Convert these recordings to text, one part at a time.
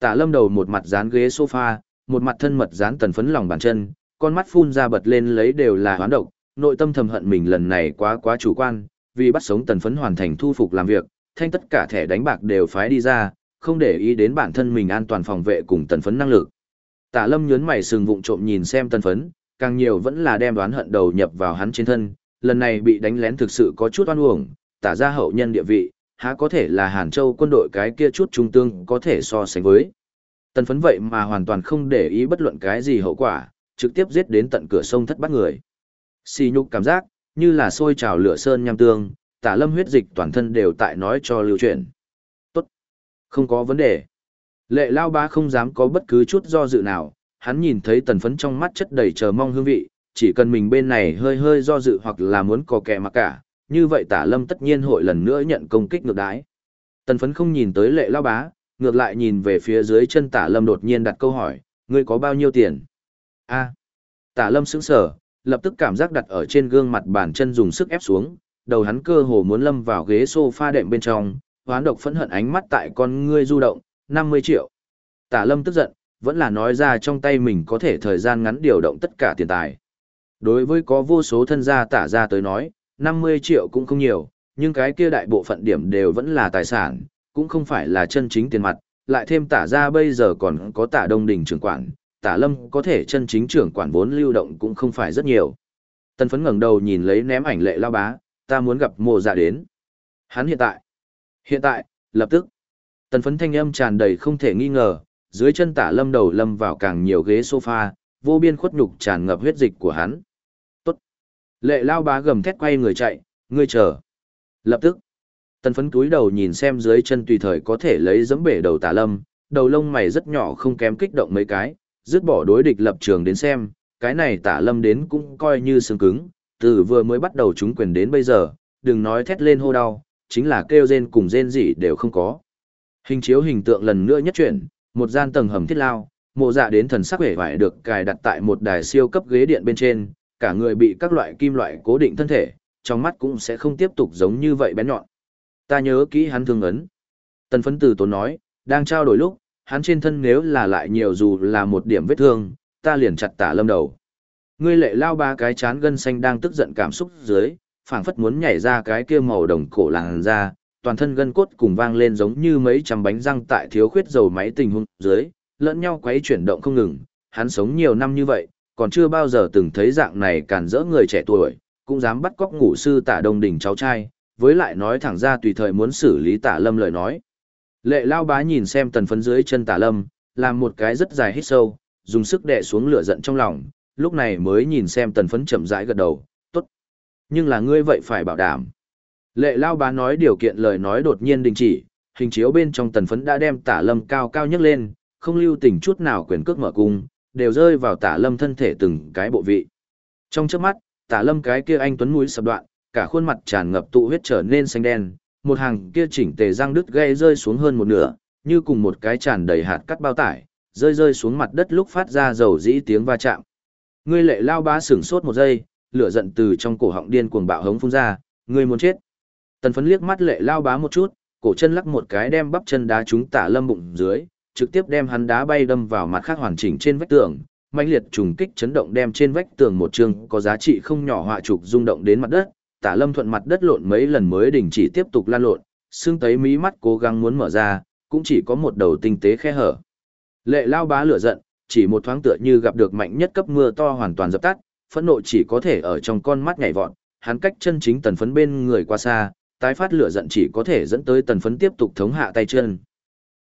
Tả lâm đầu một mặt dán ghế sofa, một mặt thân mật dán tần phấn lòng bàn chân, con mắt phun ra bật lên lấy đều là hoán độc, nội tâm thầm hận mình lần này quá quá chủ quan, vì bắt sống tần phấn hoàn thành thu phục làm việc, thanh tất cả thẻ đánh bạc đều phái đi ra, không để ý đến bản thân mình an toàn phòng vệ cùng tần phấn năng lực. Tả lâm nhớn mày sừng vụng trộm nhìn xem tần phấn, càng nhiều vẫn là đem đoán hận đầu nhập vào hắn trên thân, lần này bị đánh lén thực sự có chút oan uổng, tả ra hậu nhân địa vị, há có thể là Hàn Châu quân đội cái kia chút trung tương có thể so sánh với. Tần phấn vậy mà hoàn toàn không để ý bất luận cái gì hậu quả, trực tiếp giết đến tận cửa sông thất bắt người. Xì nhục cảm giác, như là sôi trào lửa sơn nham tương, tả lâm huyết dịch toàn thân đều tại nói cho lưu chuyển. Tốt. Không có vấn đề. Lệ lao ba không dám có bất cứ chút do dự nào, hắn nhìn thấy tần phấn trong mắt chất đầy chờ mong hương vị, chỉ cần mình bên này hơi hơi do dự hoặc là muốn có kẻ mặc cả, như vậy tả lâm tất nhiên hội lần nữa nhận công kích ngược đái. Tần phấn không nhìn tới lệ lao bá, ngược lại nhìn về phía dưới chân tả lâm đột nhiên đặt câu hỏi, ngươi có bao nhiêu tiền? a tả lâm sững sở, lập tức cảm giác đặt ở trên gương mặt bàn chân dùng sức ép xuống, đầu hắn cơ hồ muốn lâm vào ghế sofa đệm bên trong, hoán độc phẫn hận ánh mắt tại con ngươi du động, 50 triệu. Tả lâm tức giận, vẫn là nói ra trong tay mình có thể thời gian ngắn điều động tất cả tiền tài. Đối với có vô số thân gia tả ra tới nói, 50 triệu cũng không nhiều, nhưng cái kia đại bộ phận điểm đều vẫn là tài sản, cũng không phải là chân chính tiền mặt, lại thêm tả ra bây giờ còn có tả đông đình trưởng quản, tả lâm có thể chân chính trưởng quản vốn lưu động cũng không phải rất nhiều. Tân phấn ngẩng đầu nhìn lấy ném ảnh lệ lao bá, ta muốn gặp mộ dạ đến. Hắn hiện tại, hiện tại, lập tức. tân phấn thanh âm tràn đầy không thể nghi ngờ, dưới chân tả lâm đầu lâm vào càng nhiều ghế sofa, vô biên khuất nhục tràn ngập huyết dịch của hắn. Lệ lao bá gầm thét quay người chạy, ngươi chờ. Lập tức. Tần phấn túi đầu nhìn xem dưới chân tùy thời có thể lấy dẫm bể đầu tả lâm, đầu lông mày rất nhỏ không kém kích động mấy cái, dứt bỏ đối địch lập trường đến xem, cái này tả lâm đến cũng coi như xương cứng, từ vừa mới bắt đầu chúng quyền đến bây giờ, đừng nói thét lên hô đau, chính là kêu rên cùng rên gì đều không có. Hình chiếu hình tượng lần nữa nhất chuyển, một gian tầng hầm thiết lao, mộ dạ đến thần sắc vẻ vải được cài đặt tại một đài siêu cấp ghế điện bên trên, cả người bị các loại kim loại cố định thân thể, trong mắt cũng sẽ không tiếp tục giống như vậy bén nhọn. Ta nhớ kỹ hắn thương ấn. Tần phấn tử tốn nói, đang trao đổi lúc, hắn trên thân nếu là lại nhiều dù là một điểm vết thương, ta liền chặt tả lâm đầu. Ngươi lệ lao ba cái chán gân xanh đang tức giận cảm xúc dưới, phảng phất muốn nhảy ra cái kia màu đồng cổ làng ra, toàn thân gân cốt cùng vang lên giống như mấy trăm bánh răng tại thiếu khuyết dầu máy tình huống dưới, lẫn nhau quấy chuyển động không ngừng, hắn sống nhiều năm như vậy, còn chưa bao giờ từng thấy dạng này càn rỡ người trẻ tuổi, cũng dám bắt cóc ngủ sư tả đông đình cháu trai, với lại nói thẳng ra tùy thời muốn xử lý tả lâm lời nói. Lệ lao bá nhìn xem tần phấn dưới chân tả lâm, làm một cái rất dài hít sâu, dùng sức đè xuống lửa giận trong lòng, lúc này mới nhìn xem tần phấn chậm rãi gật đầu, tốt. Nhưng là ngươi vậy phải bảo đảm. Lệ lao bá nói điều kiện lời nói đột nhiên đình chỉ, hình chiếu bên trong tần phấn đã đem tả lâm cao cao nhất lên, không lưu tình chút nào quyền cước mở cung, đều rơi vào tả lâm thân thể từng cái bộ vị. Trong trước mắt, tả lâm cái kia anh tuấn mũi sập đoạn, cả khuôn mặt tràn ngập tụ huyết trở nên xanh đen, một hàng kia chỉnh tề răng đứt gây rơi xuống hơn một nửa, như cùng một cái tràn đầy hạt cắt bao tải, rơi rơi xuống mặt đất lúc phát ra dầu dĩ tiếng va chạm. Ngươi lệ lao bá sửng sốt một giây, lửa giận từ trong cổ họng điên cuồng bạo hống phun ra, ngươi muốn chết. Tần phấn liếc mắt lệ lao bá một chút, cổ chân lắc một cái đem bắp chân đá chúng tả lâm bụng dưới, trực tiếp đem hắn đá bay đâm vào mặt khác hoàn chỉnh trên vách tường, mãnh liệt trùng kích chấn động đem trên vách tường một chương có giá trị không nhỏ họa trục rung động đến mặt đất, tả lâm thuận mặt đất lộn mấy lần mới đình chỉ tiếp tục lan lộn, xương tấy mí mắt cố gắng muốn mở ra, cũng chỉ có một đầu tinh tế khe hở. Lệ lao bá lửa giận, chỉ một thoáng tựa như gặp được mạnh nhất cấp mưa to hoàn toàn dập tắt, phẫn nộ chỉ có thể ở trong con mắt nhảy vọt, hắn cách chân chính tần phấn bên người qua xa, tái phát lửa giận chỉ có thể dẫn tới tần phấn tiếp tục thống hạ tay chân.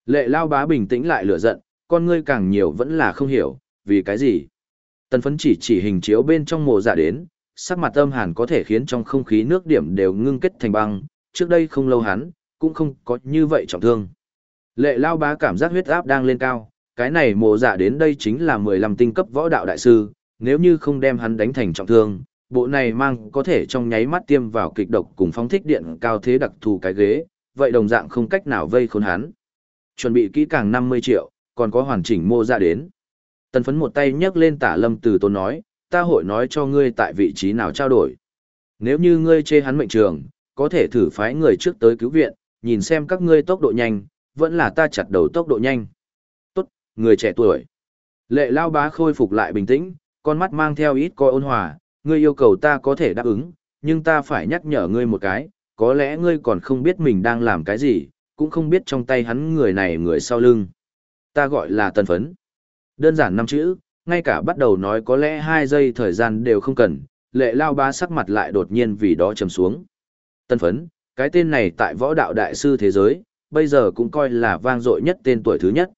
Lệ lao bá bình tĩnh lại lửa giận, con ngươi càng nhiều vẫn là không hiểu, vì cái gì. Tần phấn chỉ chỉ hình chiếu bên trong mồ giả đến, sắc mặt âm hàn có thể khiến trong không khí nước điểm đều ngưng kết thành băng, trước đây không lâu hắn, cũng không có như vậy trọng thương. Lệ lao bá cảm giác huyết áp đang lên cao, cái này mồ giả đến đây chính là 15 tinh cấp võ đạo đại sư, nếu như không đem hắn đánh thành trọng thương, bộ này mang có thể trong nháy mắt tiêm vào kịch độc cùng phóng thích điện cao thế đặc thù cái ghế, vậy đồng dạng không cách nào vây khốn hắn. Chuẩn bị kỹ càng 50 triệu, còn có hoàn chỉnh mô ra đến. Tần phấn một tay nhấc lên tả lâm từ tôn nói, ta hội nói cho ngươi tại vị trí nào trao đổi. Nếu như ngươi chê hắn mệnh trường, có thể thử phái người trước tới cứu viện, nhìn xem các ngươi tốc độ nhanh, vẫn là ta chặt đầu tốc độ nhanh. Tốt, người trẻ tuổi. Lệ lao bá khôi phục lại bình tĩnh, con mắt mang theo ít coi ôn hòa, ngươi yêu cầu ta có thể đáp ứng, nhưng ta phải nhắc nhở ngươi một cái, có lẽ ngươi còn không biết mình đang làm cái gì, cũng không biết trong tay hắn người này người sau lưng. Ta gọi là tần phấn. Đơn giản năm chữ, ngay cả bắt đầu nói có lẽ hai giây thời gian đều không cần, lệ lao bá sắc mặt lại đột nhiên vì đó trầm xuống. Tân phấn, cái tên này tại võ đạo đại sư thế giới, bây giờ cũng coi là vang dội nhất tên tuổi thứ nhất.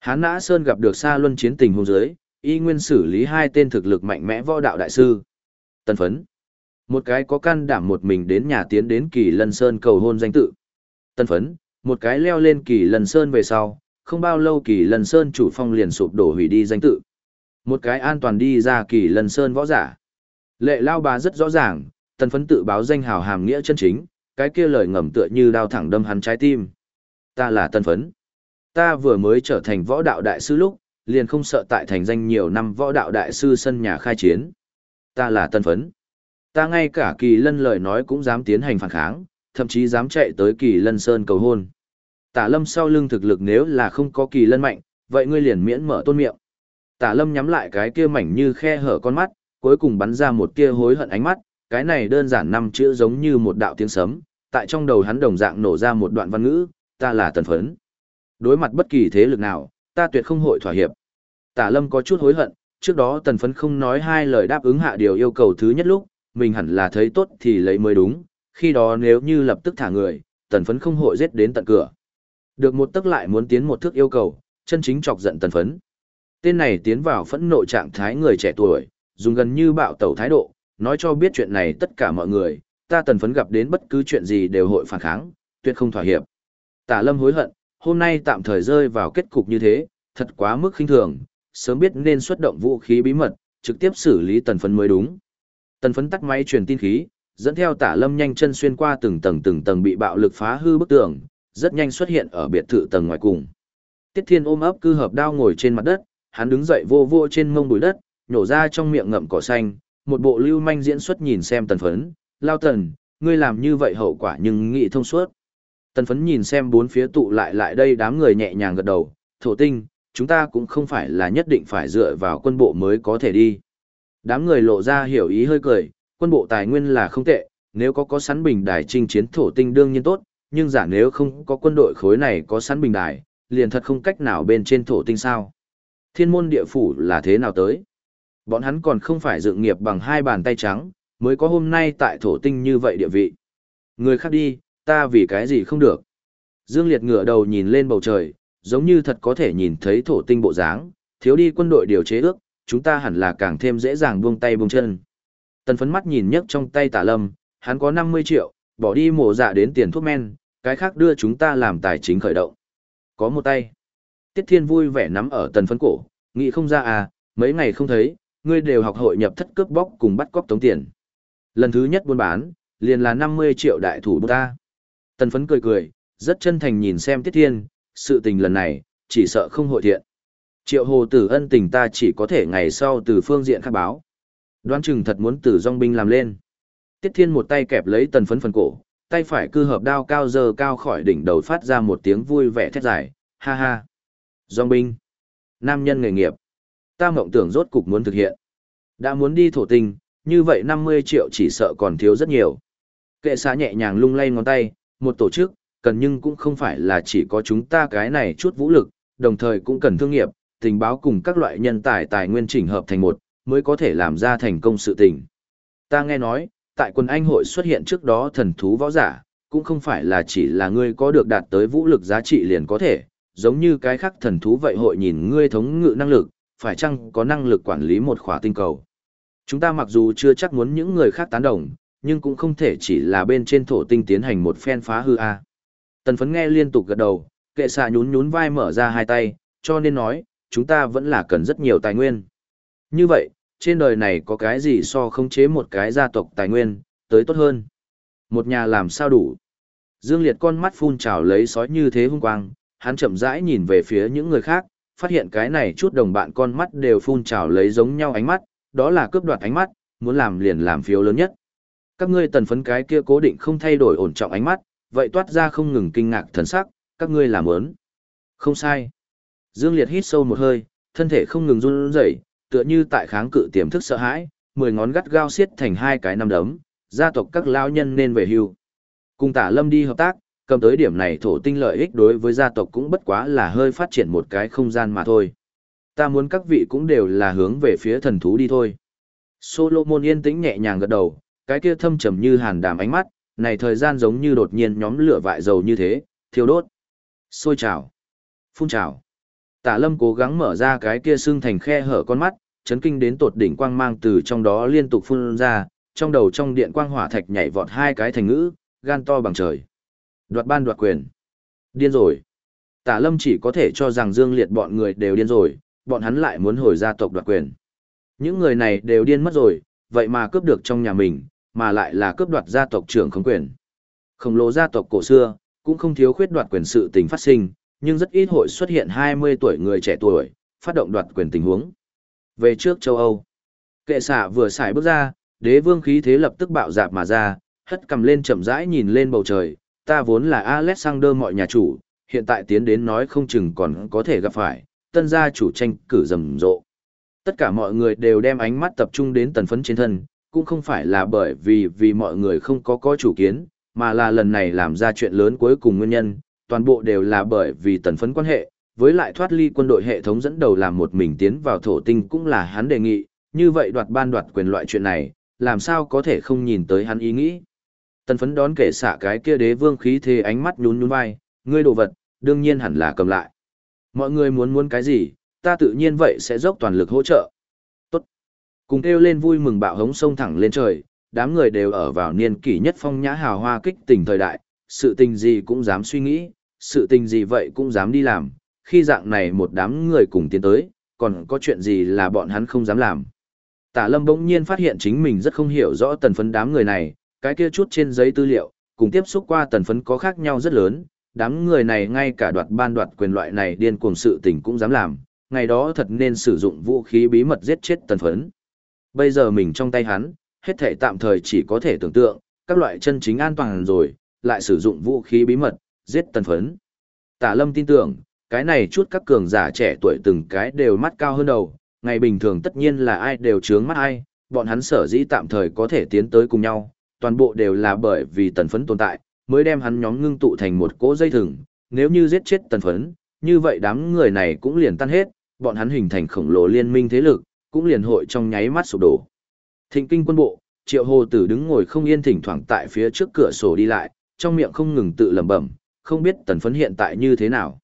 Hán Nã Sơn gặp được xa Luân chiến tình hôn giới, y nguyên xử lý hai tên thực lực mạnh mẽ võ đạo đại sư. Tân phấn, một cái có can đảm một mình đến nhà tiến đến kỳ lân sơn cầu hôn danh tự. Tân phấn, một cái leo lên kỳ lân sơn về sau, không bao lâu kỳ lân sơn chủ phong liền sụp đổ hủy đi danh tự. Một cái an toàn đi ra kỳ lân sơn võ giả. Lệ lao bà rất rõ ràng, tần phấn tự báo danh hào hàm nghĩa chân chính, cái kia lời ngầm tựa như đao thẳng đâm hắn trái tim. Ta là tần phấn. Ta vừa mới trở thành võ đạo đại sư lúc, liền không sợ tại thành danh nhiều năm võ đạo đại sư sân nhà khai chiến. Ta là tần phấn. Ta ngay cả kỳ lân lời nói cũng dám tiến hành phản kháng, thậm chí dám chạy tới kỳ lân sơn cầu hôn. Tả lâm sau lưng thực lực nếu là không có kỳ lân mạnh, vậy ngươi liền miễn mở tôn miệng. Tả lâm nhắm lại cái kia mảnh như khe hở con mắt, cuối cùng bắn ra một tia hối hận ánh mắt, cái này đơn giản năm chữ giống như một đạo tiếng sấm, tại trong đầu hắn đồng dạng nổ ra một đoạn văn ngữ, ta là tần phấn. Đối mặt bất kỳ thế lực nào, ta tuyệt không hội thỏa hiệp. Tả lâm có chút hối hận, trước đó tần phấn không nói hai lời đáp ứng hạ điều yêu cầu thứ nhất lúc, mình hẳn là thấy tốt thì lấy mới đúng, khi đó nếu như lập tức thả người, tần phấn không hội giết đến tận cửa. Được một tức lại muốn tiến một thước yêu cầu, chân chính chọc giận tần phấn. Tên này tiến vào phẫn nộ trạng thái người trẻ tuổi, dùng gần như bạo tẩu thái độ, nói cho biết chuyện này tất cả mọi người, ta tần phấn gặp đến bất cứ chuyện gì đều hội phản kháng, tuyệt không thỏa hiệp. Tả lâm hối hận, hôm nay tạm thời rơi vào kết cục như thế, thật quá mức khinh thường, sớm biết nên xuất động vũ khí bí mật, trực tiếp xử lý tần phấn mới đúng. Tần phấn tắt máy truyền tin khí, dẫn theo tả lâm nhanh chân xuyên qua từng tầng từng tầng bị bạo lực phá hư bức tường, rất nhanh xuất hiện ở biệt thự tầng ngoài cùng. Tiết Thiên ôm ấp cư hợp đao ngồi trên mặt đất, hắn đứng dậy vô vô trên mông bụi đất, nhổ ra trong miệng ngậm cỏ xanh, một bộ lưu manh diễn xuất nhìn xem tần phấn, lao tần, ngươi làm như vậy hậu quả nhưng nghị thông suốt. Tần phấn nhìn xem bốn phía tụ lại lại đây đám người nhẹ nhàng gật đầu, thổ tinh, chúng ta cũng không phải là nhất định phải dựa vào quân bộ mới có thể đi. Đám người lộ ra hiểu ý hơi cười, quân bộ tài nguyên là không tệ, nếu có có sẵn bình đài chinh chiến thổ tinh đương nhiên tốt, nhưng giả nếu không có quân đội khối này có sẵn bình đài, liền thật không cách nào bên trên thổ tinh sao. Thiên môn địa phủ là thế nào tới? Bọn hắn còn không phải dựng nghiệp bằng hai bàn tay trắng, mới có hôm nay tại thổ tinh như vậy địa vị. Người khác đi, ta vì cái gì không được. Dương Liệt ngửa đầu nhìn lên bầu trời, giống như thật có thể nhìn thấy thổ tinh bộ dáng, thiếu đi quân đội điều chế ước, chúng ta hẳn là càng thêm dễ dàng buông tay buông chân. Tần phấn mắt nhìn nhấc trong tay tả lâm, hắn có 50 triệu, bỏ đi mổ dạ đến tiền thuốc men, cái khác đưa chúng ta làm tài chính khởi động. Có một tay. Tiết Thiên vui vẻ nắm ở tần phấn cổ, nghĩ không ra à, mấy ngày không thấy, ngươi đều học hội nhập thất cướp bóc cùng bắt cóc tống tiền. Lần thứ nhất buôn bán, liền là 50 triệu đại thủ bút ta. Tần phấn cười cười, rất chân thành nhìn xem Tiết Thiên, sự tình lần này, chỉ sợ không hội thiện. Triệu hồ tử ân tình ta chỉ có thể ngày sau từ phương diện khác báo. Đoán chừng thật muốn từ dòng binh làm lên. Tiết Thiên một tay kẹp lấy tần phấn phần cổ, tay phải cư hợp đao cao giờ cao khỏi đỉnh đầu phát ra một tiếng vui vẻ thét dài, ha ha. Dòng binh. Nam nhân nghề nghiệp. Ta mộng tưởng rốt cục muốn thực hiện. Đã muốn đi thổ tinh, như vậy 50 triệu chỉ sợ còn thiếu rất nhiều. Kệ xã nhẹ nhàng lung lay ngón tay, một tổ chức, cần nhưng cũng không phải là chỉ có chúng ta cái này chút vũ lực, đồng thời cũng cần thương nghiệp, tình báo cùng các loại nhân tài tài nguyên chỉnh hợp thành một, mới có thể làm ra thành công sự tình. Ta nghe nói, tại quân Anh hội xuất hiện trước đó thần thú võ giả, cũng không phải là chỉ là ngươi có được đạt tới vũ lực giá trị liền có thể, giống như cái khác thần thú vậy hội nhìn ngươi thống ngự năng lực, phải chăng có năng lực quản lý một khỏa tinh cầu. Chúng ta mặc dù chưa chắc muốn những người khác tán đồng, nhưng cũng không thể chỉ là bên trên thổ tinh tiến hành một phen phá hư a. Tần phấn nghe liên tục gật đầu, kệ xạ nhún nhún vai mở ra hai tay, cho nên nói, chúng ta vẫn là cần rất nhiều tài nguyên. Như vậy, trên đời này có cái gì so không chế một cái gia tộc tài nguyên, tới tốt hơn. Một nhà làm sao đủ. Dương Liệt con mắt phun trào lấy sói như thế hung quang, hắn chậm rãi nhìn về phía những người khác, phát hiện cái này chút đồng bạn con mắt đều phun trào lấy giống nhau ánh mắt, đó là cướp đoạt ánh mắt, muốn làm liền làm phiếu lớn nhất. Các ngươi tần phấn cái kia cố định không thay đổi ổn trọng ánh mắt, vậy toát ra không ngừng kinh ngạc thần sắc, các ngươi làm ớn. Không sai. Dương Liệt hít sâu một hơi, thân thể không ngừng run rẩy, tựa như tại kháng cự tiềm thức sợ hãi, mười ngón gắt gao siết thành hai cái nắm đấm, gia tộc các lão nhân nên về hưu. Cùng Tả Lâm đi hợp tác, cầm tới điểm này thổ tinh lợi ích đối với gia tộc cũng bất quá là hơi phát triển một cái không gian mà thôi. Ta muốn các vị cũng đều là hướng về phía thần thú đi thôi. Solomon yên tĩnh nhẹ nhàng gật đầu, cái kia thâm trầm như hàn đàm ánh mắt, này thời gian giống như đột nhiên nhóm lửa vại dầu như thế, thiêu đốt. Sôi trào. Phun trào. Tả lâm cố gắng mở ra cái kia xương thành khe hở con mắt, chấn kinh đến tột đỉnh quang mang từ trong đó liên tục phun ra, trong đầu trong điện quang hỏa thạch nhảy vọt hai cái thành ngữ, gan to bằng trời. Đoạt ban đoạt quyền. Điên rồi. Tả lâm chỉ có thể cho rằng dương liệt bọn người đều điên rồi, bọn hắn lại muốn hồi gia tộc đoạt quyền. Những người này đều điên mất rồi, vậy mà cướp được trong nhà mình, mà lại là cướp đoạt gia tộc trưởng không quyền. Khổng lồ gia tộc cổ xưa, cũng không thiếu khuyết đoạt quyền sự tình phát sinh, nhưng rất ít hội xuất hiện 20 tuổi người trẻ tuổi, phát động đoạt quyền tình huống. Về trước châu Âu, kệ xạ vừa xài bước ra, đế vương khí thế lập tức bạo dạp mà ra, hất cầm lên chậm rãi nhìn lên bầu trời, ta vốn là Alexander mọi nhà chủ, hiện tại tiến đến nói không chừng còn có thể gặp phải, tân gia chủ tranh cử rầm rộ. Tất cả mọi người đều đem ánh mắt tập trung đến tần phấn trên thân, cũng không phải là bởi vì vì mọi người không có có chủ kiến, mà là lần này làm ra chuyện lớn cuối cùng nguyên nhân, toàn bộ đều là bởi vì tần phấn quan hệ, với lại thoát ly quân đội hệ thống dẫn đầu làm một mình tiến vào thổ tinh cũng là hắn đề nghị, như vậy đoạt ban đoạt quyền loại chuyện này, làm sao có thể không nhìn tới hắn ý nghĩ. Tần phấn đón kể xạ cái kia đế vương khí thế ánh mắt nhún nhún vai, ngươi đồ vật, đương nhiên hẳn là cầm lại. Mọi người muốn muốn cái gì, ta tự nhiên vậy sẽ dốc toàn lực hỗ trợ. Tốt. Cùng kêu lên vui mừng bạo hống sông thẳng lên trời, đám người đều ở vào niên kỷ nhất phong nhã hào hoa kích tình thời đại, sự tình gì cũng dám suy nghĩ, sự tình gì vậy cũng dám đi làm, khi dạng này một đám người cùng tiến tới, còn có chuyện gì là bọn hắn không dám làm. Tả lâm bỗng nhiên phát hiện chính mình rất không hiểu rõ tần phấn đám người này, cái kia chút trên giấy tư liệu, cùng tiếp xúc qua tần phấn có khác nhau rất lớn, đám người này ngay cả đoạt ban đoạt quyền loại này điên cuồng sự tình cũng dám làm, ngày đó thật nên sử dụng vũ khí bí mật giết chết tần phấn. Bây giờ mình trong tay hắn, hết thể tạm thời chỉ có thể tưởng tượng, các loại chân chính an toàn rồi, lại sử dụng vũ khí bí mật, giết tần phấn. Tả lâm tin tưởng, cái này chút các cường giả trẻ tuổi từng cái đều mắt cao hơn đầu, ngày bình thường tất nhiên là ai đều trướng mắt ai, bọn hắn sở dĩ tạm thời có thể tiến tới cùng nhau, toàn bộ đều là bởi vì tần phấn tồn tại, mới đem hắn nhóm ngưng tụ thành một cỗ dây thừng, nếu như giết chết tần phấn, như vậy đám người này cũng liền tan hết, bọn hắn hình thành khổng lồ liên minh thế lực, cũng liền hội trong nháy mắt sụp đổ. Thịnh kinh quân bộ, triệu hồ tử đứng ngồi không yên thỉnh thoảng tại phía trước cửa sổ đi lại, trong miệng không ngừng tự lẩm bẩm, không biết tần phấn hiện tại như thế nào.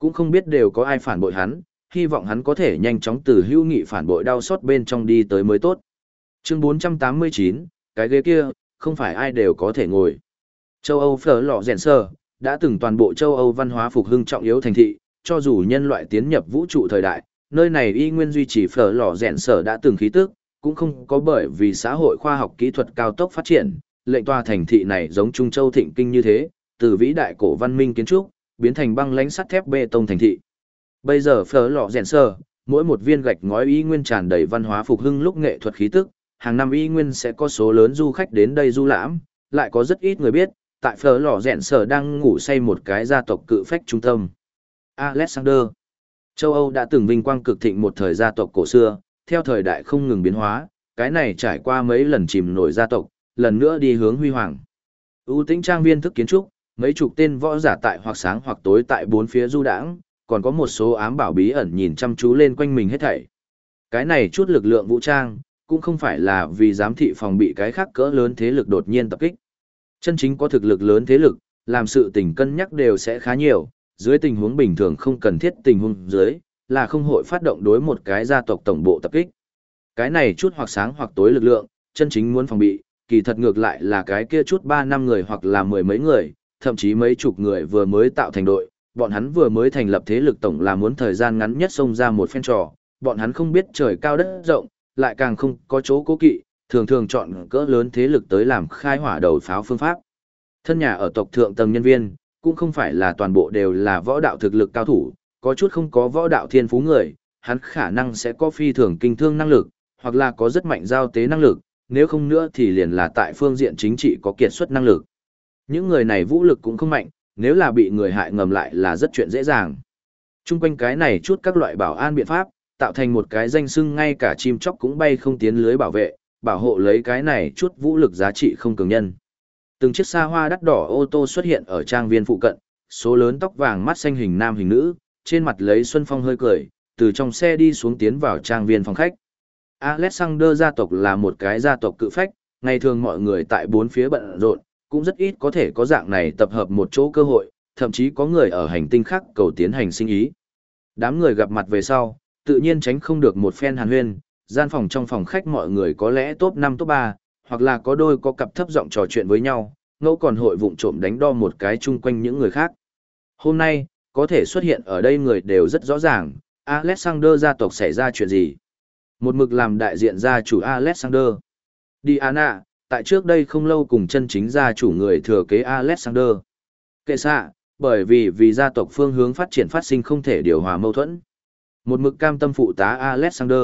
Cũng không biết đều có ai phản bội hắn, hy vọng hắn có thể nhanh chóng từ hưu nghị phản bội đau xót bên trong đi tới mới tốt. Chương 489, cái ghế kia, không phải ai đều có thể ngồi. Châu Âu phở lọ rèn sơ, đã từng toàn bộ châu Âu văn hóa phục hưng trọng yếu thành thị, cho dù nhân loại tiến nhập vũ trụ thời đại, nơi này y nguyên duy trì phở lò rèn sở đã từng khí tức, cũng không có bởi vì xã hội khoa học kỹ thuật cao tốc phát triển, lệnh tòa thành thị này giống Trung Châu thịnh kinh như thế, từ vĩ đại cổ văn minh kiến trúc, biến thành băng lãnh sắt thép bê tông thành thị. Bây giờ phở lò rèn sơ mỗi một viên gạch ngói y nguyên tràn đầy văn hóa phục hưng lúc nghệ thuật khí tức, hàng năm y nguyên sẽ có số lớn du khách đến đây du lãm, lại có rất ít người biết, tại phở lò rèn sở đang ngủ say một cái gia tộc cự phách trung tâm. Alexander. Châu Âu đã từng vinh quang cực thịnh một thời gia tộc cổ xưa, theo thời đại không ngừng biến hóa, cái này trải qua mấy lần chìm nổi gia tộc, lần nữa đi hướng huy hoàng. ưu tĩnh trang viên thức kiến trúc, mấy chục tên võ giả tại hoặc sáng hoặc tối tại bốn phía du đãng, còn có một số ám bảo bí ẩn nhìn chăm chú lên quanh mình hết thảy. Cái này chút lực lượng vũ trang, cũng không phải là vì giám thị phòng bị cái khác cỡ lớn thế lực đột nhiên tập kích. Chân chính có thực lực lớn thế lực, làm sự tình cân nhắc đều sẽ khá nhiều, dưới tình huống bình thường không cần thiết tình huống dưới, là không hội phát động đối một cái gia tộc tổng bộ tập kích. Cái này chút hoặc sáng hoặc tối lực lượng, chân chính muốn phòng bị, kỳ thật ngược lại là cái kia chút 3 năm người hoặc là mười mấy người, thậm chí mấy chục người vừa mới tạo thành đội, bọn hắn vừa mới thành lập thế lực tổng là muốn thời gian ngắn nhất xông ra một phen trò, bọn hắn không biết trời cao đất rộng, lại càng không có chỗ cố kỵ, thường thường chọn cỡ lớn thế lực tới làm khai hỏa đầu pháo phương pháp. Thân nhà ở tộc thượng tầng nhân viên, cũng không phải là toàn bộ đều là võ đạo thực lực cao thủ, có chút không có võ đạo thiên phú người, hắn khả năng sẽ có phi thường kinh thương năng lực, hoặc là có rất mạnh giao tế năng lực, nếu không nữa thì liền là tại phương diện chính trị có kiệt xuất năng lực. Những người này vũ lực cũng không mạnh, nếu là bị người hại ngầm lại là rất chuyện dễ dàng. Trung quanh cái này chút các loại bảo an biện pháp, tạo thành một cái danh sưng ngay cả chim chóc cũng bay không tiến lưới bảo vệ, bảo hộ lấy cái này chút vũ lực giá trị không cường nhân. Từng chiếc xa hoa đắt đỏ ô tô xuất hiện ở trang viên phụ cận, số lớn tóc vàng mắt xanh hình nam hình nữ, trên mặt lấy Xuân Phong hơi cười, từ trong xe đi xuống tiến vào trang viên phòng khách. Alexander gia tộc là một cái gia tộc cự phách, ngày thường mọi người tại bốn phía bận rộn, cũng rất ít có thể có dạng này tập hợp một chỗ cơ hội, thậm chí có người ở hành tinh khác cầu tiến hành sinh ý. Đám người gặp mặt về sau, tự nhiên tránh không được một phen hàn huyên, gian phòng trong phòng khách mọi người có lẽ top 5 top 3, hoặc là có đôi có cặp thấp giọng trò chuyện với nhau, ngẫu còn hội vụng trộm đánh đo một cái chung quanh những người khác. Hôm nay, có thể xuất hiện ở đây người đều rất rõ ràng, Alexander gia tộc xảy ra chuyện gì. Một mực làm đại diện gia chủ Alexander. Diana, tại trước đây không lâu cùng chân chính gia chủ người thừa kế Alexander. Kệ xạ, bởi vì vì gia tộc phương hướng phát triển phát sinh không thể điều hòa mâu thuẫn. Một mực cam tâm phụ tá Alexander.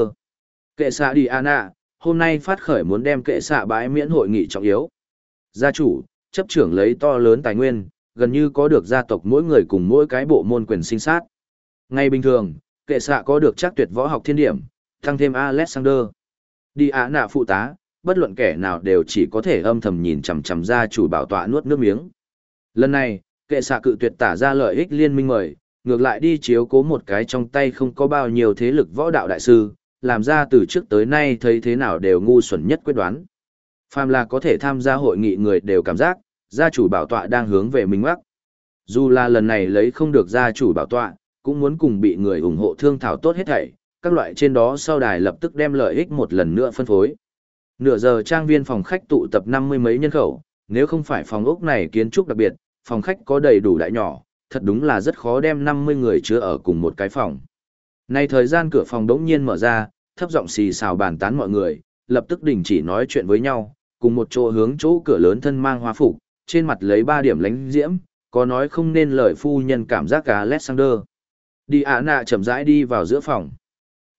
Kệ xạ Diana, hôm nay phát khởi muốn đem kệ xạ bãi miễn hội nghị trọng yếu. Gia chủ, chấp trưởng lấy to lớn tài nguyên, gần như có được gia tộc mỗi người cùng mỗi cái bộ môn quyền sinh sát. Ngay bình thường, kệ xạ có được chắc tuyệt võ học thiên điểm, tăng thêm Alexander. Đi phụ tá, bất luận kẻ nào đều chỉ có thể âm thầm nhìn chằm chằm ra chủ bảo tọa nuốt nước miếng. Lần này, kệ xạ cự tuyệt tả ra lợi ích liên minh mời, ngược lại đi chiếu cố một cái trong tay không có bao nhiêu thế lực võ đạo đại sư, làm ra từ trước tới nay thấy thế nào đều ngu xuẩn nhất quyết đoán. Phàm là có thể tham gia hội nghị người đều cảm giác, gia chủ bảo tọa đang hướng về mình mắc. Dù là lần này lấy không được gia chủ bảo tọa, cũng muốn cùng bị người ủng hộ thương thảo tốt hết thảy, các loại trên đó sau đài lập tức đem lợi ích một lần nữa phân phối. Nửa giờ trang viên phòng khách tụ tập năm mươi mấy nhân khẩu, nếu không phải phòng ốc này kiến trúc đặc biệt, phòng khách có đầy đủ đại nhỏ, thật đúng là rất khó đem 50 người chứa ở cùng một cái phòng. Nay thời gian cửa phòng đống nhiên mở ra, thấp giọng xì xào bàn tán mọi người, lập tức đình chỉ nói chuyện với nhau, cùng một chỗ hướng chỗ cửa lớn thân mang hoa phục, trên mặt lấy ba điểm lánh diễm, có nói không nên lời phu nhân cảm giác cả Alexander. Đi ạ nạ chậm rãi đi vào giữa phòng.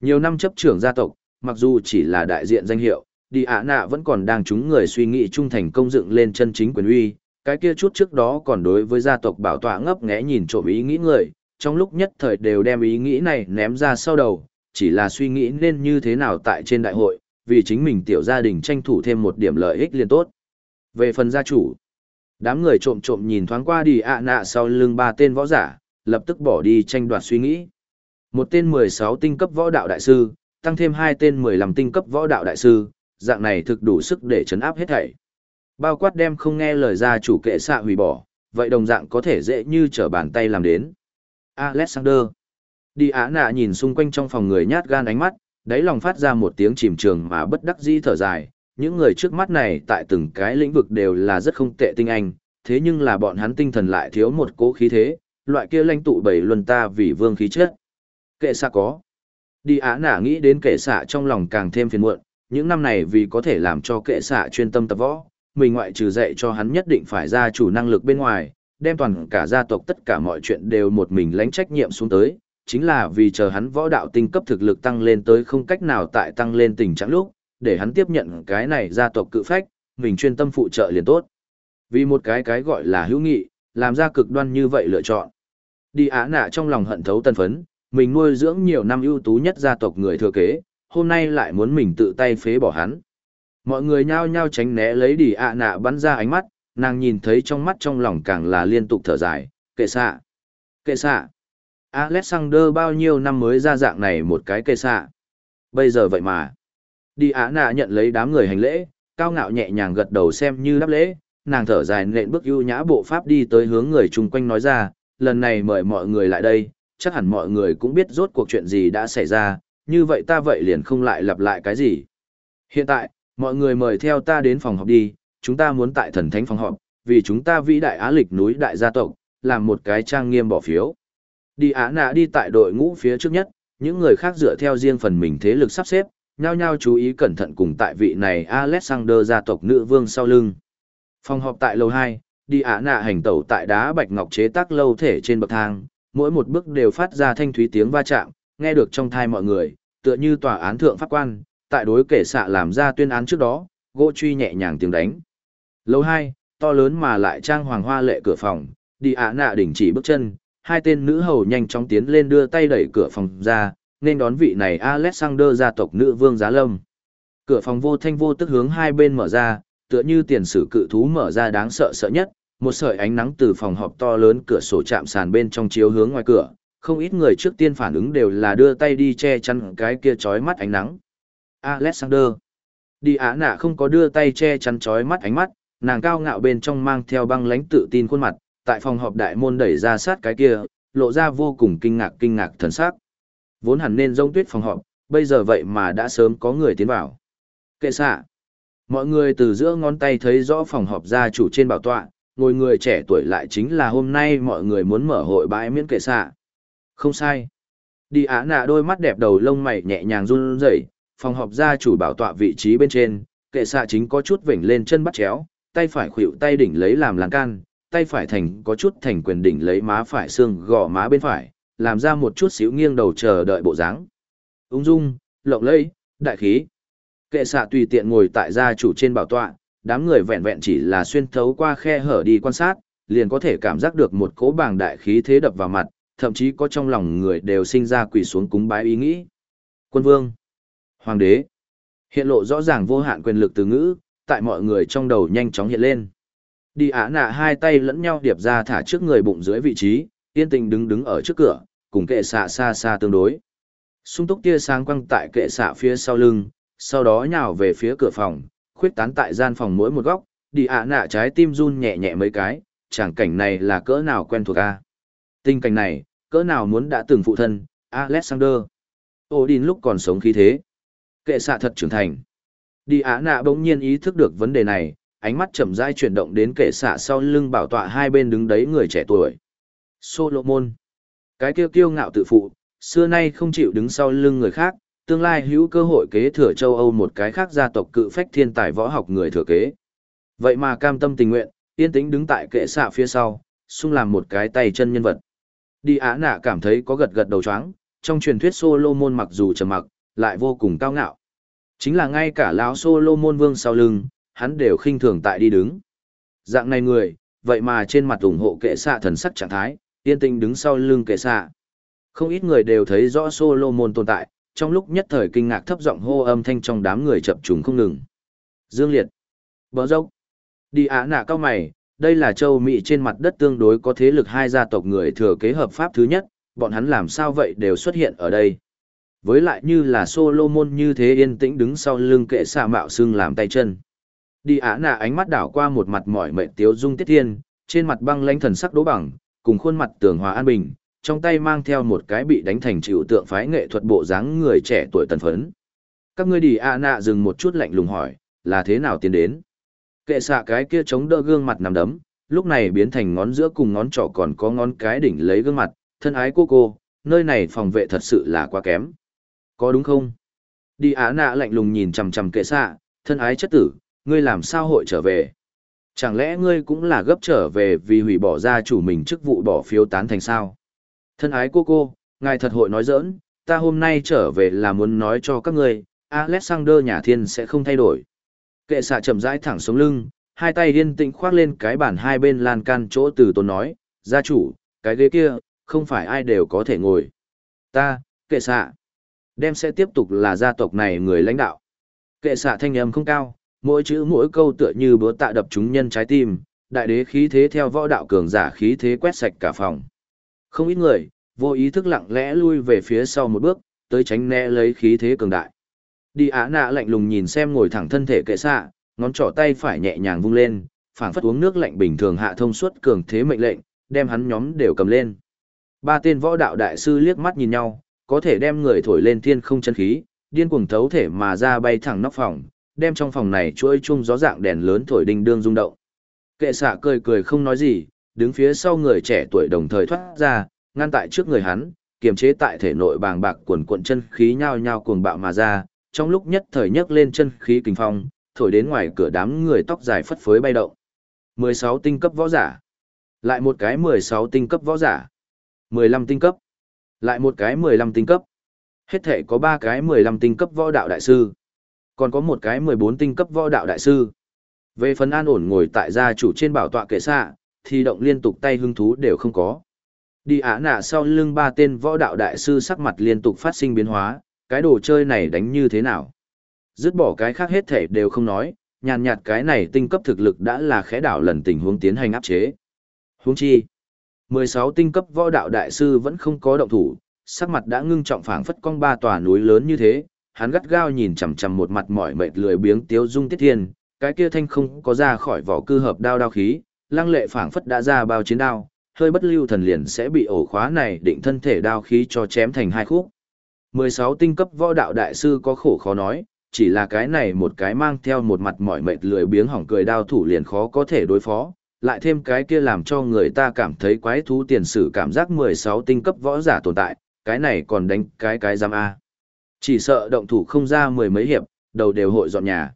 Nhiều năm chấp trưởng gia tộc, mặc dù chỉ là đại diện danh hiệu, đi ạ nạ vẫn còn đang chúng người suy nghĩ trung thành công dựng lên chân chính quyền uy. Cái kia chút trước đó còn đối với gia tộc bảo tọa ngấp nghé nhìn trộm ý nghĩ người, trong lúc nhất thời đều đem ý nghĩ này ném ra sau đầu, chỉ là suy nghĩ nên như thế nào tại trên đại hội, vì chính mình tiểu gia đình tranh thủ thêm một điểm lợi ích liên tốt. Về phần gia chủ, đám người trộm trộm nhìn thoáng qua đi ạ nạ sau lưng ba tên võ giả, lập tức bỏ đi tranh đoạt suy nghĩ. Một tên 16 tinh cấp võ đạo đại sư, tăng thêm hai tên 15 tinh cấp võ đạo đại sư, dạng này thực đủ sức để chấn áp hết thảy. Bao quát đem không nghe lời gia chủ kệ xạ hủy bỏ, vậy đồng dạng có thể dễ như trở bàn tay làm đến. Alexander. Đi á nạ nhìn xung quanh trong phòng người nhát gan ánh mắt, đáy lòng phát ra một tiếng chìm trường mà bất đắc dĩ thở dài. Những người trước mắt này tại từng cái lĩnh vực đều là rất không tệ tinh anh, thế nhưng là bọn hắn tinh thần lại thiếu một cố khí thế, loại kia lãnh tụ bảy luân ta vì vương khí chết. Kệ xạ có. Đi á nả nghĩ đến kệ xạ trong lòng càng thêm phiền muộn, những năm này vì có thể làm cho kệ xạ chuyên tâm tập võ, mình ngoại trừ dạy cho hắn nhất định phải ra chủ năng lực bên ngoài, đem toàn cả gia tộc tất cả mọi chuyện đều một mình lãnh trách nhiệm xuống tới, chính là vì chờ hắn võ đạo tinh cấp thực lực tăng lên tới không cách nào tại tăng lên tình trạng lúc, để hắn tiếp nhận cái này gia tộc cự phách, mình chuyên tâm phụ trợ liền tốt. Vì một cái cái gọi là hữu nghị, làm ra cực đoan như vậy lựa chọn. Đi á nạ trong lòng hận thấu tân phấn, mình nuôi dưỡng nhiều năm ưu tú nhất gia tộc người thừa kế, hôm nay lại muốn mình tự tay phế bỏ hắn. Mọi người nhao nhao tránh né lấy đi ạ nạ bắn ra ánh mắt, nàng nhìn thấy trong mắt trong lòng càng là liên tục thở dài, kệ xạ, kệ xạ. Alexander bao nhiêu năm mới ra dạng này một cái kệ xạ. Bây giờ vậy mà. Đi ạ nạ nhận lấy đám người hành lễ, cao ngạo nhẹ nhàng gật đầu xem như đáp lễ, nàng thở dài nện bước ưu nhã bộ pháp đi tới hướng người chung quanh nói ra, lần này mời mọi người lại đây, chắc hẳn mọi người cũng biết rốt cuộc chuyện gì đã xảy ra, như vậy ta vậy liền không lại lặp lại cái gì. Hiện tại, mọi người mời theo ta đến phòng họp đi, chúng ta muốn tại thần thánh phòng họp, vì chúng ta vĩ đại á lịch núi đại gia tộc, làm một cái trang nghiêm bỏ phiếu. Đi á nạ đi tại đội ngũ phía trước nhất, những người khác dựa theo riêng phần mình thế lực sắp xếp, nhao nhao chú ý cẩn thận cùng tại vị này Alexander gia tộc nữ vương sau lưng. Phòng họp tại lầu 2, đi á nạ hành tẩu tại đá bạch ngọc chế tác lâu thể trên bậc thang, mỗi một bước đều phát ra thanh thúy tiếng va chạm, nghe được trong thai mọi người, tựa như tòa án thượng pháp quan, tại đối kể xạ làm ra tuyên án trước đó, gỗ truy nhẹ nhàng tiếng đánh. Lầu 2, to lớn mà lại trang hoàng hoa lệ cửa phòng, đi ạ nạ đỉnh chỉ bước chân, hai tên nữ hầu nhanh chóng tiến lên đưa tay đẩy cửa phòng ra, nên đón vị này Alexander gia tộc nữ vương giá lâm. Cửa phòng vô thanh vô tức hướng hai bên mở ra, tựa như tiền sử cự thú mở ra đáng sợ sợ nhất, một sợi ánh nắng từ phòng họp to lớn cửa sổ chạm sàn bên trong chiếu hướng ngoài cửa, không ít người trước tiên phản ứng đều là đưa tay đi che chắn cái kia chói mắt ánh nắng. Alexander. Đi á nạ không có đưa tay che chắn chói mắt ánh mắt, nàng cao ngạo bên trong mang theo băng lãnh tự tin khuôn mặt, tại phòng họp đại môn đẩy ra sát cái kia, lộ ra vô cùng kinh ngạc kinh ngạc thần sắc. Vốn hẳn nên rông tuyết phòng họp, bây giờ vậy mà đã sớm có người tiến vào. Kệ xạ. Mọi người từ giữa ngón tay thấy rõ phòng họp gia chủ trên bảo tọa, ngồi người trẻ tuổi lại chính là hôm nay mọi người muốn mở hội bãi miễn kệ xạ. Không sai. Đi á nạ đôi mắt đẹp đầu lông mày nhẹ nhàng run rẩy, phòng họp gia chủ bảo tọa vị trí bên trên, kệ xạ chính có chút vểnh lên chân bắt chéo, tay phải khuỵu tay đỉnh lấy làm lan can, tay phải thành có chút thành quyền đỉnh lấy má phải xương gò má bên phải, làm ra một chút xíu nghiêng đầu chờ đợi bộ dáng. Ung dung, lộng lẫy, đại khí. Kệ xạ tùy tiện ngồi tại gia chủ trên bảo tọa, đám người vẹn vẹn chỉ là xuyên thấu qua khe hở đi quan sát, liền có thể cảm giác được một cỗ bàng đại khí thế đập vào mặt, thậm chí có trong lòng người đều sinh ra quỳ xuống cúng bái ý nghĩ. Quân vương, hoàng đế, hiện lộ rõ ràng vô hạn quyền lực từ ngữ, tại mọi người trong đầu nhanh chóng hiện lên. Đi ả nạ hai tay lẫn nhau điệp ra thả trước người bụng dưới vị trí, yên tình đứng đứng ở trước cửa, cùng kệ xạ xa xa tương đối. Xung túc tia sáng quăng tại kệ xạ phía sau lưng, sau đó nhào về phía cửa phòng, khuyết tán tại gian phòng mỗi một góc, đi ả nạ trái tim run nhẹ nhẹ mấy cái, chẳng cảnh này là cỡ nào quen thuộc a Tình cảnh này, cỡ nào muốn đã từng phụ thân, Alexander. Odin lúc còn sống khí thế. Kệ xạ thật trưởng thành. Đi Á nạ bỗng nhiên ý thức được vấn đề này, ánh mắt chậm rãi chuyển động đến kệ xạ sau lưng bảo tọa hai bên đứng đấy người trẻ tuổi. Solomon. Cái kêu kiêu ngạo tự phụ, xưa nay không chịu đứng sau lưng người khác, tương lai hữu cơ hội kế thừa châu Âu một cái khác gia tộc cự phách thiên tài võ học người thừa kế. Vậy mà cam tâm tình nguyện, yên tĩnh đứng tại kệ xạ phía sau, xung làm một cái tay chân nhân vật. Đi á nạ cảm thấy có gật gật đầu chóng, trong truyền thuyết Solomon mặc dù trầm mặc, lại vô cùng cao ngạo. Chính là ngay cả lão Solomon vương sau lưng, hắn đều khinh thường tại đi đứng. Dạng này người, vậy mà trên mặt ủng hộ kệ xạ thần sắc trạng thái, yên tĩnh đứng sau lưng kệ xạ. Không ít người đều thấy rõ Solomon tồn tại, trong lúc nhất thời kinh ngạc thấp giọng hô âm thanh trong đám người chập trùng không ngừng. Dương Liệt, Bờ Dốc, Đi Á Nạ cao mày, đây là châu Mỹ trên mặt đất tương đối có thế lực hai gia tộc người thừa kế hợp pháp thứ nhất, bọn hắn làm sao vậy đều xuất hiện ở đây. Với lại như là Solomon như thế yên tĩnh đứng sau lưng kệ xà mạo xương làm tay chân. Đi Á Nạ ánh mắt đảo qua một mặt mỏi mệt tiếu dung tiết thiên, trên mặt băng lãnh thần sắc đố bằng, cùng khuôn mặt tường hòa an bình, trong tay mang theo một cái bị đánh thành chịu tượng phái nghệ thuật bộ dáng người trẻ tuổi tần phấn. Các ngươi đi a nạ dừng một chút lạnh lùng hỏi, là thế nào tiến đến? Kệ xạ cái kia chống đỡ gương mặt nằm đấm, lúc này biến thành ngón giữa cùng ngón trỏ còn có ngón cái đỉnh lấy gương mặt, thân ái cô cô, nơi này phòng vệ thật sự là quá kém. Có đúng không? Đi á nạ lạnh lùng nhìn chằm chằm kệ xạ, thân ái chất tử, ngươi làm sao hội trở về? Chẳng lẽ ngươi cũng là gấp trở về vì hủy bỏ ra chủ mình chức vụ bỏ phiếu tán thành sao? Thân ái cô cô, ngài thật hội nói giỡn, ta hôm nay trở về là muốn nói cho các ngươi, Alexander nhà thiên sẽ không thay đổi. Kệ xạ chậm rãi thẳng sống lưng, hai tay yên tĩnh khoác lên cái bàn hai bên lan can chỗ từ tôn nói, gia chủ, cái ghế kia, không phải ai đều có thể ngồi. Ta, kệ xạ, đem sẽ tiếp tục là gia tộc này người lãnh đạo. Kệ xạ thanh âm không cao, mỗi chữ mỗi câu tựa như búa tạ đập chúng nhân trái tim, đại đế khí thế theo võ đạo cường giả khí thế quét sạch cả phòng. Không ít người, vô ý thức lặng lẽ lui về phía sau một bước, tới tránh né lấy khí thế cường đại. Đi á nạ lạnh lùng nhìn xem ngồi thẳng thân thể kệ xạ, ngón trỏ tay phải nhẹ nhàng vung lên, phảng phất uống nước lạnh bình thường hạ thông suốt cường thế mệnh lệnh, đem hắn nhóm đều cầm lên. Ba tên võ đạo đại sư liếc mắt nhìn nhau, có thể đem người thổi lên thiên không chân khí, điên cuồng thấu thể mà ra bay thẳng nóc phòng, đem trong phòng này chuỗi chung gió dạng đèn lớn thổi đinh đương rung động. Kệ xạ cười cười không nói gì, đứng phía sau người trẻ tuổi đồng thời thoát ra, ngăn tại trước người hắn, kiềm chế tại thể nội bàng bạc quần cuộn chân khí nhao nhao cuồng bạo mà ra, trong lúc nhất thời nhấc lên chân khí kinh phong, thổi đến ngoài cửa đám người tóc dài phất phới bay động. 16 tinh cấp võ giả. Lại một cái 16 tinh cấp võ giả. 15 tinh cấp. Lại một cái 15 tinh cấp. Hết thể có 3 cái 15 tinh cấp võ đạo đại sư. Còn có một cái 14 tinh cấp võ đạo đại sư. Về phần an ổn ngồi tại gia chủ trên bảo tọa kệ xạ, thì động liên tục tay hưng thú đều không có. Đi ả nạ sau lưng ba tên võ đạo đại sư sắc mặt liên tục phát sinh biến hóa, cái đồ chơi này đánh như thế nào? Dứt bỏ cái khác hết thể đều không nói, nhàn nhạt cái này tinh cấp thực lực đã là khẽ đảo lần tình huống tiến hành áp chế. Huống chi, 16 tinh cấp võ đạo đại sư vẫn không có động thủ, sắc mặt đã ngưng trọng phảng phất cong ba tòa núi lớn như thế, hắn gắt gao nhìn chằm chằm một mặt mỏi mệt lười biếng tiếu dung tiết thiên, cái kia thanh không có ra khỏi vỏ cư hợp đao đao khí, lăng lệ phảng phất đã ra bao chiến đao, hơi bất lưu thần liền sẽ bị ổ khóa này định thân thể đao khí cho chém thành hai khúc. 16 tinh cấp võ đạo đại sư có khổ khó nói, chỉ là cái này một cái mang theo một mặt mỏi mệt lười biếng hỏng cười đao thủ liền khó có thể đối phó, lại thêm cái kia làm cho người ta cảm thấy quái thú tiền sử cảm giác 16 tinh cấp võ giả tồn tại, cái này còn đánh cái cái giam A. Chỉ sợ động thủ không ra mười mấy hiệp, đầu đều hội dọn nhà.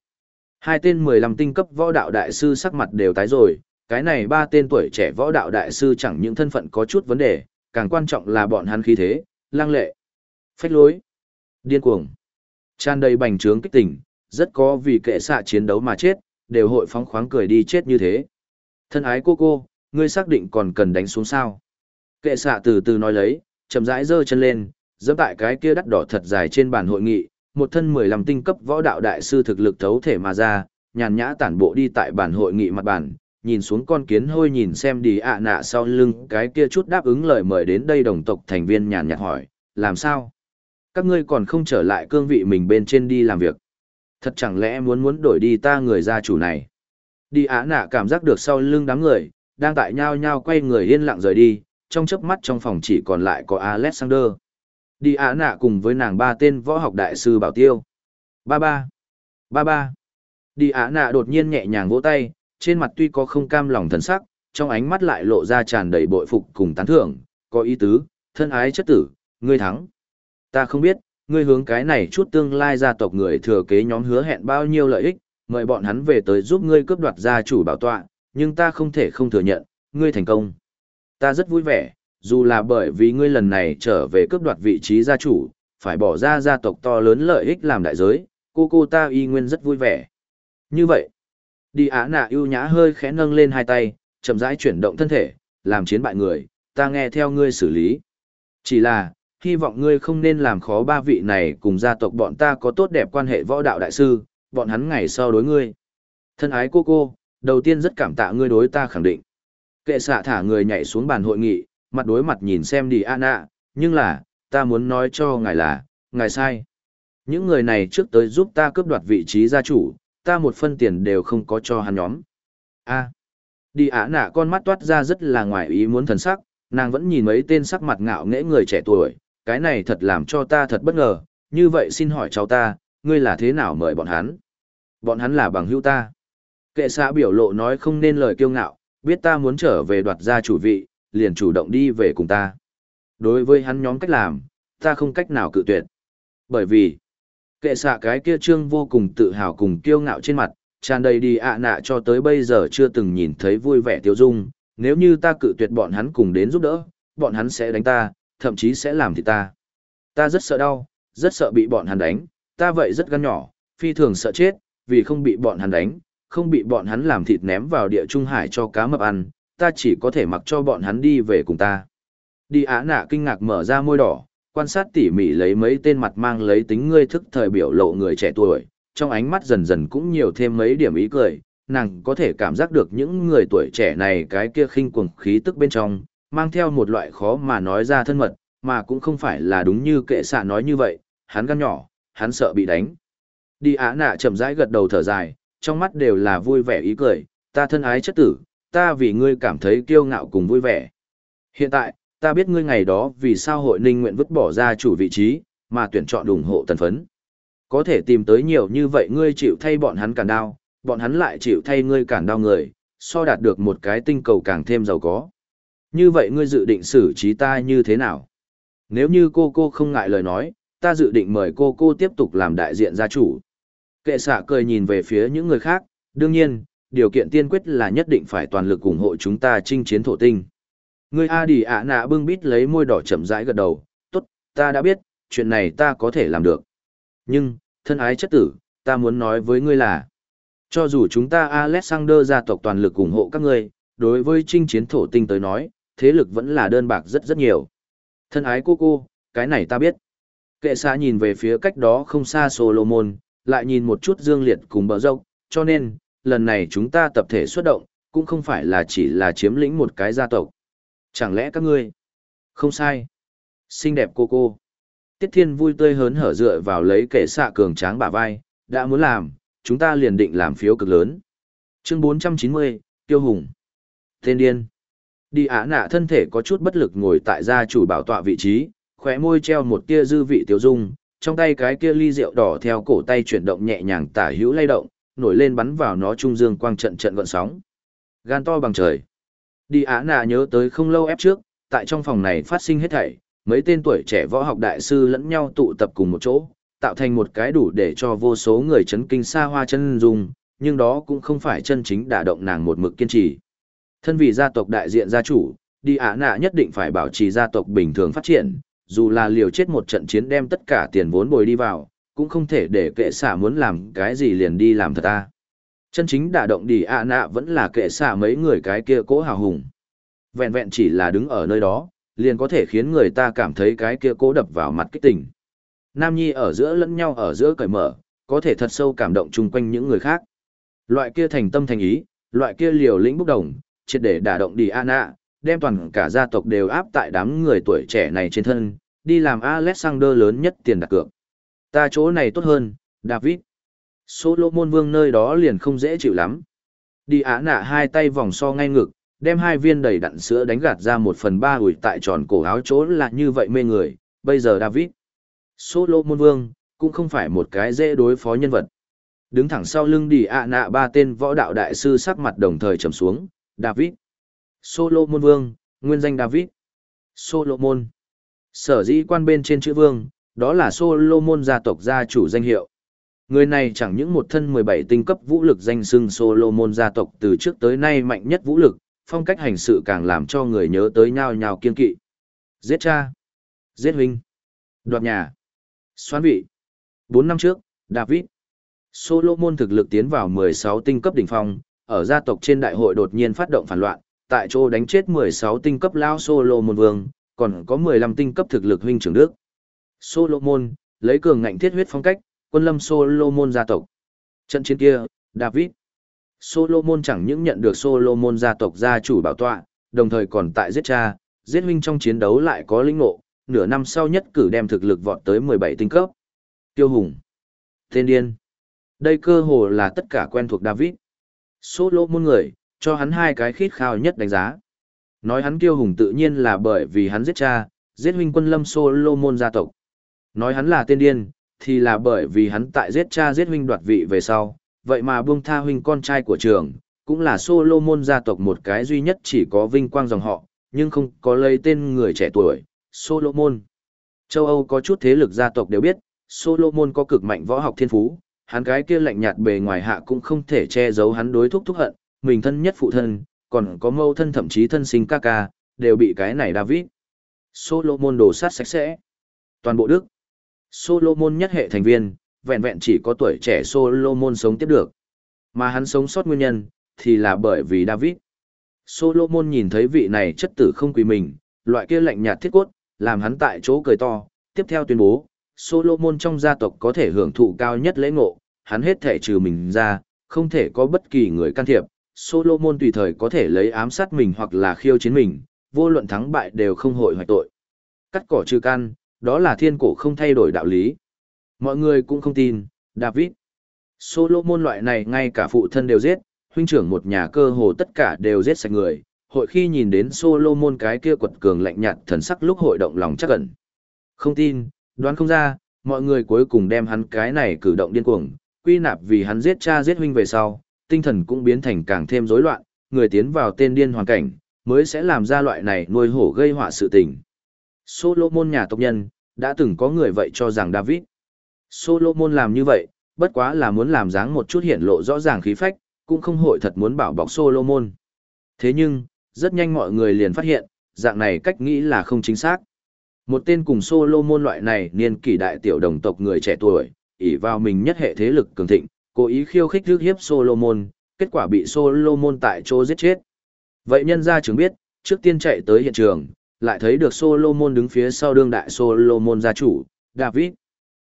Hai tên 15 tinh cấp võ đạo đại sư sắc mặt đều tái rồi, cái này ba tên tuổi trẻ võ đạo đại sư chẳng những thân phận có chút vấn đề, càng quan trọng là bọn hắn khí thế, lang lệ, phách lối, điên cuồng, tràn đầy bành trướng kích tỉnh, rất có vì kệ xạ chiến đấu mà chết, đều hội phóng khoáng cười đi chết như thế. Thân ái cô cô, ngươi xác định còn cần đánh xuống sao? Kệ xạ từ từ nói lấy, chậm rãi giơ chân lên, dẫm tại cái kia đắt đỏ thật dài trên bàn hội nghị, một thân 15 tinh cấp võ đạo đại sư thực lực thấu thể mà ra, nhàn nhã tản bộ đi tại bàn hội nghị mặt bàn, nhìn xuống con kiến hôi nhìn xem đi ạ nạ sau lưng cái kia chút đáp ứng lời mời đến đây đồng tộc thành viên nhàn nhạt hỏi, làm sao? Các ngươi còn không trở lại cương vị mình bên trên đi làm việc. Thật chẳng lẽ muốn muốn đổi đi ta người gia chủ này? Đi á nạ cảm giác được sau lưng đám người, đang tại nhau nhau quay người yên lặng rời đi, trong chớp mắt trong phòng chỉ còn lại có Alexander. Đi á nạ cùng với nàng ba tên võ học đại sư bảo tiêu. Ba ba. Ba ba. Đi á nạ đột nhiên nhẹ nhàng vỗ tay, trên mặt tuy có không cam lòng thần sắc, trong ánh mắt lại lộ ra tràn đầy bội phục cùng tán thưởng, có ý tứ, thân ái chất tử, ngươi thắng. Ta không biết, ngươi hướng cái này chút tương lai gia tộc người thừa kế nhóm hứa hẹn bao nhiêu lợi ích, mời bọn hắn về tới giúp ngươi cướp đoạt gia chủ bảo tọa, nhưng ta không thể không thừa nhận, ngươi thành công. Ta rất vui vẻ, dù là bởi vì ngươi lần này trở về cướp đoạt vị trí gia chủ, phải bỏ ra gia tộc to lớn lợi ích làm đại giới, cô cô ta y nguyên rất vui vẻ. Như vậy, đi á nạ ưu nhã hơi khẽ nâng lên hai tay, chậm rãi chuyển động thân thể, làm chiến bại người, ta nghe theo ngươi xử lý. Chỉ là, hy vọng ngươi không nên làm khó ba vị này cùng gia tộc bọn ta có tốt đẹp quan hệ võ đạo đại sư, bọn hắn ngày sau đối ngươi. Thân ái cô cô, đầu tiên rất cảm tạ ngươi đối ta khẳng định. Kệ xạ thả người nhảy xuống bàn hội nghị, mặt đối mặt nhìn xem đi Anna, nhưng là, ta muốn nói cho ngài là, ngài sai. Những người này trước tới giúp ta cướp đoạt vị trí gia chủ, ta một phân tiền đều không có cho hắn nhóm. A. Đi ả nạ con mắt toát ra rất là ngoài ý muốn thần sắc, nàng vẫn nhìn mấy tên sắc mặt ngạo nghễ người trẻ tuổi, cái này thật làm cho ta thật bất ngờ, như vậy xin hỏi cháu ta, ngươi là thế nào mời bọn hắn? Bọn hắn là bằng hữu ta. Kệ xã biểu lộ nói không nên lời kiêu ngạo, biết ta muốn trở về đoạt gia chủ vị, liền chủ động đi về cùng ta. Đối với hắn nhóm cách làm, ta không cách nào cự tuyệt. Bởi vì, kệ xạ cái kia trương vô cùng tự hào cùng kiêu ngạo trên mặt, tràn đầy đi ạ nạ cho tới bây giờ chưa từng nhìn thấy vui vẻ tiêu dung. Nếu như ta cự tuyệt bọn hắn cùng đến giúp đỡ, bọn hắn sẽ đánh ta, thậm chí sẽ làm thì ta. Ta rất sợ đau, rất sợ bị bọn hắn đánh, ta vậy rất gan nhỏ, phi thường sợ chết, vì không bị bọn hắn đánh, không bị bọn hắn làm thịt ném vào địa trung hải cho cá mập ăn, ta chỉ có thể mặc cho bọn hắn đi về cùng ta. Đi á nạ kinh ngạc mở ra môi đỏ, quan sát tỉ mỉ lấy mấy tên mặt mang lấy tính ngươi thức thời biểu lộ người trẻ tuổi, trong ánh mắt dần dần cũng nhiều thêm mấy điểm ý cười, nàng có thể cảm giác được những người tuổi trẻ này cái kia khinh cuồng khí tức bên trong, mang theo một loại khó mà nói ra thân mật, mà cũng không phải là đúng như kệ xạ nói như vậy, hắn gan nhỏ, hắn sợ bị đánh. Đi á nạ chậm rãi gật đầu thở dài, trong mắt đều là vui vẻ ý cười, ta thân ái chất tử, ta vì ngươi cảm thấy kiêu ngạo cùng vui vẻ. Hiện tại, ta biết ngươi ngày đó vì sao hội ninh nguyện vứt bỏ ra chủ vị trí, mà tuyển chọn ủng hộ tần phấn. Có thể tìm tới nhiều như vậy ngươi chịu thay bọn hắn cản đau, bọn hắn lại chịu thay ngươi cản đau người, so đạt được một cái tinh cầu càng thêm giàu có. Như vậy ngươi dự định xử trí ta như thế nào? Nếu như cô cô không ngại lời nói, ta dự định mời cô cô tiếp tục làm đại diện gia chủ. Kệ xạ cười nhìn về phía những người khác, đương nhiên, điều kiện tiên quyết là nhất định phải toàn lực ủng hộ chúng ta chinh chiến thổ tinh. Người A đi ạ nạ bưng bít lấy môi đỏ chậm rãi gật đầu, tốt, ta đã biết, chuyện này ta có thể làm được. Nhưng, thân ái chất tử, ta muốn nói với ngươi là, cho dù chúng ta Alexander gia tộc toàn lực ủng hộ các ngươi, đối với chinh chiến thổ tinh tới nói, thế lực vẫn là đơn bạc rất rất nhiều. Thân ái cô cô, cái này ta biết. Kệ xa nhìn về phía cách đó không xa Solomon, lại nhìn một chút dương liệt cùng bờ dốc, cho nên, lần này chúng ta tập thể xuất động, cũng không phải là chỉ là chiếm lĩnh một cái gia tộc. Chẳng lẽ các ngươi? Không sai. Xinh đẹp cô cô. Tiết Thiên vui tươi hớn hở dựa vào lấy kẻ xạ cường tráng bả vai, đã muốn làm, chúng ta liền định làm phiếu cực lớn. Chương 490, Tiêu Hùng. Tên điên. Đi ả nạ thân thể có chút bất lực ngồi tại gia chủ bảo tọa vị trí, khóe môi treo một tia dư vị tiêu dung, trong tay cái kia ly rượu đỏ theo cổ tay chuyển động nhẹ nhàng tả hữu lay động, nổi lên bắn vào nó trung dương quang trận trận gọn sóng. Gan to bằng trời. Đi ả nạ nhớ tới không lâu ép trước, tại trong phòng này phát sinh hết thảy, mấy tên tuổi trẻ võ học đại sư lẫn nhau tụ tập cùng một chỗ, tạo thành một cái đủ để cho vô số người chấn kinh xa hoa chân dung, nhưng đó cũng không phải chân chính đả động nàng một mực kiên trì. Thân vì gia tộc đại diện gia chủ, đi ả nạ nhất định phải bảo trì gia tộc bình thường phát triển, dù là liều chết một trận chiến đem tất cả tiền vốn bồi đi vào, cũng không thể để kệ xạ muốn làm cái gì liền đi làm thật ta. Chân chính đả động đi ả nạ vẫn là kệ xạ mấy người cái kia cố hào hùng. Vẹn vẹn chỉ là đứng ở nơi đó, liền có thể khiến người ta cảm thấy cái kia cố đập vào mặt kích tình. Nam Nhi ở giữa lẫn nhau ở giữa cởi mở, có thể thật sâu cảm động chung quanh những người khác. Loại kia thành tâm thành ý, loại kia liều lĩnh bốc đồng, triệt để đả động đi Anna, đem toàn cả gia tộc đều áp tại đám người tuổi trẻ này trên thân, đi làm Alexander lớn nhất tiền đặt cược. Ta chỗ này tốt hơn, David. Solomon vương nơi đó liền không dễ chịu lắm. Đi á nạ hai tay vòng so ngay ngực, đem hai viên đầy đặn sữa đánh gạt ra một phần ba ủi tại tròn cổ áo chỗ là như vậy mê người. Bây giờ David, Solomon vương, cũng không phải một cái dễ đối phó nhân vật. Đứng thẳng sau lưng đi ạ nạ ba tên võ đạo đại sư sắc mặt đồng thời trầm xuống, David, Solomon Vương, nguyên danh David, Solomon. Sở dĩ quan bên trên chữ Vương, đó là Solomon gia tộc gia chủ danh hiệu. Người này chẳng những một thân 17 tinh cấp vũ lực danh xưng Solomon gia tộc từ trước tới nay mạnh nhất vũ lực, phong cách hành sự càng làm cho người nhớ tới nhau nhào kiên kỵ. Giết cha, giết huynh, đoạt nhà, xoán vị. 4 năm trước, David, Solomon thực lực tiến vào 16 tinh cấp đỉnh phong, ở gia tộc trên đại hội đột nhiên phát động phản loạn, tại chỗ đánh chết 16 tinh cấp lao Solomon vương, còn có 15 tinh cấp thực lực huynh trưởng đức. Solomon, lấy cường ngạnh thiết huyết phong cách, quân lâm Solomon gia tộc. Trận chiến kia, David. Solomon chẳng những nhận được Solomon gia tộc gia chủ bảo tọa, đồng thời còn tại giết cha, giết huynh trong chiến đấu lại có linh ngộ, nửa năm sau nhất cử đem thực lực vọt tới 17 tinh cấp. Tiêu hùng. Tên điên. Đây cơ hồ là tất cả quen thuộc David. Solomon người, cho hắn hai cái khít khao nhất đánh giá. Nói hắn kiêu hùng tự nhiên là bởi vì hắn giết cha, giết huynh quân lâm Solomon gia tộc. Nói hắn là tên điên, thì là bởi vì hắn tại giết cha giết huynh đoạt vị về sau, vậy mà buông tha huynh con trai của trường, cũng là Solomon gia tộc một cái duy nhất chỉ có vinh quang dòng họ, nhưng không có lấy tên người trẻ tuổi, Solomon. Châu Âu có chút thế lực gia tộc đều biết, Solomon có cực mạnh võ học thiên phú, hắn cái kia lạnh nhạt bề ngoài hạ cũng không thể che giấu hắn đối thúc thúc hận, mình thân nhất phụ thân, còn có mâu thân thậm chí thân sinh ca ca, đều bị cái này David. Solomon đồ sát sạch sẽ. Toàn bộ Đức. Solomon nhất hệ thành viên, vẹn vẹn chỉ có tuổi trẻ Solomon sống tiếp được. Mà hắn sống sót nguyên nhân, thì là bởi vì David. Solomon nhìn thấy vị này chất tử không quỳ mình, loại kia lạnh nhạt thiết cốt, làm hắn tại chỗ cười to, tiếp theo tuyên bố, Solomon trong gia tộc có thể hưởng thụ cao nhất lễ ngộ, hắn hết thể trừ mình ra, không thể có bất kỳ người can thiệp, Solomon tùy thời có thể lấy ám sát mình hoặc là khiêu chiến mình, vô luận thắng bại đều không hội hoại tội. Cắt cỏ trừ căn, đó là thiên cổ không thay đổi đạo lý. Mọi người cũng không tin, David. Solomon loại này ngay cả phụ thân đều giết, huynh trưởng một nhà cơ hồ tất cả đều giết sạch người. Hội khi nhìn đến Solomon cái kia quật cường lạnh nhạt thần sắc lúc hội động lòng chắc ẩn. Không tin, đoán không ra, mọi người cuối cùng đem hắn cái này cử động điên cuồng, quy nạp vì hắn giết cha giết huynh về sau, tinh thần cũng biến thành càng thêm rối loạn, người tiến vào tên điên hoàn cảnh, mới sẽ làm ra loại này nuôi hổ gây họa sự tình. Solomon nhà tộc nhân, đã từng có người vậy cho rằng David. Solomon làm như vậy, bất quá là muốn làm dáng một chút hiện lộ rõ ràng khí phách, cũng không hội thật muốn bảo bọc Solomon. Thế nhưng, rất nhanh mọi người liền phát hiện, dạng này cách nghĩ là không chính xác. Một tên cùng Solomon loại này niên kỷ đại tiểu đồng tộc người trẻ tuổi, ỷ vào mình nhất hệ thế lực cường thịnh, cố ý khiêu khích rước hiếp Solomon, kết quả bị Solomon tại chỗ giết chết. Vậy nhân gia chứng biết, trước tiên chạy tới hiện trường, lại thấy được Solomon đứng phía sau đương đại Solomon gia chủ, David.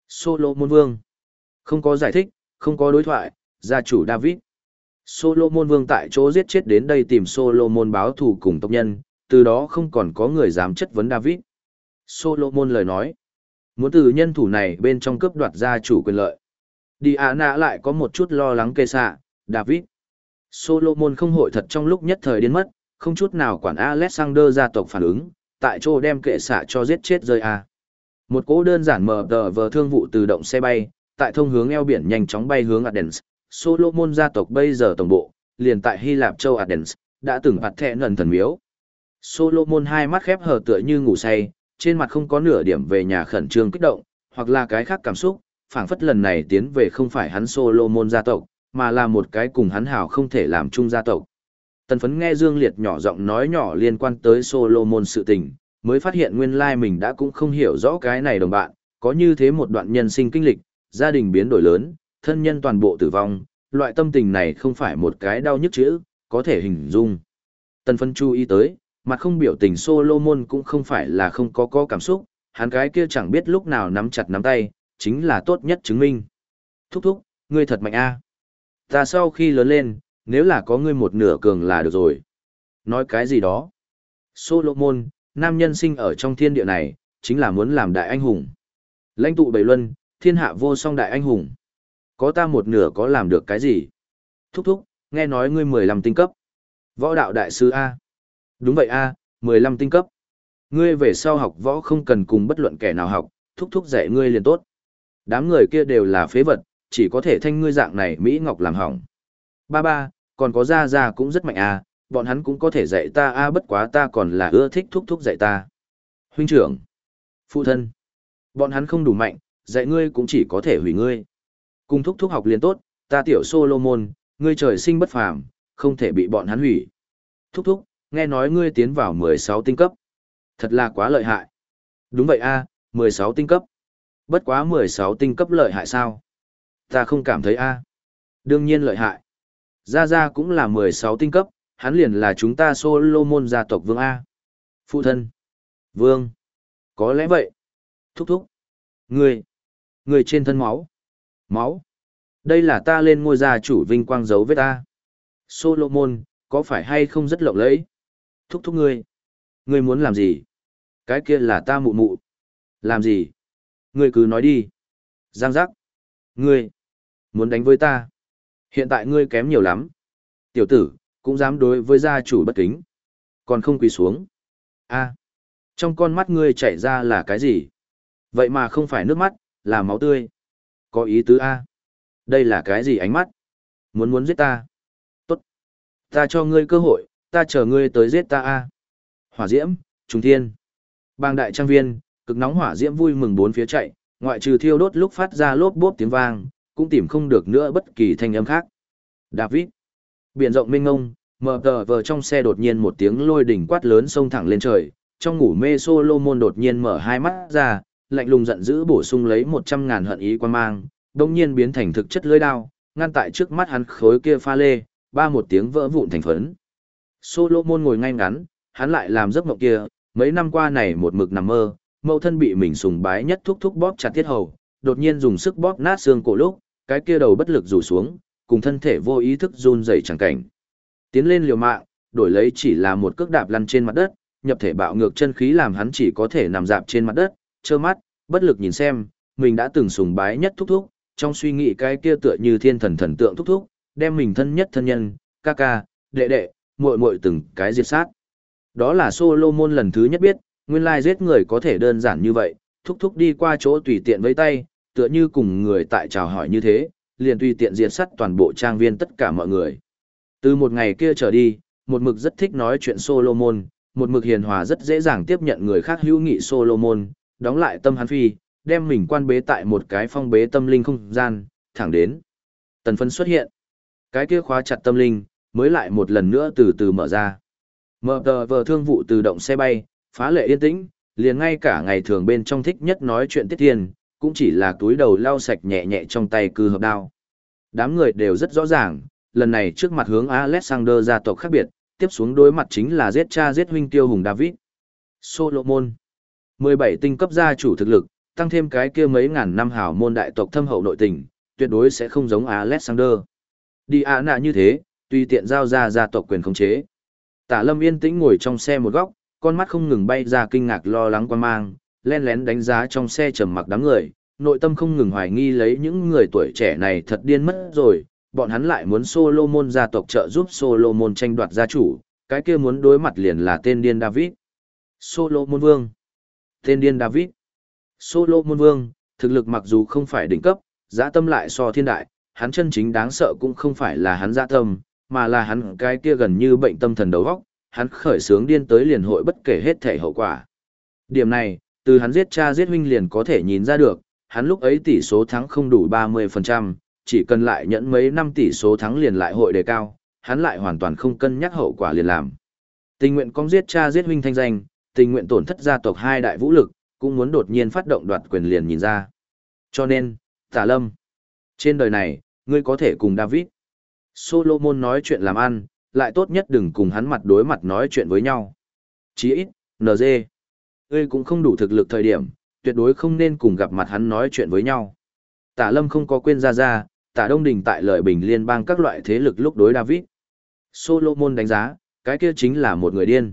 Solomon vương. Không có giải thích, không có đối thoại, gia chủ David. Solomon vương tại chỗ giết chết đến đây tìm Solomon báo thù cùng tộc nhân, từ đó không còn có người dám chất vấn David. Solomon lời nói, muốn từ nhân thủ này bên trong cướp đoạt gia chủ quyền lợi. Diana lại có một chút lo lắng kê xạ, David. Solomon không hội thật trong lúc nhất thời đến mất, không chút nào quản Alexander gia tộc phản ứng, tại chỗ đem kệ xạ cho giết chết rơi à. Một cỗ đơn giản mở tờ vờ thương vụ tự động xe bay, tại thông hướng eo biển nhanh chóng bay hướng Athens, Solomon gia tộc bây giờ tổng bộ, liền tại Hy Lạp châu Athens, đã từng phạt thẹn ngần thần miếu. Solomon hai mắt khép hờ tựa như ngủ say, trên mặt không có nửa điểm về nhà khẩn trương kích động, hoặc là cái khác cảm xúc, phảng phất lần này tiến về không phải hắn Solomon gia tộc, mà là một cái cùng hắn hảo không thể làm chung gia tộc. Tần phấn nghe Dương Liệt nhỏ giọng nói nhỏ liên quan tới Solomon sự tình, mới phát hiện nguyên lai mình đã cũng không hiểu rõ cái này đồng bạn, có như thế một đoạn nhân sinh kinh lịch, gia đình biến đổi lớn, thân nhân toàn bộ tử vong, loại tâm tình này không phải một cái đau nhức chữ, có thể hình dung. Tần phấn chú ý tới, mặt không biểu tình Solomon cũng không phải là không có có cảm xúc, hắn cái kia chẳng biết lúc nào nắm chặt nắm tay, chính là tốt nhất chứng minh. Thúc thúc, ngươi thật mạnh a. Ta sau khi lớn lên, nếu là có ngươi một nửa cường là được rồi. Nói cái gì đó? Solomon, nam nhân sinh ở trong thiên địa này, chính là muốn làm đại anh hùng. Lãnh tụ Bảy Luân, thiên hạ vô song đại anh hùng. Có ta một nửa có làm được cái gì? Thúc thúc, nghe nói ngươi 15 tinh cấp. Võ đạo đại sư A. Đúng vậy A, 15 tinh cấp. Ngươi về sau học võ không cần cùng bất luận kẻ nào học, thúc thúc dạy ngươi liền tốt. Đám người kia đều là phế vật, chỉ có thể thanh ngươi dạng này Mỹ Ngọc làm hỏng. Ba ba, còn có Gia Gia cũng rất mạnh à, bọn hắn cũng có thể dạy ta a bất quá ta còn là ưa thích thúc thúc dạy ta. Huynh trưởng, phụ thân, bọn hắn không đủ mạnh, dạy ngươi cũng chỉ có thể hủy ngươi. Cùng thúc thúc học liền tốt, ta tiểu Solomon, ngươi trời sinh bất phàm, không thể bị bọn hắn hủy. Thúc thúc, nghe nói ngươi tiến vào 16 tinh cấp. Thật là quá lợi hại. Đúng vậy a, 16 tinh cấp. Bất quá 16 tinh cấp lợi hại sao? Ta không cảm thấy a. Đương nhiên lợi hại. Gia Gia cũng là 16 tinh cấp, hắn liền là chúng ta Solomon gia tộc vương A. Phụ thân. Vương. Có lẽ vậy. Thúc thúc. Người. Người trên thân máu. Máu. Đây là ta lên ngôi gia chủ vinh quang dấu vết ta. Solomon, có phải hay không rất lộng lẫy? Thúc thúc ngươi. Ngươi muốn làm gì? Cái kia là ta mụ mụ. Làm gì? Ngươi cứ nói đi. Giang giác. Ngươi. Muốn đánh với ta. Hiện tại ngươi kém nhiều lắm. Tiểu tử, cũng dám đối với gia chủ bất kính. Còn không quỳ xuống. a trong con mắt ngươi chảy ra là cái gì? Vậy mà không phải nước mắt, là máu tươi. Có ý tứ a Đây là cái gì ánh mắt? Muốn muốn giết ta? Tốt. Ta cho ngươi cơ hội, ta chờ ngươi tới giết ta a Hỏa diễm, trùng thiên. Bang đại trang viên, cực nóng hỏa diễm vui mừng bốn phía chạy, ngoại trừ thiêu đốt lúc phát ra lốp bốp tiếng vang, cũng tìm không được nữa bất kỳ thanh âm khác. David. Biển rộng mênh ngông, mờ tờ vờ trong xe đột nhiên một tiếng lôi đỉnh quát lớn xông thẳng lên trời, trong ngủ mê Solomon đột nhiên mở hai mắt ra, lạnh lùng giận dữ bổ sung lấy một trăm ngàn hận ý quan mang, đồng nhiên biến thành thực chất lưỡi đao, ngăn tại trước mắt hắn khối kia pha lê, ba một tiếng vỡ vụn thành phấn. Solomon ngồi ngay ngắn, hắn lại làm giấc mộng kia, mấy năm qua này một mực nằm mơ, mẫu thân bị mình sùng bái nhất thúc thúc bóp chặt tiết hầu, đột nhiên dùng sức bóp nát xương cổ lúc, cái kia đầu bất lực rủ xuống, cùng thân thể vô ý thức run rẩy chẳng cảnh. Tiến lên liều mạng, đổi lấy chỉ là một cước đạp lăn trên mặt đất, nhập thể bạo ngược chân khí làm hắn chỉ có thể nằm dạp trên mặt đất, trơ mắt, bất lực nhìn xem, mình đã từng sùng bái nhất thúc thúc, trong suy nghĩ cái kia tựa như thiên thần thần tượng thúc thúc, đem mình thân nhất thân nhân, ca ca, đệ đệ, muội muội từng cái diệt sát. Đó là Solomon lần thứ nhất biết, nguyên lai giết người có thể đơn giản như vậy, thúc thúc đi qua chỗ tùy tiện với tay, tựa như cùng người tại chào hỏi như thế, liền tùy tiện diệt sát toàn bộ trang viên tất cả mọi người. Từ một ngày kia trở đi, một mực rất thích nói chuyện Solomon, một mực hiền hòa rất dễ dàng tiếp nhận người khác hữu nghị Solomon, đóng lại tâm hắn phi, đem mình quan bế tại một cái phong bế tâm linh không gian, thẳng đến. Tần phân xuất hiện. Cái kia khóa chặt tâm linh, mới lại một lần nữa từ từ mở ra. Mở tờ vờ thương vụ tự động xe bay, phá lệ yên tĩnh, liền ngay cả ngày thường bên trong thích nhất nói chuyện tiết tiền, cũng chỉ là túi đầu lau sạch nhẹ nhẹ trong tay cư hợp đao. Đám người đều rất rõ ràng, lần này trước mặt hướng Alexander gia tộc khác biệt, tiếp xuống đối mặt chính là giết cha giết huynh tiêu hùng David. Solomon. 17 tinh cấp gia chủ thực lực, tăng thêm cái kia mấy ngàn năm hảo môn đại tộc thâm hậu nội tình, tuyệt đối sẽ không giống Alexander. Đi á nạ như thế, tùy tiện giao ra gia tộc quyền khống chế. Tả lâm yên tĩnh ngồi trong xe một góc, con mắt không ngừng bay ra kinh ngạc lo lắng quan mang, len lén đánh giá trong xe trầm mặc đám người, nội tâm không ngừng hoài nghi lấy những người tuổi trẻ này thật điên mất rồi, bọn hắn lại muốn Solomon gia tộc trợ giúp Solomon tranh đoạt gia chủ, cái kia muốn đối mặt liền là tên điên David. Solomon Vương. Tên điên David. Solomon Vương, thực lực mặc dù không phải đỉnh cấp, giã tâm lại so thiên đại, hắn chân chính đáng sợ cũng không phải là hắn giã tâm, mà là hắn cái kia gần như bệnh tâm thần đầu óc, hắn khởi sướng điên tới liền hội bất kể hết thể hậu quả. Điểm này, từ hắn giết cha giết huynh liền có thể nhìn ra được, hắn lúc ấy tỷ số thắng không đủ 30%, chỉ cần lại nhẫn mấy năm tỷ số thắng liền lại hội đề cao, hắn lại hoàn toàn không cân nhắc hậu quả liền làm. Tình nguyện con giết cha giết huynh thanh danh, tình nguyện tổn thất gia tộc hai đại vũ lực, cũng muốn đột nhiên phát động đoạt quyền liền nhìn ra. Cho nên, Tả Lâm, trên đời này, ngươi có thể cùng David. Solomon nói chuyện làm ăn, lại tốt nhất đừng cùng hắn mặt đối mặt nói chuyện với nhau. Chí ít, NG. Ngươi cũng không đủ thực lực thời điểm, tuyệt đối không nên cùng gặp mặt hắn nói chuyện với nhau. Tả Lâm không có quên ra ra, Tả Đông Đình tại lợi bình liên bang các loại thế lực lúc đối David. Solomon đánh giá, cái kia chính là một người điên.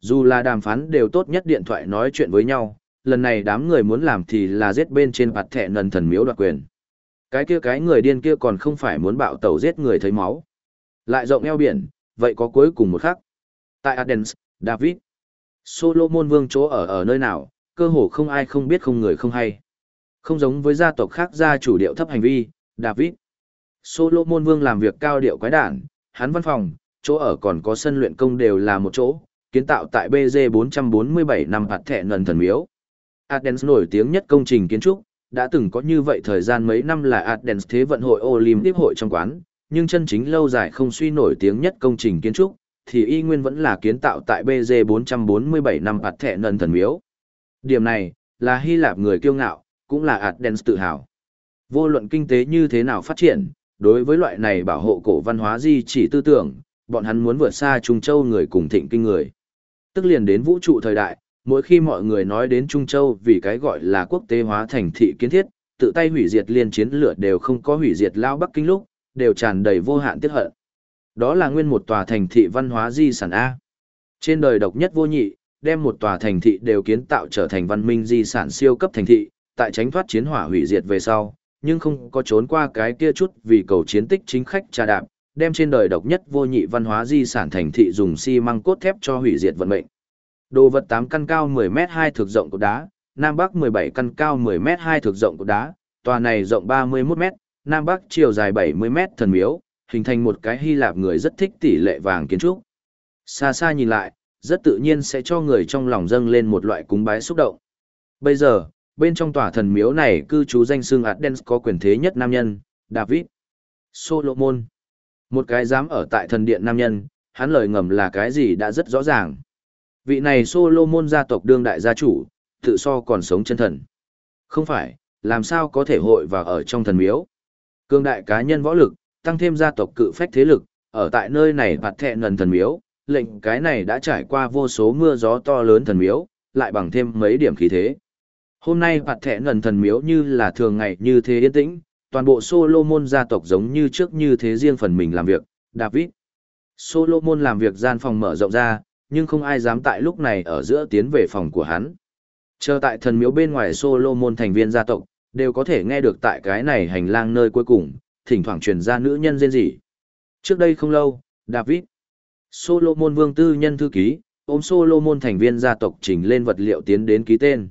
Dù là đàm phán đều tốt nhất điện thoại nói chuyện với nhau, lần này đám người muốn làm thì là giết bên trên mặt thẻ nần thần miếu đoạt quyền. Cái kia cái người điên kia còn không phải muốn bạo tẩu giết người thấy máu. Lại rộng eo biển, vậy có cuối cùng một khắc. Tại Athens, David, Solomon vương chỗ ở ở nơi nào, cơ hồ không ai không biết không người không hay. Không giống với gia tộc khác gia chủ điệu thấp hành vi, David. Solomon vương làm việc cao điệu quái đản, hắn văn phòng, chỗ ở còn có sân luyện công đều là một chỗ, kiến tạo tại BG 447 năm hạt thẻ nần thần miếu. Athens nổi tiếng nhất công trình kiến trúc, đã từng có như vậy thời gian mấy năm là Athens Thế vận hội Olympic hội trong quán, nhưng chân chính lâu dài không suy nổi tiếng nhất công trình kiến trúc, thì y nguyên vẫn là kiến tạo tại BG 447 năm ạt thẻ nần thần miếu. Điểm này, là Hy Lạp người kiêu ngạo, cũng là Athens tự hào. Vô luận kinh tế như thế nào phát triển, đối với loại này bảo hộ cổ văn hóa di chỉ tư tưởng, bọn hắn muốn vượt xa Trung Châu người cùng thịnh kinh người. Tức liền đến vũ trụ thời đại, mỗi khi mọi người nói đến Trung Châu vì cái gọi là quốc tế hóa thành thị kiến thiết, tự tay hủy diệt liên chiến lửa đều không có hủy diệt lao Bắc Kinh lúc, đều tràn đầy vô hạn tiết hận. Đó là nguyên một tòa thành thị văn hóa di sản A. Trên đời độc nhất vô nhị, đem một tòa thành thị đều kiến tạo trở thành văn minh di sản siêu cấp thành thị, tại tránh thoát chiến hỏa hủy diệt về sau, nhưng không có trốn qua cái kia chút vì cầu chiến tích chính khách trà đạp, đem trên đời độc nhất vô nhị văn hóa di sản thành thị dùng xi măng cốt thép cho hủy diệt vận mệnh. Đồ vật 8 căn cao 10 mét 2 thực rộng của đá, Nam Bắc 17 căn cao 10 mét 2 thực rộng của đá, tòa này rộng 31 mét, Nam Bắc chiều dài 70 mét thần miếu, hình thành một cái Hy Lạp người rất thích tỷ lệ vàng kiến trúc. Xa xa nhìn lại, rất tự nhiên sẽ cho người trong lòng dâng lên một loại cúng bái xúc động. Bây giờ, bên trong tòa thần miếu này cư trú danh xương Adens có quyền thế nhất nam nhân, David, Solomon. Một cái dám ở tại thần điện nam nhân, hắn lời ngầm là cái gì đã rất rõ ràng. Vị này Solomon gia tộc đương đại gia chủ, tự so còn sống chân thần. Không phải, làm sao có thể hội vào ở trong thần miếu. Cương đại cá nhân võ lực, tăng thêm gia tộc cự phách thế lực, ở tại nơi này bạt thẹn lần thần miếu, lệnh cái này đã trải qua vô số mưa gió to lớn thần miếu, lại bằng thêm mấy điểm khí thế. Hôm nay bạt thẹn lần thần miếu như là thường ngày như thế yên tĩnh, toàn bộ Solomon gia tộc giống như trước như thế riêng phần mình làm việc, David. Solomon làm việc gian phòng mở rộng ra, nhưng không ai dám tại lúc này ở giữa tiến về phòng của hắn. Chờ tại thần miếu bên ngoài Solomon thành viên gia tộc, đều có thể nghe được tại cái này hành lang nơi cuối cùng, thỉnh thoảng truyền ra nữ nhân rên rỉ. Trước đây không lâu, David, Solomon vương tư nhân thư ký, ôm Solomon thành viên gia tộc trình lên vật liệu tiến đến ký tên.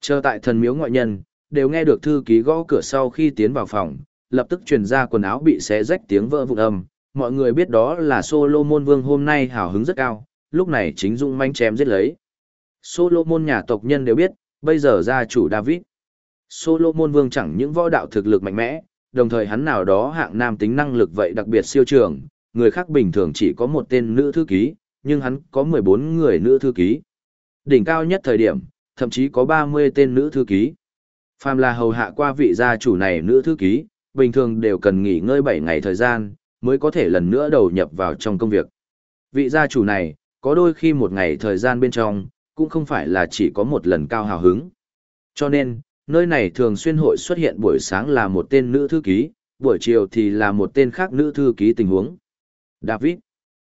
Chờ tại thần miếu ngoại nhân, đều nghe được thư ký gõ cửa sau khi tiến vào phòng, lập tức truyền ra quần áo bị xé rách tiếng vỡ vụn âm. Mọi người biết đó là Solomon vương hôm nay hào hứng rất cao, lúc này chính dung manh chém giết lấy. Solomon nhà tộc nhân đều biết, bây giờ gia chủ David. Solomon vương chẳng những võ đạo thực lực mạnh mẽ, đồng thời hắn nào đó hạng nam tính năng lực vậy đặc biệt siêu trường, người khác bình thường chỉ có một tên nữ thư ký, nhưng hắn có 14 người nữ thư ký. Đỉnh cao nhất thời điểm, thậm chí có 30 tên nữ thư ký. Phàm là hầu hạ qua vị gia chủ này nữ thư ký, bình thường đều cần nghỉ ngơi 7 ngày thời gian, mới có thể lần nữa đầu nhập vào trong công việc. Vị gia chủ này, có đôi khi một ngày thời gian bên trong, cũng không phải là chỉ có một lần cao hào hứng. Cho nên, nơi này thường xuyên hội xuất hiện buổi sáng là một tên nữ thư ký, buổi chiều thì là một tên khác nữ thư ký tình huống. David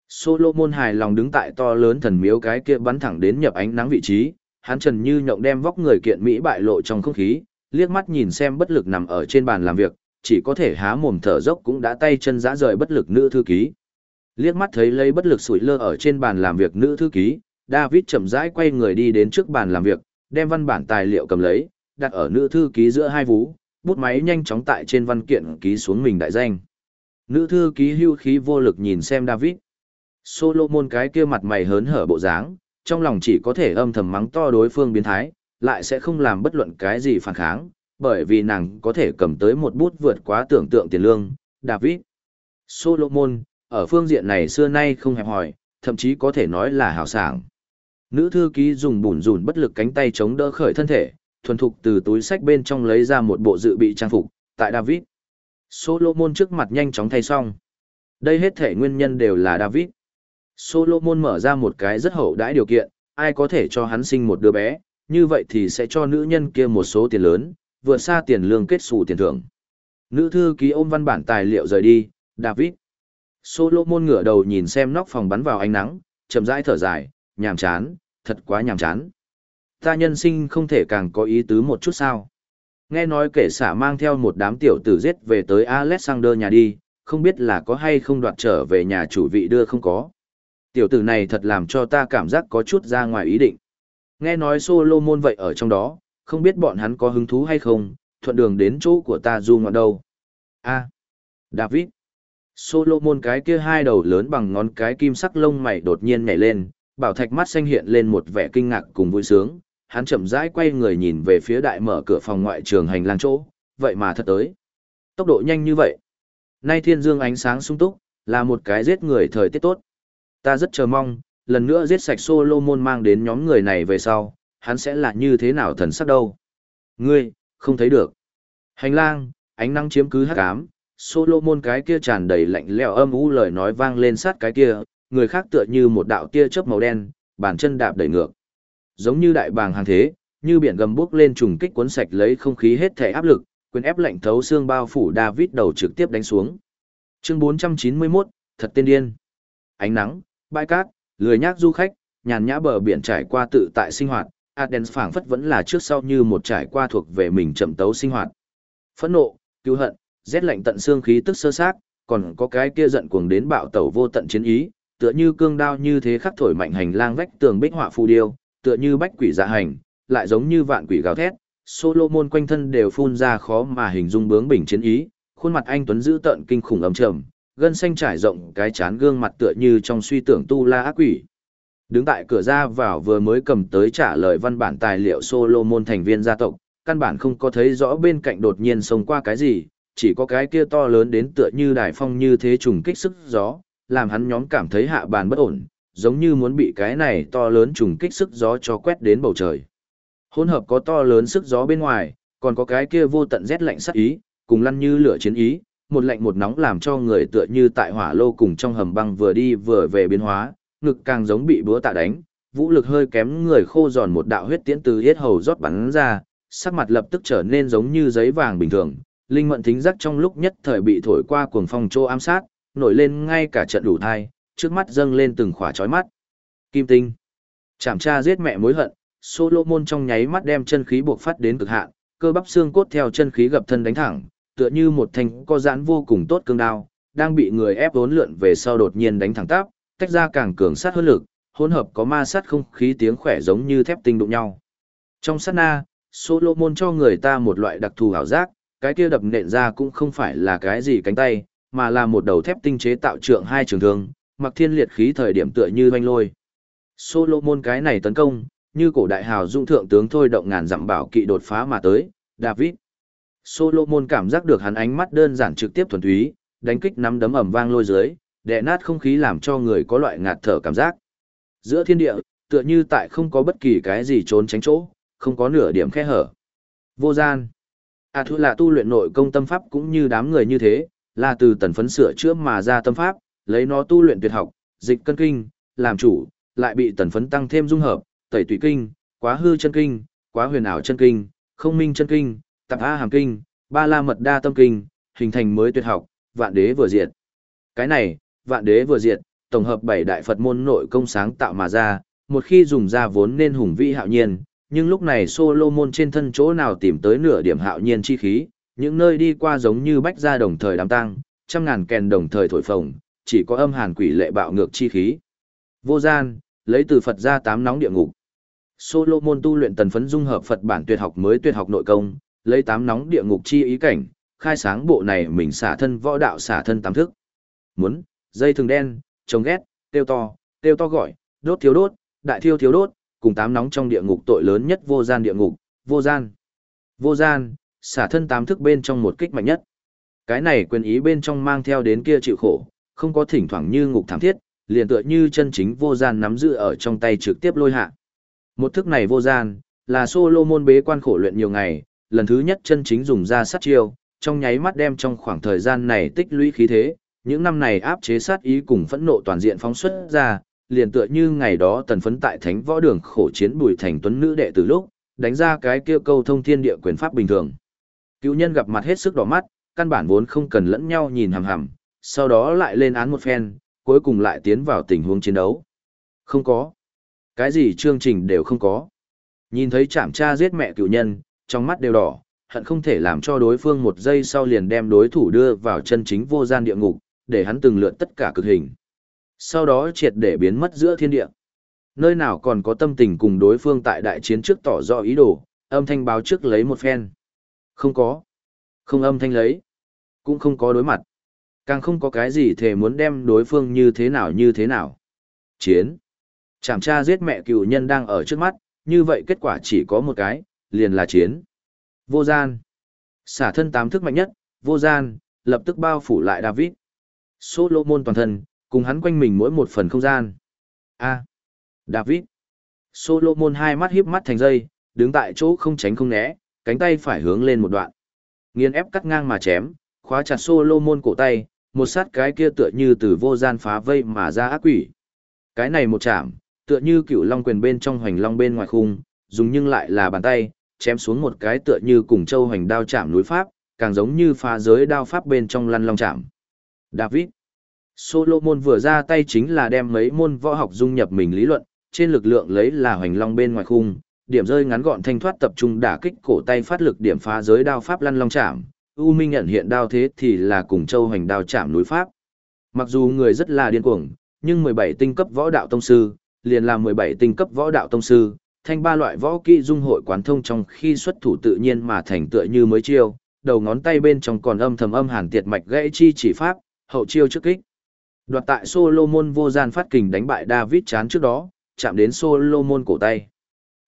Solomon hài lòng đứng tại to lớn thần miếu cái kia bắn thẳng đến nhập ánh nắng vị trí, hắn trần như nhộng đem vóc người kiện Mỹ bại lộ trong không khí, liếc mắt nhìn xem bất lực nằm ở trên bàn làm việc, chỉ có thể há mồm thở dốc cũng đã tay chân giã rời bất lực nữ thư ký. Liếc mắt thấy lấy bất lực sủi lơ ở trên bàn làm việc nữ thư ký, David chậm rãi quay người đi đến trước bàn làm việc, đem văn bản tài liệu cầm lấy, đặt ở nữ thư ký giữa hai vú, bút máy nhanh chóng tại trên văn kiện ký xuống mình đại danh. Nữ thư ký hưu khí vô lực nhìn xem David. Solomon cái kia mặt mày hớn hở bộ dáng, trong lòng chỉ có thể âm thầm mắng to đối phương biến thái, lại sẽ không làm bất luận cái gì phản kháng, bởi vì nàng có thể cầm tới một bút vượt quá tưởng tượng tiền lương. David Solomon, ở phương diện này xưa nay không hẹp hòi thậm chí có thể nói là hào sảng. Nữ thư ký dùng bùn rùn bất lực cánh tay chống đỡ khởi thân thể, thuần thục từ túi sách bên trong lấy ra một bộ dự bị trang phục, tại David. Solomon trước mặt nhanh chóng thay xong. Đây hết thể nguyên nhân đều là David. Solomon mở ra một cái rất hậu đãi điều kiện, ai có thể cho hắn sinh một đứa bé, như vậy thì sẽ cho nữ nhân kia một số tiền lớn, vượt xa tiền lương kết xù tiền thưởng. Nữ thư ký ôm văn bản tài liệu rời đi, David. Solomon ngửa đầu nhìn xem nóc phòng bắn vào ánh nắng, chậm rãi thở dài, nhàm chán, thật quá nhàm chán. Ta nhân sinh không thể càng có ý tứ một chút sao. Nghe nói kể xả mang theo một đám tiểu tử giết về tới Alexander nhà đi, không biết là có hay không đoạt trở về nhà chủ vị đưa không có. Tiểu tử này thật làm cho ta cảm giác có chút ra ngoài ý định. Nghe nói Solomon vậy ở trong đó, không biết bọn hắn có hứng thú hay không, thuận đường đến chỗ của ta du ngoạn đâu. A. David. Solomon cái kia hai đầu lớn bằng ngón cái kim sắc lông mày đột nhiên nhảy lên, bảo thạch mắt xanh hiện lên một vẻ kinh ngạc cùng vui sướng, hắn chậm rãi quay người nhìn về phía đại mở cửa phòng ngoại trường hành lang chỗ, vậy mà thật tới. Tốc độ nhanh như vậy. Nay thiên dương ánh sáng sung túc, là một cái giết người thời tiết tốt. Ta rất chờ mong, lần nữa giết sạch Solomon mang đến nhóm người này về sau, hắn sẽ là như thế nào thần sắc đâu. Ngươi, không thấy được. Hành lang, ánh nắng chiếm cứ hắc ám, Solomon cái kia tràn đầy lạnh lẽo âm u lời nói vang lên sát cái kia, người khác tựa như một đạo tia chớp màu đen, bàn chân đạp đẩy ngược. Giống như đại bàng hàng thế, như biển gầm bước lên trùng kích cuốn sạch lấy không khí hết thể áp lực, quyền ép lạnh thấu xương bao phủ David đầu trực tiếp đánh xuống. Chương 491, thật tiên điên. Ánh nắng, bãi cát, lười nhác du khách, nhàn nhã bờ biển trải qua tự tại sinh hoạt, Adens phảng phất vẫn là trước sau như một trải qua thuộc về mình chậm tấu sinh hoạt. Phẫn nộ, cứu hận, rét lạnh tận xương khí tức sơ sát, còn có cái kia giận cuồng đến bạo tẩu vô tận chiến ý, tựa như cương đao như thế khắc thổi mạnh hành lang vách tường bích họa phù điêu, tựa như bách quỷ dạ hành, lại giống như vạn quỷ gào thét. Solomon quanh thân đều phun ra khó mà hình dung bướng bỉnh chiến ý, khuôn mặt anh tuấn giữ tận kinh khủng ấm trầm, gân xanh trải rộng cái chán gương mặt tựa như trong suy tưởng tu la ác quỷ. Đứng tại cửa ra vào vừa mới cầm tới trả lời văn bản tài liệu Solomon thành viên gia tộc, căn bản không có thấy rõ bên cạnh đột nhiên xông qua cái gì, chỉ có cái kia to lớn đến tựa như đài phong như thế trùng kích sức gió, làm hắn nhóm cảm thấy hạ bàn bất ổn, giống như muốn bị cái này to lớn trùng kích sức gió cho quét đến bầu trời. Hỗn hợp có to lớn sức gió bên ngoài, còn có cái kia vô tận rét lạnh sắc ý, cùng lăn như lửa chiến ý, một lạnh một nóng làm cho người tựa như tại hỏa lô cùng trong hầm băng vừa đi vừa về biến hóa, ngực càng giống bị búa tạ đánh, vũ lực hơi kém người khô giòn một đạo huyết tiễn từ hết hầu rót bắn ra, sắc mặt lập tức trở nên giống như giấy vàng bình thường, linh mẫn thính giác trong lúc nhất thời bị thổi qua cuồng phong trô ám sát, nổi lên ngay cả trận đủ thai, trước mắt dâng lên từng khỏa chói mắt. Kim tinh. Chảm tra giết mẹ mối hận, Solomon trong nháy mắt đem chân khí buộc phát đến cực hạn, cơ bắp xương cốt theo chân khí gập thân đánh thẳng, tựa như một thanh co giãn vô cùng tốt cương đao, đang bị người ép vốn lượn về sau đột nhiên đánh thẳng tắp, tách ra càng cường sát hơn lực, hỗn hợp có ma sát không khí tiếng khỏe giống như thép tinh đụng nhau. Trong sát na, Solomon cho người ta một loại đặc thù ảo giác, cái kia đập nện ra cũng không phải là cái gì cánh tay, mà là một đầu thép tinh chế tạo trượng hai trường thương, mặc thiên liệt khí thời điểm tựa như hoanh lôi. Solomon cái này tấn công, như cổ đại hào dung thượng tướng thôi động ngàn dặm bảo kỵ đột phá mà tới, David. Solomon cảm giác được hắn ánh mắt đơn giản trực tiếp thuần túy, đánh kích nắm đấm ầm vang lôi dưới, đè nát không khí làm cho người có loại ngạt thở cảm giác. Giữa thiên địa, tựa như tại không có bất kỳ cái gì trốn tránh chỗ, không có nửa điểm khe hở. Vô gian. À thu là tu luyện nội công tâm pháp cũng như đám người như thế, là từ tần phấn sửa chữa mà ra tâm pháp, lấy nó tu luyện tuyệt học, dịch cân kinh, làm chủ, lại bị tần phấn tăng thêm dung hợp, tẩy tùy kinh, quá hư chân kinh, quá huyền ảo chân kinh, không minh chân kinh, tạp A hàm kinh, ba la mật đa tâm kinh, hình thành mới tuyệt học, vạn đế vừa diệt. Cái này, vạn đế vừa diệt, tổng hợp bảy đại Phật môn nội công sáng tạo mà ra, một khi dùng ra vốn nên hùng vĩ hạo nhiên, nhưng lúc này Solomon trên thân chỗ nào tìm tới nửa điểm hạo nhiên chi khí, những nơi đi qua giống như bách gia đồng thời đám tăng, trăm ngàn kèn đồng thời thổi phồng, chỉ có âm hàn quỷ lệ bạo ngược chi khí. Vô gian, lấy từ Phật ra tám nóng địa ngục. Solomon tu luyện tần phấn dung hợp Phật bản tuyệt học mới tuyệt học nội công, lấy tám nóng địa ngục chi ý cảnh, khai sáng bộ này mình xả thân võ đạo xả thân tám thức. Muốn, dây thường đen, trồng ghét, tiêu to, tiêu to gọi, đốt thiếu đốt, đại thiêu thiếu đốt, cùng tám nóng trong địa ngục tội lớn nhất vô gian địa ngục, vô gian. Vô gian, xả thân tám thức bên trong một kích mạnh nhất. Cái này quyền ý bên trong mang theo đến kia chịu khổ, không có thỉnh thoảng như ngục thảm thiết, liền tựa như chân chính vô gian nắm giữ ở trong tay trực tiếp lôi hạ. Một thức này vô gian, là Solomon bế quan khổ luyện nhiều ngày, lần thứ nhất chân chính dùng ra sát chiêu, trong nháy mắt đem trong khoảng thời gian này tích lũy khí thế, những năm này áp chế sát ý cùng phẫn nộ toàn diện phóng xuất ra, liền tựa như ngày đó tần phấn tại thánh võ đường khổ chiến bùi thành tuấn nữ đệ từ lúc, đánh ra cái kia câu thông thiên địa quyền pháp bình thường. Cựu nhân gặp mặt hết sức đỏ mắt, căn bản vốn không cần lẫn nhau nhìn hằm hằm, sau đó lại lên án một phen, cuối cùng lại tiến vào tình huống chiến đấu. Không có. Cái gì chương trình đều không có. Nhìn thấy chạm cha giết mẹ cựu nhân, trong mắt đều đỏ, hận không thể làm cho đối phương một giây sau liền đem đối thủ đưa vào chân chính vô gian địa ngục, để hắn từng lượt tất cả cực hình. Sau đó triệt để biến mất giữa thiên địa. Nơi nào còn có tâm tình cùng đối phương tại đại chiến trước tỏ rõ ý đồ, âm thanh báo trước lấy một phen. Không có. Không âm thanh lấy. Cũng không có đối mặt. Càng không có cái gì thể muốn đem đối phương như thế nào như thế nào. Chiến. Chảm cha giết mẹ cựu nhân đang ở trước mắt, như vậy kết quả chỉ có một cái, liền là chiến. Vô gian. Xả thân tám thức mạnh nhất, vô gian, lập tức bao phủ lại David. Solomon toàn thân, cùng hắn quanh mình mỗi một phần không gian. A. David. Solomon hai mắt híp mắt thành dây, đứng tại chỗ không tránh không né, cánh tay phải hướng lên một đoạn. Nghiên ép cắt ngang mà chém, khóa chặt Solomon cổ tay, một sát cái kia tựa như từ vô gian phá vây mà ra ác quỷ. Cái này một chạm, tựa như cựu long quyền bên trong hoành long bên ngoài khung, dùng nhưng lại là bàn tay, chém xuống một cái tựa như cùng châu hoành đao chạm núi pháp, càng giống như phá giới đao pháp bên trong lăn long chạm. David Solomon vừa ra tay chính là đem mấy môn võ học dung nhập mình lý luận, trên lực lượng lấy là hoành long bên ngoài khung, điểm rơi ngắn gọn thanh thoát tập trung đả kích cổ tay phát lực điểm phá giới đao pháp lăn long chạm. U Minh nhận hiện đao thế thì là cùng châu hoành đao chạm núi pháp. Mặc dù người rất là điên cuồng, nhưng 17 tinh cấp võ đạo tông sư, liền là 17 tinh cấp võ đạo tông sư, thanh ba loại võ kỹ dung hội quán thông trong khi xuất thủ tự nhiên mà thành tựa như mới chiêu, đầu ngón tay bên trong còn âm thầm âm hàn tiệt mạch gãy chi chỉ pháp, hậu chiêu trước kích. Đoạt tại Solomon vô gian phát kình đánh bại David chán trước đó, chạm đến Solomon cổ tay.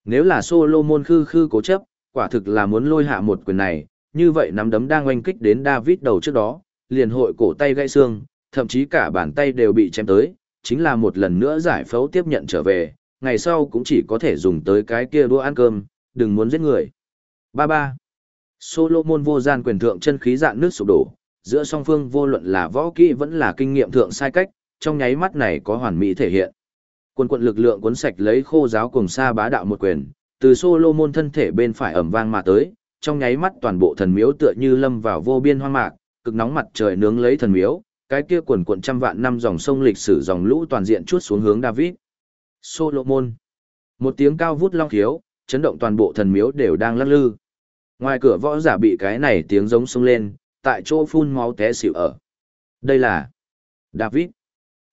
Nếu là Solomon khư khư cố chấp, quả thực là muốn lôi hạ một quyền này, như vậy nắm đấm đang oanh kích đến David đầu trước đó, liền hội cổ tay gãy xương, thậm chí cả bàn tay đều bị chém tới, chính là một lần nữa giải phẫu tiếp nhận trở về, ngày sau cũng chỉ có thể dùng tới cái kia đũa ăn cơm, đừng muốn giết người. Ba ba. Solomon vô gian quyền thượng chân khí dạn nước sụp đổ, giữa song phương vô luận là võ kỹ vẫn là kinh nghiệm thượng sai cách, trong nháy mắt này có hoàn mỹ thể hiện. Quân quận lực lượng cuốn sạch lấy khô giáo cùng sa bá đạo một quyền, từ Solomon thân thể bên phải ẩm vang mà tới, trong nháy mắt toàn bộ thần miếu tựa như lâm vào vô biên hoang mạc, cực nóng mặt trời nướng lấy thần miếu, cái kia quần quận trăm vạn năm dòng sông lịch sử dòng lũ toàn diện chuốt xuống hướng David. Solomon. Một tiếng cao vút long khiếu, chấn động toàn bộ thần miếu đều đang lắc lư. Ngoài cửa võ giả bị cái này tiếng giống sông lên, tại chỗ phun máu té xỉu ở. Đây là David.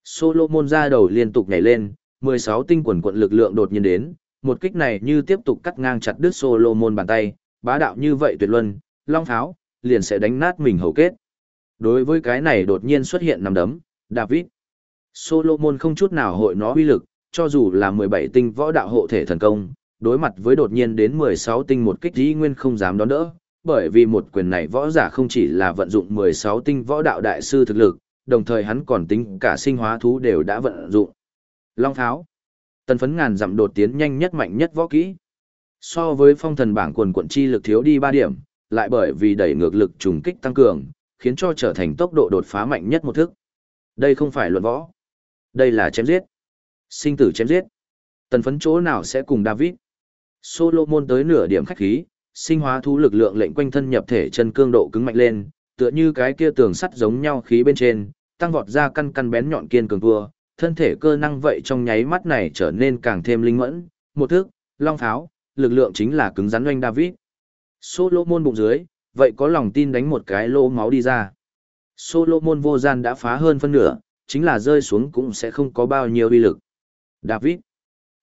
Solomon ra đầu liên tục nhảy lên, 16 tinh quần quận lực lượng đột nhiên đến, một kích này như tiếp tục cắt ngang chặt đứt Solomon bàn tay, bá đạo như vậy tuyệt luân, long tháo, liền sẽ đánh nát mình hầu kết. Đối với cái này đột nhiên xuất hiện nằm đấm, David. Solomon không chút nào hội nó uy lực, cho dù là 17 tinh võ đạo hộ thể thần công, đối mặt với đột nhiên đến 16 tinh một kích dĩ nguyên không dám đón đỡ, bởi vì một quyền này võ giả không chỉ là vận dụng 16 tinh võ đạo đại sư thực lực, đồng thời hắn còn tính cả sinh hóa thú đều đã vận dụng. Long tháo. Tần phấn ngàn dặm đột tiến nhanh nhất mạnh nhất võ kỹ. So với phong thần bảng quần quận chi lực thiếu đi 3 điểm, lại bởi vì đẩy ngược lực trùng kích tăng cường, khiến cho trở thành tốc độ đột phá mạnh nhất một thức. Đây không phải luận võ. Đây là chém giết. Sinh tử chém giết. Tần phấn chỗ nào sẽ cùng David? Solomon tới nửa điểm khách khí, sinh hóa thú lực lượng lệnh quanh thân nhập thể chân cương độ cứng mạnh lên, tựa như cái kia tường sắt giống nhau khí bên trên, tăng vọt ra căn căn bén nhọn kiên cường vừa, thân thể cơ năng vậy trong nháy mắt này trở nên càng thêm linh mẫn, một thước, long pháo, lực lượng chính là cứng rắn oanh David. Solomon bụng dưới, vậy có lòng tin đánh một cái lỗ máu đi ra. Solomon vô gian đã phá hơn phân nửa, chính là rơi xuống cũng sẽ không có bao nhiêu uy lực. David.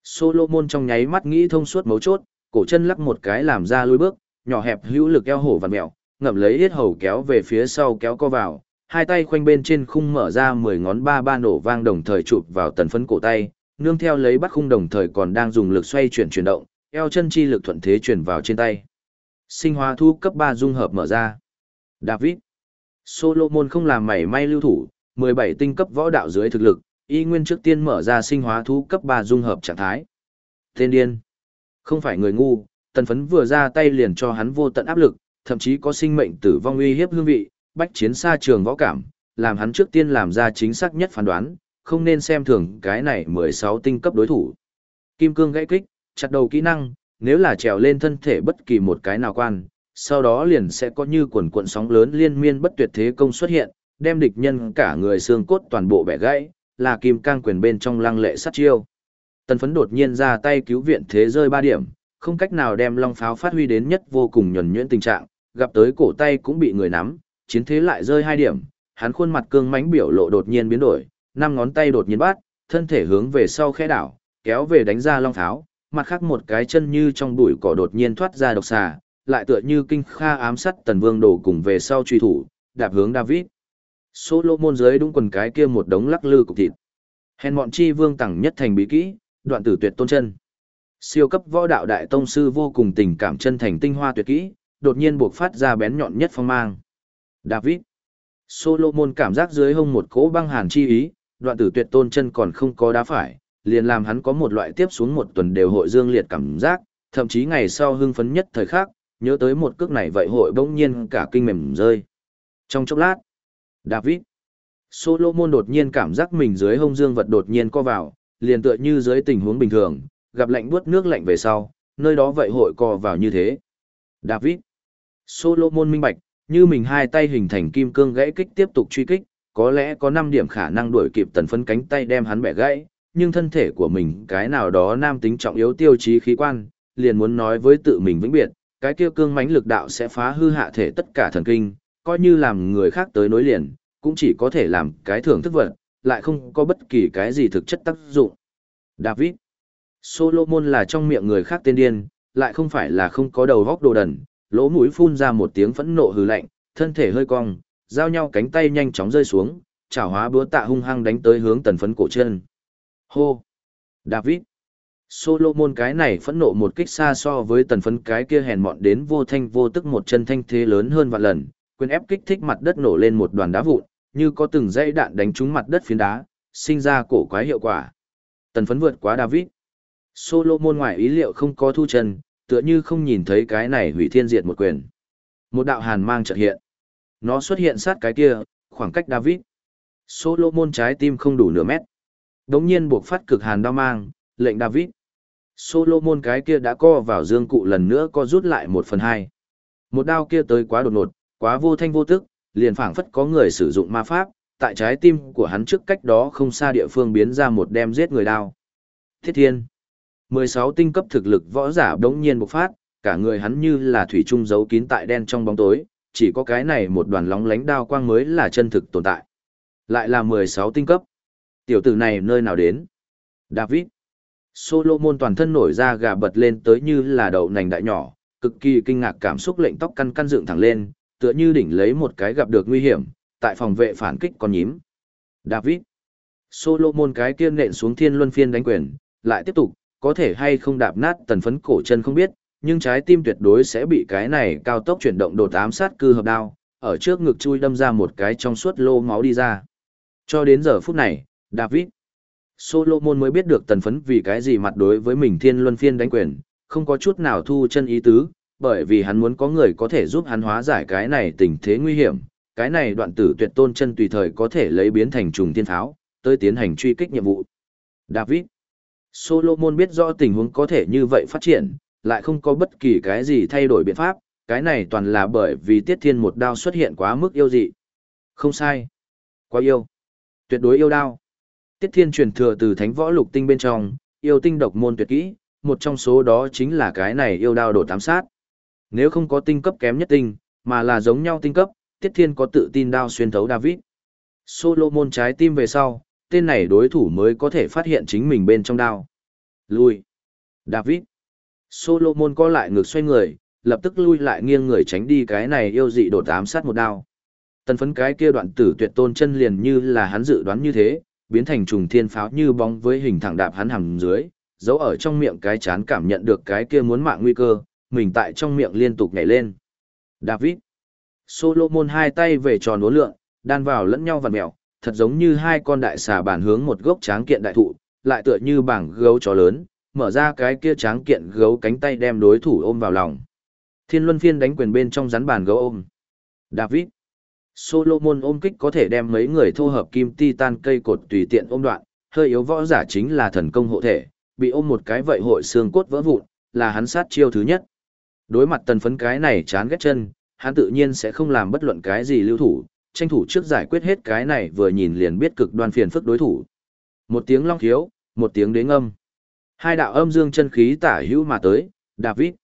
Solomon trong nháy mắt nghĩ thông suốt mấu chốt, cổ chân lắc một cái làm ra lôi bước, nhỏ hẹp hữu lực eo hổ vằn mèo, ngậm lấy yết hầu kéo về phía sau kéo co vào, hai tay khoanh bên trên khung mở ra mười ngón ba ba nổ vang đồng thời chụp vào tần phấn cổ tay, nương theo lấy bắt khung đồng thời còn đang dùng lực xoay chuyển chuyển động, eo chân chi lực thuận thế chuyển vào trên tay. Sinh hóa thu cấp 3 dung hợp mở ra. David. Solomon không làm mảy may lưu thủ, 17 tinh cấp võ đạo dưới thực lực, y nguyên trước tiên mở ra sinh hóa thú cấp 3 dung hợp trạng thái. Tên điên. Không phải người ngu, tần phấn vừa ra tay liền cho hắn vô tận áp lực, thậm chí có sinh mệnh tử vong uy hiếp hương vị, bách chiến xa trường võ cảm, làm hắn trước tiên làm ra chính xác nhất phán đoán, không nên xem thường cái này 16 tinh cấp đối thủ. Kim cương gãy kích, chặt đầu kỹ năng, nếu là trèo lên thân thể bất kỳ một cái nào quan, sau đó liền sẽ có như quần cuộn sóng lớn liên miên bất tuyệt thế công xuất hiện, đem địch nhân cả người xương cốt toàn bộ bẻ gãy, là kim cang quyền bên trong lăng lệ sát chiêu. Tần phấn đột nhiên ra tay cứu viện thế rơi ba điểm, không cách nào đem long pháo phát huy đến nhất vô cùng nhuẩn nhuyễn tình trạng, gặp tới cổ tay cũng bị người nắm, chiến thế lại rơi hai điểm, hắn khuôn mặt cương mãnh biểu lộ đột nhiên biến đổi, năm ngón tay đột nhiên bắt, thân thể hướng về sau khẽ đảo, kéo về đánh ra long pháo, mặt khác một cái chân như trong bụi cỏ đột nhiên thoát ra độc xà, lại tựa như kinh kha ám sát tần vương đổ cùng về sau truy thủ, đạp hướng David. Solomon dưới đúng quần cái kia một đống lắc lư cục thịt. Hèn mọn chi vương tẳng nhất thành bí kỹ, đoạn tử tuyệt tôn chân. Siêu cấp võ đạo đại tông sư vô cùng tình cảm chân thành tinh hoa tuyệt kỹ, đột nhiên buộc phát ra bén nhọn nhất phong mang. David. Solomon cảm giác dưới hông một cỗ băng hàn chi ý, đoạn tử tuyệt tôn chân còn không có đá phải, liền làm hắn có một loại tiếp xuống một tuần đều hội dương liệt cảm giác, thậm chí ngày sau hưng phấn nhất thời khắc, nhớ tới một cước này vậy hội bỗng nhiên cả kinh mềm rơi. Trong chốc lát, David, Solomon đột nhiên cảm giác mình dưới hông dương vật đột nhiên co vào, liền tựa như dưới tình huống bình thường, gặp lạnh buốt nước lạnh về sau, nơi đó vậy hội co vào như thế. David, Solomon minh bạch, như mình hai tay hình thành kim cương gãy kích tiếp tục truy kích, có lẽ có 5 điểm khả năng đuổi kịp tần phấn cánh tay đem hắn bẻ gãy, nhưng thân thể của mình cái nào đó nam tính trọng yếu tiêu chí khí quan, liền muốn nói với tự mình vĩnh biệt, cái kia cương mãnh lực đạo sẽ phá hư hạ thể tất cả thần kinh, coi như làm người khác tới nối liền, cũng chỉ có thể làm cái thưởng thức vật, lại không có bất kỳ cái gì thực chất tác dụng. David Solomon là trong miệng người khác tên điên, lại không phải là không có đầu góc đồ đần, lỗ mũi phun ra một tiếng phẫn nộ hừ lạnh, thân thể hơi cong, giao nhau cánh tay nhanh chóng rơi xuống, chảo hóa búa tạ hung hăng đánh tới hướng tần phấn cổ chân. Hô! David! Solomon cái này phẫn nộ một kích xa so với tần phấn cái kia hèn mọn đến vô thanh vô tức một chân thanh thế lớn hơn vạn lần, quyền ép kích thích mặt đất nổ lên một đoàn đá vụn, như có từng dãy đạn đánh trúng mặt đất phiến đá, sinh ra cổ quái hiệu quả. Tần phấn vượt quá David. Solomon ngoài ý liệu không có thu chân, tựa như không nhìn thấy cái này hủy thiên diệt một quyền. Một đạo hàn mang chợt hiện. Nó xuất hiện sát cái kia, khoảng cách David. Solomon trái tim không đủ nửa mét. Đống nhiên buộc phát cực hàn đao mang, lệnh David. Solomon cái kia đã co vào dương cụ lần nữa co rút lại một phần hai. Một đao kia tới quá đột ngột, quá vô thanh vô tức, liền phảng phất có người sử dụng ma pháp, tại trái tim của hắn trước cách đó không xa địa phương biến ra một đem giết người đao. Thiết thiên. 16 tinh cấp thực lực võ giả đống nhiên bộc phát, cả người hắn như là thủy trung giấu kín tại đen trong bóng tối, chỉ có cái này một đoàn lóng lánh đao quang mới là chân thực tồn tại. Lại là 16 tinh cấp. Tiểu tử này nơi nào đến? David. Solomon toàn thân nổi ra gà bật lên tới như là đậu nành đại nhỏ, cực kỳ kinh ngạc cảm xúc lệnh tóc căn căn dựng thẳng lên, tựa như đỉnh lấy một cái gặp được nguy hiểm, tại phòng vệ phản kích con nhím. David. Solomon cái kia nện xuống thiên luân phiên đánh quyền, lại tiếp tục, có thể hay không đạp nát tần phấn cổ chân không biết, nhưng trái tim tuyệt đối sẽ bị cái này cao tốc chuyển động đột ám sát cư hợp đao, ở trước ngực chui đâm ra một cái trong suốt lô máu đi ra. Cho đến giờ phút này, David Solomon mới biết được tần phấn vì cái gì mặt đối với mình thiên luân phiên đánh quyền, không có chút nào thu chân ý tứ, bởi vì hắn muốn có người có thể giúp hắn hóa giải cái này tình thế nguy hiểm, cái này đoạn tử tuyệt tôn chân tùy thời có thể lấy biến thành trùng thiên tháo, tới tiến hành truy kích nhiệm vụ. David Solomon biết rõ tình huống có thể như vậy phát triển, lại không có bất kỳ cái gì thay đổi biện pháp, cái này toàn là bởi vì Tiết Thiên một đao xuất hiện quá mức yêu dị. Không sai. Quá yêu. Tuyệt đối yêu đao. Tiết Thiên truyền thừa từ Thánh Võ Lục Tinh bên trong, yêu tinh độc môn tuyệt kỹ, một trong số đó chính là cái này yêu đao đổ tám sát. Nếu không có tinh cấp kém nhất tinh, mà là giống nhau tinh cấp, Tiết Thiên có tự tin đao xuyên thấu David. Solomon trái tim về sau, tên này đối thủ mới có thể phát hiện chính mình bên trong đao. Lui. David. Solomon co lại ngược xoay người, lập tức lui lại nghiêng người tránh đi cái này yêu dị đột ám sát một đao. Tần phấn cái kia đoạn tử tuyệt tôn chân liền như là hắn dự đoán như thế, biến thành trùng thiên pháo như bóng với hình thẳng đạp hắn hầm dưới, giấu ở trong miệng cái chán cảm nhận được cái kia muốn mạng nguy cơ, mình tại trong miệng liên tục nhảy lên. David. Solomon hai tay về tròn uốn lượn, đan vào lẫn nhau vằn mèo, thật giống như hai con đại xà bản hướng một gốc tráng kiện đại thụ, lại tựa như bảng gấu chó lớn, mở ra cái kia tráng kiện gấu cánh tay đem đối thủ ôm vào lòng. Thiên luân phiên đánh quyền bên trong rắn bàn gấu ôm. David. Solomon ôm kích có thể đem mấy người thô hợp kim titan cây cột tùy tiện ôm đoạn, hơi yếu võ giả chính là thần công hộ thể, bị ôm một cái vậy hội xương cốt vỡ vụn, là hắn sát chiêu thứ nhất. Đối mặt tần phấn cái này chán ghét chân, hắn tự nhiên sẽ không làm bất luận cái gì lưu thủ, tranh thủ trước giải quyết hết cái này vừa nhìn liền biết cực đoan phiền phức đối thủ. Một tiếng long khiếu, một tiếng đế ngâm. Hai đạo âm dương chân khí tả hữu mà tới, David.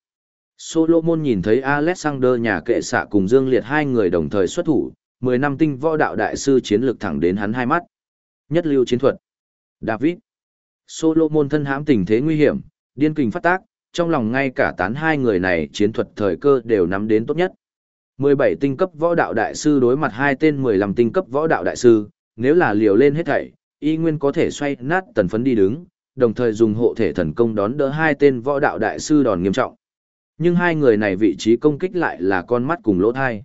Solomon nhìn thấy Alexander nhà kệ xạ cùng Dương Liệt hai người đồng thời xuất thủ, 10 năm tinh võ đạo đại sư chiến lược thẳng đến hắn hai mắt. Nhất lưu chiến thuật. David. Solomon thân hãm tình thế nguy hiểm, điên kình phát tác, trong lòng ngay cả tán hai người này chiến thuật thời cơ đều nắm đến tốt nhất. 17 tinh cấp võ đạo đại sư đối mặt hai tên 15 tinh cấp võ đạo đại sư, nếu là liều lên hết thảy, y nguyên có thể xoay nát tần phấn đi đứng, đồng thời dùng hộ thể thần công đón đỡ hai tên võ đạo đại sư đòn nghiêm trọng. Nhưng hai người này vị trí công kích lại là con mắt cùng lỗ thai.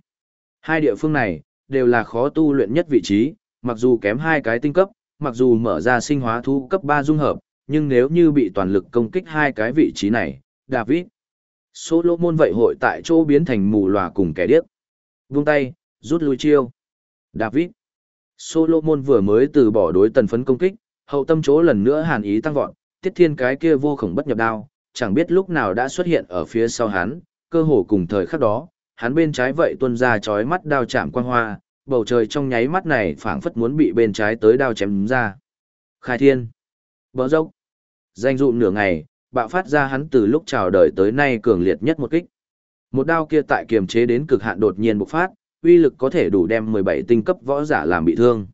Hai địa phương này, đều là khó tu luyện nhất vị trí, mặc dù kém hai cái tinh cấp, mặc dù mở ra sinh hóa thu cấp 3 dung hợp, nhưng nếu như bị toàn lực công kích hai cái vị trí này, David, Solomon vậy hội tại chỗ biến thành mù lòa cùng kẻ điếc. Vung tay, rút lui chiêu. David, Solomon vừa mới từ bỏ đối tần phấn công kích, hậu tâm chỗ lần nữa hàn ý tăng vọt, tiết thiên cái kia vô khổng bất nhập đao, chẳng biết lúc nào đã xuất hiện ở phía sau hắn, cơ hồ cùng thời khắc đó, hắn bên trái vậy tuôn ra chói mắt đao chạm quang hoa, bầu trời trong nháy mắt này phảng phất muốn bị bên trái tới đao chém ra. Khai thiên, bờ dốc, danh dụ nửa ngày, bạo phát ra hắn từ lúc chào đời tới nay cường liệt nhất một kích. Một đao kia tại kiềm chế đến cực hạn đột nhiên bộc phát, uy lực có thể đủ đem 17 tinh cấp võ giả làm bị thương.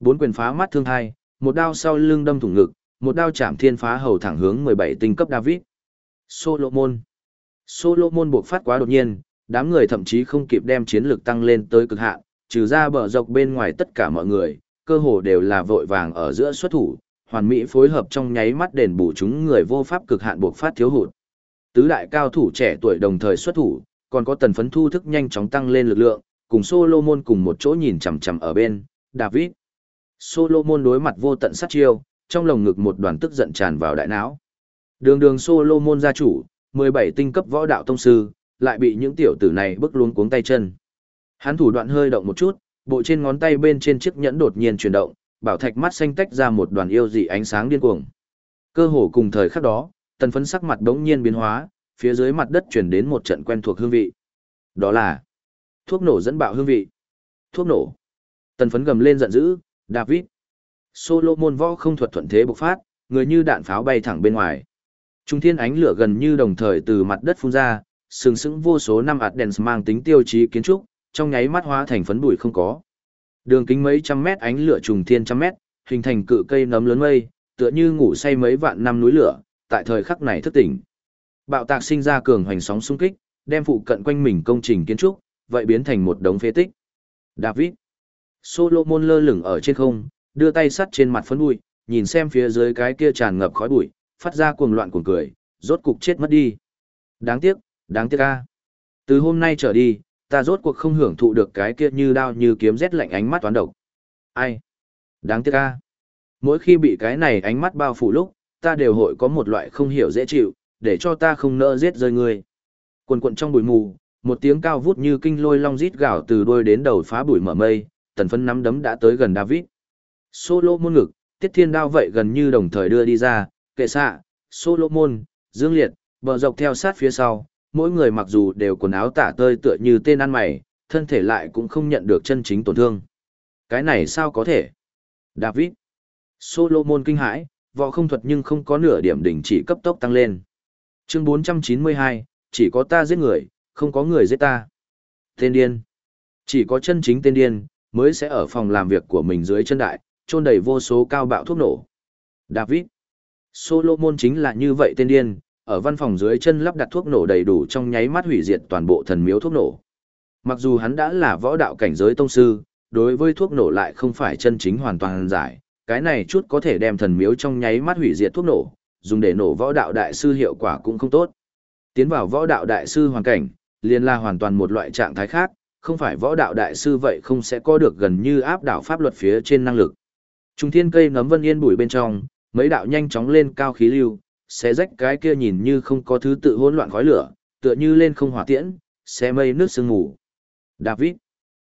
Bốn quyền phá mắt thương hai, một đao sau lưng đâm thủng ngực, một đao chạm thiên phá hầu thẳng hướng 17 tinh cấp David. Solomon. Solomon buộc phát quá đột nhiên, đám người thậm chí không kịp đem chiến lực tăng lên tới cực hạn, trừ ra bờ dọc bên ngoài tất cả mọi người, cơ hồ đều là vội vàng ở giữa xuất thủ, hoàn mỹ phối hợp trong nháy mắt đền bù chúng người vô pháp cực hạn buộc phát thiếu hụt. Tứ đại cao thủ trẻ tuổi đồng thời xuất thủ, còn có tần phấn thu thức nhanh chóng tăng lên lực lượng, cùng Solomon cùng một chỗ nhìn chằm chằm ở bên, David. Solomon đối mặt vô tận sát chiêu, trong lồng ngực một đoàn tức giận tràn vào đại não. Đường đường Solomon gia chủ, 17 tinh cấp võ đạo tông sư, lại bị những tiểu tử này bức luôn cuống tay chân. Hắn thủ đoạn hơi động một chút, bộ trên ngón tay bên trên chiếc nhẫn đột nhiên chuyển động, bảo thạch mắt xanh tách ra một đoàn yêu dị ánh sáng điên cuồng. Cơ hồ cùng thời khắc đó, tần phấn sắc mặt đống nhiên biến hóa, phía dưới mặt đất chuyển đến một trận quen thuộc hương vị. Đó là thuốc nổ dẫn bạo hương vị. Thuốc nổ. Tần phấn gầm lên giận dữ, David. Solomon võ không thuật thuận thế bộc phát, người như đạn pháo bay thẳng bên ngoài. Trung thiên ánh lửa gần như đồng thời từ mặt đất phun ra, sừng sững vô số năm ạt đèn mang tính tiêu chí kiến trúc, trong nháy mắt hóa thành phấn bụi không có. Đường kính mấy trăm mét ánh lửa trùng thiên trăm mét, hình thành cự cây nấm lớn mây, tựa như ngủ say mấy vạn năm núi lửa, tại thời khắc này thức tỉnh. Bạo tạc sinh ra cường hoành sóng xung kích, đem phụ cận quanh mình công trình kiến trúc, vậy biến thành một đống phế tích. David Solomon lơ lửng ở trên không, đưa tay sắt trên mặt phấn bụi, nhìn xem phía dưới cái kia tràn ngập khói bụi, phát ra cuồng loạn cuồng cười, rốt cục chết mất đi. Đáng tiếc, đáng tiếc a. Từ hôm nay trở đi, ta rốt cuộc không hưởng thụ được cái kia như đao như kiếm rét lạnh ánh mắt toán độc. Ai? Đáng tiếc a. Mỗi khi bị cái này ánh mắt bao phủ lúc, ta đều hội có một loại không hiểu dễ chịu, để cho ta không nỡ giết rơi người. Quần quần trong bụi mù, một tiếng cao vút như kinh lôi long rít gào từ đuôi đến đầu phá bụi mở mây, tần phân nắm đấm đã tới gần David. solo môn ngực, tiết thiên đao vậy gần như đồng thời đưa đi ra, kệ xạ, Solomon, Dương Liệt, bờ dọc theo sát phía sau, mỗi người mặc dù đều quần áo tả tơi tựa như tên ăn mày, thân thể lại cũng không nhận được chân chính tổn thương. Cái này sao có thể? David. Solomon kinh hãi, võ không thuật nhưng không có nửa điểm đỉnh chỉ cấp tốc tăng lên. Chương 492, chỉ có ta giết người, không có người giết ta. Tên điên. Chỉ có chân chính tên điên, mới sẽ ở phòng làm việc của mình dưới chân đại, trôn đầy vô số cao bạo thuốc nổ. David. Solomon chính là như vậy tên điên, ở văn phòng dưới chân lắp đặt thuốc nổ đầy đủ trong nháy mắt hủy diệt toàn bộ thần miếu thuốc nổ. Mặc dù hắn đã là võ đạo cảnh giới tông sư, đối với thuốc nổ lại không phải chân chính hoàn toàn giải, cái này chút có thể đem thần miếu trong nháy mắt hủy diệt thuốc nổ, dùng để nổ võ đạo đại sư hiệu quả cũng không tốt. Tiến vào võ đạo đại sư hoàn cảnh, liền là hoàn toàn một loại trạng thái khác, không phải võ đạo đại sư vậy không sẽ có được gần như áp đảo pháp luật phía trên năng lực. Trung thiên cây nấm vân yên bụi bên trong, mấy đạo nhanh chóng lên cao khí lưu, sẽ rách cái kia nhìn như không có thứ tự hỗn loạn khói lửa, tựa như lên không hỏa tiễn, xé mây nước sương mù. David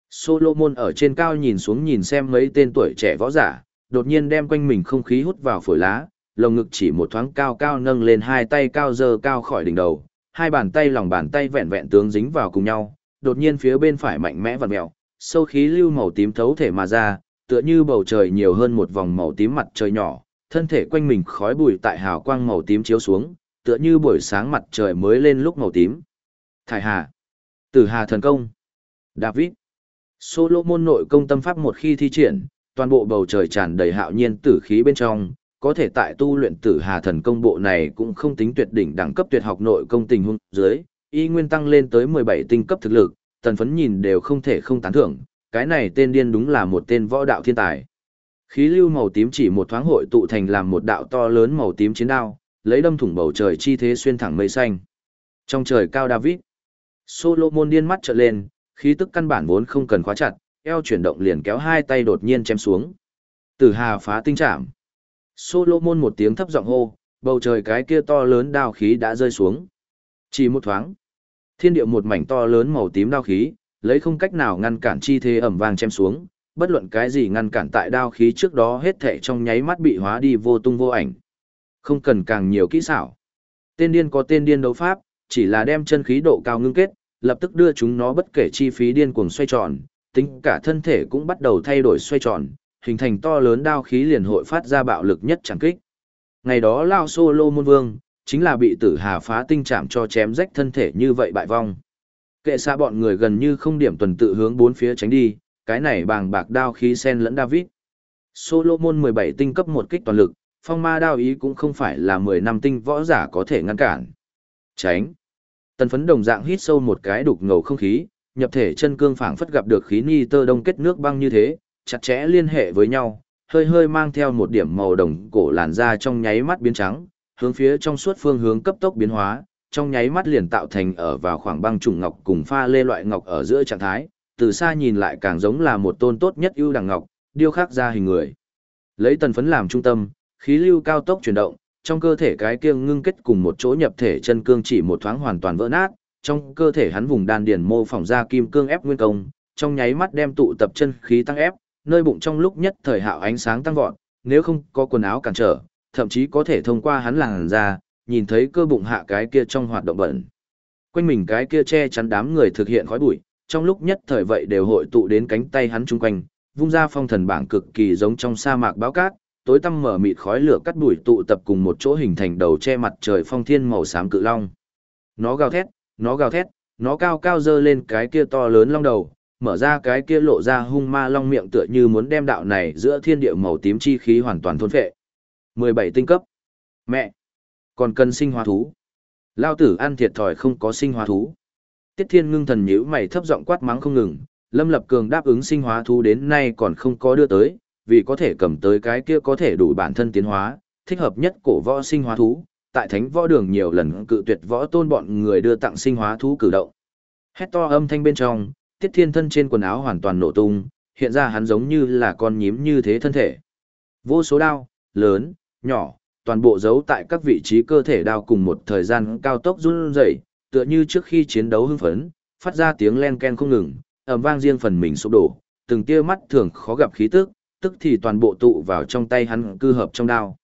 Solomon ở trên cao nhìn xuống nhìn xem mấy tên tuổi trẻ võ giả, đột nhiên đem quanh mình không khí hút vào phổi lá, lồng ngực chỉ một thoáng cao cao nâng lên hai tay cao dơ cao khỏi đỉnh đầu, hai bàn tay lòng bàn tay vẹn vẹn tướng dính vào cùng nhau, đột nhiên phía bên phải mạnh mẽ vặn mèo, sâu khí lưu màu tím thấu thể mà ra, tựa như bầu trời nhiều hơn một vòng màu tím mặt trời nhỏ, thân thể quanh mình khói bụi tại hào quang màu tím chiếu xuống, tựa như buổi sáng mặt trời mới lên lúc màu tím. Thải Hà, Tử Hà thần công, David, Solomon nội công tâm pháp một khi thi triển, toàn bộ bầu trời tràn đầy hạo nhiên tử khí bên trong, có thể tại tu luyện Tử Hà thần công bộ này cũng không tính tuyệt đỉnh đẳng cấp tuyệt học nội công tình huống dưới, y nguyên tăng lên tới 17 tinh cấp thực lực, tần phấn nhìn đều không thể không tán thưởng, cái này tên điên đúng là một tên võ đạo thiên tài. Khí lưu màu tím chỉ một thoáng hội tụ thành làm một đạo to lớn màu tím chiến đao, lấy đâm thủng bầu trời chi thế xuyên thẳng mây xanh. Trong trời cao David, Solomon điên mắt trợn lên, khí tức căn bản vốn không cần khóa chặt, eo chuyển động liền kéo hai tay đột nhiên chém xuống. Tử Hà phá tinh trảm. Solomon một tiếng thấp giọng hô, bầu trời cái kia to lớn đao khí đã rơi xuống. Chỉ một thoáng, thiên địa một mảnh to lớn màu tím đao khí, lấy không cách nào ngăn cản chi thế ẩm vàng chém xuống, bất luận cái gì ngăn cản tại đao khí trước đó hết thệ trong nháy mắt bị hóa đi vô tung vô ảnh. Không cần càng nhiều kỹ xảo. Tên điên có tên điên đấu pháp, chỉ là đem chân khí độ cao ngưng kết, lập tức đưa chúng nó bất kể chi phí điên cuồng xoay tròn, tính cả thân thể cũng bắt đầu thay đổi xoay tròn, hình thành to lớn đao khí liền hội phát ra bạo lực nhất chẳng kích. Ngày đó Lao Solo Môn Vương, chính là bị tử hà phá tinh chạm cho chém rách thân thể như vậy bại vong. Kệ xa bọn người gần như không điểm tuần tự hướng bốn phía tránh đi, cái này bàng bạc đao khí sen lẫn David. Solomon 17 tinh cấp một kích toàn lực, phong ma đao ý cũng không phải là 10 năm tinh võ giả có thể ngăn cản. Tránh. Tần phấn đồng dạng hít sâu một cái đục ngầu không khí, nhập thể chân cương phảng phất gặp được khí ni tơ đông kết nước băng như thế, chặt chẽ liên hệ với nhau, hơi hơi mang theo một điểm màu đồng cổ làn da trong nháy mắt biến trắng, hướng phía trong suốt phương hướng cấp tốc biến hóa, trong nháy mắt liền tạo thành ở vào khoảng băng trùng ngọc cùng pha lê loại ngọc ở giữa trạng thái, từ xa nhìn lại càng giống là một tôn tốt nhất ưu đằng ngọc, điêu khắc ra hình người. Lấy tần phấn làm trung tâm, khí lưu cao tốc chuyển động, trong cơ thể cái kia ngưng kết cùng một chỗ nhập thể chân cương chỉ một thoáng hoàn toàn vỡ nát, trong cơ thể hắn vùng đan điền mô phỏng ra kim cương ép nguyên công, trong nháy mắt đem tụ tập chân khí tăng ép, nơi bụng trong lúc nhất thời hạo ánh sáng tăng vọt, nếu không có quần áo cản trở, thậm chí có thể thông qua hắn làn ra, nhìn thấy cơ bụng hạ cái kia trong hoạt động bẩn. Quanh mình cái kia che chắn đám người thực hiện khói bụi, trong lúc nhất thời vậy đều hội tụ đến cánh tay hắn chung quanh, vung ra phong thần bảng cực kỳ giống trong sa mạc báo cát, tối tăm mở mịt khói lửa cắt bụi tụ tập cùng một chỗ hình thành đầu che mặt trời phong thiên màu xám cự long. Nó gào thét, nó gào thét, nó cao cao dơ lên cái kia to lớn long đầu, mở ra cái kia lộ ra hung ma long miệng tựa như muốn đem đạo này giữa thiên địa màu tím chi khí hoàn toàn thôn phệ. 17 tinh cấp. Mẹ, còn cần sinh hóa thú. Lao tử ăn thiệt thòi không có sinh hóa thú. Tiết Thiên Ngưng thần nhíu mày thấp giọng quát mắng không ngừng, Lâm Lập Cường đáp ứng sinh hóa thú đến nay còn không có đưa tới, vì có thể cầm tới cái kia có thể đủ bản thân tiến hóa, thích hợp nhất cổ võ sinh hóa thú, tại Thánh Võ Đường nhiều lần cự tuyệt võ tôn bọn người đưa tặng sinh hóa thú cử động. Hét to âm thanh bên trong, Tiết Thiên thân trên quần áo hoàn toàn nổ tung, hiện ra hắn giống như là con nhím như thế thân thể. Vô số đao, lớn, nhỏ, toàn bộ giấu tại các vị trí cơ thể đao cùng một thời gian cao tốc run rẩy, tựa như trước khi chiến đấu hưng phấn, phát ra tiếng len ken không ngừng, ầm vang riêng phần mình sụp đổ, từng tia mắt thường khó gặp khí tức, tức thì toàn bộ tụ vào trong tay hắn cư hợp trong đao.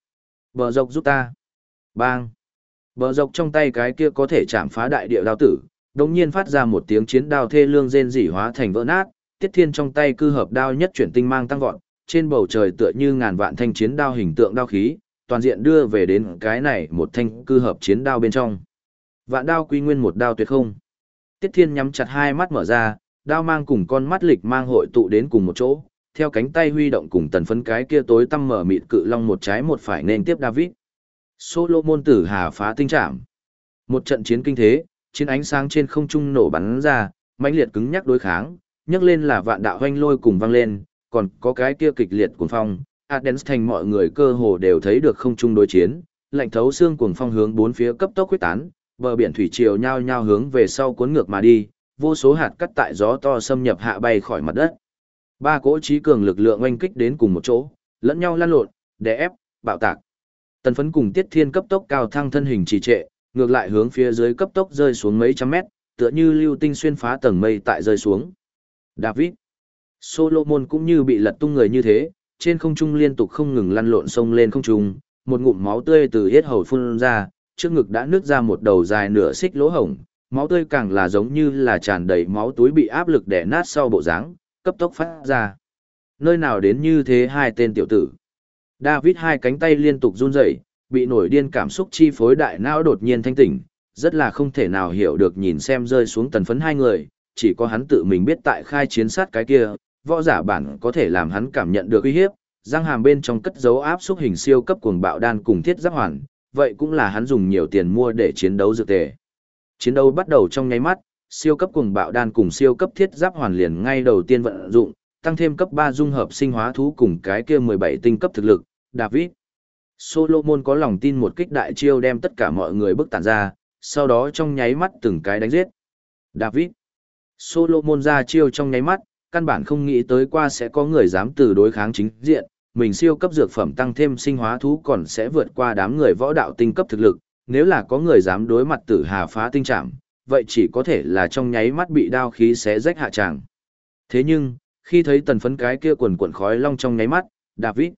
Bờ dọc giúp ta. Bang. Bờ dọc trong tay cái kia có thể chạm phá đại địa đao tử, đồng nhiên phát ra một tiếng chiến đao thê lương rên rỉ hóa thành vỡ nát, tiết thiên trong tay cư hợp đao nhất chuyển tinh mang tăng vọt, trên bầu trời tựa như ngàn vạn thanh chiến đao hình tượng đao khí, toàn diện đưa về đến cái này một thanh cư hợp chiến đao bên trong. Vạn đao quy nguyên một đao tuyệt không. Tiết thiên nhắm chặt hai mắt mở ra, đao mang cùng con mắt lịch mang hội tụ đến cùng một chỗ, theo cánh tay huy động cùng tần phấn cái kia tối tăm mở mịt cự long một trái một phải nên tiếp David. Solomon tử hà phá tinh trảm. Một trận chiến kinh thế, chiến ánh sáng trên không trung nổ bắn ra, mãnh liệt cứng nhắc đối kháng, nhấc lên là vạn đạo hoanh lôi cùng vang lên, còn có cái kia kịch liệt cuồng phong, Adens thành mọi người cơ hồ đều thấy được không trung đối chiến, lạnh thấu xương cuồng phong hướng bốn phía cấp tốc quyết tán, bờ biển thủy triều nhao nhao hướng về sau cuốn ngược mà đi, vô số hạt cắt tại gió to xâm nhập hạ bay khỏi mặt đất. Ba cỗ trí cường lực lượng oanh kích đến cùng một chỗ, lẫn nhau lăn lộn, đè ép, bạo tạc. Tần phấn cùng Tiết Thiên cấp tốc cao thăng thân hình trì trệ, ngược lại hướng phía dưới cấp tốc rơi xuống mấy trăm mét, tựa như lưu tinh xuyên phá tầng mây tại rơi xuống. David Solomon cũng như bị lật tung người như thế, trên không trung liên tục không ngừng lăn lộn sông lên không trung, một ngụm máu tươi từ hết hầu phun ra, trước ngực đã nứt ra một đầu dài nửa xích lỗ hổng, máu tươi càng là giống như là tràn đầy máu túi bị áp lực đè nát sau bộ dáng, cấp tốc phát ra. Nơi nào đến như thế hai tên tiểu tử. David hai cánh tay liên tục run rẩy, bị nổi điên cảm xúc chi phối đại não đột nhiên thanh tỉnh, rất là không thể nào hiểu được nhìn xem rơi xuống tần phấn hai người, chỉ có hắn tự mình biết tại khai chiến sát cái kia, võ giả bản có thể làm hắn cảm nhận được uy hiếp, răng hàm bên trong cất dấu áp xúc hình siêu cấp cuồng bạo đan cùng thiết giáp hoàn, vậy cũng là hắn dùng nhiều tiền mua để chiến đấu dược tề. Chiến đấu bắt đầu trong nháy mắt, siêu cấp cùng bạo đan cùng siêu cấp thiết giáp hoàn liền ngay đầu tiên vận dụng, tăng thêm cấp 3 dung hợp sinh hóa thú cùng cái kia 17 tinh cấp thực lực, David. Solomon có lòng tin một kích đại chiêu đem tất cả mọi người bức tản ra, sau đó trong nháy mắt từng cái đánh giết. David. Solomon ra chiêu trong nháy mắt, căn bản không nghĩ tới qua sẽ có người dám từ đối kháng chính diện, mình siêu cấp dược phẩm tăng thêm sinh hóa thú còn sẽ vượt qua đám người võ đạo tinh cấp thực lực, nếu là có người dám đối mặt tử hà phá tinh trảm, vậy chỉ có thể là trong nháy mắt bị đao khí xé rách hạ tràng. Thế nhưng, khi thấy tần phấn cái kia quần cuộn khói long trong nháy mắt, David,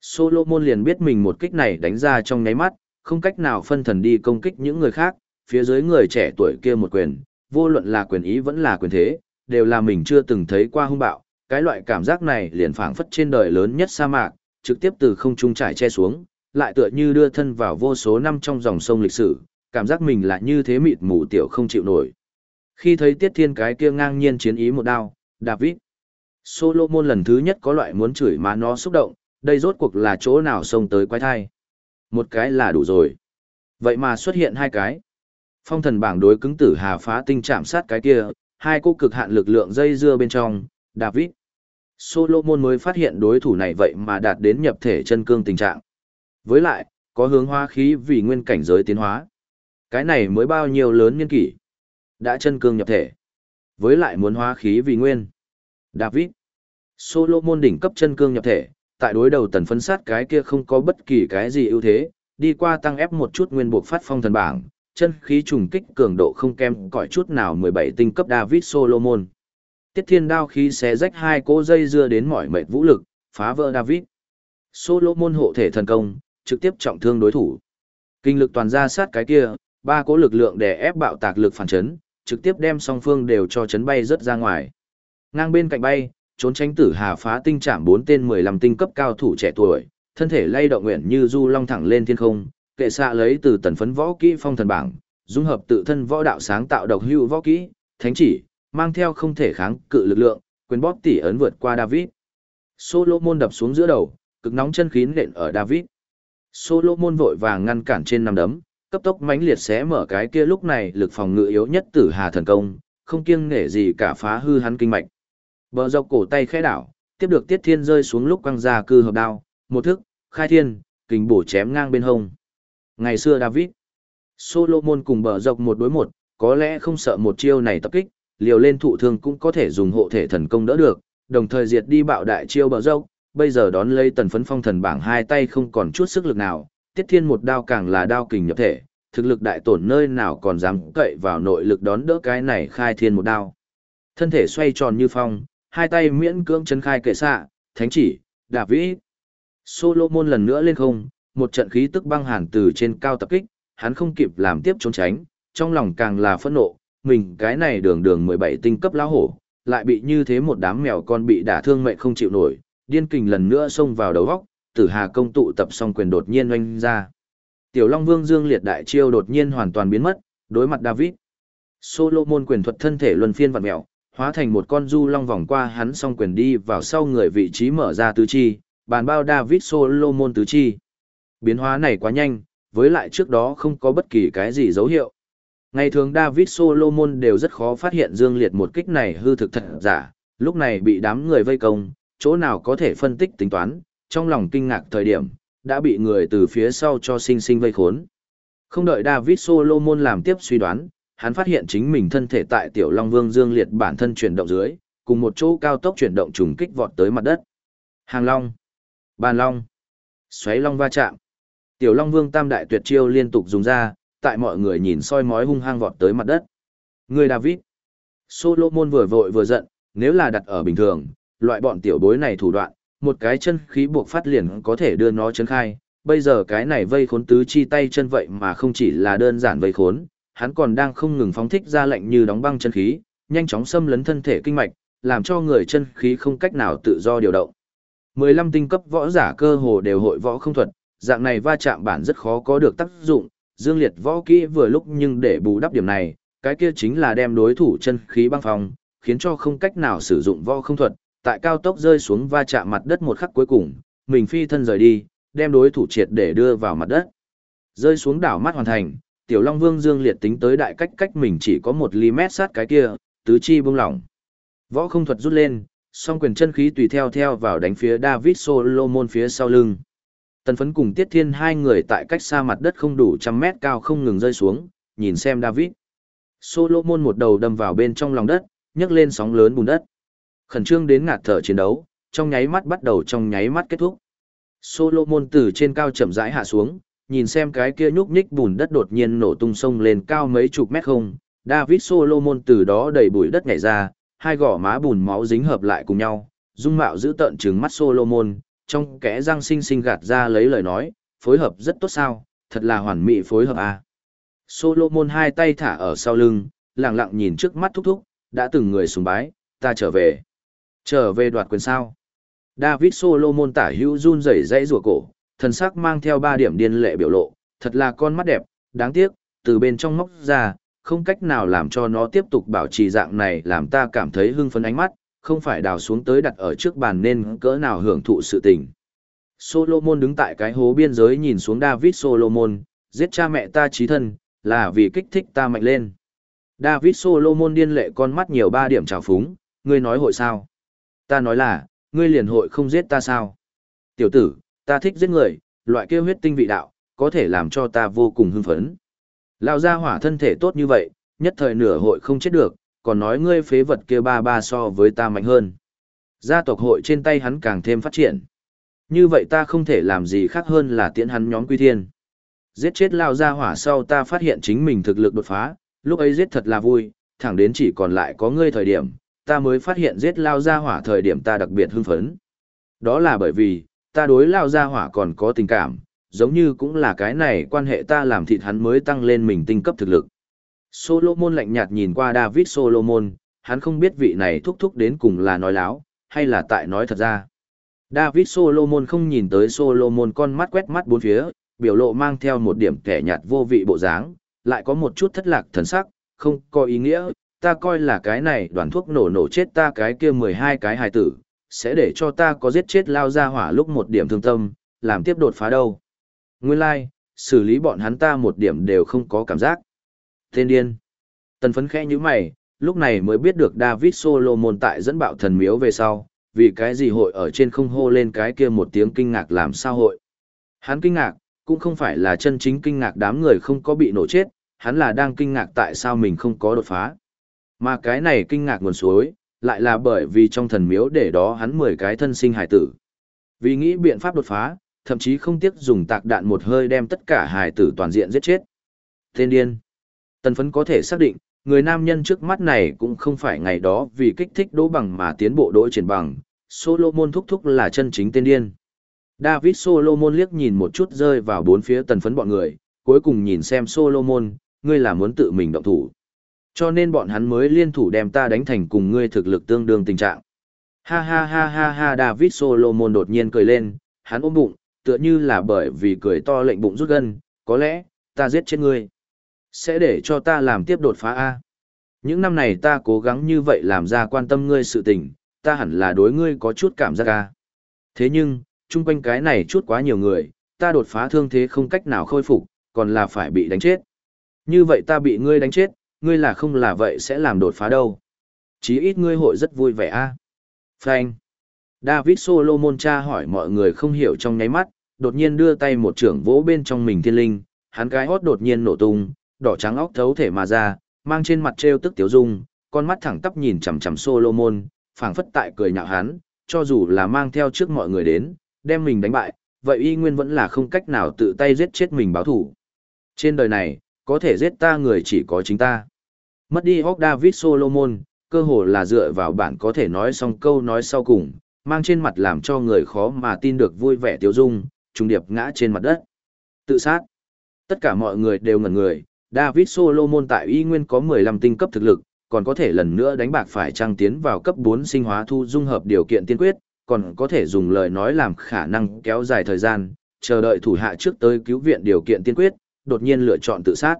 Solomon liền biết mình một kích này đánh ra trong nháy mắt, không cách nào phân thần đi công kích những người khác, phía dưới người trẻ tuổi kia một quyền, vô luận là quyền ý vẫn là quyền thế, đều là mình chưa từng thấy qua hung bạo, cái loại cảm giác này liền phảng phất trên đời lớn nhất sa mạc, trực tiếp từ không trung trải che xuống, lại tựa như đưa thân vào vô số năm trong dòng sông lịch sử, cảm giác mình là như thế mịt mù tiểu không chịu nổi. Khi thấy Tiết Thiên cái kia ngang nhiên chiến ý một đao, David, Solomon lần thứ nhất có loại muốn chửi mà nó xúc động, đây rốt cuộc là chỗ nào xông tới quái thai. Một cái là đủ rồi. Vậy mà xuất hiện hai cái. Phong thần bảng đối cứng tử hà phá tinh chạm sát cái kia, hai cô cực hạn lực lượng dây dưa bên trong, David. Solomon mới phát hiện đối thủ này vậy mà đạt đến nhập thể chân cương tình trạng. Với lại, có hướng hóa khí vì nguyên cảnh giới tiến hóa. Cái này mới bao nhiêu lớn niên kỷ. Đã chân cương nhập thể. Với lại muốn hóa khí vì nguyên. David. Solomon đỉnh cấp chân cương nhập thể, tại đối đầu tần phân sát cái kia không có bất kỳ cái gì ưu thế, đi qua tăng ép một chút nguyên buộc phát phong thần bảng, chân khí trùng kích cường độ không kém cỏi chút nào 17 tinh cấp David Solomon. Tiết thiên đao khí xé rách hai cỗ dây dưa đến mỏi mệt vũ lực, phá vỡ David. Solomon hộ thể thần công, trực tiếp trọng thương đối thủ. Kinh lực toàn ra sát cái kia, ba cỗ lực lượng để ép bạo tạc lực phản chấn, trực tiếp đem song phương đều cho chấn bay rất ra ngoài. Ngang bên cạnh bay, trốn tránh tử hà phá tinh trảm bốn tên 15 tinh cấp cao thủ trẻ tuổi, thân thể lay động nguyện như du long thẳng lên thiên không, kệ xạ lấy từ tần phấn võ kỹ phong thần bảng, dung hợp tự thân võ đạo sáng tạo độc hữu võ kỹ, thánh chỉ, mang theo không thể kháng cự lực lượng, quyền bóp tỉ ấn vượt qua David. Solomon đập xuống giữa đầu, cực nóng chân khí nện ở David. Solomon vội vàng ngăn cản trên năm đấm, cấp tốc mãnh liệt xé mở cái kia lúc này lực phòng ngự yếu nhất tử hà thần công, không kiêng nể gì cả phá hư hắn kinh mạch. Bờ dọc cổ tay khẽ đảo, tiếp được Tiết Thiên rơi xuống lúc quăng ra cư hợp đao, một thức, khai thiên, kình bổ chém ngang bên hông. Ngày xưa David, Solomon cùng bờ dọc một đối một, có lẽ không sợ một chiêu này tập kích, liều lên thụ thương cũng có thể dùng hộ thể thần công đỡ được, đồng thời diệt đi bạo đại chiêu bờ dốc, bây giờ đón lấy tần phấn phong thần bảng hai tay không còn chút sức lực nào, tiết thiên một đao càng là đao kình nhập thể, thực lực đại tổn nơi nào còn dám cậy vào nội lực đón đỡ cái này khai thiên một đao. Thân thể xoay tròn như phong, hai tay miễn cưỡng chân khai kệ xạ, thánh chỉ, David. Solomon lần nữa lên không, một trận khí tức băng hàn từ trên cao tập kích, hắn không kịp làm tiếp trốn tránh, trong lòng càng là phẫn nộ, mình cái này đường đường 17 tinh cấp lão hổ, lại bị như thế một đám mèo con bị đả thương mệnh không chịu nổi, điên kình lần nữa xông vào đầu góc, tử hà công tụ tập xong quyền đột nhiên oanh ra. Tiểu Long Vương Dương liệt đại chiêu đột nhiên hoàn toàn biến mất, đối mặt David. Solomon quyền thuật thân thể luân phiên vặn mèo, hóa thành một con du long vòng qua hắn xong quyền đi vào sau người vị trí mở ra tứ chi, bàn bao David Solomon tứ chi. Biến hóa này quá nhanh, với lại trước đó không có bất kỳ cái gì dấu hiệu. Ngày thường David Solomon đều rất khó phát hiện Dương Liệt một kích này hư thực thật giả, lúc này bị đám người vây công, chỗ nào có thể phân tích tính toán, trong lòng kinh ngạc thời điểm, đã bị người từ phía sau cho sinh sinh vây khốn. Không đợi David Solomon làm tiếp suy đoán, hắn phát hiện chính mình thân thể tại Tiểu Long Vương Dương Liệt bản thân chuyển động dưới, cùng một chỗ cao tốc chuyển động trùng kích vọt tới mặt đất. Hàng Long, Bàn Long, Xoáy Long va chạm. Tiểu Long Vương tam đại tuyệt chiêu liên tục dùng ra, tại mọi người nhìn soi mói hung hăng vọt tới mặt đất. Người David. Solomon vừa vội vừa giận, nếu là đặt ở bình thường, loại bọn tiểu bối này thủ đoạn, một cái chân khí buộc phát liền có thể đưa nó chấn khai. Bây giờ cái này vây khốn tứ chi tay chân vậy mà không chỉ là đơn giản vây khốn, hắn còn đang không ngừng phóng thích ra lệnh như đóng băng chân khí, nhanh chóng xâm lấn thân thể kinh mạch, làm cho người chân khí không cách nào tự do điều động. 15 tinh cấp võ giả cơ hồ đều hội võ không thuật, dạng này va chạm bản rất khó có được tác dụng, Dương Liệt võ kỹ vừa lúc nhưng để bù đắp điểm này, cái kia chính là đem đối thủ chân khí băng phòng, khiến cho không cách nào sử dụng võ không thuật, tại cao tốc rơi xuống va chạm mặt đất một khắc cuối cùng, mình phi thân rời đi, đem đối thủ triệt để đưa vào mặt đất. Rơi xuống đảo mắt hoàn thành, Tiểu Long Vương Dương Liệt tính tới đại cách cách mình chỉ có một ly mét sát cái kia, tứ chi buông lỏng. Võ không thuật rút lên, song quyền chân khí tùy theo theo vào đánh phía David Solomon phía sau lưng. Tần phấn cùng Tiết Thiên hai người tại cách xa mặt đất không đủ trăm mét cao không ngừng rơi xuống, nhìn xem David. Solomon một đầu đâm vào bên trong lòng đất, nhấc lên sóng lớn bùn đất. Khẩn trương đến ngạt thở chiến đấu, trong nháy mắt bắt đầu trong nháy mắt kết thúc. Solomon từ trên cao chậm rãi hạ xuống, nhìn xem cái kia nhúc nhích bùn đất đột nhiên nổ tung sông lên cao mấy chục mét không. David Solomon từ đó đẩy bụi đất nhảy ra, hai gò má bùn máu dính hợp lại cùng nhau, dung mạo giữ tợn trừng mắt Solomon, trong kẽ răng xinh xinh gạt ra lấy lời nói, phối hợp rất tốt sao, thật là hoàn mỹ phối hợp à. Solomon hai tay thả ở sau lưng, lặng lặng nhìn trước mắt thúc thúc, đã từng người sùng bái, ta trở về. Trở về đoạt quyền sao. David Solomon tả hữu run rẩy dãy rùa cổ, thần sắc mang theo ba điểm điên lệ biểu lộ, thật là con mắt đẹp, đáng tiếc, từ bên trong móc ra, không cách nào làm cho nó tiếp tục bảo trì dạng này làm ta cảm thấy hưng phấn ánh mắt, không phải đào xuống tới đặt ở trước bàn nên cỡ nào hưởng thụ sự tình. Solomon đứng tại cái hố biên giới nhìn xuống David Solomon, giết cha mẹ ta trí thân, là vì kích thích ta mạnh lên. David Solomon điên lệ con mắt nhiều ba điểm trào phúng, ngươi nói hội sao? Ta nói là, ngươi liền hội không giết ta sao? Tiểu tử, ta thích giết người, loại kêu huyết tinh vị đạo, có thể làm cho ta vô cùng hưng phấn. Lao ra hỏa thân thể tốt như vậy, nhất thời nửa hội không chết được, còn nói ngươi phế vật kia ba ba so với ta mạnh hơn. Gia tộc hội trên tay hắn càng thêm phát triển. Như vậy ta không thể làm gì khác hơn là tiễn hắn nhóm quy thiên. Giết chết lao ra hỏa sau ta phát hiện chính mình thực lực đột phá, lúc ấy giết thật là vui, thẳng đến chỉ còn lại có ngươi thời điểm, ta mới phát hiện giết lao ra hỏa thời điểm ta đặc biệt hưng phấn. Đó là bởi vì, ta đối lao ra hỏa còn có tình cảm, giống như cũng là cái này quan hệ ta làm thịt hắn mới tăng lên mình tinh cấp thực lực. Solomon lạnh nhạt nhìn qua David Solomon, hắn không biết vị này thúc thúc đến cùng là nói láo, hay là tại nói thật ra. David Solomon không nhìn tới Solomon con mắt quét mắt bốn phía, biểu lộ mang theo một điểm kẻ nhạt vô vị bộ dáng, lại có một chút thất lạc thần sắc, không có ý nghĩa, ta coi là cái này đoàn thuốc nổ nổ chết ta cái kia 12 cái hài tử, sẽ để cho ta có giết chết lao ra hỏa lúc một điểm thương tâm, làm tiếp đột phá đâu. Nguyên lai, like, xử lý bọn hắn ta một điểm đều không có cảm giác. Tên điên. Tần phấn khẽ như mày, lúc này mới biết được David Solomon tại dẫn bạo thần miếu về sau, vì cái gì hội ở trên không hô lên cái kia một tiếng kinh ngạc làm sao hội. Hắn kinh ngạc, cũng không phải là chân chính kinh ngạc đám người không có bị nổ chết, hắn là đang kinh ngạc tại sao mình không có đột phá. Mà cái này kinh ngạc nguồn suối, lại là bởi vì trong thần miếu để đó hắn 10 cái thân sinh hải tử. Vì nghĩ biện pháp đột phá, thậm chí không tiếc dùng tạc đạn một hơi đem tất cả hải tử toàn diện giết chết. Tên điên. Tần phấn có thể xác định, người nam nhân trước mắt này cũng không phải ngày đó vì kích thích đỗ bằng mà tiến bộ đỗ triển bằng, Solomon thúc thúc là chân chính tên điên. David Solomon liếc nhìn một chút rơi vào bốn phía tần phấn bọn người, cuối cùng nhìn xem Solomon, ngươi là muốn tự mình động thủ. Cho nên bọn hắn mới liên thủ đem ta đánh thành cùng ngươi thực lực tương đương tình trạng. Ha ha ha ha ha David Solomon đột nhiên cười lên, hắn ôm bụng, tựa như là bởi vì cười to lệnh bụng rút gân, có lẽ, ta giết chết ngươi. Sẽ để cho ta làm tiếp đột phá A. Những năm này ta cố gắng như vậy làm ra quan tâm ngươi sự tình, ta hẳn là đối ngươi có chút cảm giác A. Thế nhưng, chung quanh cái này chút quá nhiều người, ta đột phá thương thế không cách nào khôi phục, còn là phải bị đánh chết. Như vậy ta bị ngươi đánh chết, ngươi là không là vậy sẽ làm đột phá đâu. Chí ít ngươi hội rất vui vẻ a. Frank. David Solomon cha hỏi mọi người không hiểu trong nháy mắt, đột nhiên đưa tay một trưởng vỗ bên trong mình thiên linh, hắn cái hót đột nhiên nổ tung, đỏ trắng óc thấu thể mà ra, mang trên mặt trêu tức tiểu dung, con mắt thẳng tắp nhìn chằm chằm Solomon, phảng phất tại cười nhạo hắn, cho dù là mang theo trước mọi người đến, đem mình đánh bại, vậy y nguyên vẫn là không cách nào tự tay giết chết mình báo thủ. Trên đời này, có thể giết ta người chỉ có chính ta. Mất đi óc David Solomon, cơ hồ là dựa vào bản có thể nói xong câu nói sau cùng, mang trên mặt làm cho người khó mà tin được vui vẻ tiêu dung, trùng điệp ngã trên mặt đất. Tự sát. Tất cả mọi người đều ngẩn người, David Solomon tại y nguyên có 15 tinh cấp thực lực, còn có thể lần nữa đánh bạc phải trăng tiến vào cấp 4 sinh hóa thu dung hợp điều kiện tiên quyết, còn có thể dùng lời nói làm khả năng kéo dài thời gian, chờ đợi thủ hạ trước tới cứu viện điều kiện tiên quyết, đột nhiên lựa chọn tự sát.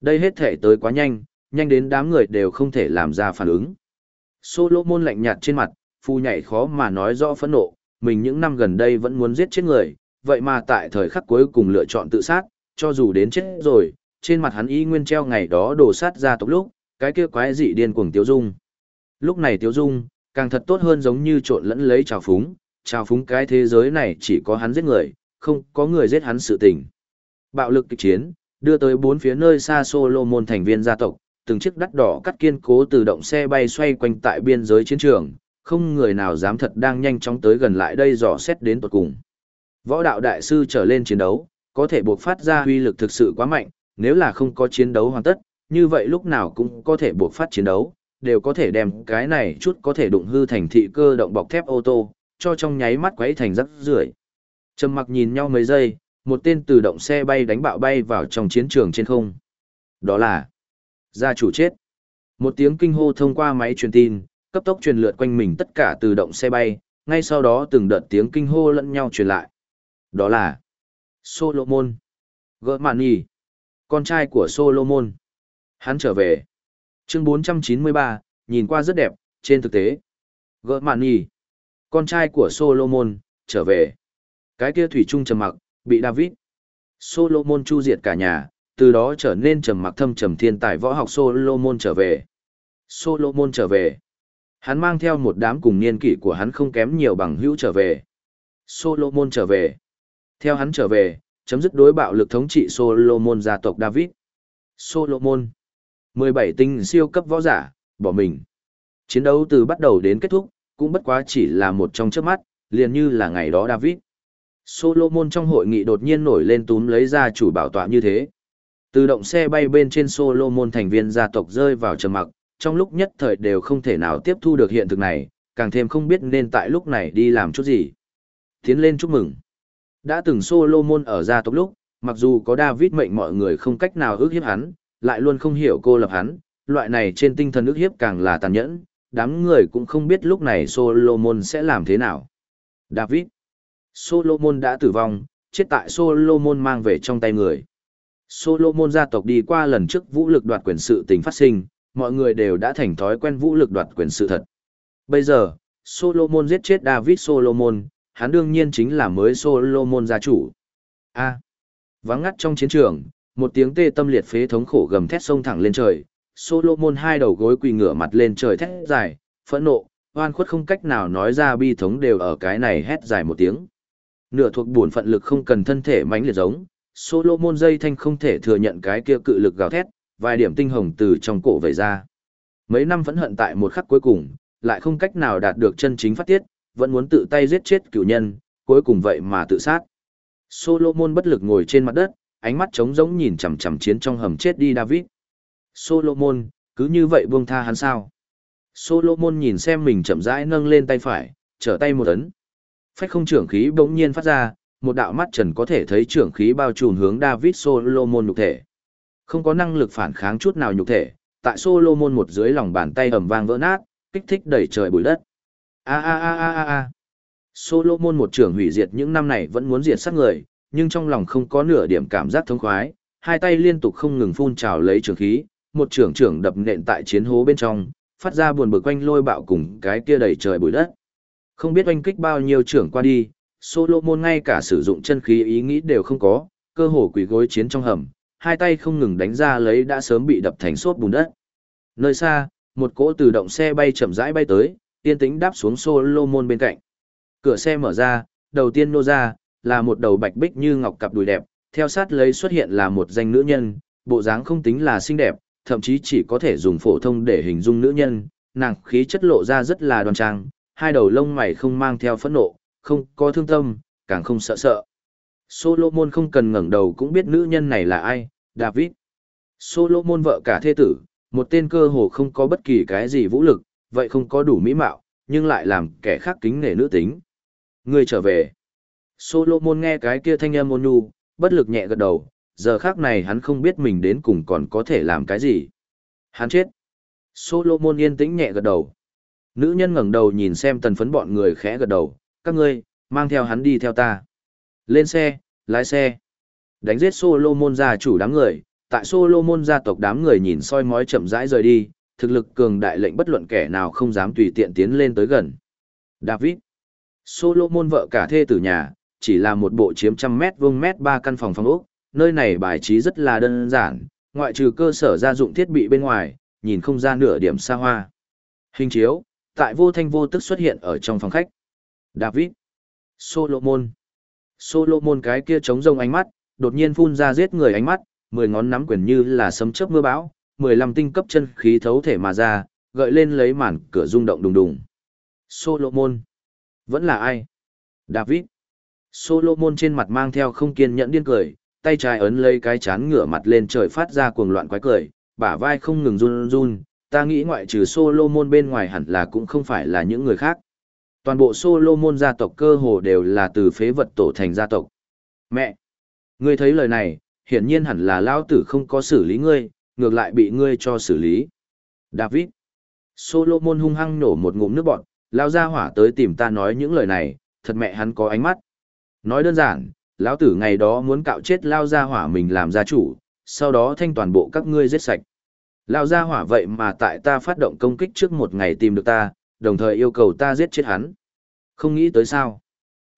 Đây hết thể tới quá nhanh, nhanh đến đám người đều không thể làm ra phản ứng. Solomon lạnh nhạt trên mặt, phu nhảy khó mà nói rõ phẫn nộ, mình những năm gần đây vẫn muốn giết chết người, vậy mà tại thời khắc cuối cùng lựa chọn tự sát, cho dù đến chết rồi, trên mặt hắn y nguyên treo ngày đó đổ sát ra tộc lúc, cái kia quái dị điên cuồng Tiếu Dung. Lúc này Tiếu Dung, càng thật tốt hơn giống như trộn lẫn lấy trào phúng, trào phúng cái thế giới này chỉ có hắn giết người, không có người giết hắn sự tình. Bạo lực kịch chiến, đưa tới bốn phía nơi xa Solomon thành viên gia tộc, từng chiếc đắt đỏ cắt kiên cố từ động xe bay xoay quanh tại biên giới chiến trường, không người nào dám thật đang nhanh chóng tới gần lại đây dò xét đến tột cùng. Võ đạo đại sư trở lên chiến đấu, có thể buộc phát ra huy lực thực sự quá mạnh, nếu là không có chiến đấu hoàn tất, như vậy lúc nào cũng có thể buộc phát chiến đấu, đều có thể đem cái này chút có thể đụng hư thành thị cơ động bọc thép ô tô, cho trong nháy mắt quấy thành rắc rưởi. Trầm mặc nhìn nhau mấy giây, một tên tự động xe bay đánh bạo bay vào trong chiến trường trên không. Đó là gia chủ chết. Một tiếng kinh hô thông qua máy truyền tin, cấp tốc truyền lượt quanh mình tất cả tự động xe bay, ngay sau đó từng đợt tiếng kinh hô lẫn nhau truyền lại. Đó là Solomon. Gỡ màn nhì. Con trai của Solomon. Hắn trở về. Chương 493, nhìn qua rất đẹp, trên thực tế. Gỡ mạn nhì. Con trai của Solomon, trở về. Cái kia thủy trung trầm mặc, bị David. Solomon chu diệt cả nhà, từ đó trở nên trầm mặc thâm trầm thiên tài võ học Solomon trở về. Solomon trở về. Hắn mang theo một đám cùng niên kỷ của hắn không kém nhiều bằng hữu trở về. Solomon trở về. Theo hắn trở về, chấm dứt đối bạo lực thống trị Solomon gia tộc David. Solomon. 17 tinh siêu cấp võ giả, bỏ mình. Chiến đấu từ bắt đầu đến kết thúc, cũng bất quá chỉ là một trong chớp mắt, liền như là ngày đó David. Solomon trong hội nghị đột nhiên nổi lên túm lấy ra chủ bảo tọa như thế. Tự động xe bay bên trên Solomon thành viên gia tộc rơi vào trầm mặc, trong lúc nhất thời đều không thể nào tiếp thu được hiện thực này, càng thêm không biết nên tại lúc này đi làm chút gì. Tiến lên chúc mừng. Đã từng Solomon ở gia tộc lúc, mặc dù có David mệnh mọi người không cách nào ước hiếp hắn, lại luôn không hiểu cô lập hắn, loại này trên tinh thần ước hiếp càng là tàn nhẫn, đám người cũng không biết lúc này Solomon sẽ làm thế nào. David Solomon đã tử vong, chết tại Solomon mang về trong tay người. Solomon gia tộc đi qua lần trước vũ lực đoạt quyền sự tình phát sinh, mọi người đều đã thành thói quen vũ lực đoạt quyền sự thật. Bây giờ, Solomon giết chết David Solomon, hắn đương nhiên chính là mới Solomon gia chủ. A. vắng ngắt trong chiến trường, một tiếng tê tâm liệt phế thống khổ gầm thét sông thẳng lên trời. Solomon hai đầu gối quỳ ngửa mặt lên trời thét dài, phẫn nộ, oan khuất không cách nào nói ra bi thống đều ở cái này hét dài một tiếng. Nửa thuộc buồn phận lực không cần thân thể mãnh liệt giống, Solomon dây thanh không thể thừa nhận cái kia cự lực gào thét, vài điểm tinh hồng từ trong cổ vẩy ra. Mấy năm vẫn hận tại một khắc cuối cùng, lại không cách nào đạt được chân chính phát tiết, vẫn muốn tự tay giết chết cửu nhân, cuối cùng vậy mà tự sát. Solomon bất lực ngồi trên mặt đất, ánh mắt trống rỗng nhìn chằm chằm chiến trong hầm chết đi David. Solomon, cứ như vậy buông tha hắn sao? Solomon nhìn xem mình chậm rãi nâng lên tay phải, trở tay một ấn. Phách không trưởng khí bỗng nhiên phát ra, một đạo mắt trần có thể thấy trưởng khí bao trùm hướng David Solomon nhục thể. Không có năng lực phản kháng chút nào nhục thể, tại Solomon một dưới lòng bàn tay ầm vang vỡ nát, kích thích đẩy trời bụi đất. A a a a a a. Solomon một trưởng hủy diệt những năm này vẫn muốn diệt sát người, nhưng trong lòng không có nửa điểm cảm giác thống khoái, hai tay liên tục không ngừng phun trào lấy trường khí, một trưởng trưởng đập nện tại chiến hố bên trong, phát ra buồn bực quanh lôi bạo cùng cái kia đầy trời bụi đất. Không biết oanh kích bao nhiêu trưởng qua đi, Solomon ngay cả sử dụng chân khí ý nghĩ đều không có, cơ hồ quỳ gối chiến trong hầm, hai tay không ngừng đánh ra lấy đã sớm bị đập thành xốp bùn đất. Nơi xa, một cỗ tự động xe bay chậm rãi bay tới, yên tĩnh đáp xuống Solomon bên cạnh. Cửa xe mở ra, đầu tiên nô ra, là một đầu bạch bích như ngọc cặp đùi đẹp, theo sát lấy xuất hiện là một danh nữ nhân, bộ dáng không tính là xinh đẹp, thậm chí chỉ có thể dùng phổ thông để hình dung nữ nhân, nàng khí chất lộ ra rất là đoan trang, hai đầu lông mày không mang theo phẫn nộ, không có thương tâm, càng không sợ sợ. Solomon không cần ngẩng đầu cũng biết nữ nhân này là ai, David. Solomon vợ cả thê tử, một tên cơ hồ không có bất kỳ cái gì vũ lực, vậy không có đủ mỹ mạo, nhưng lại làm kẻ khác kính nể nữ tính. Người trở về. Solomon nghe cái kia thanh âm ôn nhu, bất lực nhẹ gật đầu, giờ khác này hắn không biết mình đến cùng còn có thể làm cái gì. Hắn chết. Solomon yên tĩnh nhẹ gật đầu. Nữ nhân ngẩng đầu nhìn xem tần phấn bọn người khẽ gật đầu, các ngươi, mang theo hắn đi theo ta. Lên xe, lái xe. Đánh giết Solomon gia chủ đám người, tại Solomon gia tộc đám người nhìn soi mói chậm rãi rời đi, thực lực cường đại lệnh bất luận kẻ nào không dám tùy tiện tiến lên tới gần. David. Solomon vợ cả thê tử nhà, chỉ là một bộ chiếm trăm mét vuông mét ba căn phòng phòng ốc, nơi này bài trí rất là đơn giản, ngoại trừ cơ sở gia dụng thiết bị bên ngoài, nhìn không ra nửa điểm xa hoa. Hình chiếu, tại vô thanh vô tức xuất hiện ở trong phòng khách. David. Solomon. Solomon cái kia trống rông ánh mắt, đột nhiên phun ra giết người ánh mắt, mười ngón nắm quyền như là sấm chớp mưa bão, mười lăm tinh cấp chân khí thấu thể mà ra, gợi lên lấy màn cửa rung động đùng đùng. Solomon. Vẫn là ai? David. Solomon trên mặt mang theo không kiên nhẫn điên cười, tay trái ấn lấy cái chán ngửa mặt lên trời phát ra cuồng loạn quái cười, bả vai không ngừng run run, ta nghĩ ngoại trừ Solomon bên ngoài hẳn là cũng không phải là những người khác. Toàn bộ Solomon gia tộc cơ hồ đều là từ phế vật tổ thành gia tộc. Mẹ! Ngươi thấy lời này, hiển nhiên hẳn là Lão tử không có xử lý ngươi, ngược lại bị ngươi cho xử lý. David! Solomon hung hăng nổ một ngụm nước bọt, lao ra hỏa tới tìm ta nói những lời này, thật mẹ hắn có ánh mắt. Nói đơn giản, lão tử ngày đó muốn cạo chết lao ra hỏa mình làm gia chủ, sau đó thanh toàn bộ các ngươi giết sạch. Lao ra hỏa vậy mà tại ta phát động công kích trước một ngày tìm được ta, đồng thời yêu cầu ta giết chết hắn. Không nghĩ tới sao.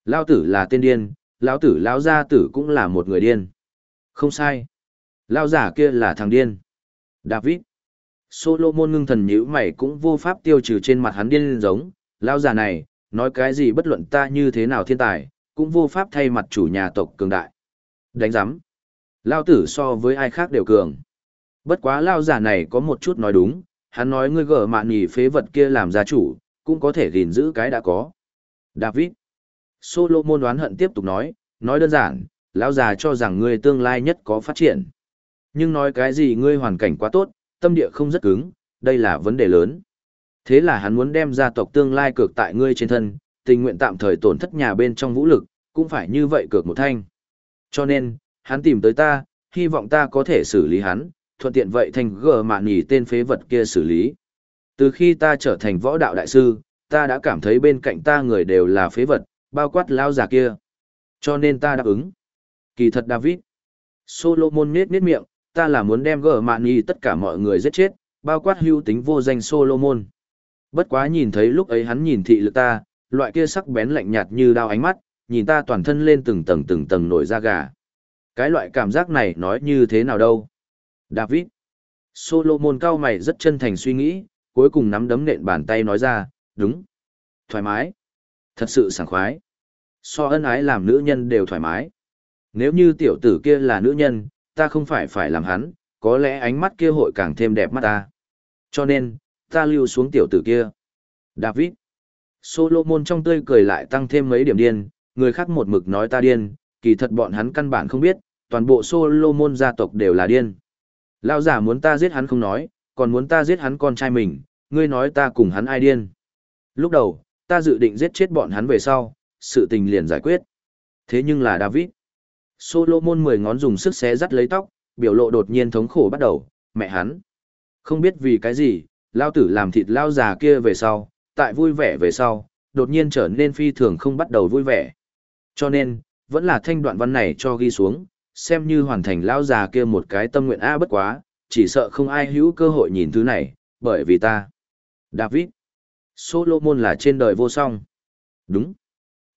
Lao tử là tên điên, lão tử lão gia tử cũng là một người điên. Không sai. Lao giả kia là thằng điên. David. Solomon ngưng thần nhíu mày cũng vô pháp tiêu trừ trên mặt hắn điên giống. Lao già này, nói cái gì bất luận ta như thế nào thiên tài, cũng vô pháp thay mặt chủ nhà tộc cường đại. Đánh giám. Lao tử so với ai khác đều cường. Bất quá lao giả này có một chút nói đúng, hắn nói ngươi gở mạn nhì phế vật kia làm gia chủ, cũng có thể gìn giữ cái đã có. David. Solomon đoán hận tiếp tục nói, nói đơn giản, lão già cho rằng ngươi tương lai nhất có phát triển. Nhưng nói cái gì ngươi hoàn cảnh quá tốt, tâm địa không rất cứng, đây là vấn đề lớn. Thế là hắn muốn đem gia tộc tương lai cược tại ngươi trên thân, tình nguyện tạm thời tổn thất nhà bên trong vũ lực, cũng phải như vậy cược một thanh. Cho nên, hắn tìm tới ta, hy vọng ta có thể xử lý hắn, thuận tiện vậy thành gờ mạn nhì tên phế vật kia xử lý. Từ khi ta trở thành võ đạo đại sư, ta đã cảm thấy bên cạnh ta người đều là phế vật, bao quát lao già kia. Cho nên ta đáp ứng. Kỳ thật David. Solomon nết nết miệng, ta là muốn đem gờ mạn nhì tất cả mọi người giết chết, bao quát hưu tính vô danh Solomon. Bất quá nhìn thấy lúc ấy hắn nhìn thị lực ta, loại kia sắc bén lạnh nhạt như đao ánh mắt, nhìn ta toàn thân lên từng tầng từng tầng nổi da gà. Cái loại cảm giác này nói như thế nào đâu? David. Solomon cao mày rất chân thành suy nghĩ, cuối cùng nắm đấm nện bàn tay nói ra, đúng. Thoải mái. Thật sự sảng khoái. So ân ái làm nữ nhân đều thoải mái. Nếu như tiểu tử kia là nữ nhân, ta không phải phải làm hắn, có lẽ ánh mắt kia hội càng thêm đẹp mắt ta. Cho nên, ta lưu xuống tiểu tử kia. David. Solomon trong tươi cười lại tăng thêm mấy điểm điên, người khác một mực nói ta điên, kỳ thật bọn hắn căn bản không biết, toàn bộ Solomon gia tộc đều là điên. Lão giả muốn ta giết hắn không nói, còn muốn ta giết hắn con trai mình, ngươi nói ta cùng hắn ai điên. Lúc đầu, ta dự định giết chết bọn hắn về sau, sự tình liền giải quyết. Thế nhưng là David. Solomon mười ngón dùng sức xé dắt lấy tóc, biểu lộ đột nhiên thống khổ bắt đầu, mẹ hắn. Không biết vì cái gì, lao tử làm thịt lao già kia về sau, tại vui vẻ về sau, đột nhiên trở nên phi thường không bắt đầu vui vẻ. Cho nên, vẫn là thanh đoạn văn này cho ghi xuống, xem như hoàn thành lao già kia một cái tâm nguyện A bất quá, chỉ sợ không ai hữu cơ hội nhìn thứ này, bởi vì ta. David. Solomon là trên đời vô song. Đúng.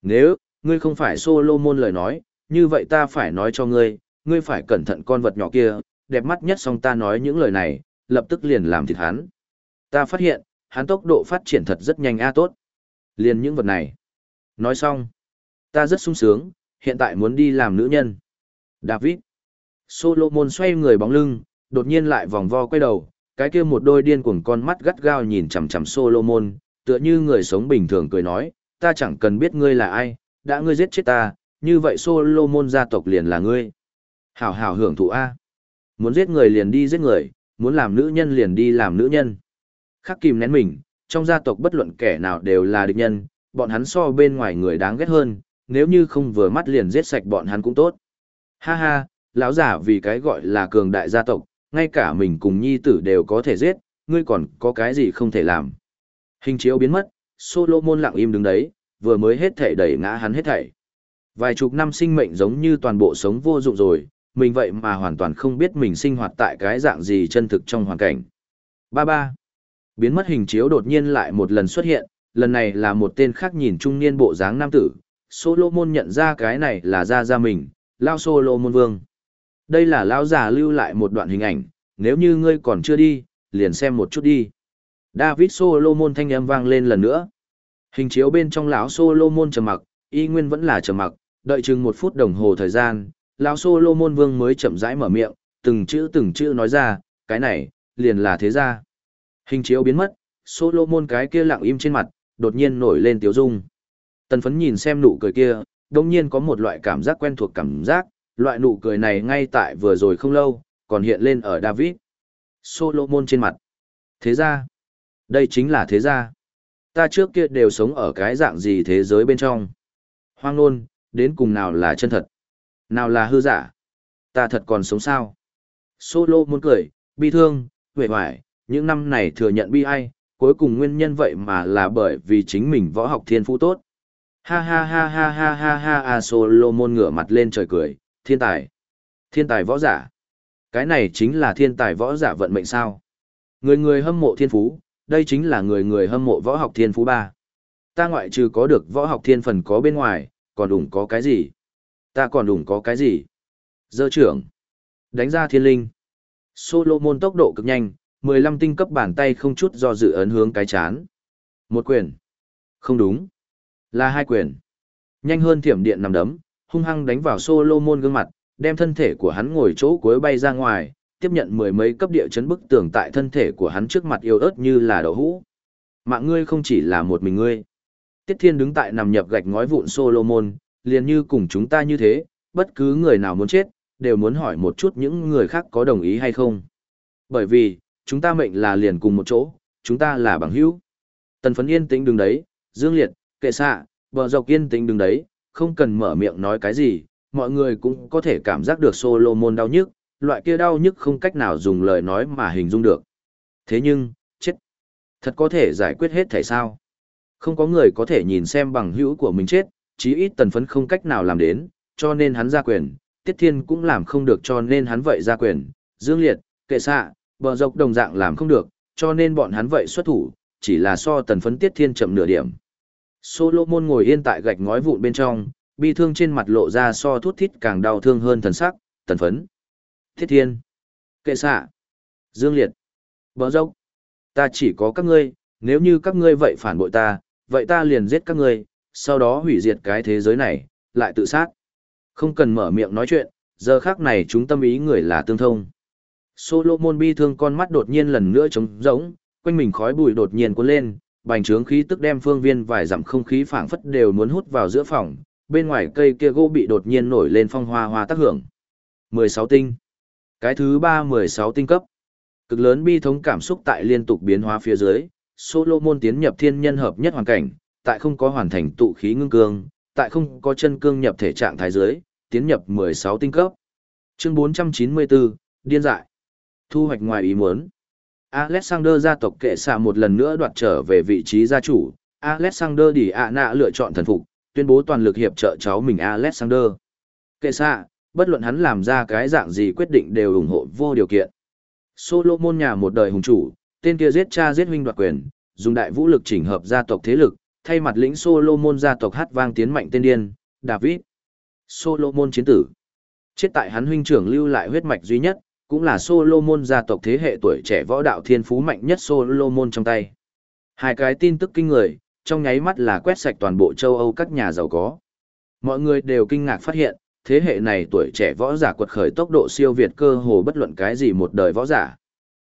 Nếu, ngươi không phải Solomon lời nói, như vậy ta phải nói cho ngươi, ngươi phải cẩn thận con vật nhỏ kia, đẹp mắt nhất song ta nói những lời này, lập tức liền làm thịt hắn. Ta phát hiện, hắn tốc độ phát triển thật rất nhanh a tốt. Liền những vật này. Nói xong. Ta rất sung sướng, hiện tại muốn đi làm nữ nhân. David. Solomon xoay người bóng lưng, đột nhiên lại vòng vo quay đầu, cái kia một đôi điên cuồng con mắt gắt gao nhìn chằm chằm Solomon, tựa như người sống bình thường cười nói, ta chẳng cần biết ngươi là ai, đã ngươi giết chết ta, như vậy Solomon gia tộc liền là ngươi. Hảo hảo hưởng thụ A. Muốn giết người liền đi giết người, muốn làm nữ nhân liền đi làm nữ nhân. Khắc kìm nén mình, trong gia tộc bất luận kẻ nào đều là địch nhân, bọn hắn so bên ngoài người đáng ghét hơn, nếu như không vừa mắt liền giết sạch bọn hắn cũng tốt. Ha ha, lão giả vì cái gọi là cường đại gia tộc, ngay cả mình cùng nhi tử đều có thể giết, ngươi còn có cái gì không thể làm. Hình chiếu biến mất, Solomon lặng im đứng đấy, vừa mới hết thảy đẩy ngã hắn hết thảy. Vài chục năm sinh mệnh giống như toàn bộ sống vô dụng rồi, mình vậy mà hoàn toàn không biết mình sinh hoạt tại cái dạng gì chân thực trong hoàn cảnh. Ba ba. Biến mất hình chiếu đột nhiên lại một lần xuất hiện, lần này là một tên khác nhìn trung niên bộ dáng nam tử. Solomon nhận ra cái này là ra ra mình, Lao Solomon Vương. Đây là Lao già lưu lại một đoạn hình ảnh, nếu như ngươi còn chưa đi, liền xem một chút đi. David Solomon thanh âm vang lên lần nữa. Hình chiếu bên trong lão Solomon trầm mặc, y nguyên vẫn là trầm mặc, đợi chừng một phút đồng hồ thời gian, lão Solomon vương mới chậm rãi mở miệng, từng chữ từng chữ nói ra, cái này, liền là thế gia. Hình chiếu biến mất, Solomon cái kia lặng im trên mặt, đột nhiên nổi lên tiếu dung. Tần phấn nhìn xem nụ cười kia, đồng nhiên có một loại cảm giác quen thuộc cảm giác, loại nụ cười này ngay tại vừa rồi không lâu, còn hiện lên ở David. Solomon trên mặt. Thế ra, đây chính là thế gia. Ta trước kia đều sống ở cái dạng gì thế giới bên trong. Hoang nôn, đến cùng nào là chân thật. Nào là hư giả. Ta thật còn sống sao. Solo muốn cười, bi thương, huệ hoài, những năm này thừa nhận bi ai, cuối cùng nguyên nhân vậy mà là bởi vì chính mình võ học thiên phú tốt. Ha ha ha ha ha ha ha ha Solomon ngửa mặt lên trời cười, thiên tài. Thiên tài võ giả. Cái này chính là thiên tài võ giả vận mệnh sao. Người người hâm mộ thiên phú, đây chính là người người hâm mộ võ học thiên phú ba. Ta ngoại trừ có được võ học thiên phần có bên ngoài, còn đủng có cái gì? Ta còn đủng có cái gì? Dơ trưởng. Đánh ra thiên linh. Solomon tốc độ cực nhanh, 15 tinh cấp bàn tay không chút do dự ấn hướng cái chán. Một quyền. Không đúng. Là hai quyền. Nhanh hơn thiểm điện nằm đấm, hung hăng đánh vào Solomon gương mặt, đem thân thể của hắn ngồi chỗ cuối bay ra ngoài, tiếp nhận mười mấy cấp địa chấn bức tường tại thân thể của hắn trước mặt yêu ớt như là đậu hũ. Mạng ngươi không chỉ là một mình ngươi. Tiết Thiên đứng tại nằm nhập gạch ngói vụn Solomon, liền như cùng chúng ta như thế, bất cứ người nào muốn chết, đều muốn hỏi một chút những người khác có đồng ý hay không. Bởi vì, chúng ta mệnh là liền cùng một chỗ, chúng ta là bằng hữu. Tần phấn yên tĩnh đứng đấy, dương liệt, kệ xạ, bờ dọc yên tĩnh đứng đấy, không cần mở miệng nói cái gì, mọi người cũng có thể cảm giác được Solomon đau nhức, loại kia đau nhức không cách nào dùng lời nói mà hình dung được. Thế nhưng, chết. Thật có thể giải quyết hết thảy sao? Không có người có thể nhìn xem bằng hữu của mình chết, chí ít tần phấn không cách nào làm đến, cho nên hắn ra quyền, Tiết Thiên cũng làm không được cho nên hắn vậy ra quyền, Dương Liệt, kệ xạ, bờ dọc đồng dạng làm không được, cho nên bọn hắn vậy xuất thủ, chỉ là so tần phấn Tiết Thiên chậm nửa điểm. Solomon ngồi yên tại gạch ngói vụn bên trong, bi thương trên mặt lộ ra so thút thít càng đau thương hơn thần sắc, tần phấn. Thiết Thiên, Kệ xạ, Dương Liệt, Bờ dốc. Ta chỉ có các ngươi, nếu như các ngươi vậy phản bội ta, vậy ta liền giết các ngươi, sau đó hủy diệt cái thế giới này, lại tự sát. Không cần mở miệng nói chuyện, giờ khác này chúng tâm ý người là tương thông. Solomon bi thương con mắt đột nhiên lần nữa trống rỗng, quanh mình khói bụi đột nhiên cuốn lên, bành trướng khí tức đem phương viên vài dặm không khí phảng phất đều muốn hút vào giữa phòng, bên ngoài cây kia gỗ bị đột nhiên nổi lên phong hoa hoa tác hưởng. 16 tinh. Cái thứ ba mười sáu tinh cấp. Cực lớn bi thống cảm xúc tại liên tục biến hóa phía dưới, Solomon tiến nhập thiên nhân hợp nhất hoàn cảnh, tại không có hoàn thành tụ khí ngưng cương, tại không có chân cương nhập thể trạng thái dưới, tiến nhập 16 tinh cấp. Chương 494, điên dại. Thu hoạch ngoài ý muốn. Alexander gia tộc kệ xạ một lần nữa đoạt trở về vị trí gia chủ, Alexander Đi ạ nạ lựa chọn thần phục, tuyên bố toàn lực hiệp trợ cháu mình Alexander. Kệ xạ, bất luận hắn làm ra cái dạng gì quyết định đều ủng hộ vô điều kiện. Solomon nhà một đời hùng chủ, tên kia giết cha giết huynh đoạt quyền, dùng đại vũ lực chỉnh hợp gia tộc thế lực, thay mặt lĩnh Solomon gia tộc hát vang tiến mạnh tên điên, David. Solomon chiến tử. Chết tại hắn huynh trưởng lưu lại huyết mạch duy nhất, cũng là Solomon gia tộc thế hệ tuổi trẻ võ đạo thiên phú mạnh nhất Solomon trong tay. Hai cái tin tức kinh người, trong nháy mắt là quét sạch toàn bộ châu Âu các nhà giàu có. Mọi người đều kinh ngạc phát hiện, thế hệ này tuổi trẻ võ giả quật khởi tốc độ siêu việt cơ hồ bất luận cái gì một đời võ giả.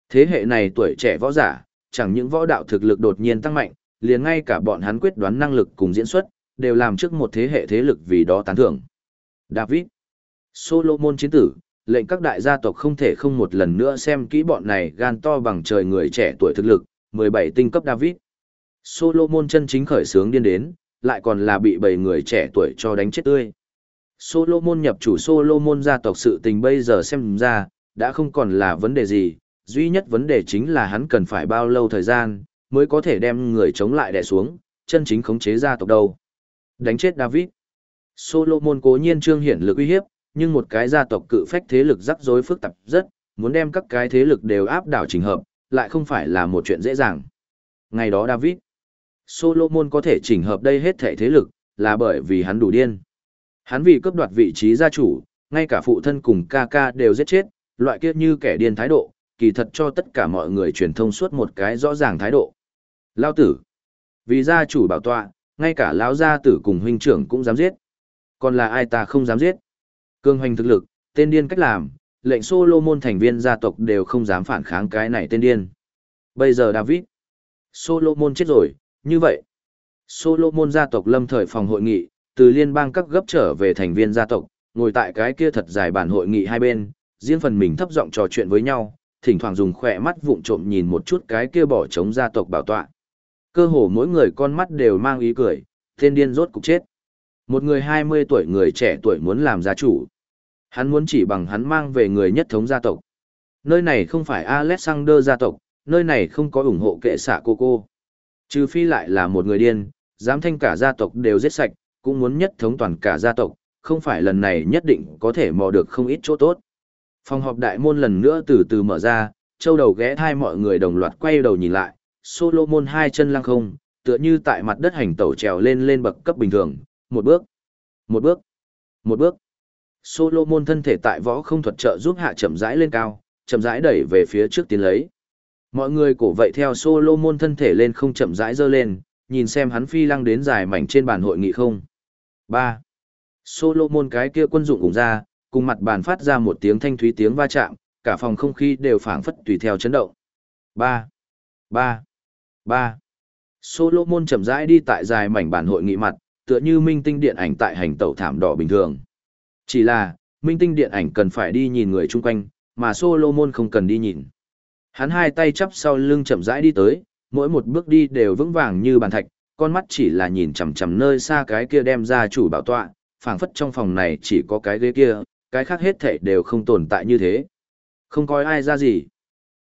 Thế hệ này tuổi trẻ võ giả, chẳng những võ đạo thực lực đột nhiên tăng mạnh, liền ngay cả bọn hắn quyết đoán năng lực cùng diễn xuất, đều làm trước một thế hệ thế lực vì đó tán thưởng. David Solomon chiến tử, lệnh các đại gia tộc không thể không một lần nữa xem kỹ bọn này gan to bằng trời người trẻ tuổi thực lực, 17 tinh cấp David. Solomon chân chính khởi sướng điên đến, lại còn là bị bảy người trẻ tuổi cho đánh chết tươi. Solomon nhập chủ Solomon gia tộc sự tình bây giờ xem ra, đã không còn là vấn đề gì, duy nhất vấn đề chính là hắn cần phải bao lâu thời gian, mới có thể đem người chống lại đè xuống, chân chính khống chế gia tộc đâu. Đánh chết David. Solomon cố nhiên trương hiển lực uy hiếp, nhưng một cái gia tộc cự phách thế lực rắc rối phức tạp rất, muốn đem các cái thế lực đều áp đảo trình hợp, lại không phải là một chuyện dễ dàng. Ngày đó David, Solomon có thể chỉnh hợp đây hết thể thế lực, là bởi vì hắn đủ điên. Hắn vì cướp đoạt vị trí gia chủ, ngay cả phụ thân cùng ca ca đều giết chết, loại kiếp như kẻ điên thái độ, kỳ thật cho tất cả mọi người truyền thông suốt một cái rõ ràng thái độ. Lao tử, vì gia chủ bảo tọa, ngay cả lão gia tử cùng huynh trưởng cũng dám giết. Còn là ai ta không dám giết. Cương hoành thực lực, tên điên cách làm, lệnh Solomon thành viên gia tộc đều không dám phản kháng cái này tên điên. Bây giờ David, Solomon chết rồi, như vậy. Solomon gia tộc lâm thời phòng hội nghị, từ liên bang các gấp trở về thành viên gia tộc, ngồi tại cái kia thật dài bản hội nghị hai bên, riêng phần mình thấp giọng trò chuyện với nhau, thỉnh thoảng dùng khỏe mắt vụng trộm nhìn một chút cái kia bỏ trống gia tộc bảo tọa. Cơ hồ mỗi người con mắt đều mang ý cười, tên điên rốt cục chết. Một người 20 tuổi người trẻ tuổi muốn làm gia chủ. Hắn muốn chỉ bằng hắn mang về người nhất thống gia tộc. Nơi này không phải Alexander gia tộc, nơi này không có ủng hộ kệ xạ cô cô. Trừ phi lại là một người điên, dám thanh cả gia tộc đều giết sạch, cũng muốn nhất thống toàn cả gia tộc, không phải lần này nhất định có thể mò được không ít chỗ tốt. Phòng họp đại môn lần nữa từ từ mở ra, châu đầu ghé thai mọi người đồng loạt quay đầu nhìn lại, Solomon hai chân lăng không, tựa như tại mặt đất hành tẩu trèo lên lên bậc cấp bình thường, một bước, một bước, một bước. Solomon thân thể tại võ không thuật trợ giúp hạ chậm rãi lên cao, chậm rãi đẩy về phía trước tiến lấy. Mọi người cổ vậy theo Solomon thân thể lên không chậm rãi dơ lên, nhìn xem hắn phi lăng đến dài mảnh trên bàn hội nghị không. 3. Solomon cái kia quân dụng cùng ra, cùng mặt bàn phát ra một tiếng thanh thúy tiếng va chạm, cả phòng không khí đều phảng phất tùy theo chấn động. 3. 3. 3. Solomon chậm rãi đi tại dài mảnh bàn hội nghị mặt, tựa như minh tinh điện ảnh tại hành tẩu thảm đỏ bình thường. Chỉ là, minh tinh điện ảnh cần phải đi nhìn người chung quanh, mà Solomon không cần đi nhìn. Hắn hai tay chắp sau lưng chậm rãi đi tới, mỗi một bước đi đều vững vàng như bàn thạch, con mắt chỉ là nhìn chằm chằm nơi xa cái kia đem ra chủ bảo tọa, phảng phất trong phòng này chỉ có cái ghế kia, cái khác hết thể đều không tồn tại như thế. Không coi ai ra gì.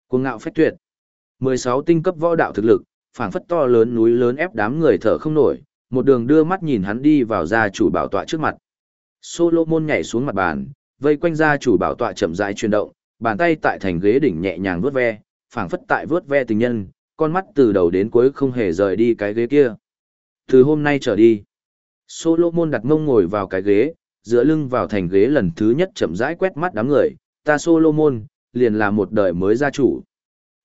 Cuồng ngạo phách tuyệt. 16 tinh cấp võ đạo thực lực, phảng phất to lớn núi lớn ép đám người thở không nổi, một đường đưa mắt nhìn hắn đi vào gia chủ bảo tọa trước mặt. Solomon nhảy xuống mặt bàn, vây quanh gia chủ bảo tọa chậm rãi chuyển động, bàn tay tại thành ghế đỉnh nhẹ nhàng vuốt ve, phảng phất tại vuốt ve tình nhân, con mắt từ đầu đến cuối không hề rời đi cái ghế kia. Từ hôm nay trở đi, Solomon đặt mông ngồi vào cái ghế, dựa lưng vào thành ghế lần thứ nhất chậm rãi quét mắt đám người, ta Solomon, liền là một đời mới gia chủ.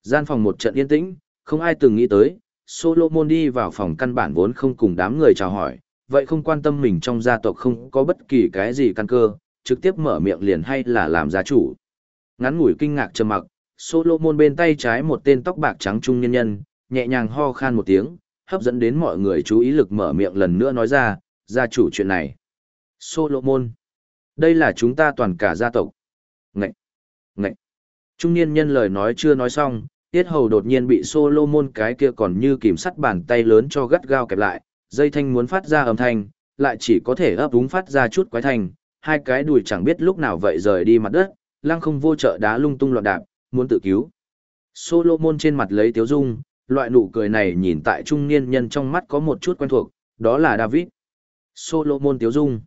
Gian phòng một trận yên tĩnh, không ai từng nghĩ tới, Solomon đi vào phòng căn bản vốn không cùng đám người chào hỏi, vậy không quan tâm mình trong gia tộc không có bất kỳ cái gì căn cơ, trực tiếp mở miệng liền hay là làm gia chủ. Ngắn ngủi kinh ngạc trầm mặc, Solomon bên tay trái một tên tóc bạc trắng trung nhân nhân, nhẹ nhàng ho khan một tiếng, hấp dẫn đến mọi người chú ý lực mở miệng lần nữa nói ra, gia chủ chuyện này. Solomon. Đây là chúng ta toàn cả gia tộc. Ngậy. Ngậy. Trung niên nhân lời nói chưa nói xong, tiết hầu đột nhiên bị Solomon cái kia còn như kìm sắt bàn tay lớn cho gắt gao kẹp lại, dây thanh muốn phát ra âm thanh, lại chỉ có thể ấp úng phát ra chút quái thanh, hai cái đùi chẳng biết lúc nào vậy rời đi mặt đất, lăng không vô trợ đá lung tung loạn đạp, muốn tự cứu. Solomon trên mặt lấy tiếu dung, loại nụ cười này nhìn tại trung niên nhân trong mắt có một chút quen thuộc, đó là David. Solomon tiếu dung.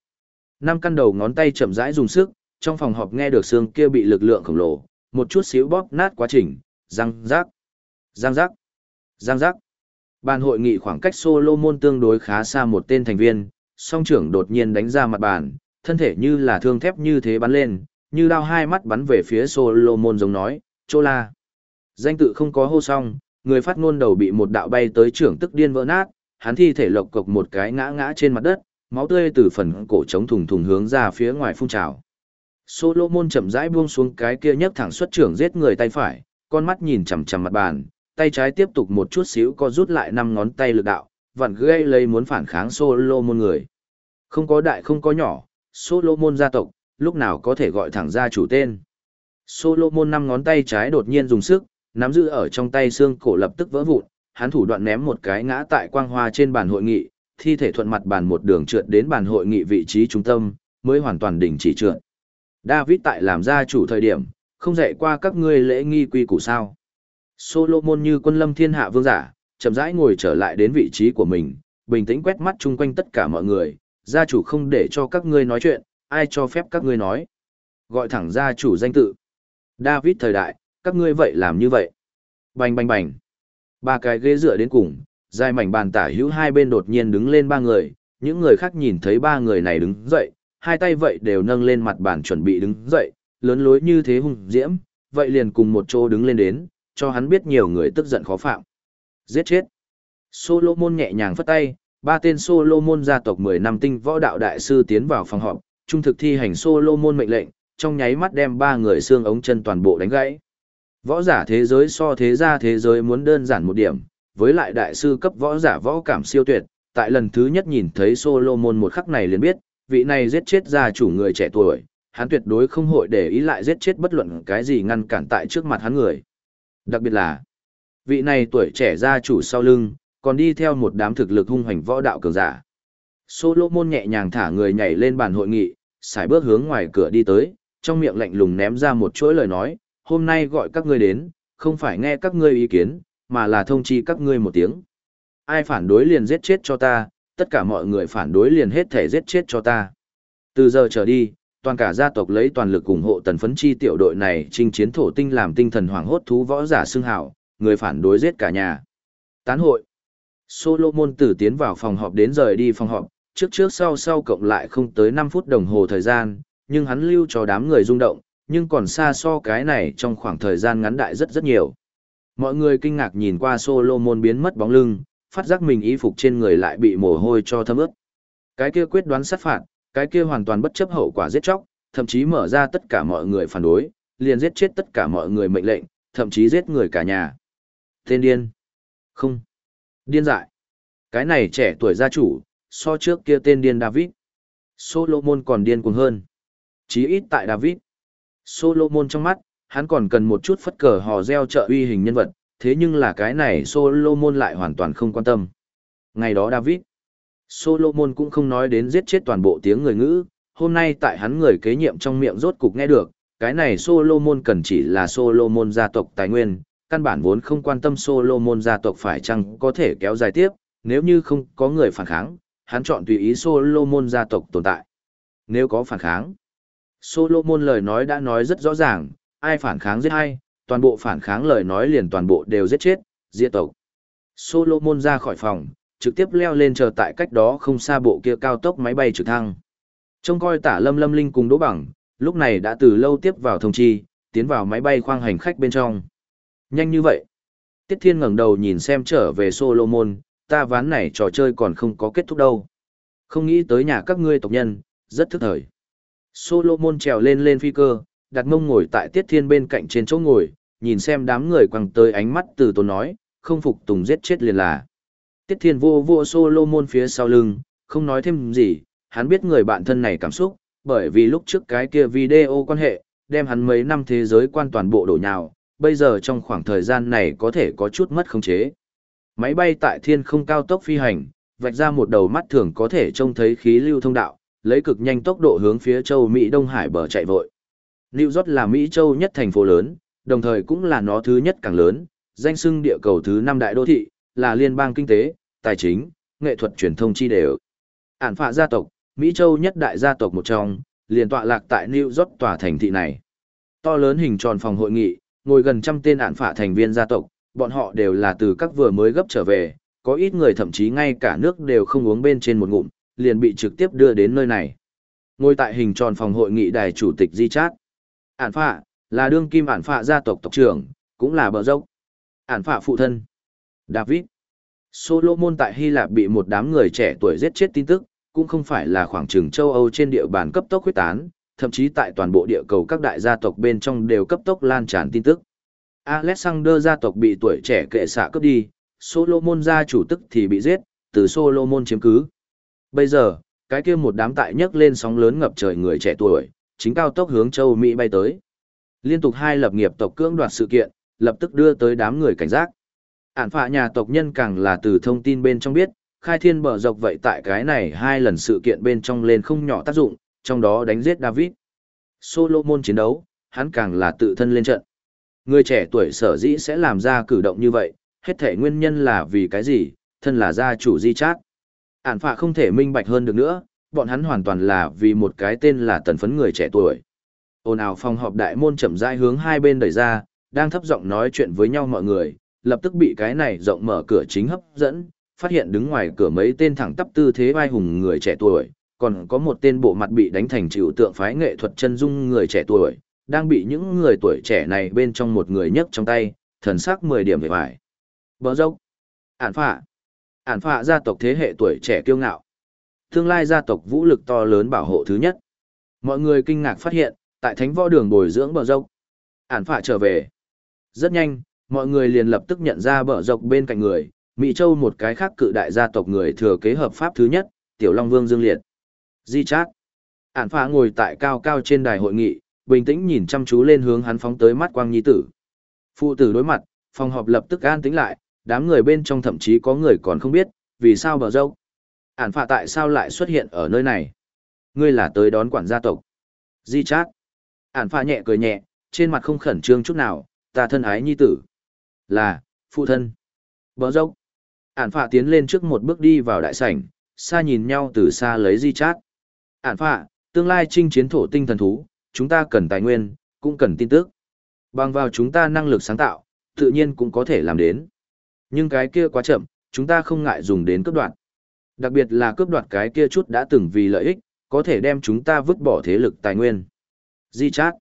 Năm căn đầu ngón tay chậm rãi dùng sức, trong phòng họp nghe được xương kia bị lực lượng khổng lồ, một chút xíu bóp nát quá trình, răng rác, răng rác, răng rác. Bàn hội nghị khoảng cách Solomon tương đối khá xa một tên thành viên, song trưởng đột nhiên đánh ra mặt bàn, thân thể như là thương thép như thế bắn lên, như đao hai mắt bắn về phía Solomon giống nói, Chô la. Danh tự không có hô xong, người phát ngôn đầu bị một đạo bay tới trưởng tức điên vỡ nát, hắn thi thể lộc cộc một cái ngã ngã trên mặt đất, máu tươi từ phần cổ trống thùng thùng hướng ra phía ngoài phun trào. Solomon chậm rãi buông xuống cái kia nhấc thẳng xuất trưởng giết người tay phải, con mắt nhìn chằm chằm mặt bàn, tay trái tiếp tục một chút xíu co rút lại năm ngón tay lực đạo, vặn gây lấy muốn phản kháng Solomon người. Không có đại không có nhỏ, Solomon gia tộc, lúc nào có thể gọi thẳng ra chủ tên. Solomon năm ngón tay trái đột nhiên dùng sức, nắm giữ ở trong tay xương cổ lập tức vỡ vụn, hắn thủ đoạn ném một cái ngã tại quang hoa trên bàn hội nghị, thi thể thuận mặt bàn một đường trượt đến bàn hội nghị vị trí trung tâm, mới hoàn toàn đình chỉ trượt. David tại làm gia chủ thời điểm, không dạy qua các ngươi lễ nghi quy củ sao. Solomon như quân lâm thiên hạ vương giả, chậm rãi ngồi trở lại đến vị trí của mình, bình tĩnh quét mắt chung quanh tất cả mọi người, gia chủ không để cho các ngươi nói chuyện, ai cho phép các ngươi nói. Gọi thẳng gia chủ danh tự. David thời đại, các ngươi vậy làm như vậy. Bành bành bành. Ba cái ghế dựa đến cùng, dài mảnh bàn tả hữu hai bên đột nhiên đứng lên ba người, những người khác nhìn thấy ba người này đứng dậy, hai tay vậy đều nâng lên mặt bàn chuẩn bị đứng dậy, lớn lối như thế hung diễm, vậy liền cùng một chỗ đứng lên đến, cho hắn biết nhiều người tức giận khó phạm. Giết chết. Solomon nhẹ nhàng phất tay, ba tên Solomon gia tộc 10 năm tinh võ đạo đại sư tiến vào phòng họp, trung thực thi hành Solomon mệnh lệnh, trong nháy mắt đem ba người xương ống chân toàn bộ đánh gãy. Võ giả thế giới so thế gia thế giới muốn đơn giản một điểm, với lại đại sư cấp võ giả võ cảm siêu tuyệt, tại lần thứ nhất nhìn thấy Solomon một khắc này liền biết, vị này giết chết gia chủ người trẻ tuổi, hắn tuyệt đối không hội để ý lại giết chết bất luận cái gì ngăn cản tại trước mặt hắn người. Đặc biệt là, vị này tuổi trẻ gia chủ sau lưng, còn đi theo một đám thực lực hung hành võ đạo cường giả. Solomon nhẹ nhàng thả người nhảy lên bàn hội nghị, xài bước hướng ngoài cửa đi tới, trong miệng lạnh lùng ném ra một chuỗi lời nói, hôm nay gọi các ngươi đến, không phải nghe các ngươi ý kiến, mà là thông chi các ngươi một tiếng. Ai phản đối liền giết chết cho ta, tất cả mọi người phản đối liền hết thể giết chết cho ta. Từ giờ trở đi, toàn cả gia tộc lấy toàn lực ủng hộ tần phấn chi tiểu đội này chinh chiến thổ tinh làm tinh thần hoàng hốt thú võ giả xưng hảo, người phản đối giết cả nhà. Tán hội. Solomon tử tiến vào phòng họp đến rời đi phòng họp, trước trước sau sau cộng lại không tới 5 phút đồng hồ thời gian, nhưng hắn lưu cho đám người rung động, nhưng còn xa so cái này trong khoảng thời gian ngắn đại rất rất nhiều. Mọi người kinh ngạc nhìn qua Solomon biến mất bóng lưng, phát giác mình y phục trên người lại bị mồ hôi cho thấm ướt. Cái kia quyết đoán sát phạt, cái kia hoàn toàn bất chấp hậu quả giết chóc, thậm chí mở ra tất cả mọi người phản đối, liền giết chết tất cả mọi người mệnh lệnh, thậm chí giết người cả nhà. Tên điên. Không. Điên dại. Cái này trẻ tuổi gia chủ, so trước kia tên điên David. Solomon còn điên cuồng hơn. Chí ít tại David. Solomon trong mắt, hắn còn cần một chút phất cờ hò reo trợ uy hình nhân vật, thế nhưng là cái này Solomon lại hoàn toàn không quan tâm. Ngày đó David, Solomon cũng không nói đến giết chết toàn bộ tiếng người ngữ, hôm nay tại hắn người kế nhiệm trong miệng rốt cục nghe được, cái này Solomon cần chỉ là Solomon gia tộc tài nguyên, căn bản vốn không quan tâm Solomon gia tộc phải chăng có thể kéo dài tiếp, nếu như không có người phản kháng, hắn chọn tùy ý Solomon gia tộc tồn tại. Nếu có phản kháng, Solomon lời nói đã nói rất rõ ràng, ai phản kháng giết ai, toàn bộ phản kháng lời nói liền toàn bộ đều giết chết, diệt tộc. Solomon ra khỏi phòng, trực tiếp leo lên chờ tại cách đó không xa bộ kia cao tốc máy bay trực thăng. Trông coi tả lâm lâm linh cùng đỗ bằng, lúc này đã từ lâu tiếp vào thông chi, tiến vào máy bay khoang hành khách bên trong. Nhanh như vậy. Tiết Thiên ngẩng đầu nhìn xem trở về Solomon, ta ván này trò chơi còn không có kết thúc đâu. Không nghĩ tới nhà các ngươi tộc nhân, rất thức thời. Solomon trèo lên lên phi cơ, đặt mông ngồi tại Tiết Thiên bên cạnh trên chỗ ngồi, nhìn xem đám người quăng tới ánh mắt từ tốn nói, không phục tùng giết chết liền là. Tiết Thiên vô vô Solomon phía sau lưng, không nói thêm gì, hắn biết người bạn thân này cảm xúc, bởi vì lúc trước cái kia video quan hệ, đem hắn mấy năm thế giới quan toàn bộ đổ nhào, bây giờ trong khoảng thời gian này có thể có chút mất khống chế. Máy bay tại thiên không cao tốc phi hành, vạch ra một đầu mắt thường có thể trông thấy khí lưu thông đạo, lấy cực nhanh tốc độ hướng phía châu Mỹ Đông Hải bờ chạy vội. New York là Mỹ châu nhất thành phố lớn, đồng thời cũng là nó thứ nhất càng lớn, danh xưng địa cầu thứ năm đại đô thị, là liên bang kinh tế, tài chính, nghệ thuật truyền thông chi đều. Ản phạ gia tộc, Mỹ châu nhất đại gia tộc một trong, liền tọa lạc tại New York tòa thành thị này. To lớn hình tròn phòng hội nghị, ngồi gần trăm tên ản phạ thành viên gia tộc, bọn họ đều là từ các vừa mới gấp trở về, có ít người thậm chí ngay cả nước đều không uống bên trên một ngụm, liền bị trực tiếp đưa đến nơi này. Ngồi tại hình tròn phòng hội nghị đài chủ tịch Di Chát. Ản phạ, là đương kim ản phạ gia tộc tộc trưởng, cũng là bờ dốc. Ản phạ phụ thân. David. Solomon tại Hy Lạp bị một đám người trẻ tuổi giết chết tin tức, cũng không phải là khoảng trừng châu Âu trên địa bàn cấp tốc huyết tán, thậm chí tại toàn bộ địa cầu các đại gia tộc bên trong đều cấp tốc lan tràn tin tức. Alexander gia tộc bị tuổi trẻ kệ xạ cướp đi, Solomon gia chủ tức thì bị giết, từ Solomon chiếm cứ. Bây giờ, cái kia một đám tại nhấc lên sóng lớn ngập trời người trẻ tuổi, chính cao tốc hướng châu Mỹ bay tới. Liên tục hai lập nghiệp tộc cưỡng đoạt sự kiện, lập tức đưa tới đám người cảnh giác. Ản phạ nhà tộc nhân càng là từ thông tin bên trong biết, khai thiên bờ dọc vậy tại cái này hai lần sự kiện bên trong lên không nhỏ tác dụng, trong đó đánh giết David. Solomon chiến đấu, hắn càng là tự thân lên trận. Người trẻ tuổi sở dĩ sẽ làm ra cử động như vậy, hết thể nguyên nhân là vì cái gì, thân là gia chủ di chát. Ản phạ không thể minh bạch hơn được nữa, bọn hắn hoàn toàn là vì một cái tên là tần phấn người trẻ tuổi. Ôn ào phòng họp đại môn chậm rãi hướng hai bên đẩy ra, đang thấp giọng nói chuyện với nhau mọi người, lập tức bị cái này rộng mở cửa chính hấp dẫn, phát hiện đứng ngoài cửa mấy tên thẳng tắp tư thế vai hùng người trẻ tuổi, còn có một tên bộ mặt bị đánh thành chịu tượng phái nghệ thuật chân dung người trẻ tuổi, đang bị những người tuổi trẻ này bên trong một người nhấc trong tay, thần sắc 10 điểm về vải. Bờ dốc. Ản phạ. Ản phạ gia tộc thế hệ tuổi trẻ kiêu ngạo. Tương lai gia tộc vũ lực to lớn bảo hộ thứ nhất. Mọi người kinh ngạc phát hiện, tại thánh võ đường bồi dưỡng bờ dốc. Ản phạ trở về. Rất nhanh, mọi người liền lập tức nhận ra bờ dốc bên cạnh người, Mỹ Châu một cái khác cự đại gia tộc người thừa kế hợp pháp thứ nhất, Tiểu Long Vương Dương Liệt. Di chát. Ản phạ ngồi tại cao cao trên đài hội nghị, bình tĩnh nhìn chăm chú lên hướng hắn phóng tới mắt quang nhi tử. Phụ tử đối mặt, phòng họp lập tức an tĩnh lại, đám người bên trong thậm chí có người còn không biết, vì sao bờ dốc. Ản phạ tại sao lại xuất hiện ở nơi này? Ngươi là tới đón quản gia tộc. Di chát. Ản phạ nhẹ cười nhẹ, trên mặt không khẩn trương chút nào, ta thân ái nhi tử. Là, phụ thân. Bờ dốc Ản phạ tiến lên trước một bước đi vào đại sảnh, xa nhìn nhau từ xa lấy di chát. Ản phạ, tương lai chinh chiến thổ tinh thần thú, chúng ta cần tài nguyên, cũng cần tin tức. Bằng vào chúng ta năng lực sáng tạo, tự nhiên cũng có thể làm đến. Nhưng cái kia quá chậm, chúng ta không ngại dùng đến cấp đoạn. Đặc biệt là cướp đoạt cái kia chút đã từng vì lợi ích, có thể đem chúng ta vứt bỏ thế lực tài nguyên. Di chát.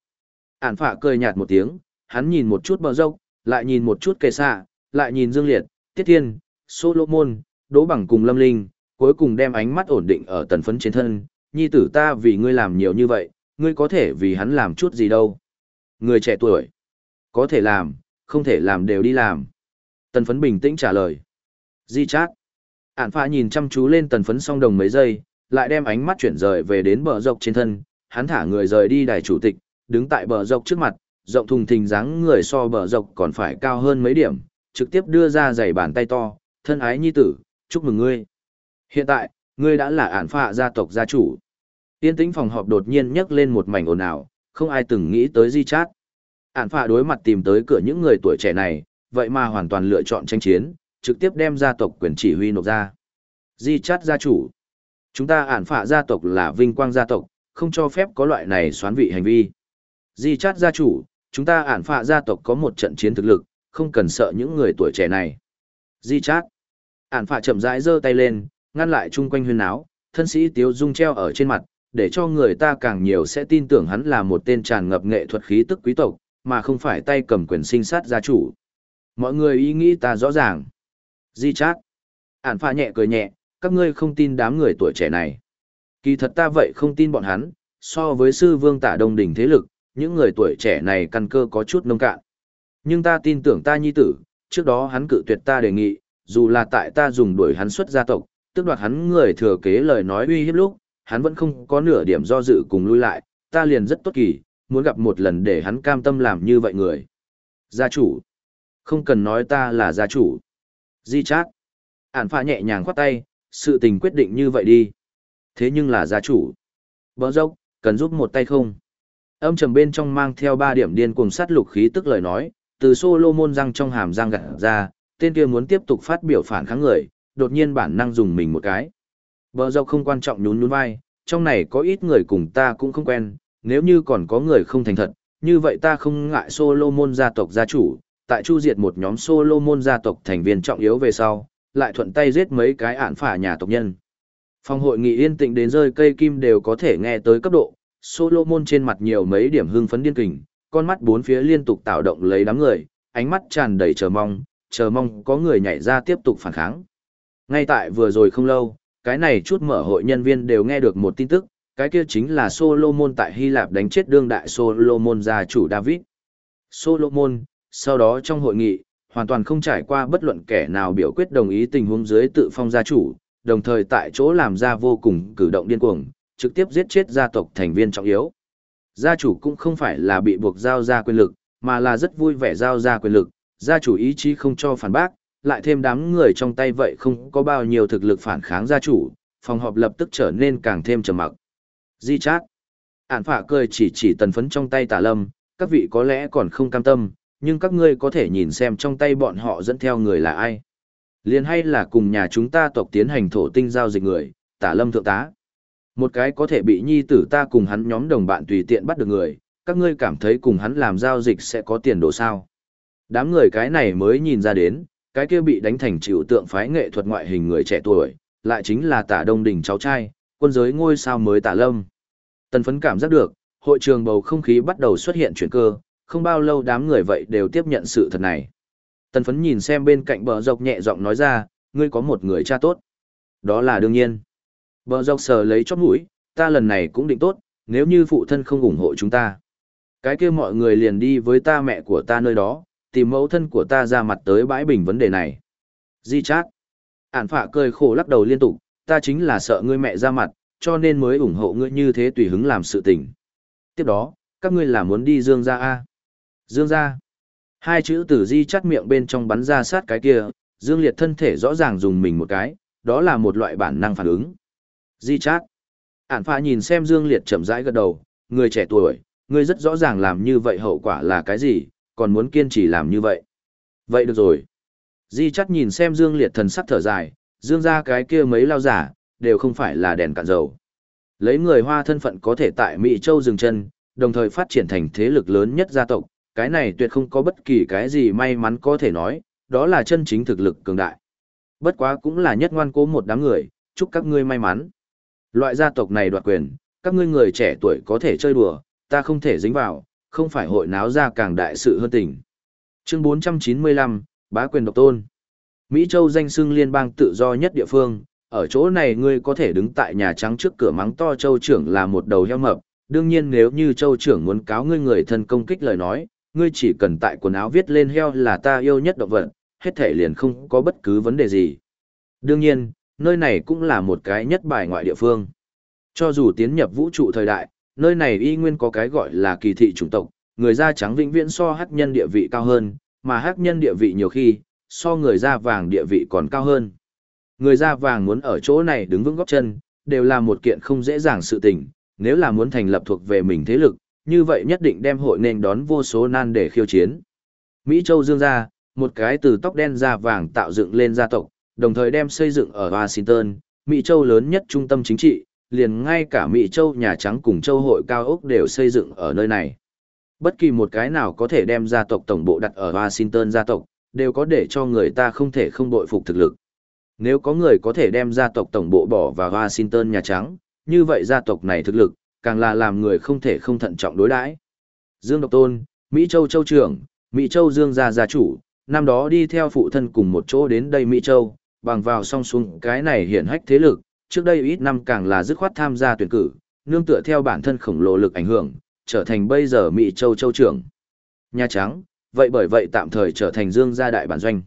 Ản phạ cười nhạt một tiếng, hắn nhìn một chút bờ dốc, lại nhìn một chút kề xạ, lại nhìn Dương Liệt, Tiết Thiên, Solomon, Đỗ Bằng cùng Lâm Linh, cuối cùng đem ánh mắt ổn định ở tần phấn trên thân. Nhi tử ta vì ngươi làm nhiều như vậy, ngươi có thể vì hắn làm chút gì đâu. Người trẻ tuổi, có thể làm, không thể làm đều đi làm. Tần phấn bình tĩnh trả lời. Di chát. Ản phạ nhìn chăm chú lên tần phấn song đồng mấy giây, lại đem ánh mắt chuyển rời về đến bờ dọc trên thân, hắn thả người rời đi đài chủ tịch, đứng tại bờ dọc trước mặt, rộng thùng thình dáng người so bờ dọc còn phải cao hơn mấy điểm, trực tiếp đưa ra giày bàn tay to, thân ái nhi tử, chúc mừng ngươi. Hiện tại, ngươi đã là ản phạ gia tộc gia chủ. Tiên tĩnh phòng họp đột nhiên nhấc lên một mảnh ồn ào, không ai từng nghĩ tới di chát. Ản phạ đối mặt tìm tới cửa những người tuổi trẻ này, vậy mà hoàn toàn lựa chọn tranh chiến, trực tiếp đem gia tộc quyền chỉ huy nộp ra. Di chát gia chủ. Chúng ta ản phạ gia tộc là vinh quang gia tộc, không cho phép có loại này xoán vị hành vi. Di chát gia chủ, chúng ta ản phạ gia tộc có một trận chiến thực lực, không cần sợ những người tuổi trẻ này. Di chát. Ản phạ chậm rãi giơ tay lên, ngăn lại chung quanh huyên áo, thân sĩ tiếu dung treo ở trên mặt, để cho người ta càng nhiều sẽ tin tưởng hắn là một tên tràn ngập nghệ thuật khí tức quý tộc, mà không phải tay cầm quyền sinh sát gia chủ. Mọi người ý nghĩ ta rõ ràng. Di chát. Ản pha nhẹ cười nhẹ, các ngươi không tin đám người tuổi trẻ này. Kỳ thật ta vậy không tin bọn hắn, so với sư vương tả đông đỉnh thế lực, những người tuổi trẻ này căn cơ có chút nông cạn. Nhưng ta tin tưởng ta nhi tử, trước đó hắn cự tuyệt ta đề nghị, dù là tại ta dùng đuổi hắn xuất gia tộc, tức đoạt hắn người thừa kế lời nói uy hiếp lúc, hắn vẫn không có nửa điểm do dự cùng lui lại, ta liền rất tốt kỳ, muốn gặp một lần để hắn cam tâm làm như vậy người. Gia chủ. Không cần nói ta là gia chủ. Di chát. Ản pha nhẹ nhàng khoát tay, Sự tình quyết định như vậy đi. Thế nhưng là gia chủ. Bờ dốc, cần giúp một tay không? Âm trầm bên trong mang theo ba điểm điên cuồng sát lục khí tức lời nói, từ Solomon răng trong hàm răng gạt ra, tên kia muốn tiếp tục phát biểu phản kháng người, đột nhiên bản năng dùng mình một cái. Bờ dốc không quan trọng nhún nhún vai, trong này có ít người cùng ta cũng không quen, nếu như còn có người không thành thật, như vậy ta không ngại Solomon gia tộc gia chủ, tại chu diệt một nhóm Solomon gia tộc thành viên trọng yếu về sau, lại thuận tay giết mấy cái ản phả nhà tộc nhân. Phòng hội nghị yên tĩnh đến rơi cây kim đều có thể nghe tới cấp độ, Solomon trên mặt nhiều mấy điểm hưng phấn điên kình, con mắt bốn phía liên tục tạo động lấy đám người, ánh mắt tràn đầy chờ mong, chờ mong có người nhảy ra tiếp tục phản kháng. Ngay tại vừa rồi không lâu, cái này chút mở hội nhân viên đều nghe được một tin tức, cái kia chính là Solomon tại Hy Lạp đánh chết đương đại Solomon gia chủ David. Solomon, sau đó trong hội nghị, hoàn toàn không trải qua bất luận kẻ nào biểu quyết đồng ý tình huống dưới tự phong gia chủ, đồng thời tại chỗ làm ra vô cùng cử động điên cuồng, trực tiếp giết chết gia tộc thành viên trọng yếu. Gia chủ cũng không phải là bị buộc giao ra quyền lực, mà là rất vui vẻ giao ra quyền lực, gia chủ ý chí không cho phản bác, lại thêm đám người trong tay vậy không có bao nhiêu thực lực phản kháng gia chủ, phòng họp lập tức trở nên càng thêm trầm mặc. Di chát. Ản phạ cười chỉ chỉ tần phấn trong tay tả lâm, các vị có lẽ còn không cam tâm, nhưng các ngươi có thể nhìn xem trong tay bọn họ dẫn theo người là ai. Liên hay là cùng nhà chúng ta tộc tiến hành thổ tinh giao dịch người, tả lâm thượng tá. Một cái có thể bị nhi tử ta cùng hắn nhóm đồng bạn tùy tiện bắt được người, các ngươi cảm thấy cùng hắn làm giao dịch sẽ có tiền đồ sao. Đám người cái này mới nhìn ra đến, cái kia bị đánh thành chịu tượng phái nghệ thuật ngoại hình người trẻ tuổi, lại chính là tả đông đỉnh cháu trai, quân giới ngôi sao mới tả lâm. Tần phấn cảm giác được, hội trường bầu không khí bắt đầu xuất hiện chuyển cơ, không bao lâu đám người vậy đều tiếp nhận sự thật này. Tần phấn nhìn xem bên cạnh bờ dọc nhẹ giọng nói ra, ngươi có một người cha tốt. Đó là đương nhiên. Bờ dọc sờ lấy chót mũi, ta lần này cũng định tốt, nếu như phụ thân không ủng hộ chúng ta. Cái kia mọi người liền đi với ta mẹ của ta nơi đó, tìm mẫu thân của ta ra mặt tới bãi bình vấn đề này. Di chát. Ản phạ cười khổ lắc đầu liên tục, ta chính là sợ ngươi mẹ ra mặt, cho nên mới ủng hộ ngươi như thế tùy hứng làm sự tình. Tiếp đó, các ngươi là muốn đi dương ra a Dương ra. Hai chữ từ di chắt miệng bên trong bắn ra sát cái kia, dương liệt thân thể rõ ràng dùng mình một cái, đó là một loại bản năng phản ứng. Di chát. Ản phạ nhìn xem dương liệt chậm rãi gật đầu, người trẻ tuổi, người rất rõ ràng làm như vậy hậu quả là cái gì, còn muốn kiên trì làm như vậy. Vậy được rồi. Di chắt nhìn xem dương liệt thần sắc thở dài, dương ra cái kia mấy lao giả, đều không phải là đèn cạn dầu. Lấy người hoa thân phận có thể tại Mỹ Châu dừng chân, đồng thời phát triển thành thế lực lớn nhất gia tộc, cái này tuyệt không có bất kỳ cái gì may mắn có thể nói, đó là chân chính thực lực cường đại. Bất quá cũng là nhất ngoan cố một đám người, chúc các ngươi may mắn. Loại gia tộc này đoạt quyền, các ngươi người trẻ tuổi có thể chơi đùa, ta không thể dính vào, không phải hội náo ra càng đại sự hơn tình. Chương 495, Bá quyền độc tôn. Mỹ Châu danh xưng liên bang tự do nhất địa phương, ở chỗ này ngươi có thể đứng tại nhà trắng trước cửa mắng to châu trưởng là một đầu heo mập, đương nhiên nếu như châu trưởng muốn cáo ngươi người thân công kích lời nói, ngươi chỉ cần tại quần áo viết lên heo là ta yêu nhất động vật, hết thể liền không có bất cứ vấn đề gì. Đương nhiên, nơi này cũng là một cái nhất bài ngoại địa phương. Cho dù tiến nhập vũ trụ thời đại, nơi này y nguyên có cái gọi là kỳ thị chủng tộc, người da trắng vĩnh viễn so hắc nhân địa vị cao hơn, mà hắc nhân địa vị nhiều khi, so người da vàng địa vị còn cao hơn. Người da vàng muốn ở chỗ này đứng vững góc chân, đều là một kiện không dễ dàng sự tình, nếu là muốn thành lập thuộc về mình thế lực, như vậy nhất định đem hội nên đón vô số nan để khiêu chiến. Mỹ Châu Dương gia, một cái từ tóc đen da vàng tạo dựng lên gia tộc, đồng thời đem xây dựng ở Washington, Mỹ Châu lớn nhất trung tâm chính trị, liền ngay cả Mỹ Châu Nhà Trắng cùng Châu Hội Cao Ốc đều xây dựng ở nơi này. Bất kỳ một cái nào có thể đem gia tộc tổng bộ đặt ở Washington gia tộc, đều có để cho người ta không thể không bội phục thực lực. Nếu có người có thể đem gia tộc tổng bộ bỏ vào Washington Nhà Trắng, như vậy gia tộc này thực lực, càng là làm người không thể không thận trọng đối đãi. Dương Độc Tôn, Mỹ Châu Châu trưởng, Mỹ Châu Dương gia gia chủ, năm đó đi theo phụ thân cùng một chỗ đến đây Mỹ Châu, bằng vào song xuống cái này hiển hách thế lực, trước đây ít năm càng là dứt khoát tham gia tuyển cử, nương tựa theo bản thân khổng lồ lực ảnh hưởng, trở thành bây giờ Mỹ Châu Châu trưởng. Nhà Trắng, vậy bởi vậy tạm thời trở thành Dương gia đại bản doanh.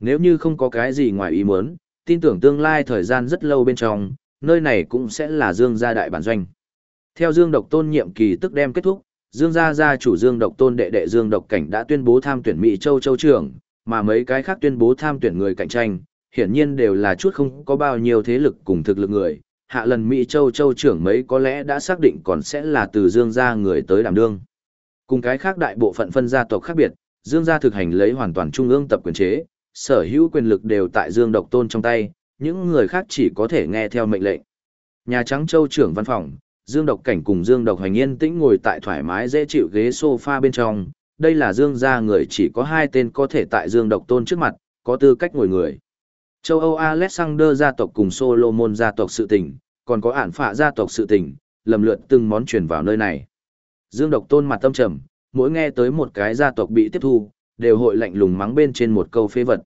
Nếu như không có cái gì ngoài ý muốn, tin tưởng tương lai thời gian rất lâu bên trong, nơi này cũng sẽ là Dương gia đại bản doanh. Theo Dương Độc Tôn nhiệm kỳ tức đem kết thúc, Dương gia gia chủ Dương Độc Tôn đệ đệ Dương Độc Cảnh đã tuyên bố tham tuyển Mỹ Châu Châu trưởng, mà mấy cái khác tuyên bố tham tuyển người cạnh tranh, Hiển nhiên đều là chút không có bao nhiêu thế lực cùng thực lực người, hạ lần Mỹ Châu Châu trưởng mấy có lẽ đã xác định còn sẽ là từ Dương gia người tới đảm đương. Cùng cái khác đại bộ phận phân gia tộc khác biệt, Dương gia thực hành lấy hoàn toàn trung ương tập quyền chế, sở hữu quyền lực đều tại Dương Độc Tôn trong tay, những người khác chỉ có thể nghe theo mệnh lệnh. Nhà Trắng Châu trưởng văn phòng, Dương Độc Cảnh cùng Dương Độc Hành yên tĩnh ngồi tại thoải mái dễ chịu ghế sofa bên trong, đây là Dương gia người chỉ có hai tên có thể tại Dương Độc Tôn trước mặt, có tư cách ngồi người. Châu Âu Alexander gia tộc cùng Solomon gia tộc sự tình, còn có ản phạ gia tộc sự tình, lầm lượt từng món truyền vào nơi này. Dương Độc Tôn mặt tâm trầm, mỗi nghe tới một cái gia tộc bị tiếp thu, đều hội lạnh lùng mắng bên trên một câu phế vật.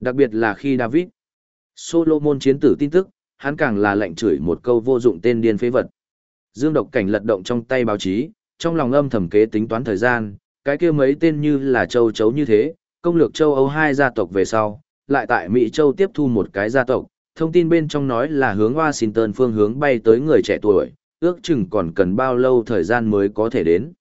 Đặc biệt là khi David, Solomon chiến tử tin tức, hắn càng là lạnh chửi một câu vô dụng tên điên phế vật. Dương Độc Cảnh lật động trong tay báo chí, trong lòng âm thầm kế tính toán thời gian, cái kia mấy tên như là châu chấu như thế, công lược châu Âu hai gia tộc về sau, lại tại Mỹ châu tiếp thu một cái gia tộc, thông tin bên trong nói là hướng Washington phương hướng bay tới người trẻ tuổi, ước chừng còn cần bao lâu thời gian mới có thể đến.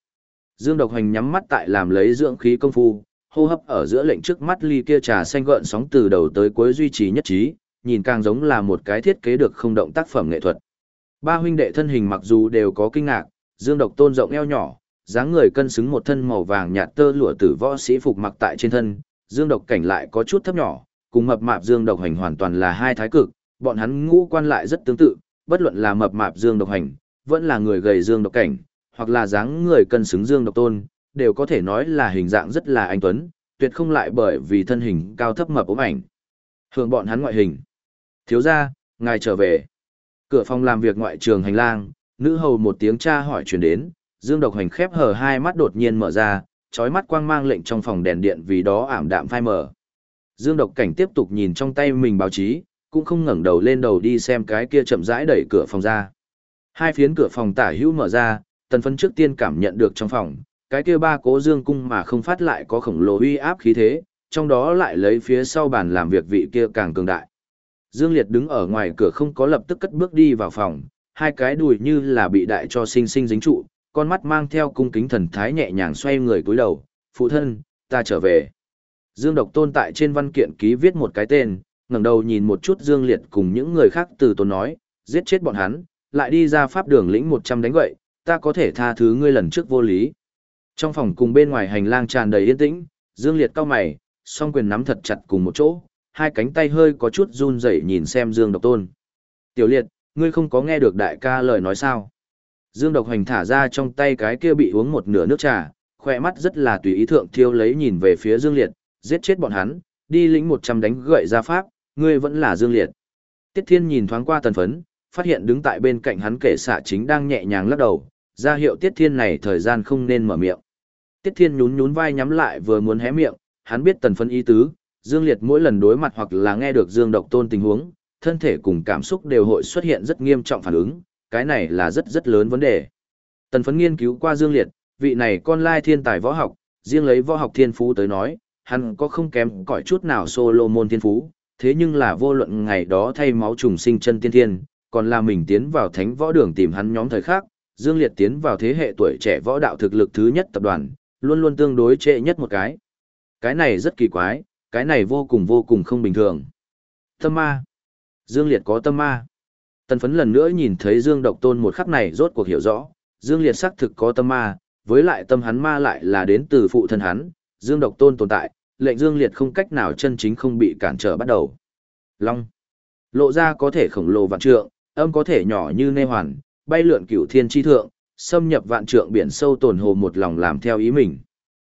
Dương Độc Hành nhắm mắt tại làm lấy dưỡng khí công phu, hô hấp ở giữa lệnh trước mắt ly kia trà xanh gợn sóng từ đầu tới cuối duy trì nhất trí, nhìn càng giống là một cái thiết kế được không động tác phẩm nghệ thuật. Ba huynh đệ thân hình mặc dù đều có kinh ngạc, Dương Độc Tôn rộng eo nhỏ, dáng người cân xứng một thân màu vàng nhạt tơ lụa tử võ sĩ phục mặc tại trên thân, Dương Độc cảnh lại có chút thấp nhỏ, cùng mập mạp Dương Độc hành hoàn toàn là hai thái cực, bọn hắn ngũ quan lại rất tương tự, bất luận là mập mạp Dương Độc hành, vẫn là người gầy Dương Độc cảnh, hoặc là dáng người cân xứng Dương Độc tôn, đều có thể nói là hình dạng rất là anh tuấn, tuyệt không lại bởi vì thân hình cao thấp mập ốm ảnh. Hưởng bọn hắn ngoại hình. Thiếu gia, ngài trở về. Cửa phòng làm việc ngoại trường hành lang, nữ hầu một tiếng tra hỏi truyền đến, Dương Độc Hành khép hờ hai mắt đột nhiên mở ra, chói mắt quang mang lệnh trong phòng đèn điện vì đó ảm đạm phai mờ. Dương Độc Cảnh tiếp tục nhìn trong tay mình báo chí, cũng không ngẩng đầu lên đầu đi xem cái kia chậm rãi đẩy cửa phòng ra. Hai phiến cửa phòng tả hữu mở ra, tần phân trước tiên cảm nhận được trong phòng, cái kia ba cố dương cung mà không phát lại có khổng lồ uy áp khí thế, trong đó lại lấy phía sau bàn làm việc vị kia càng cường đại. Dương Liệt đứng ở ngoài cửa không có lập tức cất bước đi vào phòng, hai cái đùi như là bị đại cho sinh sinh dính trụ, con mắt mang theo cung kính thần thái nhẹ nhàng xoay người cúi đầu, phụ thân, ta trở về. Dương Độc Tôn tại trên văn kiện ký viết một cái tên, ngẩng đầu nhìn một chút Dương Liệt cùng những người khác từ tốn nói, giết chết bọn hắn, lại đi ra pháp đường lĩnh 100 đánh gậy, ta có thể tha thứ ngươi lần trước vô lý. Trong phòng cùng bên ngoài hành lang tràn đầy yên tĩnh, Dương Liệt cao mày, song quyền nắm thật chặt cùng một chỗ, hai cánh tay hơi có chút run rẩy nhìn xem Dương Độc Tôn. Tiểu Liệt, ngươi không có nghe được đại ca lời nói sao? Dương Độc Hoành thả ra trong tay cái kia bị uống một nửa nước trà, khỏe mắt rất là tùy ý thượng thiêu lấy nhìn về phía Dương Liệt, giết chết bọn hắn, đi lĩnh 100 đánh gậy ra pháp, ngươi vẫn là Dương Liệt. Tiết Thiên nhìn thoáng qua tần phấn, phát hiện đứng tại bên cạnh hắn kể xạ chính đang nhẹ nhàng lắc đầu, ra hiệu Tiết Thiên này thời gian không nên mở miệng. Tiết Thiên nhún nhún vai nhắm lại vừa muốn hé miệng, hắn biết tần phấn ý tứ, Dương Liệt mỗi lần đối mặt hoặc là nghe được Dương Độc Tôn tình huống, thân thể cùng cảm xúc đều hội xuất hiện rất nghiêm trọng phản ứng, cái này là rất rất lớn vấn đề. Tần phấn nghiên cứu qua Dương Liệt, vị này con lai thiên tài võ học, riêng lấy võ học thiên phú tới nói, hắn có không kém cỏi chút nào Solomon thiên phú, thế nhưng là vô luận ngày đó thay máu trùng sinh chân tiên thiên, còn là mình tiến vào thánh võ đường tìm hắn nhóm thời khác, Dương Liệt tiến vào thế hệ tuổi trẻ võ đạo thực lực thứ nhất tập đoàn, luôn luôn tương đối trệ nhất một cái. Cái này rất kỳ quái, cái này vô cùng vô cùng không bình thường. Tâm ma. Dương Liệt có tâm ma. Tần phấn lần nữa nhìn thấy Dương Độc Tôn một khắc này rốt cuộc hiểu rõ, Dương Liệt xác thực có tâm ma, với lại tâm hắn ma lại là đến từ phụ thân hắn, Dương Độc Tôn tồn tại, lệnh Dương Liệt không cách nào chân chính không bị cản trở bắt đầu. Long. Lộ ra có thể khổng lồ vạn trượng, âm có thể nhỏ như nê hoàn, bay lượn cửu thiên chi thượng, xâm nhập vạn trượng biển sâu tồn hồ một lòng làm theo ý mình.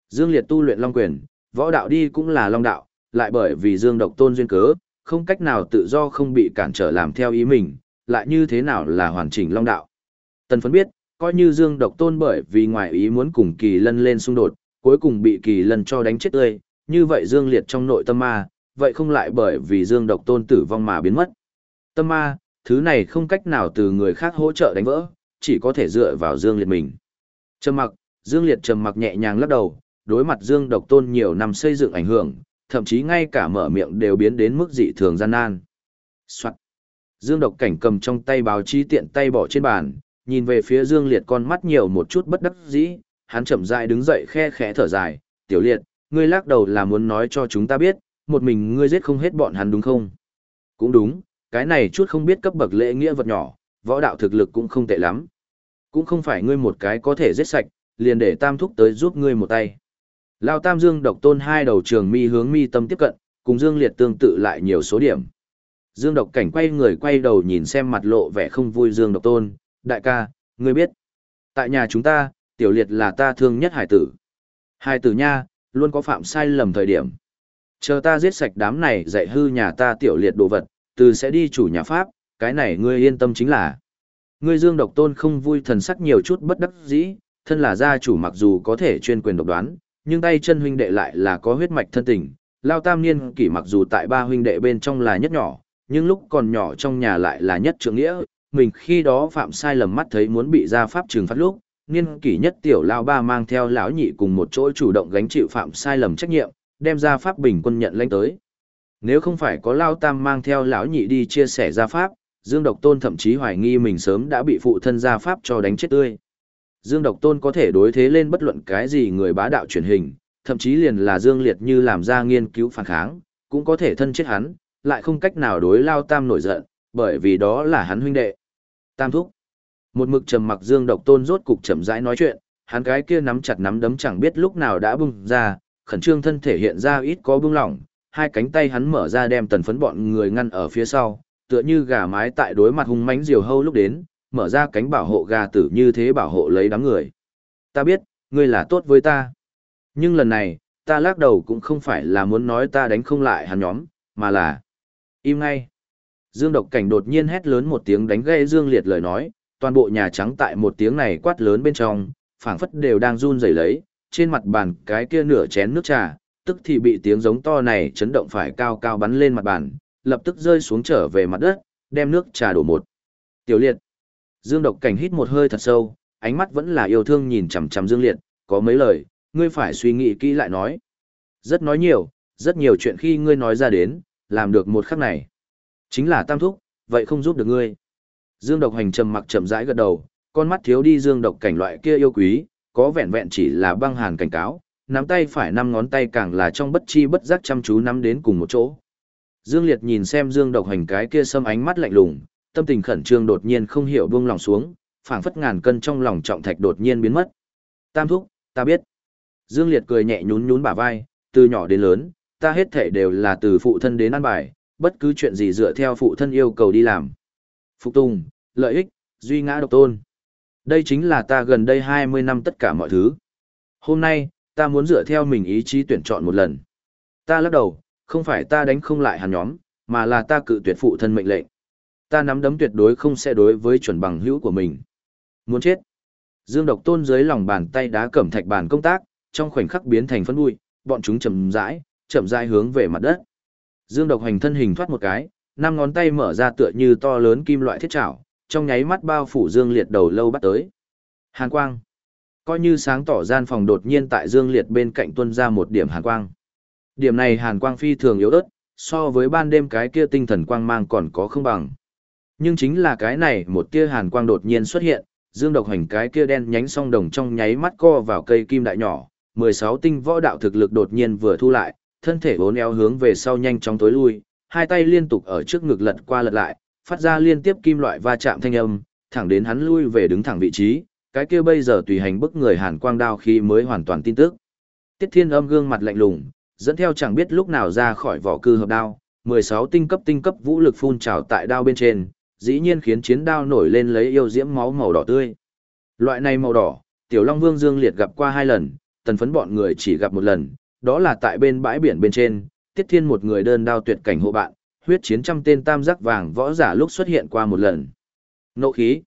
Dương Liệt tu luyện Long quyền, võ đạo đi cũng là Long đạo, lại bởi vì Dương Độc Tôn duyên cớ, không cách nào tự do không bị cản trở làm theo ý mình, lại như thế nào là hoàn chỉnh long đạo. Tần phấn biết, coi như Dương Độc Tôn bởi vì ngoài ý muốn cùng Kỳ Lân lên xung đột, cuối cùng bị Kỳ Lân cho đánh chết tươi, như vậy Dương Liệt trong nội tâm ma, vậy không lại bởi vì Dương Độc Tôn tử vong mà biến mất. Tâm ma, thứ này không cách nào từ người khác hỗ trợ đánh vỡ, chỉ có thể dựa vào Dương Liệt mình. Trầm mặc, Dương Liệt trầm mặc nhẹ nhàng lắc đầu, đối mặt Dương Độc Tôn nhiều năm xây dựng ảnh hưởng, thậm chí ngay cả mở miệng đều biến đến mức dị thường gian nan. Soạn. Dương Độc Cảnh cầm trong tay báo chí tiện tay bỏ trên bàn, nhìn về phía Dương Liệt con mắt nhiều một chút bất đắc dĩ, hắn chậm rãi đứng dậy khe khẽ thở dài, "Tiểu Liệt, ngươi lắc đầu là muốn nói cho chúng ta biết, một mình ngươi giết không hết bọn hắn đúng không?" Cũng đúng, cái này chút không biết cấp bậc lễ nghĩa vật nhỏ, võ đạo thực lực cũng không tệ lắm. Cũng không phải ngươi một cái có thể giết sạch, liền để tam thúc tới giúp ngươi một tay. Lao tam dương độc tôn hai đầu trường mi hướng mi tâm tiếp cận, cùng dương liệt tương tự lại nhiều số điểm. Dương độc cảnh quay người quay đầu nhìn xem mặt lộ vẻ không vui dương độc tôn, đại ca, ngươi biết. Tại nhà chúng ta, tiểu liệt là ta thương nhất hải tử. Hải tử nha, luôn có phạm sai lầm thời điểm. Chờ ta giết sạch đám này dạy hư nhà ta tiểu liệt đồ vật, từ sẽ đi chủ nhà Pháp, cái này ngươi yên tâm chính là. Ngươi dương độc tôn không vui thần sắc nhiều chút bất đắc dĩ, thân là gia chủ mặc dù có thể chuyên quyền độc đoán, nhưng tay chân huynh đệ lại là có huyết mạch thân tình. Lao tam niên kỷ mặc dù tại ba huynh đệ bên trong là nhất nhỏ, nhưng lúc còn nhỏ trong nhà lại là nhất trưởng nghĩa, mình khi đó phạm sai lầm mắt thấy muốn bị gia pháp trừng phạt lúc, niên kỷ nhất tiểu lao ba mang theo lão nhị cùng một chỗ chủ động gánh chịu phạm sai lầm trách nhiệm, đem gia pháp bình quân nhận lãnh tới. Nếu không phải có lao tam mang theo lão nhị đi chia sẻ gia pháp, Dương Độc Tôn thậm chí hoài nghi mình sớm đã bị phụ thân gia pháp cho đánh chết tươi. Dương Độc Tôn có thể đối thế lên bất luận cái gì người bá đạo truyền hình, thậm chí liền là Dương Liệt như làm ra nghiên cứu phản kháng, cũng có thể thân chết hắn, lại không cách nào đối lao tam nổi giận, bởi vì đó là hắn huynh đệ. Tam thúc. Một mực trầm mặc Dương Độc Tôn rốt cục chậm rãi nói chuyện, hắn cái kia nắm chặt nắm đấm chẳng biết lúc nào đã bung ra, khẩn trương thân thể hiện ra ít có bung lỏng, hai cánh tay hắn mở ra đem tần phấn bọn người ngăn ở phía sau, tựa như gà mái tại đối mặt hung mãnh diều hâu lúc đến, mở ra cánh bảo hộ gà tử như thế bảo hộ lấy đám người. Ta biết, ngươi là tốt với ta. Nhưng lần này, ta lắc đầu cũng không phải là muốn nói ta đánh không lại hắn nhóm, mà là... Im ngay. Dương Độc Cảnh đột nhiên hét lớn một tiếng đánh gây Dương Liệt lời nói, toàn bộ nhà trắng tại một tiếng này quát lớn bên trong, phảng phất đều đang run rẩy lấy, trên mặt bàn cái kia nửa chén nước trà, tức thì bị tiếng giống to này chấn động phải cao cao bắn lên mặt bàn, lập tức rơi xuống trở về mặt đất, đem nước trà đổ một. Tiểu liệt. Dương độc cảnh hít một hơi thật sâu, ánh mắt vẫn là yêu thương nhìn chằm chằm Dương liệt, có mấy lời, ngươi phải suy nghĩ kỹ lại nói. Rất nói nhiều, rất nhiều chuyện khi ngươi nói ra đến, làm được một khắc này. Chính là tam thúc, vậy không giúp được ngươi. Dương độc hành trầm mặc chậm rãi gật đầu, con mắt thiếu đi dương độc cảnh loại kia yêu quý, có vẹn vẹn chỉ là băng hàn cảnh cáo, nắm tay phải năm ngón tay càng là trong bất chi bất giác chăm chú nắm đến cùng một chỗ. Dương Liệt nhìn xem Dương Độc Hành cái kia sâm ánh mắt lạnh lùng, tâm tình khẩn trương đột nhiên không hiểu buông lòng xuống, phảng phất ngàn cân trong lòng trọng thạch đột nhiên biến mất. Tam thúc, ta biết. Dương Liệt cười nhẹ nhún nhún bả vai, từ nhỏ đến lớn, ta hết thể đều là từ phụ thân đến ăn bài, bất cứ chuyện gì dựa theo phụ thân yêu cầu đi làm. Phục tùng, lợi ích, duy ngã độc tôn. Đây chính là ta gần đây 20 năm tất cả mọi thứ. Hôm nay, ta muốn dựa theo mình ý chí tuyển chọn một lần. Ta lắc đầu, không phải ta đánh không lại hàn nhóm, mà là ta cự tuyệt phụ thân mệnh lệnh. Ta nắm đấm tuyệt đối không sẽ đối với chuẩn bằng hữu của mình. Muốn chết. Dương Độc Tôn dưới lòng bàn tay đá cẩm thạch bàn công tác, trong khoảnh khắc biến thành phân bụi, bọn chúng chậm rãi, chậm rãi hướng về mặt đất. Dương Độc Hành thân hình thoát một cái, năm ngón tay mở ra tựa như to lớn kim loại thiết trảo, trong nháy mắt bao phủ Dương Liệt đầu lâu bắt tới. Hàn quang. Coi như sáng tỏ gian phòng đột nhiên tại Dương Liệt bên cạnh tuôn ra một điểm hàn quang. Điểm này hàn quang phi thường yếu ớt, so với ban đêm cái kia tinh thần quang mang còn có không bằng. Nhưng chính là cái này một tia hàn quang đột nhiên xuất hiện, Dương Độc Hành cái kia đen nhánh song đồng trong nháy mắt co vào cây kim đại nhỏ, 16 tinh võ đạo thực lực đột nhiên vừa thu lại, thân thể bốn éo hướng về sau nhanh chóng tối lui, hai tay liên tục ở trước ngực lật qua lật lại, phát ra liên tiếp kim loại va chạm thanh âm, thẳng đến hắn lui về đứng thẳng vị trí, cái kia bây giờ tùy hành bức người hàn quang đao khi mới hoàn toàn tin tức. Tiết Thiên Âm gương mặt lạnh lùng, dẫn theo chẳng biết lúc nào ra khỏi vỏ cư hợp đao, 16 tinh cấp tinh cấp vũ lực phun trào tại đao bên trên, dĩ nhiên khiến chiến đao nổi lên lấy yêu diễm máu màu đỏ tươi. Loại này màu đỏ, Tiểu Long Vương Dương Liệt gặp qua hai lần, tần phấn bọn người chỉ gặp một lần, đó là tại bên bãi biển bên trên, Tiết Thiên một người đơn đao tuyệt cảnh hộ bạn, huyết chiến trăm tên tam giác vàng võ giả lúc xuất hiện qua một lần. Nộ khí.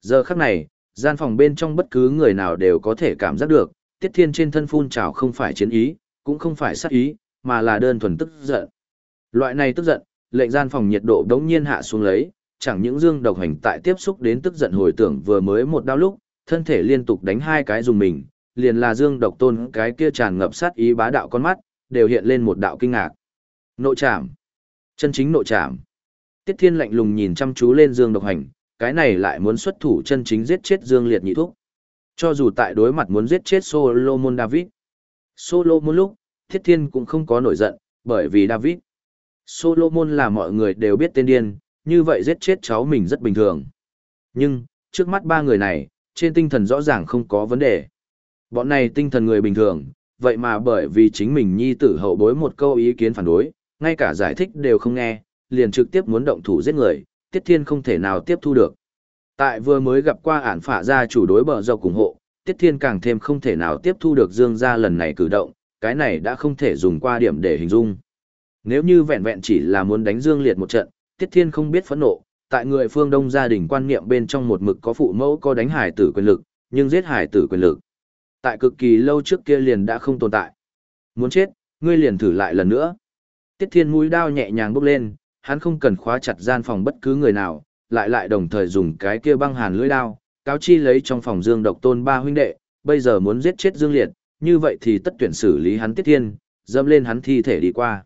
Giờ khắc này, gian phòng bên trong bất cứ người nào đều có thể cảm giác được, Tiết Thiên trên thân phun trào không phải chiến ý, cũng không phải sát ý, mà là đơn thuần tức giận. Loại này tức giận, lệnh gian phòng nhiệt độ đống nhiên hạ xuống lấy, chẳng những dương độc hành tại tiếp xúc đến tức giận hồi tưởng vừa mới một đau lúc, thân thể liên tục đánh hai cái dùng mình, liền là dương độc tôn cái kia tràn ngập sát ý bá đạo con mắt, đều hiện lên một đạo kinh ngạc. Nội trảm. Chân chính nội trảm. Tiết Thiên lạnh lùng nhìn chăm chú lên Dương Độc Hành, cái này lại muốn xuất thủ chân chính giết chết Dương Liệt nhị thúc. Cho dù tại đối mặt muốn giết chết Solomon David. Solomon lúc, Thiết Thiên cũng không có nổi giận, bởi vì David. Solomon là mọi người đều biết tên điên, như vậy giết chết cháu mình rất bình thường. Nhưng, trước mắt ba người này, trên tinh thần rõ ràng không có vấn đề. Bọn này tinh thần người bình thường, vậy mà bởi vì chính mình nhi tử hậu bối một câu ý kiến phản đối, ngay cả giải thích đều không nghe, liền trực tiếp muốn động thủ giết người, Tiết Thiên không thể nào tiếp thu được. Tại vừa mới gặp qua ản phả gia chủ đối bờ dọc ủng hộ, Tiết Thiên càng thêm không thể nào tiếp thu được Dương gia lần này cử động, cái này đã không thể dùng qua điểm để hình dung. Nếu như vẹn vẹn chỉ là muốn đánh Dương Liệt một trận, Tiết Thiên không biết phẫn nộ, tại người phương Đông gia đình quan niệm bên trong một mực có phụ mẫu có đánh hải tử quyền lực, nhưng giết hải tử quyền lực. Tại cực kỳ lâu trước kia liền đã không tồn tại. Muốn chết, ngươi liền thử lại lần nữa. Tiết Thiên mũi đao nhẹ nhàng bốc lên, hắn không cần khóa chặt gian phòng bất cứ người nào, lại lại đồng thời dùng cái kia băng hàn lưỡi đao, cáo chi lấy trong phòng Dương Độc Tôn ba huynh đệ, bây giờ muốn giết chết Dương Liệt, như vậy thì tất tuyển xử lý hắn Tiết Thiên, dâm lên hắn thi thể đi qua.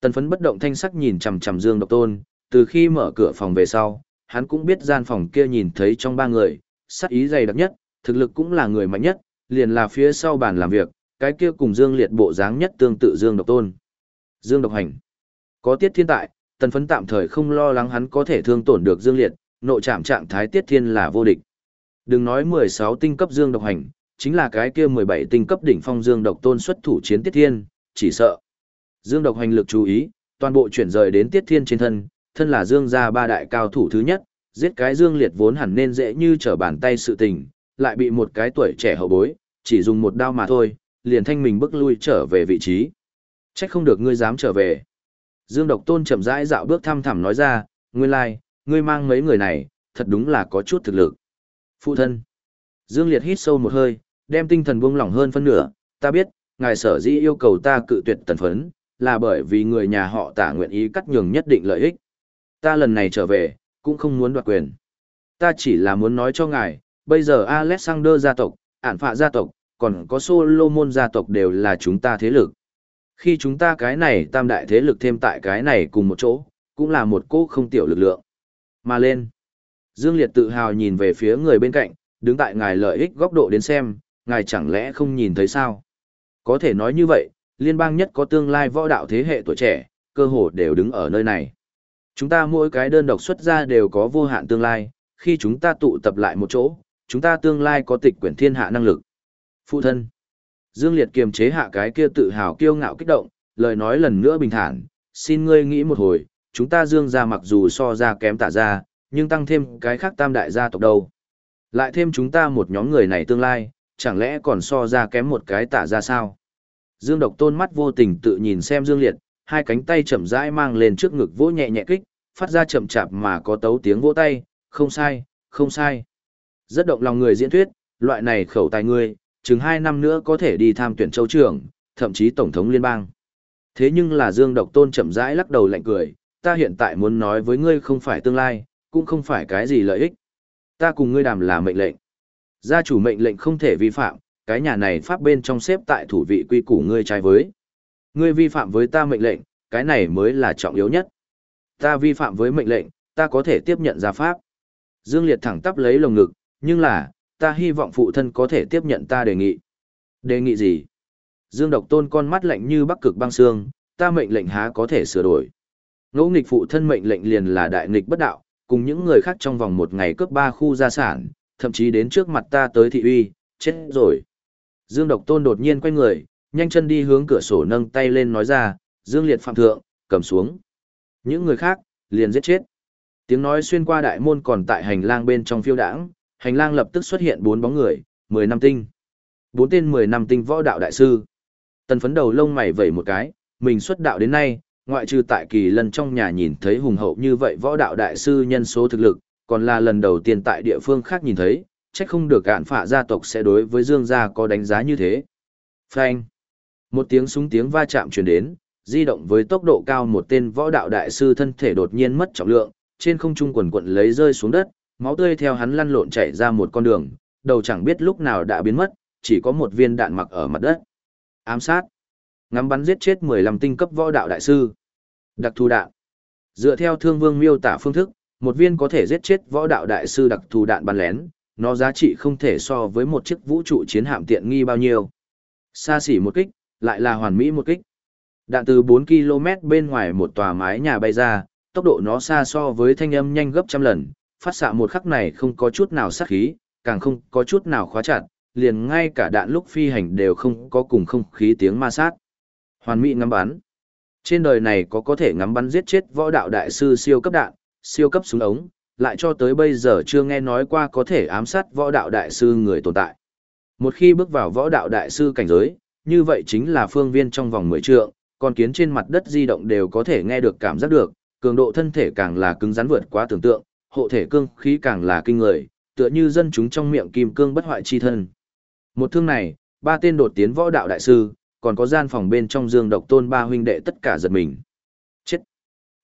Tần phấn bất động thanh sắc nhìn chằm chằm Dương Độc Tôn, từ khi mở cửa phòng về sau, hắn cũng biết gian phòng kia nhìn thấy trong ba người, sắc ý dày đặc nhất, thực lực cũng là người mạnh nhất, liền là phía sau bàn làm việc, cái kia cùng Dương Liệt bộ dáng nhất tương tự Dương Độc Tôn. Dương Độc Hành. Có Tiết Thiên tại, tần phấn tạm thời không lo lắng hắn có thể thương tổn được Dương Liệt, nội trạm trạng thái Tiết Thiên là vô địch. Đừng nói 16 tinh cấp Dương Độc Hành, chính là cái kia 17 tinh cấp đỉnh phong Dương Độc Tôn xuất thủ chiến Tiết Thiên, chỉ sợ. Dương Độc Hành lực chú ý, toàn bộ chuyển rời đến Tiết Thiên trên thân, thân là Dương gia ba đại cao thủ thứ nhất, giết cái Dương Liệt vốn hẳn nên dễ như trở bàn tay sự tình, lại bị một cái tuổi trẻ hậu bối, chỉ dùng một đao mà thôi, liền thanh mình bước lui trở về vị trí. Trách không được ngươi dám trở về. Dương Độc Tôn chậm rãi dạo bước thăm thẳm nói ra, nguyên lai, like, ngươi mang mấy người này, thật đúng là có chút thực lực. Phụ thân. Dương Liệt hít sâu một hơi, đem tinh thần buông lỏng hơn phân nửa, ta biết, ngài sở dĩ yêu cầu ta cự tuyệt tần phấn, là bởi vì người nhà họ tả nguyện ý cắt nhường nhất định lợi ích. Ta lần này trở về, cũng không muốn đoạt quyền. Ta chỉ là muốn nói cho ngài, bây giờ Alexander gia tộc, ản phạ gia tộc, còn có Solomon gia tộc đều là chúng ta thế lực. Khi chúng ta cái này tam đại thế lực thêm tại cái này cùng một chỗ, cũng là một cô không tiểu lực lượng. Mà lên. Dương Liệt tự hào nhìn về phía người bên cạnh, đứng tại ngài lợi ích góc độ đến xem, ngài chẳng lẽ không nhìn thấy sao? Có thể nói như vậy, liên bang nhất có tương lai võ đạo thế hệ tuổi trẻ, cơ hồ đều đứng ở nơi này. Chúng ta mỗi cái đơn độc xuất ra đều có vô hạn tương lai, khi chúng ta tụ tập lại một chỗ, chúng ta tương lai có tịch quyển thiên hạ năng lực. Phụ thân. Dương Liệt kiềm chế hạ cái kia tự hào kiêu ngạo kích động, lời nói lần nữa bình thản, xin ngươi nghĩ một hồi, chúng ta dương gia mặc dù so ra kém tả ra, nhưng tăng thêm cái khác tam đại gia tộc đâu. Lại thêm chúng ta một nhóm người này tương lai, chẳng lẽ còn so ra kém một cái tả ra sao? Dương Độc Tôn mắt vô tình tự nhìn xem Dương Liệt, hai cánh tay chậm rãi mang lên trước ngực vỗ nhẹ nhẹ kích, phát ra chậm chạp mà có tấu tiếng vỗ tay, không sai, không sai. Rất động lòng người diễn thuyết, loại này khẩu tài ngươi, chừng hai năm nữa có thể đi tham tuyển châu trưởng, thậm chí tổng thống liên bang. Thế nhưng là Dương Độc Tôn chậm rãi lắc đầu lạnh cười, ta hiện tại muốn nói với ngươi không phải tương lai, cũng không phải cái gì lợi ích. Ta cùng ngươi đàm là mệnh lệnh. Gia chủ mệnh lệnh không thể vi phạm, cái nhà này pháp bên trong xếp tại thủ vị quy củ ngươi trái với. Ngươi vi phạm với ta mệnh lệnh, cái này mới là trọng yếu nhất. Ta vi phạm với mệnh lệnh, ta có thể tiếp nhận gia pháp. Dương Liệt thẳng tắp lấy lồng ngực, nhưng là, ta hy vọng phụ thân có thể tiếp nhận ta đề nghị. Đề nghị gì? Dương Độc Tôn con mắt lạnh như bắc cực băng xương, ta mệnh lệnh há có thể sửa đổi. Ngỗ nghịch phụ thân mệnh lệnh liền là đại nghịch bất đạo, cùng những người khác trong vòng một ngày cướp ba khu gia sản, thậm chí đến trước mặt ta tới thị uy, chết rồi. Dương Độc Tôn đột nhiên quay người, nhanh chân đi hướng cửa sổ nâng tay lên nói ra, Dương Liệt phạm thượng, cầm xuống. Những người khác, liền giết chết. Tiếng nói xuyên qua đại môn còn tại hành lang bên trong phiêu đảng hành lang lập tức xuất hiện bốn bóng người, mười năm tinh. Bốn tên mười năm tinh võ đạo đại sư. Tần phấn đầu lông mày vẩy một cái, mình xuất đạo đến nay, ngoại trừ tại kỳ lần trong nhà nhìn thấy hùng hậu như vậy võ đạo đại sư nhân số thực lực, còn là lần đầu tiên tại địa phương khác nhìn thấy, chắc không được cạn phạ gia tộc sẽ đối với Dương gia có đánh giá như thế. Phanh. Một tiếng súng tiếng va chạm truyền đến, di động với tốc độ cao một tên võ đạo đại sư thân thể đột nhiên mất trọng lượng, trên không trung quần quận lấy rơi xuống đất, máu tươi theo hắn lăn lộn chảy ra một con đường, đầu chẳng biết lúc nào đã biến mất, chỉ có một viên đạn mặc ở mặt đất. Ám sát. Ngắm bắn giết chết 15 tinh cấp võ đạo đại sư. Đặc thù đạn. Dựa theo thương vương miêu tả phương thức, một viên có thể giết chết võ đạo đại sư đặc thù đạn bắn lén, nó giá trị không thể so với một chiếc vũ trụ chiến hạm tiện nghi bao nhiêu. Xa xỉ một kích, lại là hoàn mỹ một kích. Đạn từ 4 km bên ngoài một tòa mái nhà bay ra, tốc độ nó xa so với thanh âm nhanh gấp trăm lần, phát xạ một khắc này không có chút nào sát khí, càng không có chút nào khóa chặt, liền ngay cả đạn lúc phi hành đều không có cùng không khí tiếng ma sát. Hoàn mỹ ngắm bắn. Trên đời này có có thể ngắm bắn giết chết võ đạo đại sư siêu cấp đạn, siêu cấp súng ống, lại cho tới bây giờ chưa nghe nói qua có thể ám sát võ đạo đại sư người tồn tại. Một khi bước vào võ đạo đại sư cảnh giới, như vậy chính là phương viên trong vòng 10 trượng, con kiến trên mặt đất di động đều có thể nghe được cảm giác được, cường độ thân thể càng là cứng rắn vượt quá tưởng tượng, hộ thể cương khí càng là kinh người, tựa như dân chúng trong miệng kim cương bất hoại chi thân. Một thương này, ba tên đột tiến võ đạo đại sư, còn có gian phòng bên trong dương độc tôn ba huynh đệ tất cả giật mình. Chết!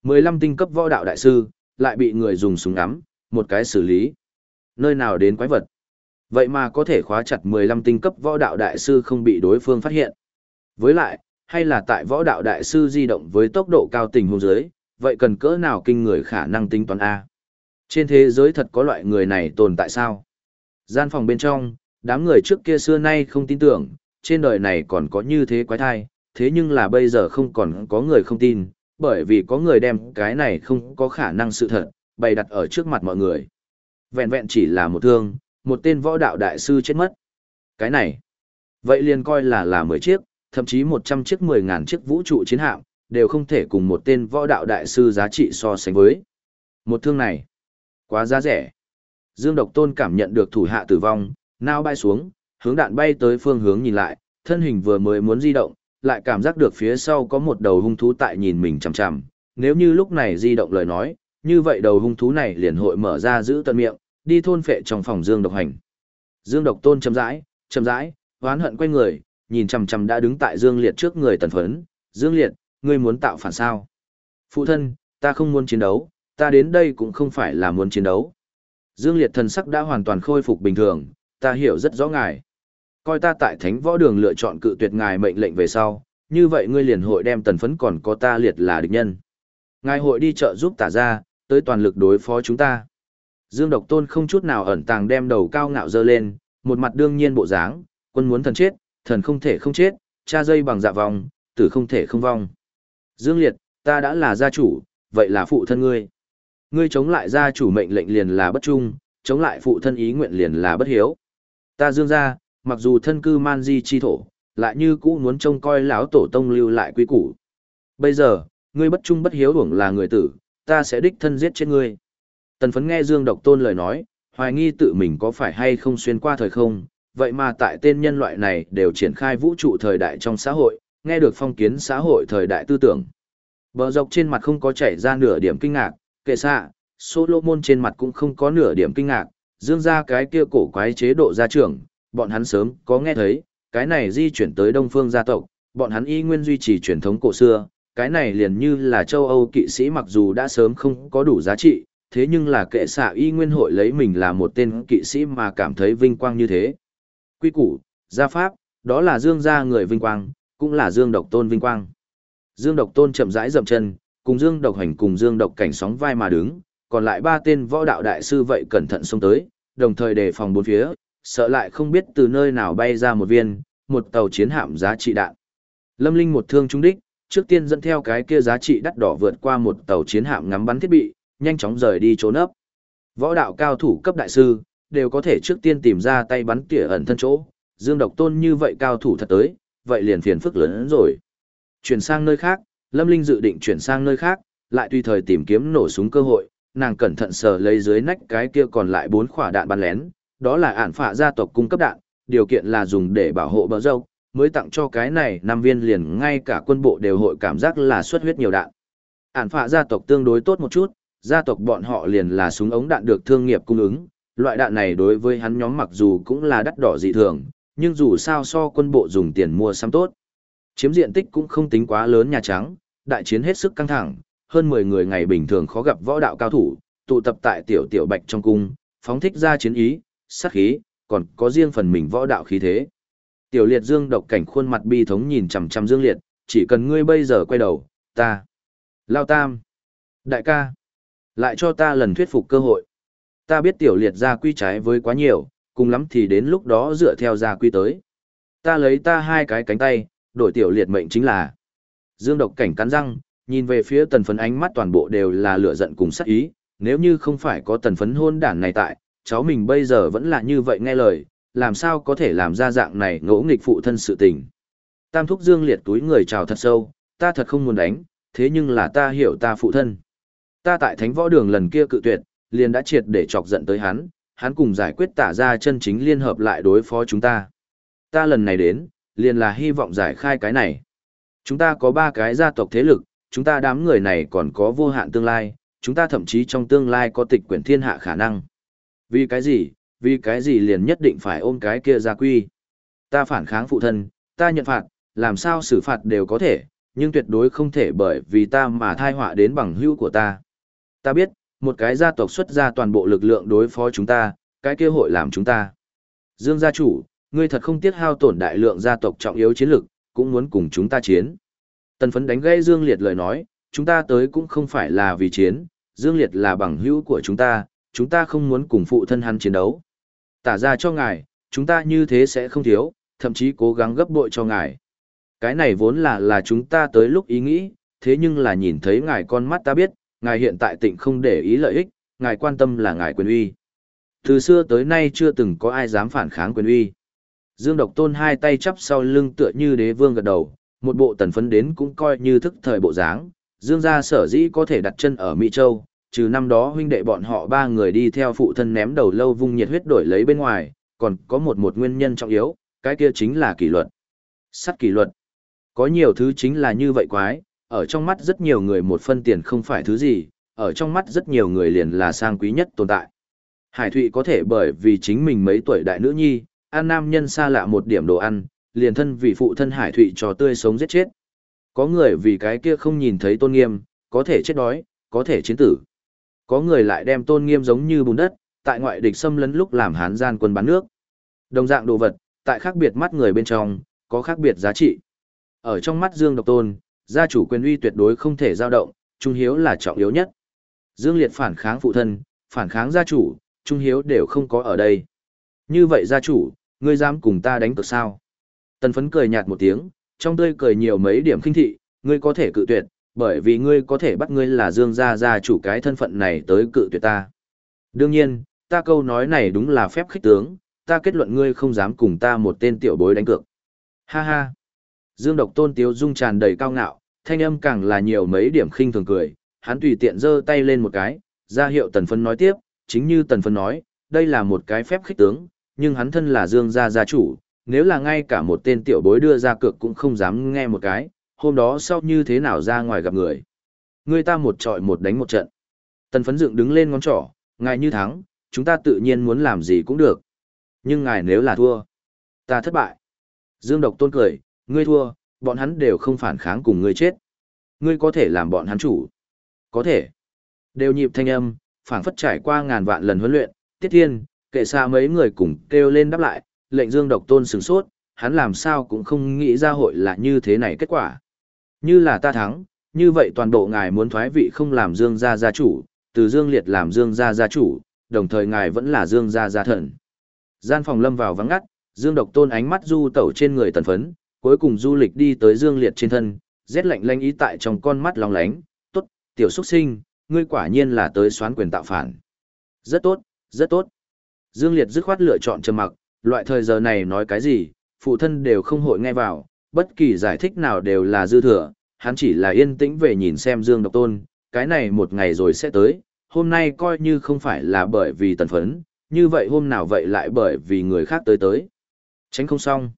15 tinh cấp võ đạo đại sư, lại bị người dùng súng ngắm, một cái xử lý. Nơi nào đến quái vật? Vậy mà có thể khóa chặt 15 tinh cấp võ đạo đại sư không bị đối phương phát hiện. Với lại, hay là tại võ đạo đại sư di động với tốc độ cao tình huống dưới, vậy cần cỡ nào kinh người khả năng tính toán A. Trên thế giới thật có loại người này tồn tại sao? Gian phòng bên trong, đám người trước kia xưa nay không tin tưởng, trên đời này còn có như thế quái thai, thế nhưng là bây giờ không còn có người không tin, bởi vì có người đem cái này không có khả năng sự thật, bày đặt ở trước mặt mọi người. Vẹn vẹn chỉ là một thương, một tên võ đạo đại sư chết mất. Cái này, vậy liền coi là là 10 chiếc, thậm chí 100 chiếc 10 ngàn chiếc vũ trụ chiến hạm, đều không thể cùng một tên võ đạo đại sư giá trị so sánh với. Một thương này, quá giá rẻ. Dương Độc Tôn cảm nhận được thủ hạ tử vong, nao bay xuống, hướng đạn bay tới phương hướng nhìn lại, thân hình vừa mới muốn di động, lại cảm giác được phía sau có một đầu hung thú tại nhìn mình chằm chằm. Nếu như lúc này di động lời nói, như vậy đầu hung thú này liền hội mở ra giữ tận miệng, đi thôn phệ trong phòng Dương Độc Hành. Dương Độc Tôn chậm rãi, chậm rãi, oán hận quay người, nhìn chằm chằm đã đứng tại Dương Liệt trước người tần phấn, "Dương Liệt, ngươi muốn tạo phản sao?" "Phụ thân, ta không muốn chiến đấu, ta đến đây cũng không phải là muốn chiến đấu." Dương Liệt thần sắc đã hoàn toàn khôi phục bình thường, "Ta hiểu rất rõ ngài. Coi ta tại Thánh Võ Đường lựa chọn cự tuyệt ngài mệnh lệnh về sau, như vậy ngươi liền hội đem tần phấn còn có ta liệt là địch nhân. Ngài hội đi chợ giúp tả ra, tới toàn lực đối phó chúng ta." Dương Độc Tôn không chút nào ẩn tàng đem đầu cao ngạo dơ lên, một mặt đương nhiên bộ dáng, quân muốn thần chết, thần không thể không chết, cha dây bằng dạ vòng, tử không thể không vong. Dương Liệt, ta đã là gia chủ, vậy là phụ thân ngươi. Ngươi chống lại gia chủ mệnh lệnh liền là bất trung, chống lại phụ thân ý nguyện liền là bất hiếu. Ta dương gia, mặc dù thân cư man di chi thổ, lại như cũ muốn trông coi lão tổ tông lưu lại quý củ. Bây giờ, ngươi bất trung bất hiếu hưởng là người tử, ta sẽ đích thân giết chết ngươi. Tần phấn nghe Dương Độc Tôn lời nói, hoài nghi tự mình có phải hay không xuyên qua thời không, vậy mà tại tên nhân loại này đều triển khai vũ trụ thời đại trong xã hội, nghe được phong kiến xã hội thời đại tư tưởng. Bờ dọc trên mặt không có chảy ra nửa điểm kinh ngạc, kệ xạ, Solomon trên mặt cũng không có nửa điểm kinh ngạc, dương ra cái kia cổ quái chế độ gia trưởng, bọn hắn sớm có nghe thấy, cái này di chuyển tới đông phương gia tộc, bọn hắn y nguyên duy trì truyền thống cổ xưa, cái này liền như là châu Âu kỵ sĩ mặc dù đã sớm không có đủ giá trị, thế nhưng là kệ xạ y nguyên hội lấy mình là một tên kỵ sĩ mà cảm thấy vinh quang như thế. Quy củ, gia pháp, đó là dương gia người vinh quang, cũng là dương độc tôn vinh quang. Dương độc tôn chậm rãi dậm chân, cùng dương độc hành cùng dương độc cảnh sóng vai mà đứng, còn lại ba tên võ đạo đại sư vậy cẩn thận xông tới, đồng thời đề phòng bốn phía, sợ lại không biết từ nơi nào bay ra một viên, một tàu chiến hạm giá trị đạn. Lâm Linh một thương trúng đích, trước tiên dẫn theo cái kia giá trị đắt đỏ vượt qua một tàu chiến hạm ngắm bắn thiết bị, nhanh chóng rời đi trốn ấp. Võ đạo cao thủ cấp đại sư, đều có thể trước tiên tìm ra tay bắn tỉa ẩn thân chỗ, Dương Độc Tôn như vậy cao thủ thật tới, vậy liền phiền phức lớn hơn rồi. Chuyển sang nơi khác, Lâm Linh dự định chuyển sang nơi khác, lại tùy thời tìm kiếm nổ súng cơ hội, nàng cẩn thận sờ lấy dưới nách cái kia còn lại bốn quả đạn bắn lén, đó là ản phạ gia tộc cung cấp đạn, điều kiện là dùng để bảo hộ bờ dâu, mới tặng cho cái này năm viên liền ngay cả quân bộ đều hội cảm giác là xuất huyết nhiều đạn. Ản phạ gia tộc tương đối tốt một chút, gia tộc bọn họ liền là súng ống đạn được thương nghiệp cung ứng, loại đạn này đối với hắn nhóm mặc dù cũng là đắt đỏ dị thường, nhưng dù sao so quân bộ dùng tiền mua sắm tốt. Chiếm diện tích cũng không tính quá lớn Nhà Trắng, đại chiến hết sức căng thẳng, hơn 10 người ngày bình thường khó gặp võ đạo cao thủ, tụ tập tại tiểu tiểu bạch trong cung, phóng thích ra chiến ý, sát khí, còn có riêng phần mình võ đạo khí thế. Tiểu liệt dương độc cảnh khuôn mặt bi thống nhìn chằm chằm dương liệt, chỉ cần ngươi bây giờ quay đầu, ta. Lao tam. Đại ca. Lại cho ta lần thuyết phục cơ hội. Ta biết tiểu liệt gia quy trái với quá nhiều, cùng lắm thì đến lúc đó dựa theo gia quy tới. Ta lấy ta hai cái cánh tay, đổi tiểu liệt mệnh chính là. Dương độc cảnh cắn răng, nhìn về phía tần phấn ánh mắt toàn bộ đều là lửa giận cùng sát ý, nếu như không phải có tần phấn hôn đản này tại, cháu mình bây giờ vẫn là như vậy nghe lời, làm sao có thể làm ra dạng này ngỗ nghịch phụ thân sự tình. Tam thúc Dương liệt túi người chào thật sâu, ta thật không muốn đánh, thế nhưng là ta hiểu ta phụ thân. Ta tại thánh võ đường lần kia cự tuyệt, liền đã triệt để chọc giận tới hắn, hắn cùng giải quyết tả ra chân chính liên hợp lại đối phó chúng ta. Ta lần này đến, liền là hy vọng giải khai cái này. Chúng ta có ba cái gia tộc thế lực, chúng ta đám người này còn có vô hạn tương lai, chúng ta thậm chí trong tương lai có tịch quyển thiên hạ khả năng. Vì cái gì, vì cái gì liền nhất định phải ôm cái kia ra quy. Ta phản kháng phụ thân, ta nhận phạt, làm sao xử phạt đều có thể, nhưng tuyệt đối không thể bởi vì ta mà thai họa đến bằng hữu của ta. Ta biết, một cái gia tộc xuất ra toàn bộ lực lượng đối phó chúng ta, cái kia hội làm chúng ta. Dương gia chủ, ngươi thật không tiếc hao tổn đại lượng gia tộc trọng yếu chiến lực, cũng muốn cùng chúng ta chiến. Tần phấn đánh gây Dương Liệt lời nói, chúng ta tới cũng không phải là vì chiến, Dương Liệt là bằng hữu của chúng ta, chúng ta không muốn cùng phụ thân hắn chiến đấu. Tả ra cho ngài, chúng ta như thế sẽ không thiếu, thậm chí cố gắng gấp bội cho ngài. Cái này vốn là là chúng ta tới lúc ý nghĩ, thế nhưng là nhìn thấy ngài con mắt ta biết, ngài hiện tại tịnh không để ý lợi ích, ngài quan tâm là ngài quyền uy. Từ xưa tới nay chưa từng có ai dám phản kháng quyền uy. Dương Độc Tôn hai tay chắp sau lưng tựa như đế vương gật đầu, một bộ tần phấn đến cũng coi như thức thời bộ dáng. Dương gia sở dĩ có thể đặt chân ở Mỹ Châu, trừ năm đó huynh đệ bọn họ ba người đi theo phụ thân ném đầu lâu vung nhiệt huyết đổi lấy bên ngoài, còn có một một nguyên nhân trọng yếu, cái kia chính là kỷ luật. Sắt kỷ luật. Có nhiều thứ chính là như vậy quái, ở trong mắt rất nhiều người một phân tiền không phải thứ gì, ở trong mắt rất nhiều người liền là sang quý nhất tồn tại. Hải Thụy có thể bởi vì chính mình mấy tuổi đại nữ nhi, an nam nhân xa lạ một điểm đồ ăn, liền thân vì phụ thân Hải Thụy cho tươi sống giết chết. Có người vì cái kia không nhìn thấy tôn nghiêm, có thể chết đói, có thể chiến tử. Có người lại đem tôn nghiêm giống như bùn đất, tại ngoại địch xâm lấn lúc làm hán gian quân bán nước. Đồng dạng đồ vật, tại khác biệt mắt người bên trong, có khác biệt giá trị. Ở trong mắt Dương Độc Tôn, gia chủ quyền uy tuyệt đối không thể dao động, trung hiếu là trọng yếu nhất. Dương Liệt phản kháng phụ thân, phản kháng gia chủ, trung hiếu đều không có ở đây. Như vậy gia chủ, ngươi dám cùng ta đánh cược sao? Tần phấn cười nhạt một tiếng, trong tươi cười nhiều mấy điểm khinh thị, ngươi có thể cự tuyệt, bởi vì ngươi có thể bắt ngươi là Dương gia gia chủ cái thân phận này tới cự tuyệt ta. Đương nhiên, ta câu nói này đúng là phép khích tướng, ta kết luận ngươi không dám cùng ta một tên tiểu bối đánh cược. Ha ha. Dương Độc Tôn Tiếu dung tràn đầy cao ngạo, thanh âm càng là nhiều mấy điểm khinh thường cười, hắn tùy tiện giơ tay lên một cái, ra hiệu Tần Phân nói tiếp, chính như Tần Phân nói, đây là một cái phép khích tướng, nhưng hắn thân là Dương gia gia chủ, nếu là ngay cả một tên tiểu bối đưa ra cược cũng không dám nghe một cái, hôm đó sau như thế nào ra ngoài gặp người. Người ta một trọi một đánh một trận. Tần phấn dựng đứng lên ngón trỏ, ngài như thắng, chúng ta tự nhiên muốn làm gì cũng được. Nhưng ngài nếu là thua, ta thất bại. Dương Độc tôn cười, ngươi thua, bọn hắn đều không phản kháng cùng ngươi chết. Ngươi có thể làm bọn hắn chủ. Có thể. Đều nhịp thanh âm, phảng phất trải qua ngàn vạn lần huấn luyện, tiết thiên, kệ xa mấy người cùng kêu lên đáp lại, lệnh Dương Độc tôn sửng sốt, hắn làm sao cũng không nghĩ ra hội là như thế này kết quả. Như là ta thắng, như vậy toàn bộ ngài muốn thoái vị không làm Dương gia gia chủ, từ Dương Liệt làm Dương gia gia chủ, đồng thời ngài vẫn là Dương gia gia thần. Gian phòng lâm vào vắng ngắt, Dương Độc Tôn ánh mắt du tẩu trên người tần phấn, cuối cùng du lịch đi tới Dương Liệt trên thân, rét lạnh lanh ý tại trong con mắt long lánh, tốt, tiểu xuất sinh, ngươi quả nhiên là tới xoán quyền tạo phản. Rất tốt, rất tốt. Dương Liệt dứt khoát lựa chọn trầm mặc, loại thời giờ này nói cái gì, phụ thân đều không hội nghe vào, bất kỳ giải thích nào đều là dư thừa, hắn chỉ là yên tĩnh về nhìn xem Dương Độc Tôn, cái này một ngày rồi sẽ tới, hôm nay coi như không phải là bởi vì tần phấn, như vậy hôm nào vậy lại bởi vì người khác tới tới. Tránh không xong.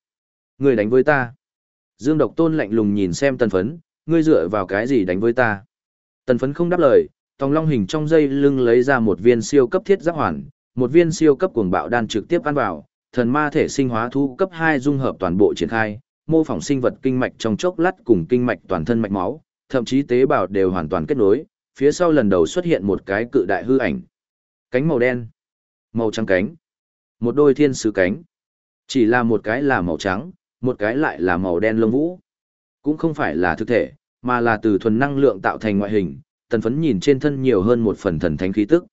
Ngươi đánh với ta. Dương Độc Tôn lạnh lùng nhìn xem tần phấn, ngươi dựa vào cái gì đánh với ta. Tần phấn không đáp lời, tòng long hình trong dây lưng lấy ra một viên siêu cấp thiết giáp hoàn, một viên siêu cấp cuồng bạo đan trực tiếp ăn vào, thần ma thể sinh hóa thu cấp 2 dung hợp toàn bộ triển khai, mô phỏng sinh vật kinh mạch trong chốc lát cùng kinh mạch toàn thân mạch máu, thậm chí tế bào đều hoàn toàn kết nối, phía sau lần đầu xuất hiện một cái cự đại hư ảnh. Cánh màu đen, màu trắng cánh, một đôi thiên sứ cánh. Chỉ là một cái là màu trắng, một cái lại là màu đen lông vũ. Cũng không phải là thực thể, mà là từ thuần năng lượng tạo thành ngoại hình, tần phấn nhìn trên thân nhiều hơn một phần thần thánh khí tức.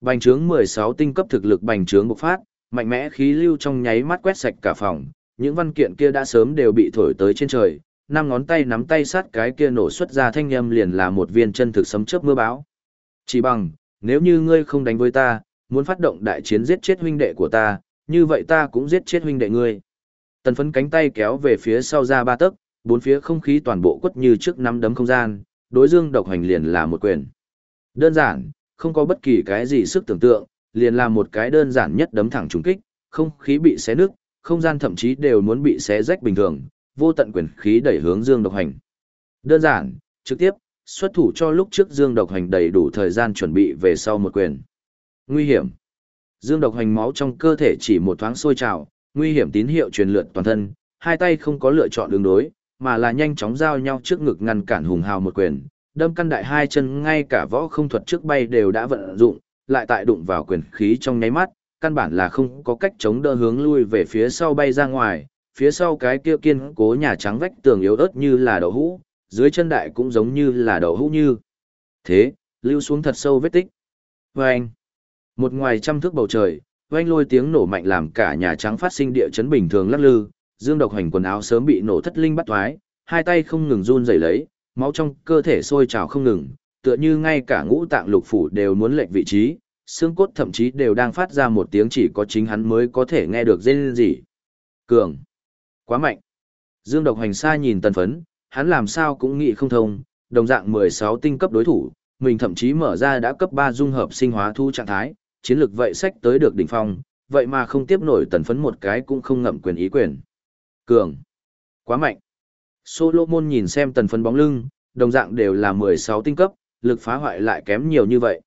Bành trướng 16 tinh cấp thực lực bành trướng bộc phát, mạnh mẽ khí lưu trong nháy mắt quét sạch cả phòng, những văn kiện kia đã sớm đều bị thổi tới trên trời, năm ngón tay nắm tay sát cái kia nổ xuất ra thanh âm liền là một viên chân thực sấm chớp mưa bão. Chỉ bằng, nếu như ngươi không đánh với ta, muốn phát động đại chiến giết chết huynh đệ của ta, như vậy ta cũng giết chết huynh đệ ngươi. Tần phấn cánh tay kéo về phía sau ra ba tấc, bốn phía không khí toàn bộ quất như trước nắm đấm không gian, đối dương độc hành liền là một quyền. Đơn giản, không có bất kỳ cái gì sức tưởng tượng, liền là một cái đơn giản nhất đấm thẳng trúng kích, không khí bị xé nứt, không gian thậm chí đều muốn bị xé rách bình thường, vô tận quyền khí đẩy hướng Dương Độc Hành. Đơn giản, trực tiếp, xuất thủ cho lúc trước Dương Độc Hành đầy đủ thời gian chuẩn bị về sau một quyền. Nguy hiểm. Dương Độc Hành máu trong cơ thể chỉ một thoáng sôi trào, nguy hiểm tín hiệu truyền lượn toàn thân, hai tay không có lựa chọn đường đối, mà là nhanh chóng giao nhau trước ngực ngăn cản hùng hào một quyền, đâm căn đại hai chân ngay cả võ không thuật trước bay đều đã vận dụng, lại tại đụng vào quyền khí trong nháy mắt, căn bản là không có cách chống đỡ hướng lui về phía sau bay ra ngoài, phía sau cái kia kiên cố nhà trắng vách tường yếu ớt như là đậu hũ, dưới chân đại cũng giống như là đậu hũ như. Thế, lưu xuống thật sâu vết tích. Vâng! Một ngoài trăm thước bầu trời, oanh lôi tiếng nổ mạnh làm cả nhà trắng phát sinh địa chấn bình thường lắc lư, Dương Độc Hành quần áo sớm bị nổ thất linh bắt thoái, hai tay không ngừng run rẩy lấy, máu trong cơ thể sôi trào không ngừng, tựa như ngay cả ngũ tạng lục phủ đều muốn lệch vị trí, xương cốt thậm chí đều đang phát ra một tiếng chỉ có chính hắn mới có thể nghe được rên gì. Cường! Quá mạnh! Dương Độc Hành xa nhìn tần phấn, hắn làm sao cũng nghĩ không thông, đồng dạng 16 tinh cấp đối thủ, mình thậm chí mở ra đã cấp 3 dung hợp sinh hóa thu trạng thái, chiến lược vậy sách tới được đỉnh phong, vậy mà không tiếp nổi tần phấn một cái cũng không ngậm quyền ý quyền. Cường! Quá mạnh! Solomon nhìn xem tần phấn bóng lưng, đồng dạng đều là 16 tinh cấp, lực phá hoại lại kém nhiều như vậy.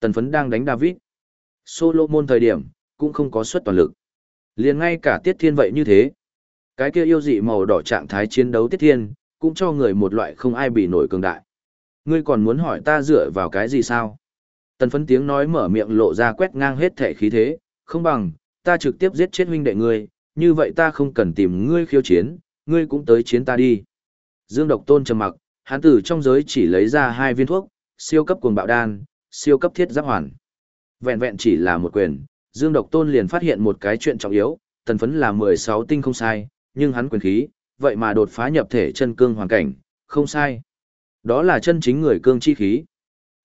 Tần phấn đang đánh David. Solomon thời điểm, cũng không có suất toàn lực. liền ngay cả tiết thiên vậy như thế. Cái kia yêu dị màu đỏ trạng thái chiến đấu tiết thiên, cũng cho người một loại không ai bị nổi cường đại. Ngươi còn muốn hỏi ta dựa vào cái gì sao? Tần phấn tiếng nói mở miệng lộ ra quét ngang hết thể khí thế, không bằng, ta trực tiếp giết chết huynh đệ ngươi, như vậy ta không cần tìm ngươi khiêu chiến, ngươi cũng tới chiến ta đi. Dương Độc Tôn trầm mặc, hắn tử trong giới chỉ lấy ra hai viên thuốc, siêu cấp cuồng bạo đan, siêu cấp thiết giáp hoàn. Vẹn vẹn chỉ là một quyền, Dương Độc Tôn liền phát hiện một cái chuyện trọng yếu, tần phấn là 16 tinh không sai, nhưng hắn quyền khí, vậy mà đột phá nhập thể chân cương hoàn cảnh, không sai. Đó là chân chính người cương chi khí.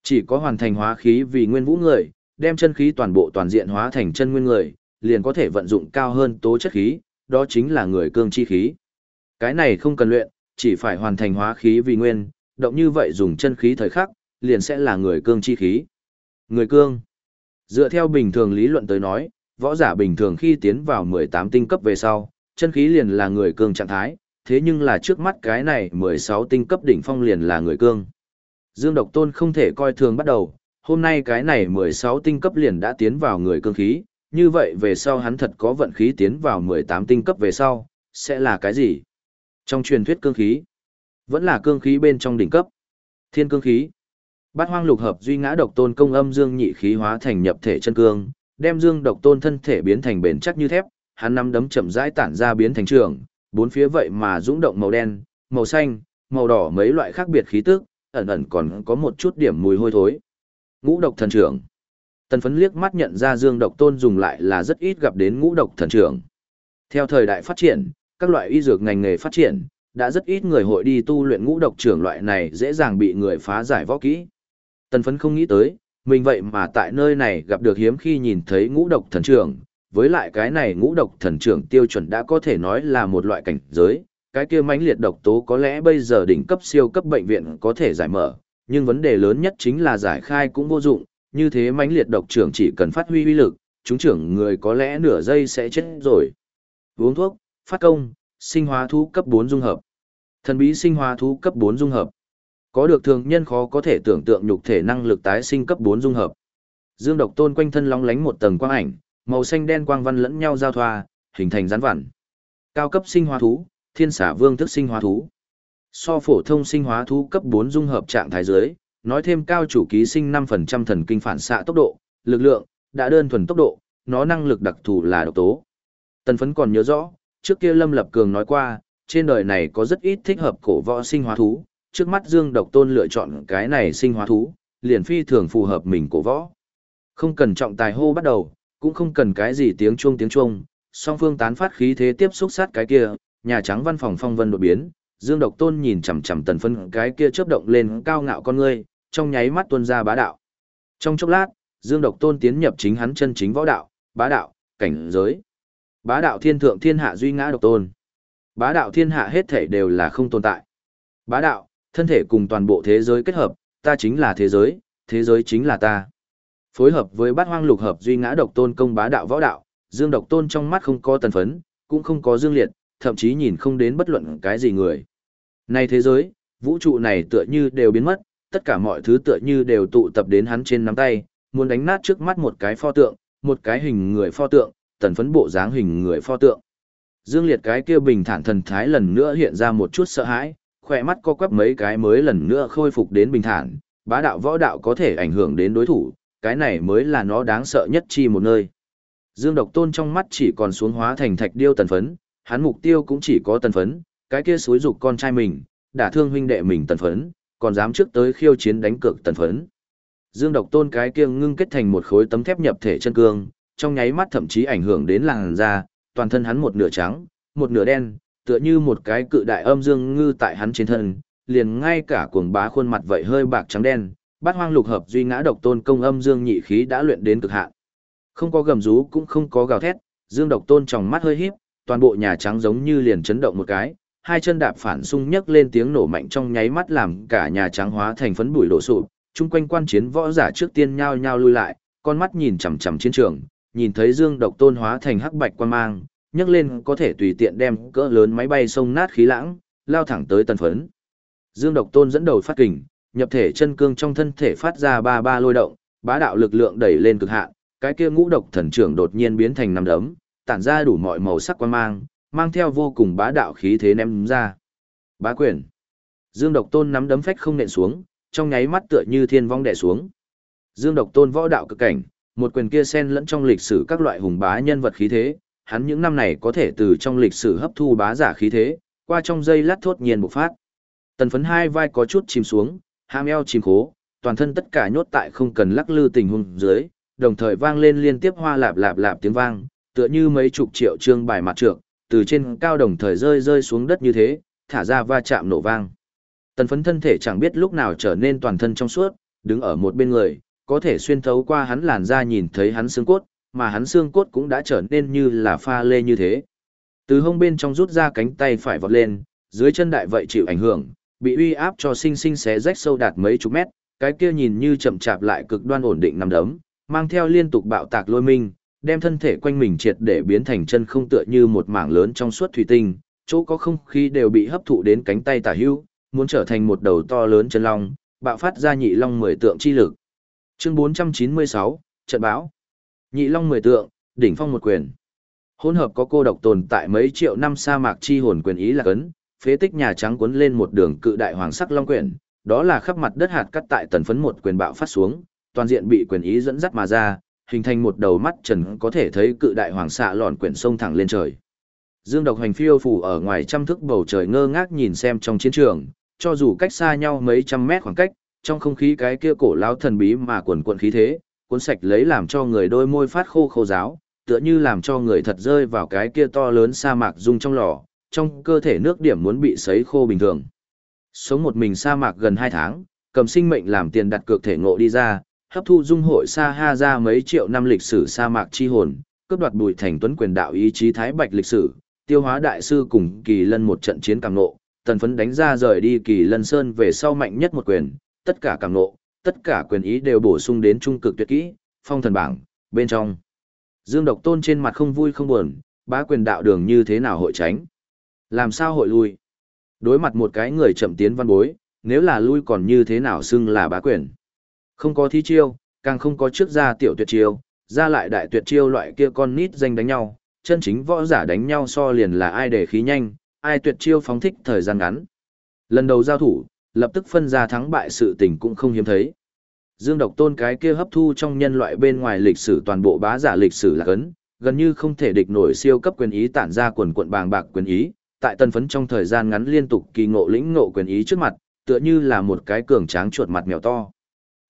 Chỉ có hoàn thành hóa khí vì nguyên vũ người, đem chân khí toàn bộ toàn diện hóa thành chân nguyên người, liền có thể vận dụng cao hơn tố chất khí, đó chính là người cương chi khí. Cái này không cần luyện, chỉ phải hoàn thành hóa khí vì nguyên, động như vậy dùng chân khí thời khắc, liền sẽ là người cương chi khí. Người cương. Dựa theo bình thường lý luận tới nói, võ giả bình thường khi tiến vào 18 tinh cấp về sau, chân khí liền là người cương trạng thái, thế nhưng là trước mắt cái này 16 tinh cấp đỉnh phong liền là người cương. Dương Độc Tôn không thể coi thường bắt đầu, hôm nay cái này 16 tinh cấp liền đã tiến vào người cương khí, như vậy về sau hắn thật có vận khí tiến vào 18 tinh cấp về sau, sẽ là cái gì? Trong truyền thuyết cương khí, vẫn là cương khí bên trong đỉnh cấp. Thiên cương khí. Bát hoang lục hợp duy ngã độc tôn công âm dương nhị khí hóa thành nhập thể chân cương, đem dương độc tôn thân thể biến thành bền chắc như thép, hắn năm đấm chậm rãi tản ra biến thành trường, bốn phía vậy mà dũng động màu đen, màu xanh, màu đỏ mấy loại khác biệt khí tức, ẩn ẩn còn có một chút điểm mùi hôi thối. Ngũ độc thần trưởng. Tần phấn liếc mắt nhận ra dương độc tôn dùng lại là rất ít gặp đến ngũ độc thần trưởng. Theo thời đại phát triển, các loại y dược ngành nghề phát triển, đã rất ít người hội đi tu luyện ngũ độc trưởng loại này dễ dàng bị người phá giải võ kỹ. Tần phấn không nghĩ tới, mình vậy mà tại nơi này gặp được hiếm khi nhìn thấy ngũ độc thần trưởng, với lại cái này ngũ độc thần trưởng tiêu chuẩn đã có thể nói là một loại cảnh giới, cái kia mãnh liệt độc tố có lẽ bây giờ đỉnh cấp siêu cấp bệnh viện có thể giải mở, nhưng vấn đề lớn nhất chính là giải khai cũng vô dụng, như thế mãnh liệt độc trưởng chỉ cần phát huy uy lực, chúng trưởng người có lẽ nửa giây sẽ chết rồi. Uống thuốc, phát công, sinh hóa thú cấp 4 dung hợp. Thần bí sinh hóa thú cấp 4 dung hợp. Có được thường nhân khó có thể tưởng tượng nhục thể năng lực tái sinh cấp 4 dung hợp. Dương độc tôn quanh thân long lánh một tầng quang ảnh, màu xanh đen quang văn lẫn nhau giao thoa, hình thành rắn vằn. Cao cấp sinh hóa thú, thiên xả vương thức sinh hóa thú. So phổ thông sinh hóa thú cấp 4 dung hợp trạng thái dưới, nói thêm cao chủ ký sinh 5% thần kinh phản xạ tốc độ, lực lượng, đã đơn thuần tốc độ, nó năng lực đặc thù là độc tố. Tần phấn còn nhớ rõ, trước kia Lâm Lập Cường nói qua, trên đời này có rất ít thích hợp cổ võ sinh hóa thú, trước mắt Dương Độc Tôn lựa chọn cái này sinh hóa thú, liền phi thường phù hợp mình cổ võ. Không cần trọng tài hô bắt đầu, cũng không cần cái gì tiếng chuông tiếng chuông, song phương tán phát khí thế tiếp xúc sát cái kia, nhà trắng văn phòng phong vân đột biến, Dương Độc Tôn nhìn chằm chằm tần phấn cái kia chớp động lên cao ngạo con ngươi, trong nháy mắt tuôn ra bá đạo. Trong chốc lát, Dương Độc Tôn tiến nhập chính hắn chân chính võ đạo, bá đạo, cảnh giới. Bá đạo thiên thượng thiên hạ duy ngã độc tôn. Bá đạo thiên hạ hết thể đều là không tồn tại. Bá đạo, thân thể cùng toàn bộ thế giới kết hợp, ta chính là thế giới, thế giới chính là ta. Phối hợp với bát hoang lục hợp duy ngã độc tôn công bá đạo võ đạo, Dương Độc Tôn trong mắt không có tần phấn, cũng không có dương liệt, thậm chí nhìn không đến bất luận cái gì người. Này thế giới, vũ trụ này tựa như đều biến mất, tất cả mọi thứ tựa như đều tụ tập đến hắn trên nắm tay, muốn đánh nát trước mắt một cái pho tượng, một cái hình người pho tượng, tần phấn bộ dáng hình người pho tượng. Dương Liệt cái kia bình thản thần thái lần nữa hiện ra một chút sợ hãi, khỏe mắt co quắp mấy cái mới lần nữa khôi phục đến bình thản, bá đạo võ đạo có thể ảnh hưởng đến đối thủ, cái này mới là nó đáng sợ nhất chi một nơi. Dương Độc Tôn trong mắt chỉ còn xuống hóa thành thạch điêu tần phấn, hắn mục tiêu cũng chỉ có tần phấn, cái kia xúi dục con trai mình, đả thương huynh đệ mình tần phấn, còn dám trước tới khiêu chiến đánh cược tần phấn. Dương Độc Tôn cái kia ngưng kết thành một khối tấm thép nhập thể chân cương, trong nháy mắt thậm chí ảnh hưởng đến làn da, toàn thân hắn một nửa trắng, một nửa đen, tựa như một cái cự đại âm dương ngư tại hắn trên thân, liền ngay cả cuồng bá khuôn mặt vậy hơi bạc trắng đen, bát hoang lục hợp duy ngã độc tôn công âm dương nhị khí đã luyện đến cực hạn. Không có gầm rú cũng không có gào thét, Dương Độc Tôn trong mắt hơi híp, toàn bộ nhà trắng giống như liền chấn động một cái, hai chân đạp phản xung nhấc lên tiếng nổ mạnh trong nháy mắt làm cả nhà trắng hóa thành phấn bụi đổ sụp, chung quanh quan chiến võ giả trước tiên nhao nhao lui lại, con mắt nhìn chằm chằm chiến trường, nhìn thấy Dương Độc Tôn hóa thành hắc bạch quan mang, nhấc lên có thể tùy tiện đem cỡ lớn máy bay sông nát khí lãng, lao thẳng tới tần phấn. Dương Độc Tôn dẫn đầu phát kình, nhập thể chân cương trong thân thể phát ra ba ba lôi động, bá đạo lực lượng đẩy lên cực hạn, cái kia ngũ độc thần trưởng đột nhiên biến thành năm đấm, tản ra đủ mọi màu sắc quan mang, mang theo vô cùng bá đạo khí thế ném ra. Bá quyền. Dương Độc Tôn nắm đấm phách không nện xuống, trong nháy mắt tựa như thiên vong đè xuống. Dương Độc Tôn võ đạo cực cảnh, một quyền kia xen lẫn trong lịch sử các loại hùng bá nhân vật khí thế, hắn những năm này có thể từ trong lịch sử hấp thu bá giả khí thế, qua trong giây lát thốt nhiên bộc phát. Tần phấn hai vai có chút chìm xuống, ham eo chìm khố, toàn thân tất cả nhốt tại không cần lắc lư tình huống dưới, đồng thời vang lên liên tiếp hoa lạp lạp lạp tiếng vang, tựa như mấy chục triệu trương bài mặt trượng, từ trên cao đồng thời rơi rơi xuống đất như thế, thả ra va chạm nổ vang. Tần phấn thân thể chẳng biết lúc nào trở nên toàn thân trong suốt, đứng ở một bên người, có thể xuyên thấu qua hắn làn da nhìn thấy hắn xương cốt, mà hắn xương cốt cũng đã trở nên như là pha lê như thế. Từ hông bên trong rút ra cánh tay phải vọt lên, dưới chân đại vậy chịu ảnh hưởng, bị uy áp cho sinh sinh xé rách sâu đạt mấy chục mét, cái kia nhìn như chậm chạp lại cực đoan ổn định nằm đấm, mang theo liên tục bạo tạc lôi minh, đem thân thể quanh mình triệt để biến thành chân không tựa như một mảng lớn trong suốt thủy tinh, chỗ có không khí đều bị hấp thụ đến cánh tay tả hữu, muốn trở thành một đầu to lớn chân long, bạo phát ra nhị long mười tượng chi lực. Chương 496, trận báo. Nhị long mười tượng, đỉnh phong một quyền. Hỗn hợp có cô độc tồn tại mấy triệu năm sa mạc chi hồn quyền ý là cấn, phế tích nhà trắng cuốn lên một đường cự đại hoàng sắc long quyển, đó là khắp mặt đất hạt cắt tại tần phấn một quyền bạo phát xuống, toàn diện bị quyền ý dẫn dắt mà ra, hình thành một đầu mắt trần có thể thấy cự đại hoàng xạ lọn quyển sông thẳng lên trời. Dương độc hành phiêu phủ ở ngoài trăm thước bầu trời ngơ ngác nhìn xem trong chiến trường, cho dù cách xa nhau mấy trăm mét khoảng cách, trong không khí cái kia cổ lao thần bí mà quần quần khí thế, cuốn sạch lấy làm cho người đôi môi phát khô khô giáo, tựa như làm cho người thật rơi vào cái kia to lớn sa mạc dung trong lò, trong cơ thể nước điểm muốn bị sấy khô bình thường. Sống một mình sa mạc gần 2 tháng, cầm sinh mệnh làm tiền đặt cược thể ngộ đi ra, hấp thu dung hội sa ha ra mấy triệu năm lịch sử sa mạc chi hồn, cướp đoạt bùi thành tuấn quyền đạo ý chí thái bạch lịch sử, tiêu hóa đại sư cùng kỳ lân một trận chiến càng nộ, tần phấn đánh ra rời đi kỳ lân sơn về sau mạnh nhất một quyền, tất cả càng nộ, tất cả quyền ý đều bổ sung đến trung cực tuyệt kỹ, phong thần bảng, bên trong. Dương độc tôn trên mặt không vui không buồn, bá quyền đạo đường như thế nào hội tránh. Làm sao hội lui? Đối mặt một cái người chậm tiến văn bối, nếu là lui còn như thế nào xưng là bá quyền. Không có thi chiêu, càng không có trước ra tiểu tuyệt chiêu, ra lại đại tuyệt chiêu loại kia con nít danh đánh nhau, chân chính võ giả đánh nhau so liền là ai để khí nhanh, ai tuyệt chiêu phóng thích thời gian ngắn. Lần đầu giao thủ, lập tức phân ra thắng bại sự tình cũng không hiếm thấy. Dương độc tôn cái kia hấp thu trong nhân loại bên ngoài lịch sử toàn bộ bá giả lịch sử là cấn, gần như không thể địch nổi siêu cấp quyền ý tản ra quần quận bàng bạc quyền ý, tại tân phấn trong thời gian ngắn liên tục kỳ ngộ lĩnh ngộ quyền ý trước mặt, tựa như là một cái cường tráng chuột mặt mèo to.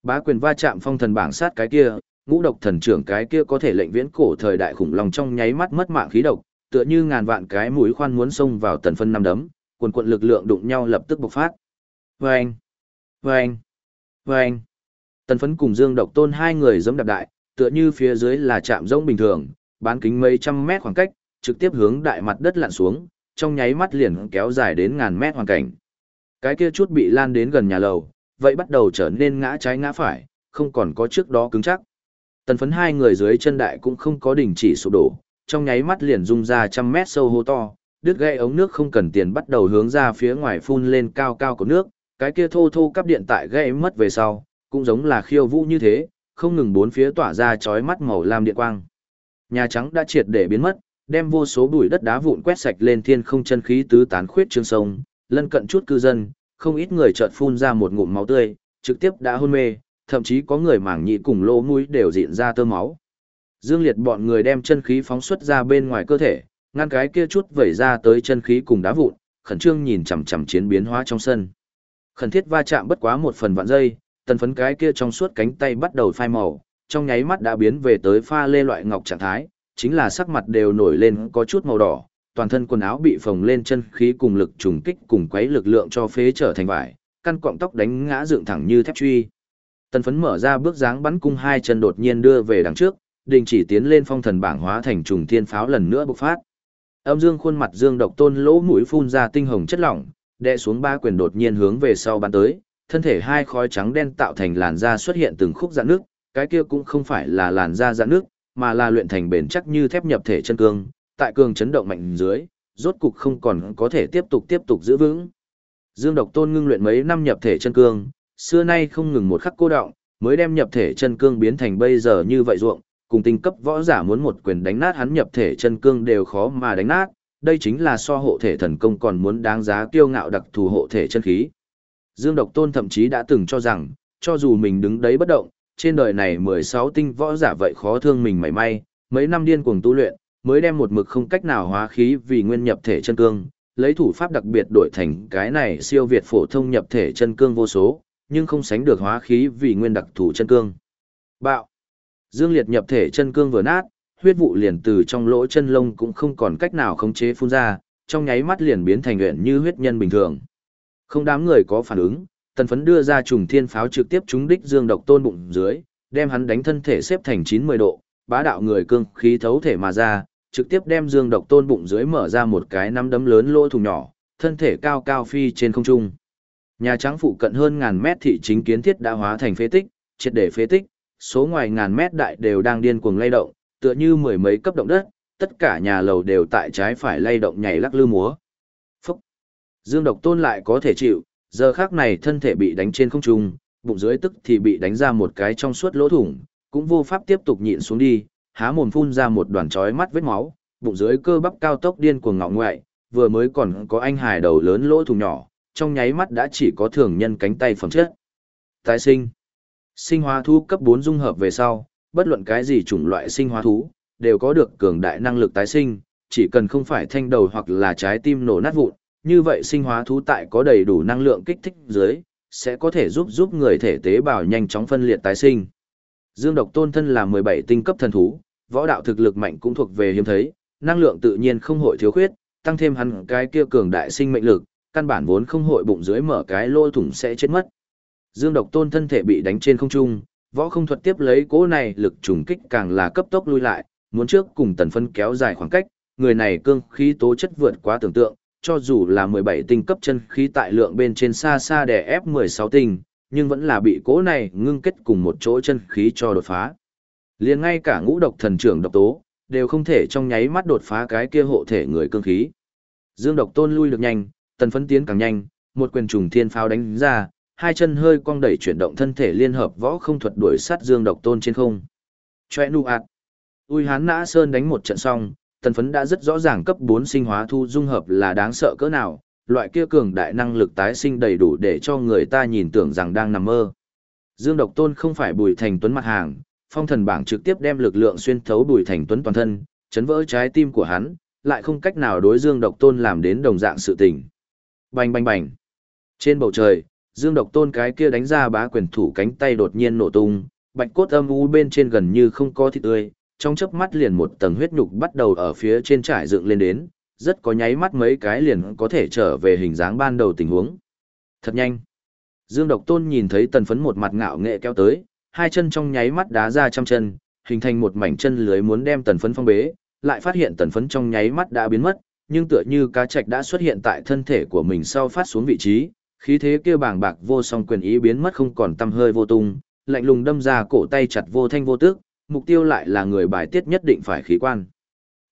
Bá quyền va chạm phong thần bảng sát cái kia, ngũ độc thần trưởng cái kia có thể lệnh viễn cổ thời đại khủng long trong nháy mắt mất mạng khí độc, tựa như ngàn vạn cái mũi khoan muốn xông vào tần phân năm đấm, quần quận lực lượng đụng nhau lập tức bộc phát. Vâng! Vâng! Vâng! Tần phấn cùng Dương Độc Tôn hai người giống đạp đại, tựa như phía dưới là chạm rỗng bình thường, bán kính mấy trăm mét khoảng cách, trực tiếp hướng đại mặt đất lặn xuống, trong nháy mắt liền kéo dài đến ngàn mét hoàn cảnh. Cái kia chút bị lan đến gần nhà lầu, vậy bắt đầu trở nên ngã trái ngã phải, không còn có trước đó cứng chắc. Tần phấn hai người dưới chân đại cũng không có đỉnh chỉ sụp đổ, trong nháy mắt liền rung ra trăm mét sâu hô to, đứt gãy ống nước không cần tiền bắt đầu hướng ra phía ngoài phun lên cao cao của nước, cái kia thô thô cắp điện tại gãy mất về sau, cũng giống là khiêu vũ như thế, không ngừng bốn phía tỏa ra chói mắt màu lam điện quang. Nhà Trắng đã triệt để biến mất, đem vô số bụi đất đá vụn quét sạch lên thiên không chân khí tứ tán khuyết trương sông, lân cận chút cư dân, không ít người chợt phun ra một ngụm máu tươi, trực tiếp đã hôn mê, thậm chí có người mảng nhị cùng lỗ mũi đều dịn ra tơ máu. Dương Liệt bọn người đem chân khí phóng xuất ra bên ngoài cơ thể, ngăn cái kia chút vẩy ra tới chân khí cùng đá vụn, khẩn trương nhìn chằm chằm chiến biến hóa trong sân. Khẩn thiết va chạm bất quá một phần vạn giây, tần phấn cái kia trong suốt cánh tay bắt đầu phai màu, trong nháy mắt đã biến về tới pha lê loại ngọc trạng thái, chính là sắc mặt đều nổi lên có chút màu đỏ, toàn thân quần áo bị phồng lên chân khí cùng lực trùng kích cùng quấy lực lượng cho phế trở thành vải, căn cọng tóc đánh ngã dựng thẳng như thép truy. Tần phấn mở ra bước dáng bắn cung hai chân đột nhiên đưa về đằng trước, đình chỉ tiến lên phong thần bảng hóa thành trùng thiên pháo lần nữa bộc phát. Âm dương khuôn mặt dương độc tôn lỗ mũi phun ra tinh hồng chất lỏng, đè xuống ba quyền đột nhiên hướng về sau bắn tới, thân thể hai khói trắng đen tạo thành làn da xuất hiện từng khúc rạn nước, cái kia cũng không phải là làn da rạn nước, mà là luyện thành bền chắc như thép nhập thể chân cương, tại cương chấn động mạnh dưới, rốt cục không còn có thể tiếp tục tiếp tục giữ vững. Dương Độc Tôn ngưng luyện mấy năm nhập thể chân cương, xưa nay không ngừng một khắc cô động, mới đem nhập thể chân cương biến thành bây giờ như vậy ruộng, cùng tinh cấp võ giả muốn một quyền đánh nát hắn nhập thể chân cương đều khó mà đánh nát, đây chính là so hộ thể thần công còn muốn đáng giá kiêu ngạo đặc thù hộ thể chân khí. Dương Độc Tôn thậm chí đã từng cho rằng, cho dù mình đứng đấy bất động, trên đời này 16 tinh võ giả vậy khó thương mình mảy may, mấy năm điên cuồng tu luyện, mới đem một mực không cách nào hóa khí vì nguyên nhập thể chân cương, lấy thủ pháp đặc biệt đổi thành cái này siêu việt phổ thông nhập thể chân cương vô số, nhưng không sánh được hóa khí vì nguyên đặc thủ chân cương. Bạo. Dương Liệt nhập thể chân cương vừa nát, huyết vụ liền từ trong lỗ chân lông cũng không còn cách nào khống chế phun ra, trong nháy mắt liền biến thành luyện như huyết nhân bình thường. Không đám người có phản ứng, tần phấn đưa ra trùng thiên pháo trực tiếp trúng đích dương độc tôn bụng dưới, đem hắn đánh thân thể xếp thành 90 độ, bá đạo người cương khí thấu thể mà ra, trực tiếp đem dương độc tôn bụng dưới mở ra một cái nắm đấm lớn lỗ thùng nhỏ, thân thể cao cao phi trên không trung. Nhà trắng phụ cận hơn ngàn mét thị chính kiến thiết đã hóa thành phế tích, triệt để phế tích, số ngoài ngàn mét đại đều đang điên cuồng lay động, tựa như mười mấy cấp động đất, tất cả nhà lầu đều tại trái phải lay động nhảy lắc lư múa. Phúc! Dương độc tôn lại có thể chịu, giờ khác này thân thể bị đánh trên không trung, bụng dưới tức thì bị đánh ra một cái trong suốt lỗ thủng, cũng vô pháp tiếp tục nhịn xuống đi, há mồm phun ra một đoàn chói mắt vết máu, bụng dưới cơ bắp cao tốc điên cuồng ngọ ngoại, vừa mới còn có anh hài đầu lớn lỗ thủng nhỏ, trong nháy mắt đã chỉ có thường nhân cánh tay phẩm chất. Tái sinh. Sinh hóa thú cấp 4 dung hợp về sau, bất luận cái gì chủng loại sinh hóa thú, đều có được cường đại năng lực tái sinh, chỉ cần không phải thanh đầu hoặc là trái tim nổ nát vụn, như vậy sinh hóa thú tại có đầy đủ năng lượng kích thích dưới, sẽ có thể giúp giúp người thể tế bào nhanh chóng phân liệt tái sinh. Dương Độc Tôn thân là 17 tinh cấp thần thú, võ đạo thực lực mạnh cũng thuộc về hiếm thấy, năng lượng tự nhiên không hội thiếu khuyết, tăng thêm hắn cái kia cường đại sinh mệnh lực, căn bản vốn không hội bụng dưới mở cái lỗ thủng sẽ chết mất. Dương Độc Tôn thân thể bị đánh trên không trung, võ không thuật tiếp lấy cỗ này lực trùng kích càng là cấp tốc lui lại, muốn trước cùng tần phân kéo dài khoảng cách, người này cương khí tố chất vượt quá tưởng tượng, cho dù là 17 tinh cấp chân khí tại lượng bên trên xa xa đè ép 16 tinh, nhưng vẫn là bị cỗ này ngưng kết cùng một chỗ chân khí cho đột phá. Liền ngay cả ngũ độc thần trưởng độc tố, đều không thể trong nháy mắt đột phá cái kia hộ thể người cương khí. Dương độc tôn lui được nhanh, tần phấn tiến càng nhanh, một quyền trùng thiên pháo đánh ra, hai chân hơi cong đẩy chuyển động thân thể liên hợp võ không thuật đuổi sát Dương độc tôn trên không. Choe nu ạt. Ui hán nã sơn đánh một trận xong, tần phấn đã rất rõ ràng cấp 4 sinh hóa thu dung hợp là đáng sợ cỡ nào, loại kia cường đại năng lực tái sinh đầy đủ để cho người ta nhìn tưởng rằng đang nằm mơ. Dương Độc Tôn không phải Bùi Thành Tuấn mặt hàng, phong thần bảng trực tiếp đem lực lượng xuyên thấu Bùi Thành Tuấn toàn thân, chấn vỡ trái tim của hắn, lại không cách nào đối Dương Độc Tôn làm đến đồng dạng sự tình. Bành bành bành. Trên bầu trời, Dương Độc Tôn cái kia đánh ra bá quyền thủ cánh tay đột nhiên nổ tung, bạch cốt âm u bên trên gần như không có thịt tươi, trong chớp mắt liền một tầng huyết nhục bắt đầu ở phía trên trải dựng lên đến, rất có nháy mắt mấy cái liền có thể trở về hình dáng ban đầu tình huống. Thật nhanh. Dương Độc Tôn nhìn thấy tần phấn một mặt ngạo nghệ kéo tới, hai chân trong nháy mắt đá ra trăm chân, hình thành một mảnh chân lưới muốn đem tần phấn phong bế, lại phát hiện tần phấn trong nháy mắt đã biến mất, nhưng tựa như cá trạch đã xuất hiện tại thân thể của mình sau phát xuống vị trí, khí thế kia bàng bạc vô song quyền ý biến mất không còn tâm hơi vô tung, lạnh lùng đâm ra cổ tay chặt vô thanh vô tức, mục tiêu lại là người bài tiết nhất định phải khí quan.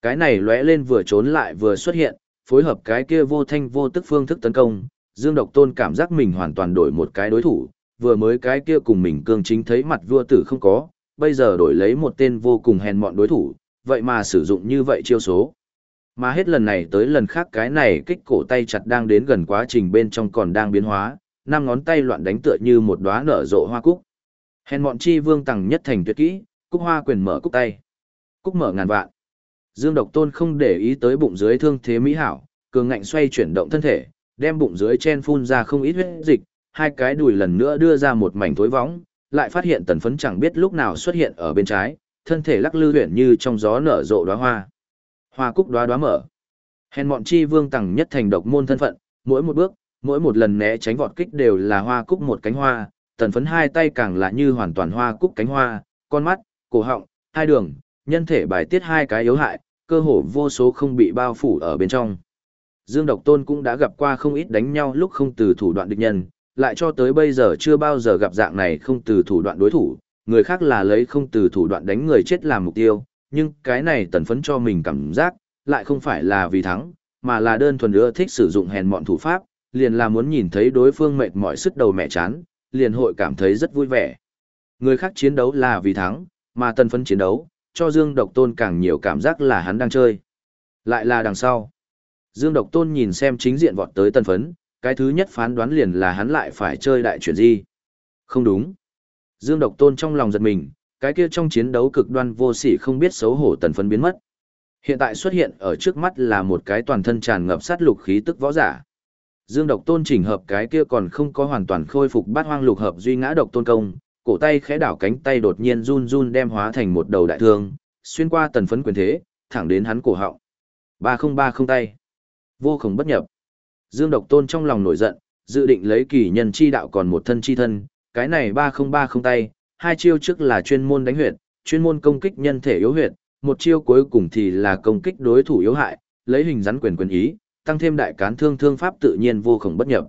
Cái này lóe lên vừa trốn lại vừa xuất hiện, phối hợp cái kia vô thanh vô tức phương thức tấn công, Dương Độc Tôn cảm giác mình hoàn toàn đổi một cái đối thủ, vừa mới cái kia cùng mình cương chính thấy mặt vua tử không có, bây giờ đổi lấy một tên vô cùng hèn mọn đối thủ, vậy mà sử dụng như vậy chiêu số. Mà hết lần này tới lần khác cái này kích cổ tay chặt đang đến gần quá trình bên trong còn đang biến hóa, năm ngón tay loạn đánh tựa như một đóa nở rộ hoa cúc. Hèn mọn chi vương tầng nhất thành tuyệt kỹ, cúc hoa quyền mở cúc tay. Cúc mở ngàn vạn. Dương Độc Tôn không để ý tới bụng dưới thương thế mỹ hảo, cường ngạnh xoay chuyển động thân thể, đem bụng dưới chen phun ra không ít huyết dịch, hai cái đùi lần nữa đưa ra một mảnh thối võng, lại phát hiện tần phấn chẳng biết lúc nào xuất hiện ở bên trái, thân thể lắc lư huyển như trong gió nở rộ đóa hoa. Hoa cúc đóa đóa mở. Hèn mọn chi vương tầng nhất thành độc môn thân phận, mỗi một bước, mỗi một lần né tránh vọt kích đều là hoa cúc một cánh hoa, tần phấn hai tay càng là như hoàn toàn hoa cúc cánh hoa, con mắt, cổ họng, hai đường, nhân thể bài tiết hai cái yếu hại, cơ hồ vô số không bị bao phủ ở bên trong. Dương Độc Tôn cũng đã gặp qua không ít đánh nhau lúc không từ thủ đoạn địch nhân, lại cho tới bây giờ chưa bao giờ gặp dạng này không từ thủ đoạn đối thủ, người khác là lấy không từ thủ đoạn đánh người chết làm mục tiêu, nhưng cái này tần phấn cho mình cảm giác, lại không phải là vì thắng, mà là đơn thuần ưa thích sử dụng hèn mọn thủ pháp, liền là muốn nhìn thấy đối phương mệt mỏi sức đầu mẹ chán, liền hội cảm thấy rất vui vẻ. Người khác chiến đấu là vì thắng, mà tần phấn chiến đấu, cho Dương Độc Tôn càng nhiều cảm giác là hắn đang chơi. Lại là đằng sau. Dương Độc Tôn nhìn xem chính diện vọt tới tần phấn, cái thứ nhất phán đoán liền là hắn lại phải chơi đại chuyển di. Không đúng. Dương Độc Tôn trong lòng giật mình, cái kia trong chiến đấu cực đoan vô sỉ không biết xấu hổ tần phấn biến mất. Hiện tại xuất hiện ở trước mắt là một cái toàn thân tràn ngập sát lục khí tức võ giả. Dương Độc Tôn chỉnh hợp cái kia còn không có hoàn toàn khôi phục bát hoang lục hợp duy ngã độc tôn công, cổ tay khẽ đảo cánh tay đột nhiên run run đem hóa thành một đầu đại thương, xuyên qua tần phấn quyền thế, thẳng đến hắn cổ họng. Ba không ba không tay. Vô cùng bất nhập. Dương Độc Tôn trong lòng nổi giận, dự định lấy kỳ nhân chi đạo còn một thân chi thân, cái này ba không ba không tay, hai chiêu trước là chuyên môn đánh huyệt, chuyên môn công kích nhân thể yếu huyệt, một chiêu cuối cùng thì là công kích đối thủ yếu hại, lấy hình rắn quyền quyền ý, tăng thêm đại cán thương thương pháp tự nhiên vô khổng bất nhập.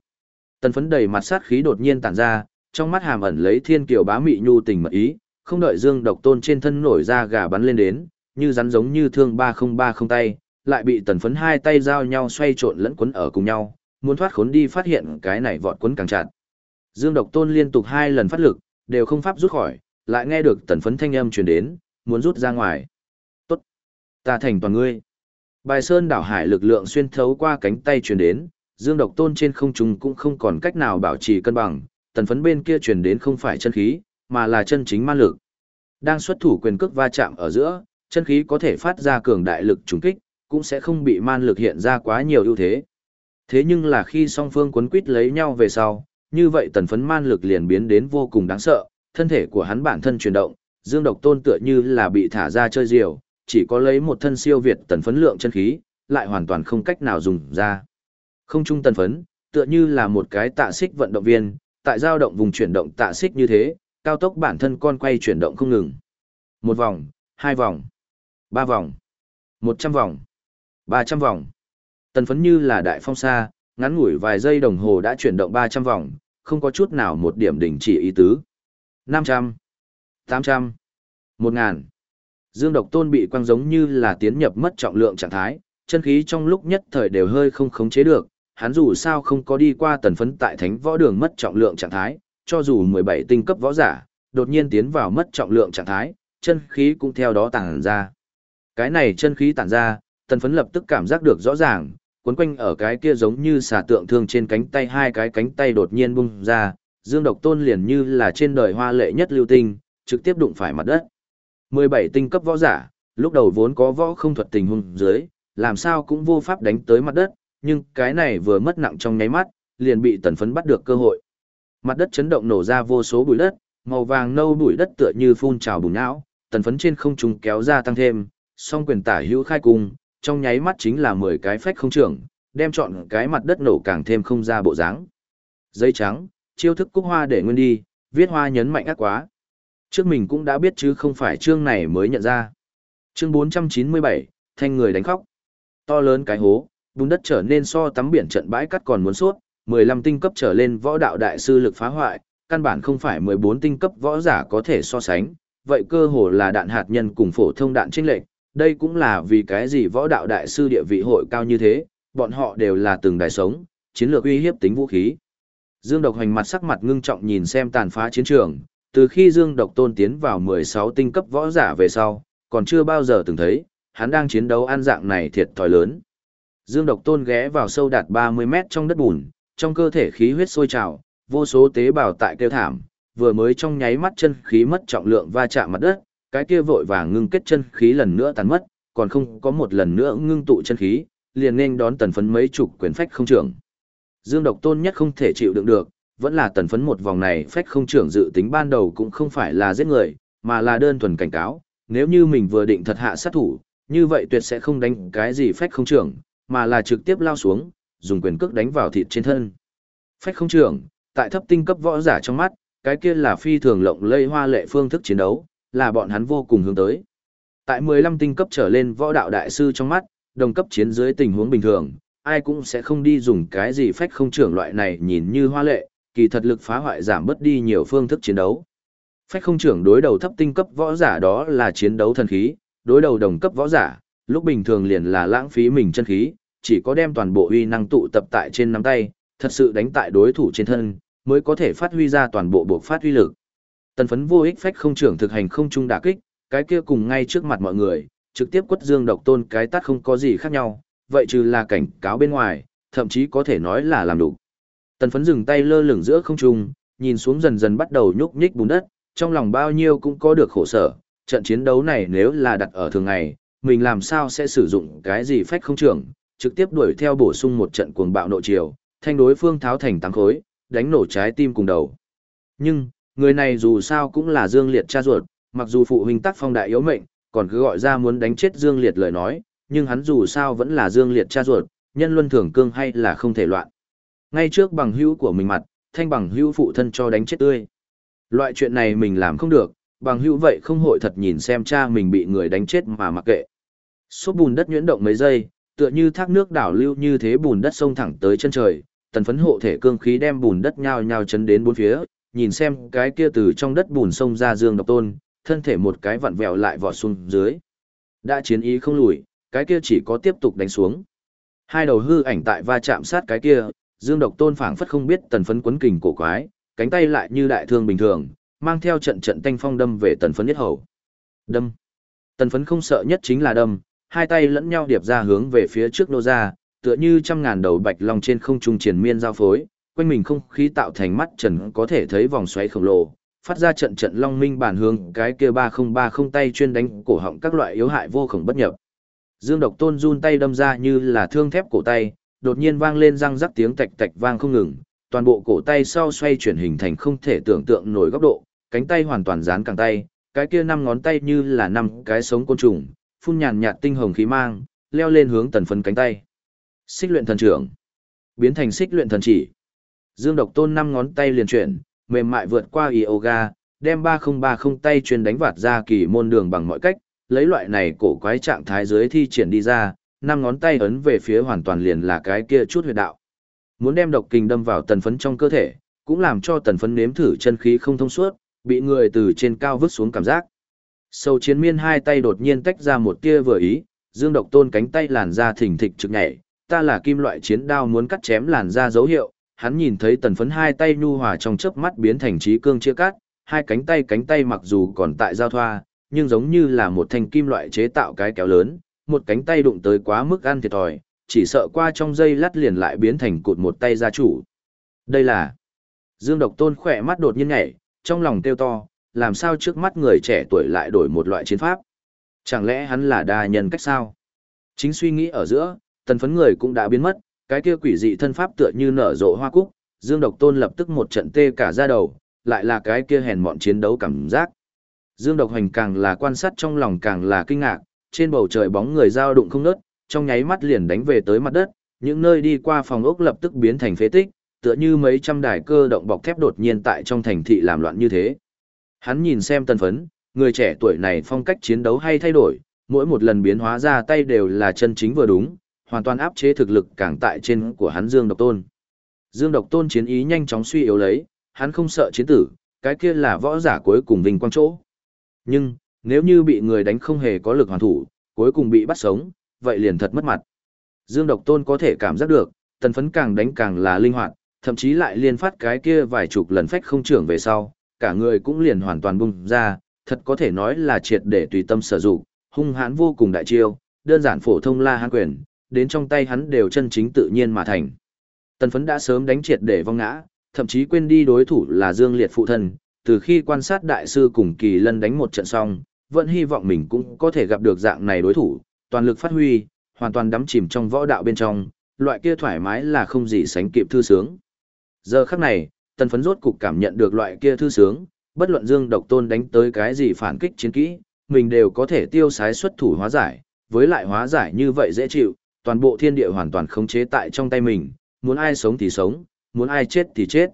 Tần phấn đầy mặt sát khí đột nhiên tản ra, trong mắt hàm ẩn lấy thiên kiều bá mị nhu tình mật ý, không đợi Dương Độc Tôn trên thân nổi ra gà bắn lên đến, như rắn giống như thương ba không ba không tay, lại bị tần phấn hai tay giao nhau xoay trộn lẫn quấn ở cùng nhau, muốn thoát khốn đi phát hiện cái này vọt quấn càng chặt. Dương Độc Tôn liên tục hai lần phát lực, đều không pháp rút khỏi, lại nghe được tần phấn thanh âm truyền đến, muốn rút ra ngoài. Tốt, ta thành toàn ngươi. Bài sơn đảo hải lực lượng xuyên thấu qua cánh tay truyền đến, Dương Độc Tôn trên không trung cũng không còn cách nào bảo trì cân bằng, tần phấn bên kia truyền đến không phải chân khí, mà là chân chính ma lực. Đang xuất thủ quyền cước va chạm ở giữa, chân khí có thể phát ra cường đại lực trùng kích, cũng sẽ không bị man lực hiện ra quá nhiều ưu thế. Thế nhưng là khi song phương quấn quýt lấy nhau về sau, như vậy tần phấn man lực liền biến đến vô cùng đáng sợ, thân thể của hắn bản thân chuyển động, dương độc tôn tựa như là bị thả ra chơi diều, chỉ có lấy một thân siêu việt tần phấn lượng chân khí, lại hoàn toàn không cách nào dùng ra. Không trung tần phấn, tựa như là một cái tạ xích vận động viên, tại dao động vùng chuyển động tạ xích như thế, cao tốc bản thân con quay chuyển động không ngừng. Một vòng, hai vòng, ba vòng, một trăm vòng, ba trăm vòng. Tần phấn như là đại phong xa, ngắn ngủi vài giây đồng hồ đã chuyển động 300 vòng, không có chút nào một điểm đỉnh chỉ ý tứ. 500, 800, 1000. Dương độc tôn bị quăng giống như là tiến nhập mất trọng lượng trạng thái, chân khí trong lúc nhất thời đều hơi không khống chế được, hắn dù sao không có đi qua tần phấn tại thánh võ đường mất trọng lượng trạng thái, cho dù 17 tinh cấp võ giả, đột nhiên tiến vào mất trọng lượng trạng thái, chân khí cũng theo đó tản ra. Cái này chân khí tản ra, tần phấn lập tức cảm giác được rõ ràng, cuốn quanh ở cái kia giống như xà tượng thương trên cánh tay hai cái cánh tay đột nhiên bung ra, Dương Độc Tôn liền như là trên đời hoa lệ nhất lưu tinh, trực tiếp đụng phải mặt đất. 17 tinh cấp võ giả, lúc đầu vốn có võ không thuật tình huống dưới, làm sao cũng vô pháp đánh tới mặt đất, nhưng cái này vừa mất nặng trong nháy mắt, liền bị tần phấn bắt được cơ hội. Mặt đất chấn động nổ ra vô số bụi đất, màu vàng nâu bụi đất tựa như phun trào bùng não, tần phấn trên không trung kéo ra tăng thêm, song quyền tả hữu khai cùng trong nháy mắt chính là 10 cái phách không trưởng, đem chọn cái mặt đất nổ càng thêm không ra bộ dáng. Giấy trắng, chiêu thức cúc hoa để nguyên đi, viết hoa nhấn mạnh ác quá. Trước mình cũng đã biết chứ không phải chương này mới nhận ra. Chương 497, thanh người đánh khóc. To lớn cái hố, bùn đất trở nên so tắm biển trận bãi cắt còn muốn suốt, 15 tinh cấp trở lên võ đạo đại sư lực phá hoại, căn bản không phải 14 tinh cấp võ giả có thể so sánh, vậy cơ hồ là đạn hạt nhân cùng phổ thông đạn chênh lệch, đây cũng là vì cái gì võ đạo đại sư địa vị hội cao như thế, bọn họ đều là từng đại sống, chiến lược uy hiếp tính vũ khí. Dương Độc Hoành mặt sắc mặt ngưng trọng nhìn xem tàn phá chiến trường, từ khi Dương Độc Tôn tiến vào 16 tinh cấp võ giả về sau, còn chưa bao giờ từng thấy, hắn đang chiến đấu an dạng này thiệt thòi lớn. Dương Độc Tôn ghé vào sâu đạt 30 mét trong đất bùn, trong cơ thể khí huyết sôi trào, vô số tế bào tại kêu thảm, vừa mới trong nháy mắt chân khí mất trọng lượng va chạm mặt đất, cái kia vội vàng ngưng kết chân khí lần nữa tàn mất, còn không có một lần nữa ngưng tụ chân khí, liền nên đón tần phấn mấy chục quyền phách không trưởng. Dương Độc Tôn nhất không thể chịu đựng được, vẫn là tần phấn một vòng này phách không trưởng dự tính ban đầu cũng không phải là giết người, mà là đơn thuần cảnh cáo, nếu như mình vừa định thật hạ sát thủ, như vậy tuyệt sẽ không đánh cái gì phách không trưởng, mà là trực tiếp lao xuống, dùng quyền cước đánh vào thịt trên thân. Phách không trưởng, tại thấp tinh cấp võ giả trong mắt, cái kia là phi thường lộng lây hoa lệ phương thức chiến đấu, là bọn hắn vô cùng hướng tới. Tại 15 tinh cấp trở lên võ đạo đại sư trong mắt, đồng cấp chiến dưới tình huống bình thường, ai cũng sẽ không đi dùng cái gì phách không trưởng loại này nhìn như hoa lệ, kỳ thật lực phá hoại giảm bớt đi nhiều phương thức chiến đấu. Phách không trưởng đối đầu thấp tinh cấp võ giả đó là chiến đấu thần khí, đối đầu đồng cấp võ giả, lúc bình thường liền là lãng phí mình chân khí, chỉ có đem toàn bộ uy năng tụ tập tại trên nắm tay, thật sự đánh tại đối thủ trên thân, mới có thể phát huy ra toàn bộ buộc phát huy lực. Tần phấn vô ích phách không trưởng thực hành không trung đả kích, cái kia cùng ngay trước mặt mọi người, trực tiếp quất dương độc tôn cái tát không có gì khác nhau, vậy trừ là cảnh cáo bên ngoài, thậm chí có thể nói là làm đủ. Tần phấn dừng tay lơ lửng giữa không trung, nhìn xuống dần dần bắt đầu nhúc nhích bùn đất, trong lòng bao nhiêu cũng có được khổ sở, trận chiến đấu này nếu là đặt ở thường ngày, mình làm sao sẽ sử dụng cái gì phách không trưởng, trực tiếp đuổi theo bổ sung một trận cuồng bạo nội chiều, thanh đối phương tháo thành tăng khối, đánh nổ trái tim cùng đầu. Nhưng, người này dù sao cũng là Dương Liệt cha ruột, mặc dù phụ huynh tác phong đại yếu mệnh, còn cứ gọi ra muốn đánh chết Dương Liệt lời nói, nhưng hắn dù sao vẫn là Dương Liệt cha ruột, nhân luân thường cương hay là không thể loạn. Ngay trước bằng hữu của mình mặt, thanh bằng hữu phụ thân cho đánh chết tươi. Loại chuyện này mình làm không được, bằng hữu vậy không hội thật nhìn xem cha mình bị người đánh chết mà mặc kệ. Xốp bùn đất nhuyễn động mấy giây, tựa như thác nước đảo lưu như thế bùn đất sông thẳng tới chân trời, tần phấn hộ thể cương khí đem bùn đất nhao nhao chấn đến bốn phía, nhìn xem cái kia từ trong đất bùn sông ra dương độc tôn, thân thể một cái vặn vẹo lại vọt xuống dưới. Đã chiến ý không lùi, cái kia chỉ có tiếp tục đánh xuống. Hai đầu hư ảnh tại va chạm sát cái kia, dương độc tôn phảng phất không biết tần phấn quấn kình cổ quái, cánh tay lại như đại thương bình thường, mang theo trận trận tanh phong đâm về tần phấn nhất hầu. Đâm. Tần phấn không sợ nhất chính là đâm, hai tay lẫn nhau điệp ra hướng về phía trước nô ra, tựa như trăm ngàn đầu bạch long trên không trung triển miên giao phối, quanh mình không khí tạo thành mắt trần có thể thấy vòng xoáy khổng lồ, phát ra trận trận long minh bản hướng cái kia ba không ba không tay chuyên đánh cổ họng các loại yếu hại vô khổng bất nhập. Dương Độc Tôn run tay đâm ra như là thương thép cổ tay, đột nhiên vang lên răng rắc tiếng tạch tạch vang không ngừng, toàn bộ cổ tay sau xoay chuyển hình thành không thể tưởng tượng nổi góc độ, cánh tay hoàn toàn dán càng tay, cái kia năm ngón tay như là năm cái sống côn trùng, phun nhàn nhạt tinh hồng khí mang, leo lên hướng tần phấn cánh tay. Xích luyện thần trưởng, biến thành xích luyện thần chỉ. Dương Độc Tôn năm ngón tay liền chuyển, mềm mại vượt qua yoga, đem 3030 tay truyền đánh vạt ra kỳ môn đường bằng mọi cách, lấy loại này cổ quái trạng thái dưới thi triển đi ra, năm ngón tay ấn về phía hoàn toàn liền là cái kia chút huyệt đạo. Muốn đem độc kình đâm vào tần phấn trong cơ thể, cũng làm cho tần phấn nếm thử chân khí không thông suốt, bị người từ trên cao vứt xuống cảm giác. Sâu chiến miên hai tay đột nhiên tách ra một tia vừa ý, dương độc tôn cánh tay làn da thỉnh thịch trực nhảy, ta là kim loại chiến đao muốn cắt chém làn da dấu hiệu, hắn nhìn thấy tần phấn hai tay nhu hòa trong chớp mắt biến thành trí cương chia cắt, hai cánh tay cánh tay mặc dù còn tại giao thoa, nhưng giống như là một thanh kim loại chế tạo cái kéo lớn, một cánh tay đụng tới quá mức ăn thiệt thòi, chỉ sợ qua trong dây lát liền lại biến thành cụt một tay gia chủ. Đây là Dương Độc Tôn khỏe mắt đột nhiên nhảy, trong lòng kêu to, làm sao trước mắt người trẻ tuổi lại đổi một loại chiến pháp? Chẳng lẽ hắn là đa nhân cách sao? Chính suy nghĩ ở giữa, tần phấn người cũng đã biến mất, cái kia quỷ dị thân pháp tựa như nở rộ hoa cúc, Dương Độc Tôn lập tức một trận tê cả da đầu, lại là cái kia hèn mọn chiến đấu cảm giác. Dương Độc Hành càng là quan sát trong lòng càng là kinh ngạc, trên bầu trời bóng người dao đụng không ngớt, trong nháy mắt liền đánh về tới mặt đất, những nơi đi qua phòng ốc lập tức biến thành phế tích, tựa như mấy trăm đài cơ động bọc thép đột nhiên tại trong thành thị làm loạn như thế. Hắn nhìn xem tân phấn, người trẻ tuổi này phong cách chiến đấu hay thay đổi, mỗi một lần biến hóa ra tay đều là chân chính vừa đúng, hoàn toàn áp chế thực lực càng tại trên của hắn Dương Độc Tôn. Dương Độc Tôn chiến ý nhanh chóng suy yếu lấy, hắn không sợ chiến tử, cái kia là võ giả cuối cùng vinh quang chỗ. Nhưng, nếu như bị người đánh không hề có lực hoàn thủ, cuối cùng bị bắt sống, vậy liền thật mất mặt. Dương Độc Tôn có thể cảm giác được, tần phấn càng đánh càng là linh hoạt, thậm chí lại liên phát cái kia vài chục lần phách không trưởng về sau, cả người cũng liền hoàn toàn bung ra, thật có thể nói là triệt để tùy tâm sử dụng, hung hãn vô cùng đại chiêu, đơn giản phổ thông la hán quyền, đến trong tay hắn đều chân chính tự nhiên mà thành. Tần phấn đã sớm đánh triệt để vong ngã, thậm chí quên đi đối thủ là Dương Liệt phụ thân, từ khi quan sát đại sư cùng Kỳ Lân đánh một trận xong, vẫn hy vọng mình cũng có thể gặp được dạng này đối thủ, toàn lực phát huy, hoàn toàn đắm chìm trong võ đạo bên trong, loại kia thoải mái là không gì sánh kịp thư sướng. Giờ khắc này, tần phấn rốt cục cảm nhận được loại kia thư sướng, bất luận Dương Độc Tôn đánh tới cái gì phản kích chiến kỹ, mình đều có thể tiêu sái xuất thủ hóa giải, với lại hóa giải như vậy dễ chịu, toàn bộ thiên địa hoàn toàn khống chế tại trong tay mình, muốn ai sống thì sống, muốn ai chết thì chết.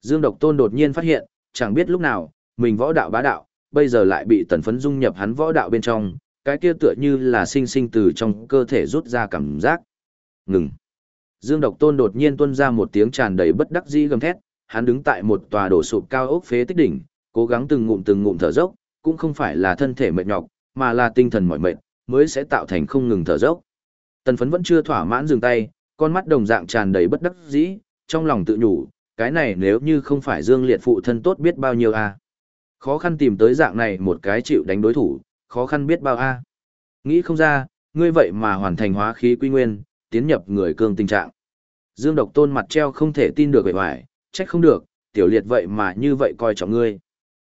Dương Độc Tôn đột nhiên phát hiện, chẳng biết lúc nào, mình võ đạo bá đạo, bây giờ lại bị tần phấn dung nhập hắn võ đạo bên trong, cái kia tựa như là sinh sinh từ trong cơ thể rút ra cảm giác. Ngừng. Dương Độc Tôn đột nhiên tuôn ra một tiếng tràn đầy bất đắc dĩ gầm thét, hắn đứng tại một tòa đổ sụp cao ốc phế tích đỉnh, cố gắng từng ngụm từng ngụm thở dốc, cũng không phải là thân thể mệt nhọc, mà là tinh thần mỏi mệt, mới sẽ tạo thành không ngừng thở dốc. Tần phấn vẫn chưa thỏa mãn dừng tay, con mắt đồng dạng tràn đầy bất đắc dĩ, trong lòng tự nhủ, cái này nếu như không phải Dương Liệt phụ thân tốt biết bao nhiêu a. Khó khăn tìm tới dạng này một cái chịu đánh đối thủ, khó khăn biết bao a. Nghĩ không ra, ngươi vậy mà hoàn thành hóa khí quy nguyên, tiến nhập người cương tình trạng. Dương Độc Tôn mặt treo không thể tin được vẻ vải, trách không được, tiểu liệt vậy mà như vậy coi trọng ngươi.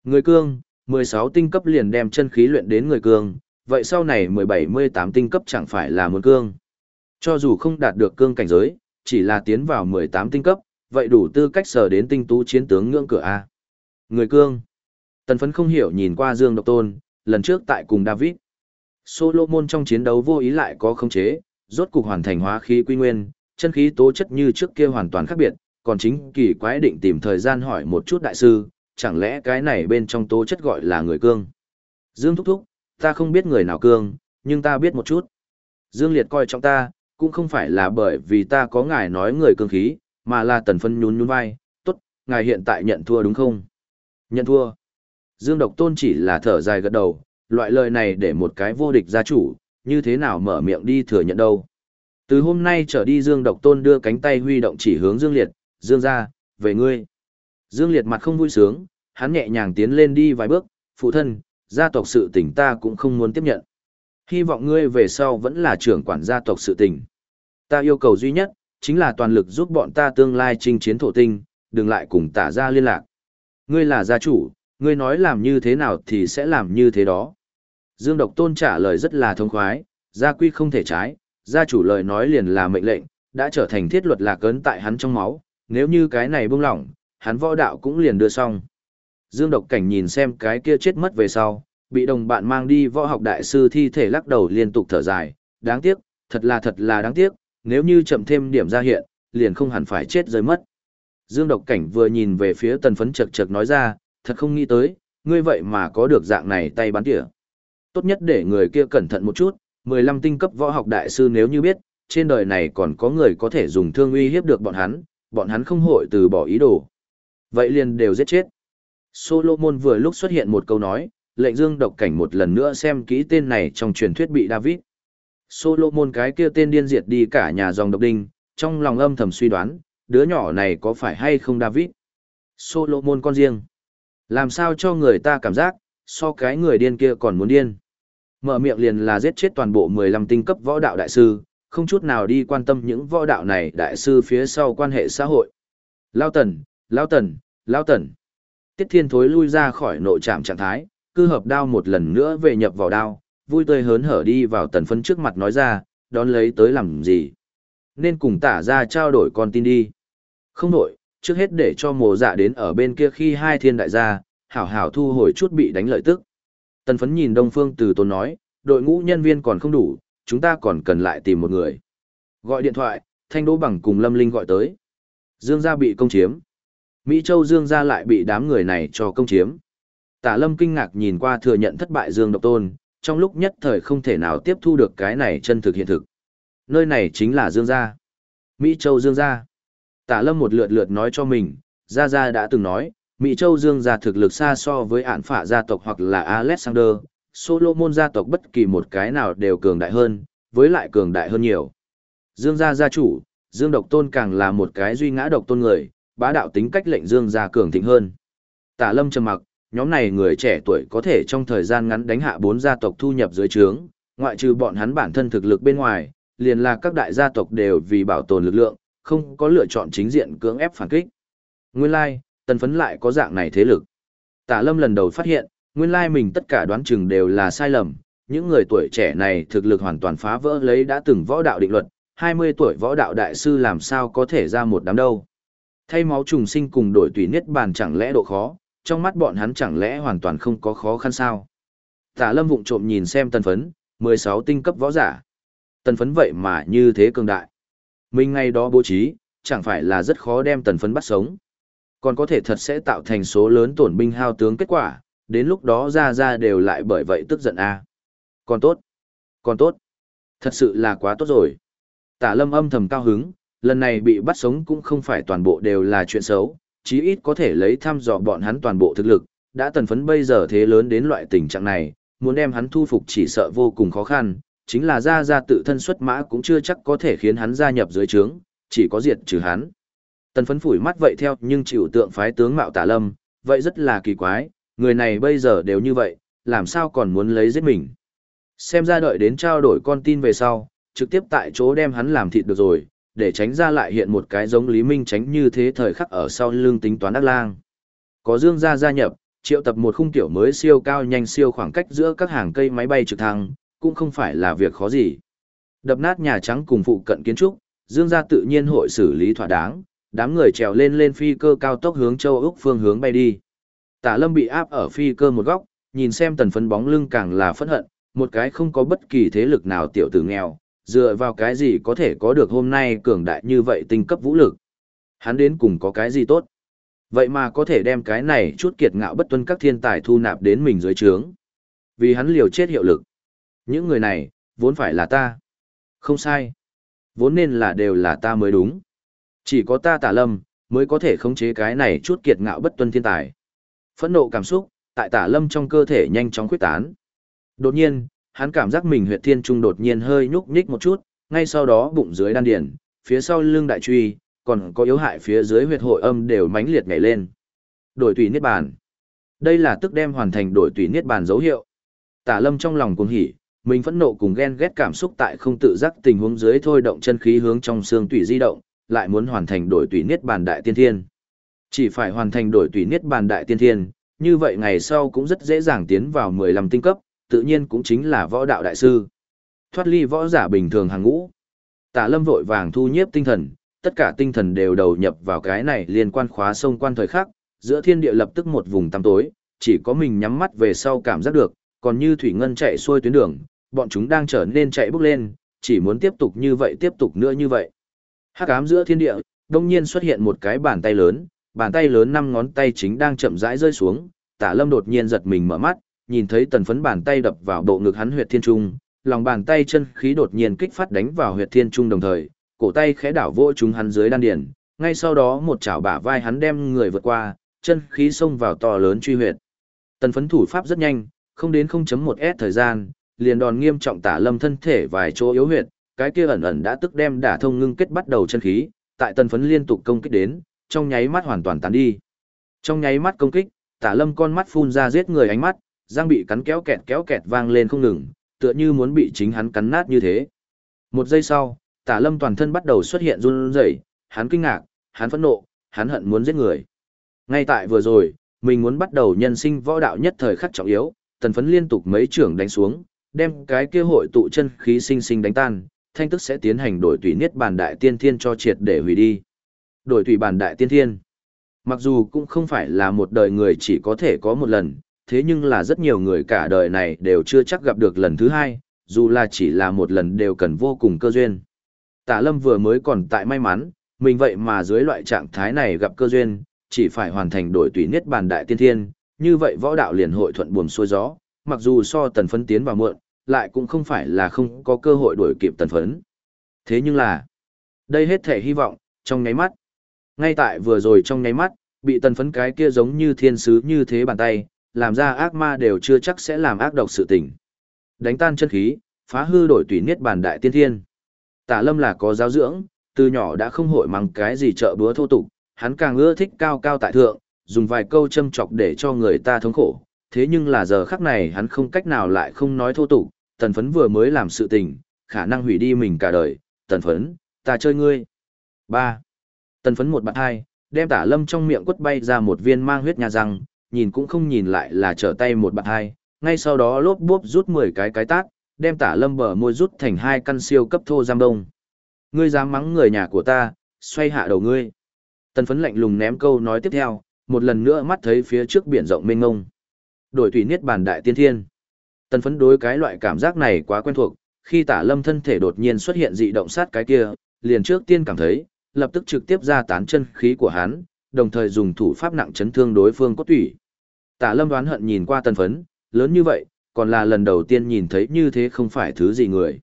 Người cương, 16 tinh cấp liền đem chân khí luyện đến người cương, vậy sau này 17-18 tinh cấp chẳng phải là muốn cương. Cho dù không đạt được cương cảnh giới, chỉ là tiến vào 18 tinh cấp, vậy đủ tư cách sở đến tinh tú chiến tướng ngưỡng cửa A. Người cương. Tần phấn không hiểu nhìn qua Dương Độc Tôn, lần trước tại cùng David. Solomon trong chiến đấu vô ý lại có khống chế, rốt cục hoàn thành hóa khí quy nguyên, chân khí tố chất như trước kia hoàn toàn khác biệt, còn chính kỳ quái định tìm thời gian hỏi một chút đại sư, chẳng lẽ cái này bên trong tố chất gọi là người cương. Dương thúc thúc, ta không biết người nào cương, nhưng ta biết một chút. Dương liệt coi trọng ta, cũng không phải là bởi vì ta có ngài nói người cương khí, mà là tần phân nhún nhún vai, tốt, ngài hiện tại nhận thua đúng không? Nhận thua. Dương độc tôn chỉ là thở dài gật đầu, loại lời này để một cái vô địch gia chủ, như thế nào mở miệng đi thừa nhận đâu. Từ hôm nay trở đi Dương Độc Tôn đưa cánh tay huy động chỉ hướng Dương Liệt, Dương ra, về ngươi. Dương Liệt mặt không vui sướng, hắn nhẹ nhàng tiến lên đi vài bước, phụ thân, gia tộc sự tình ta cũng không muốn tiếp nhận. Hy vọng ngươi về sau vẫn là trưởng quản gia tộc sự tình. Ta yêu cầu duy nhất, chính là toàn lực giúp bọn ta tương lai chinh chiến thổ tinh, đừng lại cùng tả ra liên lạc. Ngươi là gia chủ, ngươi nói làm như thế nào thì sẽ làm như thế đó. Dương Độc Tôn trả lời rất là thông khoái, gia quy không thể trái, gia chủ lời nói liền là mệnh lệnh, đã trở thành thiết luật lạc ấn tại hắn trong máu, nếu như cái này buông lỏng, hắn võ đạo cũng liền đưa xong. Dương Độc Cảnh nhìn xem cái kia chết mất về sau, bị đồng bạn mang đi võ học đại sư thi thể lắc đầu liên tục thở dài, đáng tiếc, thật là thật là đáng tiếc, nếu như chậm thêm điểm ra hiện, liền không hẳn phải chết rơi mất. Dương Độc Cảnh vừa nhìn về phía tần phấn chật chật nói ra, thật không nghĩ tới, ngươi vậy mà có được dạng này tay bắn tỉa. Tốt nhất để người kia cẩn thận một chút, 15 tinh cấp võ học đại sư nếu như biết, trên đời này còn có người có thể dùng thương uy hiếp được bọn hắn, bọn hắn không hội từ bỏ ý đồ. Vậy liền đều giết chết. Solomon vừa lúc xuất hiện một câu nói, lệnh dương độc cảnh một lần nữa xem kỹ tên này trong truyền thuyết bị David. Solomon cái kia tên điên diệt đi cả nhà dòng độc đinh, trong lòng âm thầm suy đoán, đứa nhỏ này có phải hay không David? Solomon con riêng. Làm sao cho người ta cảm giác, so cái người điên kia còn muốn điên. Mở miệng liền là giết chết toàn bộ 15 tinh cấp võ đạo đại sư, không chút nào đi quan tâm những võ đạo này đại sư phía sau quan hệ xã hội. Lao tần, lao tần, lao tần. Tiết thiên thối lui ra khỏi nội trạm trạng thái, cư hợp đao một lần nữa về nhập vào đao, vui tươi hớn hở đi vào tần phấn trước mặt nói ra, đón lấy tới làm gì. Nên cùng tả ra trao đổi con tin đi. Không đổi, trước hết để cho mồ dạ đến ở bên kia khi hai thiên đại gia, hảo hảo thu hồi chút bị đánh lợi tức. Tần phấn nhìn Đông Phương từ tốn nói, đội ngũ nhân viên còn không đủ, chúng ta còn cần lại tìm một người. Gọi điện thoại, Thanh Đỗ Bằng cùng Lâm Linh gọi tới. Dương gia bị công chiếm. Mỹ Châu Dương gia lại bị đám người này cho công chiếm. Tả Lâm kinh ngạc nhìn qua thừa nhận thất bại Dương Độc Tôn, trong lúc nhất thời không thể nào tiếp thu được cái này chân thực hiện thực. Nơi này chính là Dương gia. Mỹ Châu Dương gia. Tả Lâm một lượt lượt nói cho mình, Gia Gia đã từng nói, Mỹ Châu Dương gia thực lực xa so với án phạ gia tộc hoặc là Alexander, Solomon gia tộc bất kỳ một cái nào đều cường đại hơn, với lại cường đại hơn nhiều. Dương gia gia chủ, Dương Độc Tôn càng là một cái duy ngã độc tôn người, bá đạo tính cách lệnh Dương gia cường thịnh hơn. Tả Lâm trầm mặc, nhóm này người trẻ tuổi có thể trong thời gian ngắn đánh hạ bốn gia tộc thu nhập dưới trướng, ngoại trừ bọn hắn bản thân thực lực bên ngoài, liền là các đại gia tộc đều vì bảo tồn lực lượng, không có lựa chọn chính diện cưỡng ép phản kích. Nguyên lai, like, tần phấn lại có dạng này thế lực. Tả Lâm lần đầu phát hiện, nguyên lai mình tất cả đoán chừng đều là sai lầm, những người tuổi trẻ này thực lực hoàn toàn phá vỡ lấy đã từng võ đạo định luật, 20 tuổi võ đạo đại sư làm sao có thể ra một đám đâu. Thay máu trùng sinh cùng đổi tùy niết bàn chẳng lẽ độ khó, trong mắt bọn hắn chẳng lẽ hoàn toàn không có khó khăn sao. Tả lâm vụng trộm nhìn xem tần phấn, 16 tinh cấp võ giả. Tần phấn vậy mà như thế cường đại. Mình ngay đó bố trí, chẳng phải là rất khó đem tần phấn bắt sống. Còn có thể thật sẽ tạo thành số lớn tổn binh hao tướng kết quả, đến lúc đó ra ra đều lại bởi vậy tức giận a à. Còn tốt. Còn tốt. Thật sự là quá tốt rồi. Tả lâm âm thầm cao hứng, lần này bị bắt sống cũng không phải toàn bộ đều là chuyện xấu, chí ít có thể lấy thăm dò bọn hắn toàn bộ thực lực, đã tần phấn bây giờ thế lớn đến loại tình trạng này, muốn đem hắn thu phục chỉ sợ vô cùng khó khăn, chính là ra ra tự thân xuất mã cũng chưa chắc có thể khiến hắn gia nhập dưới trướng, chỉ có diệt trừ hắn. Tần phấn phủi mắt vậy theo nhưng chịu tượng phái tướng mạo tả lâm, vậy rất là kỳ quái, người này bây giờ đều như vậy, làm sao còn muốn lấy giết mình. Xem ra đợi đến trao đổi con tin về sau, trực tiếp tại chỗ đem hắn làm thịt được rồi, để tránh ra lại hiện một cái giống Lý Minh tránh như thế thời khắc ở sau lưng tính toán ác lang. Có Dương gia gia nhập, triệu tập một khung tiểu mới siêu cao nhanh siêu khoảng cách giữa các hàng cây máy bay trực thăng, cũng không phải là việc khó gì. Đập nát nhà trắng cùng phụ cận kiến trúc, Dương gia tự nhiên hội xử lý thỏa đáng, đám người trèo lên lên phi cơ cao tốc hướng châu Úc phương hướng bay đi. Tả Lâm bị áp ở phi cơ một góc, nhìn xem tần phấn bóng lưng càng là phẫn hận, một cái không có bất kỳ thế lực nào tiểu tử nghèo, dựa vào cái gì có thể có được hôm nay cường đại như vậy tinh cấp vũ lực. Hắn đến cùng có cái gì tốt. Vậy mà có thể đem cái này chút kiệt ngạo bất tuân các thiên tài thu nạp đến mình dưới trướng. Vì hắn liều chết hiệu lực. Những người này, vốn phải là ta. Không sai. Vốn nên là đều là ta mới đúng. Chỉ có ta tả lâm, mới có thể khống chế cái này chút kiệt ngạo bất tuân thiên tài. Phẫn nộ cảm xúc, tại tả lâm trong cơ thể nhanh chóng khuyết tán. Đột nhiên, hắn cảm giác mình huyệt thiên trung đột nhiên hơi nhúc nhích một chút, ngay sau đó bụng dưới đan điền, phía sau lưng đại truy, còn có yếu hại phía dưới huyệt hội âm đều mãnh liệt nhảy lên. Đổi tùy niết bàn. Đây là tức đem hoàn thành đổi tùy niết bàn dấu hiệu. Tả Lâm trong lòng cuồng hỉ, mình phẫn nộ cùng ghen ghét cảm xúc tại không tự giác tình huống dưới thôi động chân khí hướng trong xương tủy di động, lại muốn hoàn thành đổi tùy niết bàn đại tiên thiên. Chỉ phải hoàn thành đổi tùy niết bàn đại tiên thiên, như vậy ngày sau cũng rất dễ dàng tiến vào 15 tinh cấp, tự nhiên cũng chính là võ đạo đại sư. Thoát ly võ giả bình thường hàng ngũ. Tả lâm vội vàng thu nhiếp tinh thần, tất cả tinh thần đều đầu nhập vào cái này liên quan khóa sông quan thời khắc, giữa thiên địa lập tức một vùng tăm tối, chỉ có mình nhắm mắt về sau cảm giác được, còn như thủy ngân chạy xuôi tuyến đường, bọn chúng đang trở nên chạy bước lên, chỉ muốn tiếp tục như vậy tiếp tục nữa như vậy. Hắc ám giữa thiên địa, đông nhiên xuất hiện một cái bàn tay lớn, bàn tay lớn năm ngón tay chính đang chậm rãi rơi xuống, Tả Lâm đột nhiên giật mình mở mắt, nhìn thấy tần phấn bàn tay đập vào bộ ngực hắn huyệt thiên trung, lòng bàn tay chân khí đột nhiên kích phát đánh vào huyệt thiên trung đồng thời, cổ tay khẽ đảo vỗ chúng hắn dưới đan điền, ngay sau đó một chảo bả vai hắn đem người vượt qua, chân khí xông vào to lớn truy huyệt. Tần phấn thủ pháp rất nhanh, không đến 0.1s thời gian, liền đòn nghiêm trọng tả lâm thân thể vài chỗ yếu huyệt, cái kia ẩn ẩn đã tức đem đả thông ngưng kết bắt đầu chân khí, tại tần phấn liên tục công kích đến, trong nháy mắt hoàn toàn tán đi. Trong nháy mắt công kích, tả lâm con mắt phun ra giết người ánh mắt, răng bị cắn kéo kẹt kéo kẹt vang lên không ngừng, tựa như muốn bị chính hắn cắn nát như thế. Một giây sau, tả lâm toàn thân bắt đầu xuất hiện run rẩy, hắn kinh ngạc, hắn phẫn nộ, hắn hận muốn giết người. Ngay tại vừa rồi, mình muốn bắt đầu nhân sinh võ đạo nhất thời khắc trọng yếu, tần phấn liên tục mấy trưởng đánh xuống, đem cái kia hội tụ chân khí sinh sinh đánh tan, thanh tức sẽ tiến hành đổi tùy niết bàn đại tiên thiên cho triệt để hủy đi. Đổi tùy bàn đại tiên thiên. Mặc dù cũng không phải là một đời người chỉ có thể có một lần, thế nhưng là rất nhiều người cả đời này đều chưa chắc gặp được lần thứ hai, dù là chỉ là một lần đều cần vô cùng cơ duyên. Tả lâm vừa mới còn tại may mắn, mình vậy mà dưới loại trạng thái này gặp cơ duyên, chỉ phải hoàn thành đổi tùy niết bàn đại tiên thiên, như vậy võ đạo liền hội thuận buồm xuôi gió, mặc dù so tần phấn tiến vào muộn, lại cũng không phải là không có cơ hội đuổi kịp tần phấn. Thế nhưng là, đây hết thể hy vọng, trong nháy mắt. Ngay tại vừa rồi trong nháy mắt, bị tần phấn cái kia giống như thiên sứ như thế bàn tay, làm ra ác ma đều chưa chắc sẽ làm ác độc sự tình. Đánh tan chân khí, phá hư đổi tùy niết bàn đại tiên thiên. Tả lâm là có giáo dưỡng, từ nhỏ đã không hội mắng cái gì trợ búa thô tục, hắn càng ưa thích cao cao tại thượng, dùng vài câu châm chọc để cho người ta thống khổ. Thế nhưng là giờ khắc này hắn không cách nào lại không nói thô tục, tần phấn vừa mới làm sự tình, khả năng hủy đi mình cả đời, tần phấn, ta chơi ngươi. 3. Tần phấn một bạn hai, đem tả lâm trong miệng quất bay ra một viên mang huyết nhà răng, nhìn cũng không nhìn lại là trở tay một bạn hai, ngay sau đó lốp bốp rút 10 cái cái tát, đem tả lâm bờ môi rút thành hai căn siêu cấp thô giam đông. Ngươi dám mắng người nhà của ta, xoay hạ đầu ngươi. Tần phấn lạnh lùng ném câu nói tiếp theo, một lần nữa mắt thấy phía trước biển rộng mênh ngông. Đổi thủy niết bàn đại tiên thiên. Tần phấn đối cái loại cảm giác này quá quen thuộc, khi tả lâm thân thể đột nhiên xuất hiện dị động sát cái kia, liền trước tiên cảm thấy, lập tức trực tiếp ra tán chân khí của hắn, đồng thời dùng thủ pháp nặng chấn thương đối phương cốt tủy. Tả lâm đoán hận nhìn qua tần phấn, lớn như vậy, còn là lần đầu tiên nhìn thấy như thế không phải thứ gì người.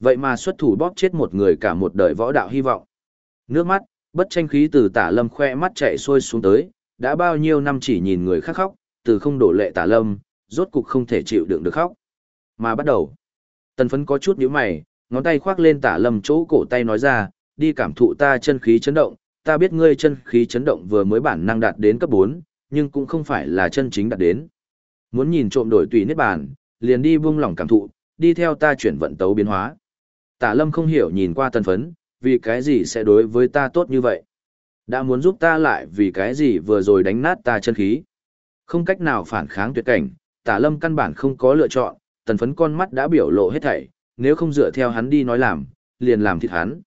Vậy mà xuất thủ bóp chết một người cả một đời võ đạo hy vọng. Nước mắt, bất tranh khí từ tả lâm khoe mắt chạy xuôi xuống tới, đã bao nhiêu năm chỉ nhìn người khác khóc, từ không đổ lệ tả lâm, rốt cục không thể chịu đựng được khóc. Mà bắt đầu, tần phấn có chút nhíu mày, ngón tay khoác lên tả lâm chỗ cổ tay nói ra, đi cảm thụ ta chân khí chấn động, ta biết ngươi chân khí chấn động vừa mới bản năng đạt đến cấp 4, nhưng cũng không phải là chân chính đạt đến. Muốn nhìn trộm đổi tùy niết bàn, liền đi buông lỏng cảm thụ, đi theo ta chuyển vận tấu biến hóa. Tả lâm không hiểu nhìn qua tần phấn, vì cái gì sẽ đối với ta tốt như vậy. Đã muốn giúp ta lại vì cái gì vừa rồi đánh nát ta chân khí. Không cách nào phản kháng tuyệt cảnh, tả lâm căn bản không có lựa chọn, tần phấn con mắt đã biểu lộ hết thảy, nếu không dựa theo hắn đi nói làm, liền làm thịt hắn.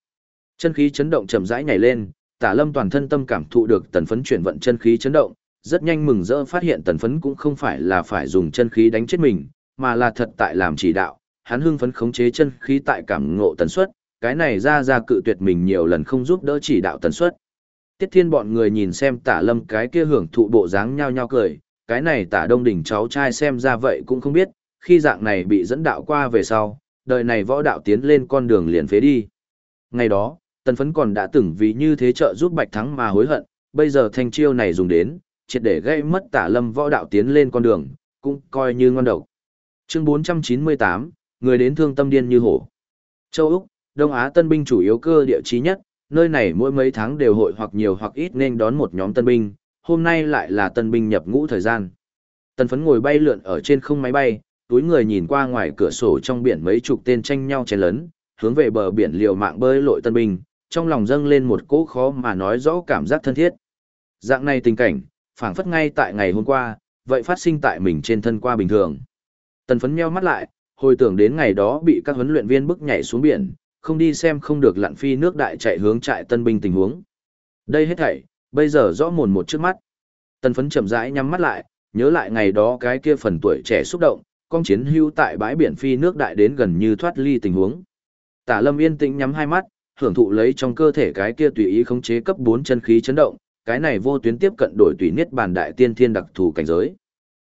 Chân khí chấn động chậm rãi nhảy lên, tả lâm toàn thân tâm cảm thụ được tần phấn chuyển vận chân khí chấn động, rất nhanh mừng rỡ phát hiện tần phấn cũng không phải là phải dùng chân khí đánh chết mình, mà là thật tại làm chỉ đạo, hắn hưng phấn khống chế chân khí tại cảm ngộ tần suất, cái này ra ra cự tuyệt mình nhiều lần không giúp đỡ chỉ đạo tần suất. Tiết thiên bọn người nhìn xem tả lâm cái kia hưởng thụ bộ dáng nhao nhao cười, cái này tả đông đỉnh cháu trai xem ra vậy cũng không biết, khi dạng này bị dẫn đạo qua về sau, đời này võ đạo tiến lên con đường liền phế đi. Ngày đó, tần phấn còn đã từng vì như thế trợ giúp bạch thắng mà hối hận, bây giờ thanh chiêu này dùng đến, triệt để gây mất tả lâm võ đạo tiến lên con đường, cũng coi như ngon độc. Chương 498, người đến thương tâm điên như hổ. Châu Úc, Đông Á tân binh chủ yếu cơ địa chí nhất, nơi này mỗi mấy tháng đều hội hoặc nhiều hoặc ít nên đón một nhóm tân binh, hôm nay lại là tân binh nhập ngũ thời gian. Tần phấn ngồi bay lượn ở trên không máy bay, túi người nhìn qua ngoài cửa sổ trong biển mấy chục tên tranh nhau chén lớn, hướng về bờ biển liều mạng bơi lội tân binh, trong lòng dâng lên một cỗ khó mà nói rõ cảm giác thân thiết. Dạng này tình cảnh, phảng phất ngay tại ngày hôm qua, vậy phát sinh tại mình trên thân qua bình thường. Tần phấn meo mắt lại, hồi tưởng đến ngày đó bị các huấn luyện viên bức nhảy xuống biển, không đi xem không được lặn phi nước đại chạy hướng trại tân binh tình huống. Đây hết thảy, bây giờ rõ mồn một trước mắt. Tần phấn chậm rãi nhắm mắt lại, nhớ lại ngày đó cái kia phần tuổi trẻ xúc động, con chiến hưu tại bãi biển phi nước đại đến gần như thoát ly tình huống. Tả lâm yên tĩnh nhắm hai mắt, hưởng thụ lấy trong cơ thể cái kia tùy ý khống chế cấp 4 chân khí chấn động, cái này vô tuyến tiếp cận đổi tùy niết bàn đại tiên thiên đặc thù cảnh giới.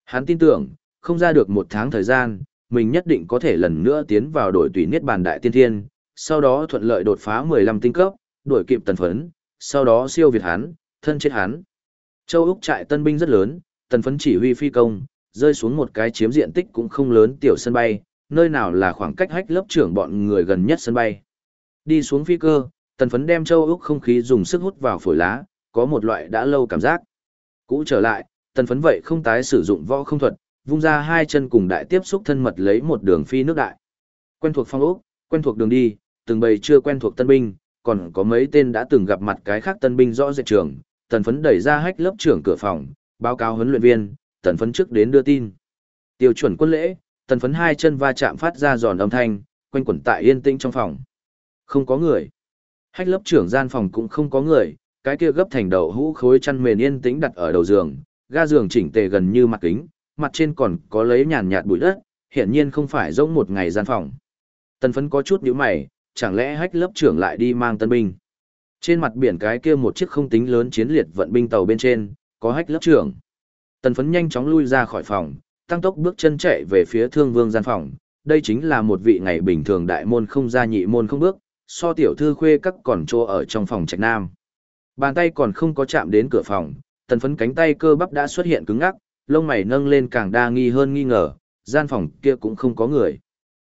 Hắn tin tưởng, không ra được một tháng thời gian, mình nhất định có thể lần nữa tiến vào đổi tùy niết bàn đại tiên thiên, sau đó thuận lợi đột phá 15 tinh cấp, đuổi kịp tần phấn, sau đó siêu việt hắn, thân chết hắn. Châu Úc trại tân binh rất lớn, tần phấn chỉ huy phi công, rơi xuống một cái chiếm diện tích cũng không lớn tiểu sân bay, nơi nào là khoảng cách hách lớp trưởng bọn người gần nhất sân bay. Đi xuống phi cơ, tần phấn đem châu Úc không khí dùng sức hút vào phổi lá, có một loại đã lâu cảm giác. Cũ trở lại, tần phấn vậy không tái sử dụng võ không thuật, vung ra hai chân cùng đại tiếp xúc thân mật lấy một đường phi nước đại. Quen thuộc phong ốc, quen thuộc đường đi, từng bầy chưa quen thuộc tân binh, còn có mấy tên đã từng gặp mặt cái khác tân binh rõ rệt trường, tần phấn đẩy ra hách lớp trưởng cửa phòng, báo cáo huấn luyện viên, tần phấn trước đến đưa tin. Tiêu chuẩn quân lễ, tần phấn hai chân va chạm phát ra giòn âm thanh, quanh quẩn tại yên tĩnh trong phòng. Không có người. Hách lớp trưởng gian phòng cũng không có người, cái kia gấp thành đậu hũ khối chăn mền yên tĩnh đặt ở đầu giường, ga giường chỉnh tề gần như mặt kính, mặt trên còn có lấy nhàn nhạt bụi đất, hiển nhiên không phải giống một ngày gian phòng. Tần phấn có chút nhíu mày, chẳng lẽ hách lớp trưởng lại đi mang tân binh. Trên mặt biển cái kia một chiếc không tính lớn chiến liệt vận binh tàu bên trên, có hách lớp trưởng. Tần phấn nhanh chóng lui ra khỏi phòng, tăng tốc bước chân chạy về phía thương vương gian phòng. Đây chính là một vị ngày bình thường đại môn không ra nhị môn không bước, so tiểu thư khuê các còn trô ở trong phòng trạch nam. Bàn tay còn không có chạm đến cửa phòng, tần phấn cánh tay cơ bắp đã xuất hiện cứng ngắc, lông mày nâng lên càng đa nghi hơn nghi ngờ, gian phòng kia cũng không có người.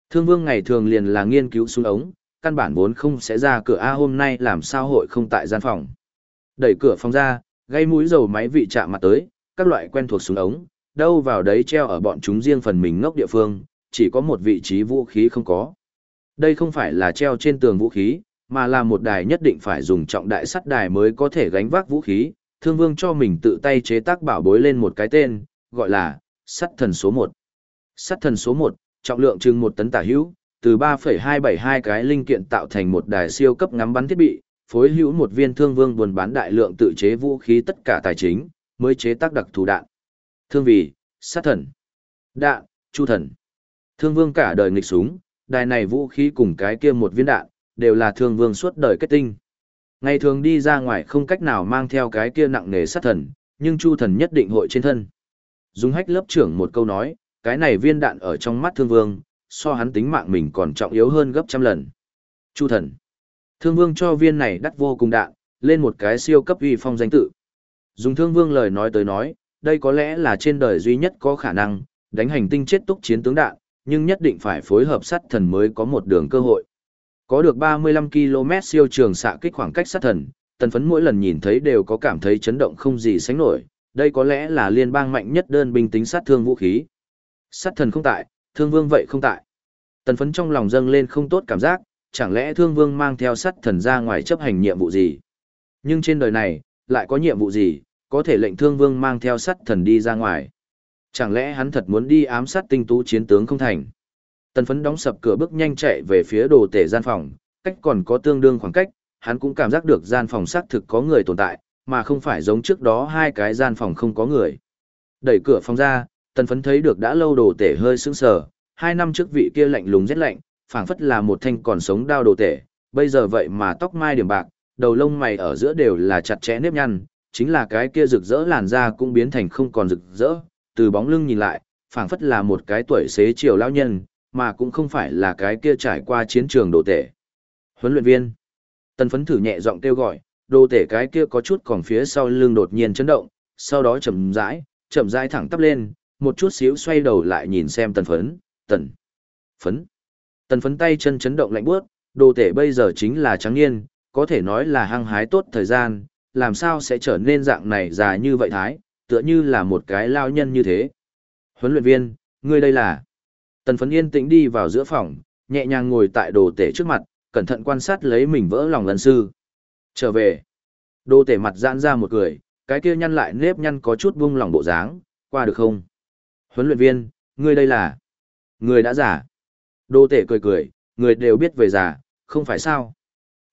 Thương vương ngày thường liền là nghiên cứu xuống ống, căn bản vốn không sẽ ra cửa A hôm nay làm sao hội không tại gian phòng. Đẩy cửa phòng ra, gây mũi dầu máy vị chạm mặt tới, các loại quen thuộc xuống ống, đâu vào đấy treo ở bọn chúng riêng phần mình ngốc địa phương, chỉ có một vị trí vũ khí không có. Đây không phải là treo trên tường vũ khí, mà là một đài nhất định phải dùng trọng đại sắt đài mới có thể gánh vác vũ khí. Thương vương cho mình tự tay chế tác bảo bối lên một cái tên, gọi là sắt thần số 1. Sắt thần số 1, trọng lượng chừng một tấn tả hữu, từ 3,272 cái linh kiện tạo thành một đài siêu cấp ngắm bắn thiết bị, phối hữu một viên thương vương buồn bán đại lượng tự chế vũ khí tất cả tài chính, mới chế tác đặc thù đạn. Thương vì, sát thần, đạn, chu thần. Thương vương cả đời nghịch súng, đài này vũ khí cùng cái kia một viên đạn, đều là thương vương suốt đời kết tinh. Ngày thường đi ra ngoài không cách nào mang theo cái kia nặng nề sát thần, nhưng chu thần nhất định hội trên thân. Dùng hách lớp trưởng một câu nói, cái này viên đạn ở trong mắt thương vương, so hắn tính mạng mình còn trọng yếu hơn gấp trăm lần. Chu thần. Thương vương cho viên này đắt vô cùng đạn, lên một cái siêu cấp uy phong danh tự. Dùng thương vương lời nói tới nói, đây có lẽ là trên đời duy nhất có khả năng, đánh hành tinh chết túc chiến tướng đạn, nhưng nhất định phải phối hợp sát thần mới có một đường cơ hội. Có được 35 km siêu trường xạ kích khoảng cách sát thần, tần phấn mỗi lần nhìn thấy đều có cảm thấy chấn động không gì sánh nổi, đây có lẽ là liên bang mạnh nhất đơn binh tính sát thương vũ khí. Sát thần không tại, thương vương vậy không tại. Tần phấn trong lòng dâng lên không tốt cảm giác, chẳng lẽ thương vương mang theo sát thần ra ngoài chấp hành nhiệm vụ gì. Nhưng trên đời này, lại có nhiệm vụ gì, có thể lệnh thương vương mang theo sát thần đi ra ngoài. Chẳng lẽ hắn thật muốn đi ám sát tinh tú chiến tướng không thành. Tần phấn đóng sập cửa bước nhanh chạy về phía đồ tể gian phòng, cách còn có tương đương khoảng cách, hắn cũng cảm giác được gian phòng xác thực có người tồn tại, mà không phải giống trước đó hai cái gian phòng không có người. Đẩy cửa phòng ra, tần phấn thấy được đã lâu đồ tể hơi sững sờ, hai năm trước vị kia lạnh lùng rét lạnh, phảng phất là một thanh còn sống đao đồ tể, bây giờ vậy mà tóc mai điểm bạc, đầu lông mày ở giữa đều là chặt chẽ nếp nhăn, chính là cái kia rực rỡ làn da cũng biến thành không còn rực rỡ, từ bóng lưng nhìn lại, phảng phất là một cái tuổi xế chiều lão nhân, mà cũng không phải là cái kia trải qua chiến trường đồ tể. Huấn luyện viên. Tần phấn thử nhẹ giọng kêu gọi, đồ tể cái kia có chút còn phía sau lưng đột nhiên chấn động, sau đó chậm rãi, chậm rãi thẳng tắp lên, một chút xíu xoay đầu lại nhìn xem tần phấn, tần, phấn. Tần phấn tay chân chấn động lạnh bước, đồ tể bây giờ chính là trắng niên, có thể nói là hăng hái tốt thời gian, làm sao sẽ trở nên dạng này già như vậy thái, tựa như là một cái lao nhân như thế. Huấn luyện viên, ngươi đây là... Tần phấn yên tĩnh đi vào giữa phòng, nhẹ nhàng ngồi tại đồ tể trước mặt, cẩn thận quan sát lấy mình vỡ lòng lần sư. Trở về. Đồ tể mặt giãn ra một cười, cái kia nhăn lại nếp nhăn có chút buông lòng bộ dáng, qua được không? Huấn luyện viên, ngươi đây là... Người đã giả. Đồ tể cười cười, người đều biết về giả, không phải sao?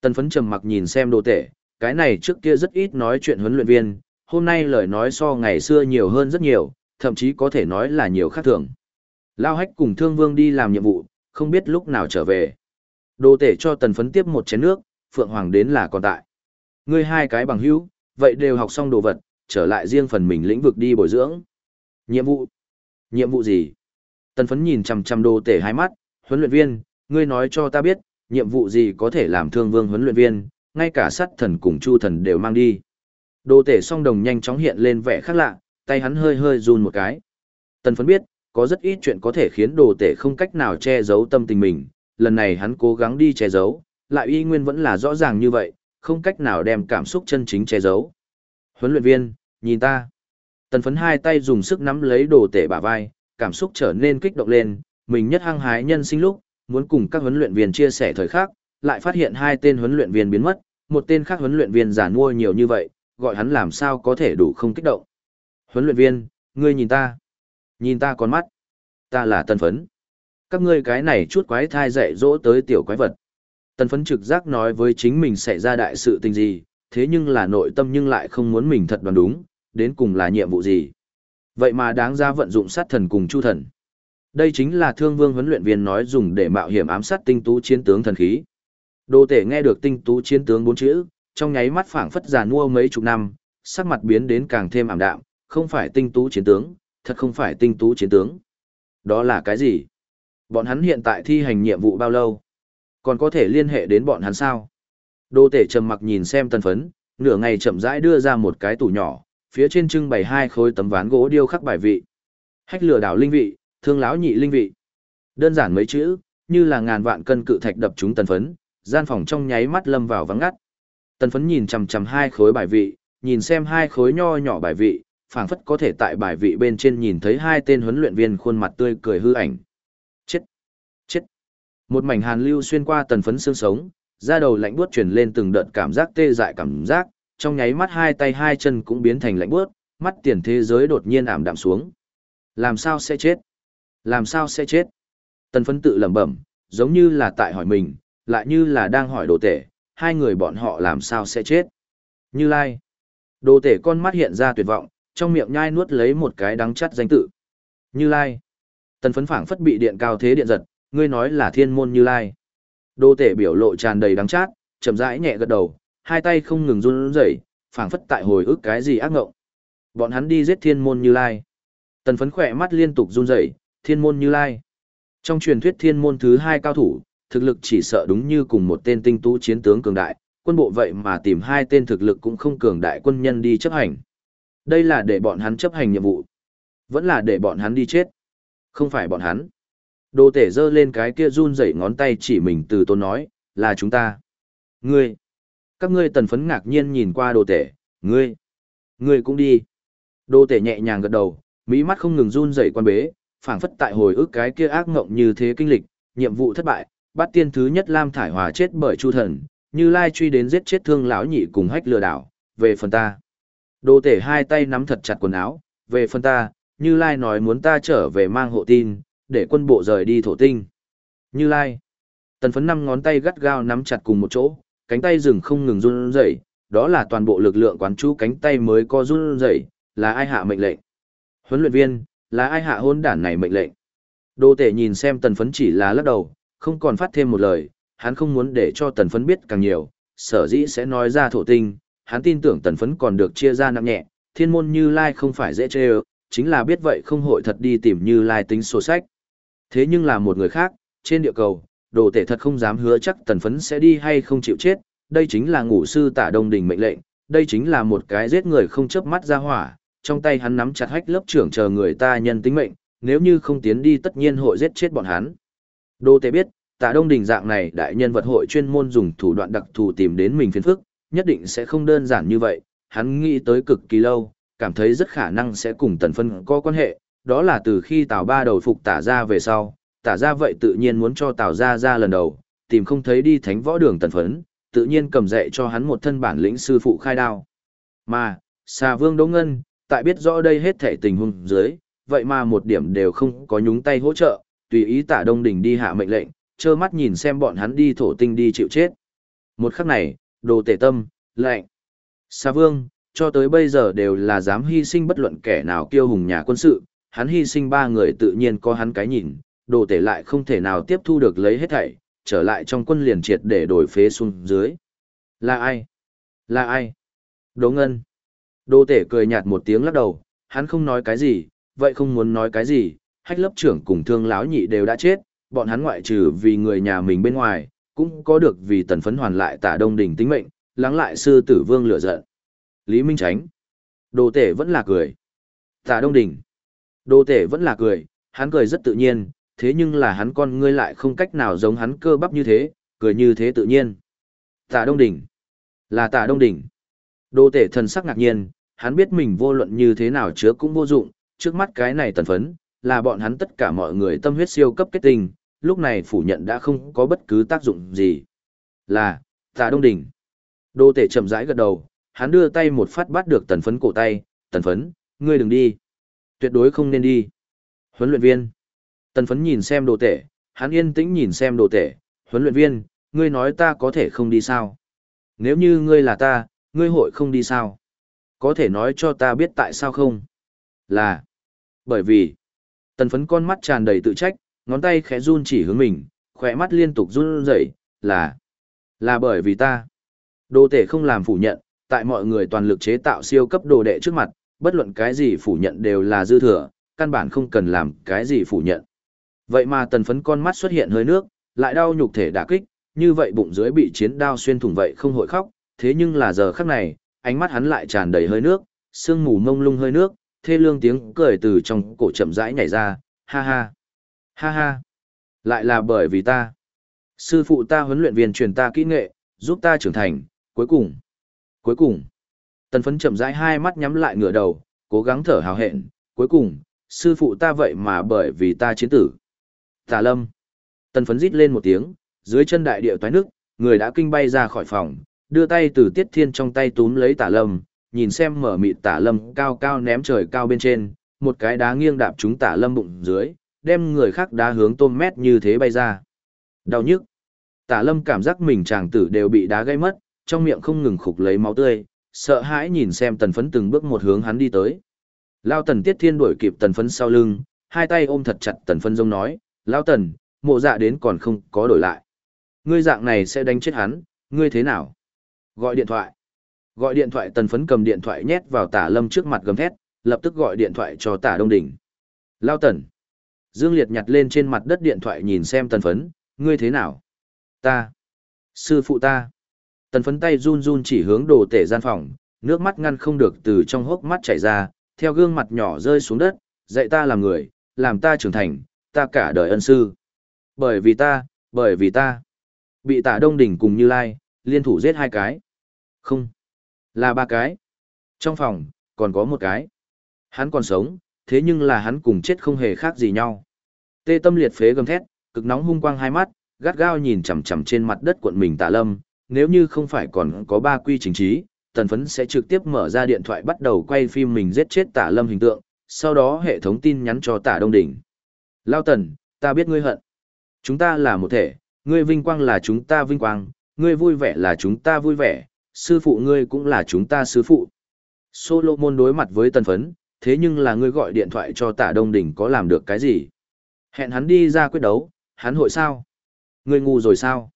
Tần phấn trầm mặc nhìn xem đồ tể, cái này trước kia rất ít nói chuyện huấn luyện viên, hôm nay lời nói so ngày xưa nhiều hơn rất nhiều, thậm chí có thể nói là nhiều khác thường. Lao hách cùng thương vương đi làm nhiệm vụ, không biết lúc nào trở về. Đồ tể cho tần phấn tiếp một chén nước, Phượng Hoàng đến là còn tại. Ngươi hai cái bằng hữu, vậy đều học xong đồ vật, trở lại riêng phần mình lĩnh vực đi bồi dưỡng. Nhiệm vụ? Nhiệm vụ gì? Tần phấn nhìn chằm chằm đồ tể hai mắt, huấn luyện viên, ngươi nói cho ta biết, nhiệm vụ gì có thể làm thương vương huấn luyện viên, ngay cả sắt thần cùng chu thần đều mang đi. Đồ tể song đồng nhanh chóng hiện lên vẻ khác lạ, tay hắn hơi hơi run một cái. Tần phấn biết, có rất ít chuyện có thể khiến đồ tể không cách nào che giấu tâm tình mình, lần này hắn cố gắng đi che giấu, lại y nguyên vẫn là rõ ràng như vậy, không cách nào đem cảm xúc chân chính che giấu. Huấn luyện viên, nhìn ta. Tần phấn hai tay dùng sức nắm lấy đồ tể bả vai, cảm xúc trở nên kích động lên, mình nhất hăng hái nhân sinh lúc, muốn cùng các huấn luyện viên chia sẻ thời khắc, lại phát hiện hai tên huấn luyện viên biến mất, một tên khác huấn luyện viên giả mua nhiều như vậy, gọi hắn làm sao có thể đủ không kích động. Huấn luyện viên, ngươi nhìn ta. Nhìn ta con mắt. Ta là tân phấn. Các ngươi cái này chút quái thai dạy dỗ tới tiểu quái vật. Tân phấn trực giác nói với chính mình xảy ra đại sự tình gì, thế nhưng là nội tâm nhưng lại không muốn mình thật đoán đúng, đến cùng là nhiệm vụ gì. Vậy mà đáng ra vận dụng sát thần cùng chu thần. Đây chính là thương vương huấn luyện viên nói dùng để mạo hiểm ám sát tinh tú chiến tướng thần khí. Đô tể nghe được tinh tú chiến tướng bốn chữ, trong nháy mắt phảng phất già nua mấy chục năm, sắc mặt biến đến càng thêm ảm đạm, không phải tinh tú chiến tướng, thật không phải tinh tú chiến tướng. Đó là cái gì? Bọn hắn hiện tại thi hành nhiệm vụ bao lâu? Còn có thể liên hệ đến bọn hắn sao? Đô tể trầm mặc nhìn xem tân phấn, nửa ngày chậm rãi đưa ra một cái tủ nhỏ, phía trên trưng bày hai khối tấm ván gỗ điêu khắc bài vị. Hách lừa đảo linh vị, thương lão nhị linh vị. Đơn giản mấy chữ, như là ngàn vạn cân cự thạch đập chúng tân phấn, gian phòng trong nháy mắt lâm vào vắng ngắt. Tân phấn nhìn chằm chằm hai khối bài vị, nhìn xem hai khối nho nhỏ bài vị, phảng phất có thể tại bài vị bên trên nhìn thấy hai tên huấn luyện viên khuôn mặt tươi cười hư ảnh. Chết! Chết! Một mảnh hàn lưu xuyên qua tần phấn xương sống, da đầu lạnh buốt truyền lên từng đợt cảm giác tê dại cảm giác, trong nháy mắt hai tay hai chân cũng biến thành lạnh buốt, mắt tiền thế giới đột nhiên ảm đạm xuống. Làm sao sẽ chết? Làm sao sẽ chết? Tần phấn tự lẩm bẩm, giống như là tại hỏi mình, lại như là đang hỏi đồ tể, hai người bọn họ làm sao sẽ chết? Như Lai. Đồ tể con mắt hiện ra tuyệt vọng, trong miệng nhai nuốt lấy một cái đắng chắt danh tự. Như Lai. Tần phấn phảng phất bị điện cao thế điện giật, ngươi nói là thiên môn Như Lai. đô tể biểu lộ tràn đầy đắng chát, chậm rãi nhẹ gật đầu, hai tay không ngừng run rẩy, phảng phất tại hồi ức cái gì ác ngộng. Bọn hắn đi giết thiên môn Như Lai. Tần phấn khỏe mắt liên tục run rẩy, thiên môn Như Lai. Trong truyền thuyết thiên môn thứ hai cao thủ, thực lực chỉ sợ đúng như cùng một tên tinh tú chiến tướng cường đại, quân bộ vậy mà tìm hai tên thực lực cũng không cường đại quân nhân đi chấp hành. Đây là để bọn hắn chấp hành nhiệm vụ. Vẫn là để bọn hắn đi chết. Không phải bọn hắn. Đồ tể giơ lên cái kia run rẩy ngón tay chỉ mình từ tôn nói, là chúng ta. Ngươi. Các ngươi tần phấn ngạc nhiên nhìn qua đồ tể, ngươi. Ngươi cũng đi. Đồ tể nhẹ nhàng gật đầu, mỹ mắt không ngừng run rẩy quan bế, phảng phất tại hồi ức cái kia ác ngộng như thế kinh lịch, nhiệm vụ thất bại, bắt tiên thứ nhất Lam Thải Hòa chết bởi Chu Thần, Như Lai truy đến giết chết thương lão nhị cùng hách lừa đảo, về phần ta. Đồ tể hai tay nắm thật chặt quần áo, về phần ta, Như Lai nói muốn ta trở về mang hộ tin, để quân bộ rời đi thổ tinh. Như Lai. Tần phấn năm ngón tay gắt gao nắm chặt cùng một chỗ, cánh tay rừng không ngừng run rẩy, đó là toàn bộ lực lượng quán chú cánh tay mới có run rẩy, là ai hạ mệnh lệnh? Huấn luyện viên, là ai hạ hôn đản này mệnh lệnh? Đô tể nhìn xem tần phấn chỉ là lắc đầu, không còn phát thêm một lời, hắn không muốn để cho tần phấn biết càng nhiều, sở dĩ sẽ nói ra thổ tinh, hắn tin tưởng tần phấn còn được chia ra nặng nhẹ, thiên môn như lai không phải dễ chê chính là biết vậy không hội thật đi tìm như lai tính sổ sách. Thế nhưng là một người khác, trên địa cầu, đồ tể thật không dám hứa chắc tần phấn sẽ đi hay không chịu chết, đây chính là ngủ sư tả đông đình mệnh lệnh, đây chính là một cái giết người không chớp mắt ra hỏa, trong tay hắn nắm chặt hách lớp trưởng chờ người ta nhân tính mệnh, nếu như không tiến đi tất nhiên hội giết chết bọn hắn. Đô tể biết, tả đông đình dạng này đại nhân vật hội chuyên môn dùng thủ đoạn đặc thù tìm đến mình phiền phức, nhất định sẽ không đơn giản như vậy, hắn nghĩ tới cực kỳ lâu, cảm thấy rất khả năng sẽ cùng tần phân có quan hệ, đó là từ khi Tào Ba đầu phục tả ra về sau, tả ra vậy tự nhiên muốn cho Tào ra ra lần đầu, tìm không thấy đi thánh võ đường tần phấn, tự nhiên cầm dạy cho hắn một thân bản lĩnh sư phụ khai đao. Mà, xà vương Đỗ Ngân, tại biết rõ đây hết thể tình huống dưới, vậy mà một điểm đều không có nhúng tay hỗ trợ, tùy ý tả Đông đỉnh đi hạ mệnh lệnh, trơ mắt nhìn xem bọn hắn đi thổ tinh đi chịu chết. Một khắc này, đồ tể tâm, lệnh. Sa vương, cho tới bây giờ đều là dám hy sinh bất luận kẻ nào kiêu hùng nhà quân sự, hắn hy sinh ba người tự nhiên có hắn cái nhìn, đồ tể lại không thể nào tiếp thu được lấy hết thảy, trở lại trong quân liền triệt để đổi phế xuống dưới. Là ai? Là ai? Đỗ Ngân. Đồ tể cười nhạt một tiếng lắc đầu, hắn không nói cái gì, vậy không muốn nói cái gì, hách lớp trưởng cùng thương láo nhị đều đã chết, bọn hắn ngoại trừ vì người nhà mình bên ngoài, cũng có được vì tần phấn hoàn lại tả đông đỉnh tính mệnh, lắng lại sư tử vương lửa giận. Lý Minh Tránh. Đồ tể vẫn là cười. Tả đông đỉnh. Đồ tể vẫn là cười, hắn cười rất tự nhiên, thế nhưng là hắn con ngươi lại không cách nào giống hắn cơ bắp như thế, cười như thế tự nhiên. Tả Đông Đỉnh. Là Tả Đông Đỉnh. Đồ tể thần sắc ngạc nhiên, hắn biết mình vô luận như thế nào chứa cũng vô dụng, trước mắt cái này tần phấn, là bọn hắn tất cả mọi người tâm huyết siêu cấp kết tình, lúc này phủ nhận đã không có bất cứ tác dụng gì. Là, tà Đông Đỉnh. Đồ tể chậm rãi gật đầu, hắn đưa tay một phát bắt được tần phấn cổ tay, tần phấn, ngươi đừng đi tuyệt đối không nên đi. Huấn luyện viên. Tần phấn nhìn xem đồ tể, hắn yên tĩnh nhìn xem đồ tể, huấn luyện viên, ngươi nói ta có thể không đi sao? Nếu như ngươi là ta, ngươi hội không đi sao? Có thể nói cho ta biết tại sao không? Là. Bởi vì. Tần phấn con mắt tràn đầy tự trách, ngón tay khẽ run chỉ hướng mình, khỏe mắt liên tục run rẩy là, là bởi vì ta. Đồ tể không làm phủ nhận, tại mọi người toàn lực chế tạo siêu cấp đồ đệ trước mặt, bất luận cái gì phủ nhận đều là dư thừa, căn bản không cần làm cái gì phủ nhận. Vậy mà tần phấn con mắt xuất hiện hơi nước, lại đau nhục thể đả kích, như vậy bụng dưới bị chiến đao xuyên thủng vậy không hội khóc, thế nhưng là giờ khắc này, ánh mắt hắn lại tràn đầy hơi nước, sương mù mông lung hơi nước, thê lương tiếng cười từ trong cổ chậm rãi nhảy ra, ha ha, ha ha, lại là bởi vì ta. Sư phụ ta huấn luyện viên truyền ta kỹ nghệ, giúp ta trưởng thành, cuối cùng, cuối cùng. Tần phấn chậm rãi hai mắt nhắm lại ngửa đầu, cố gắng thở hào hẹn, cuối cùng, sư phụ ta vậy mà bởi vì ta chiến tử. Tà lâm. Tần phấn rít lên một tiếng, dưới chân đại địa toái nước, người đã kinh bay ra khỏi phòng, đưa tay từ tiết thiên trong tay túm lấy tả lâm, nhìn xem mở mịt tả lâm cao cao ném trời cao bên trên, một cái đá nghiêng đạp trúng tả lâm bụng dưới, đem người khác đá hướng tôm mét như thế bay ra. Đau nhức. Tả lâm cảm giác mình chàng tử đều bị đá gây mất, trong miệng không ngừng khục lấy máu tươi, sợ hãi nhìn xem tần phấn từng bước một hướng hắn đi tới. Lao tần tiết thiên đuổi kịp tần phấn sau lưng, hai tay ôm thật chặt tần phấn rông nói, Lao tần, mộ dạ đến còn không có đổi lại. Ngươi dạng này sẽ đánh chết hắn, ngươi thế nào? Gọi điện thoại. Gọi điện thoại tần phấn cầm điện thoại nhét vào tả lâm trước mặt gầm thét, lập tức gọi điện thoại cho tả đông đỉnh. Lao tần. Dương Liệt nhặt lên trên mặt đất điện thoại nhìn xem tần phấn, ngươi thế nào? Ta. Sư phụ ta. Tần phấn tay run run chỉ hướng đồ tể gian phòng, nước mắt ngăn không được từ trong hốc mắt chảy ra, theo gương mặt nhỏ rơi xuống đất, dạy ta làm người, làm ta trưởng thành, ta cả đời ân sư. Bởi vì ta, bởi vì ta. Bị tả đông đỉnh cùng Như Lai, liên thủ giết hai cái. Không, là ba cái. Trong phòng, còn có một cái. Hắn còn sống, thế nhưng là hắn cùng chết không hề khác gì nhau. Tê tâm liệt phế gầm thét, cực nóng hung quang hai mắt, gắt gao nhìn chằm chằm trên mặt đất quận mình tả lâm, nếu như không phải còn có ba quy chính trí, tần phấn sẽ trực tiếp mở ra điện thoại bắt đầu quay phim mình giết chết tả lâm hình tượng, sau đó hệ thống tin nhắn cho tả đông đỉnh. Lao tần, ta biết ngươi hận. Chúng ta là một thể, ngươi vinh quang là chúng ta vinh quang, ngươi vui vẻ là chúng ta vui vẻ, sư phụ ngươi cũng là chúng ta sư phụ. Solomon đối mặt với tần phấn, thế nhưng là ngươi gọi điện thoại cho tả đông Đình có làm được cái gì? Hẹn hắn đi ra quyết đấu, hắn hội sao? Ngươi ngu rồi sao?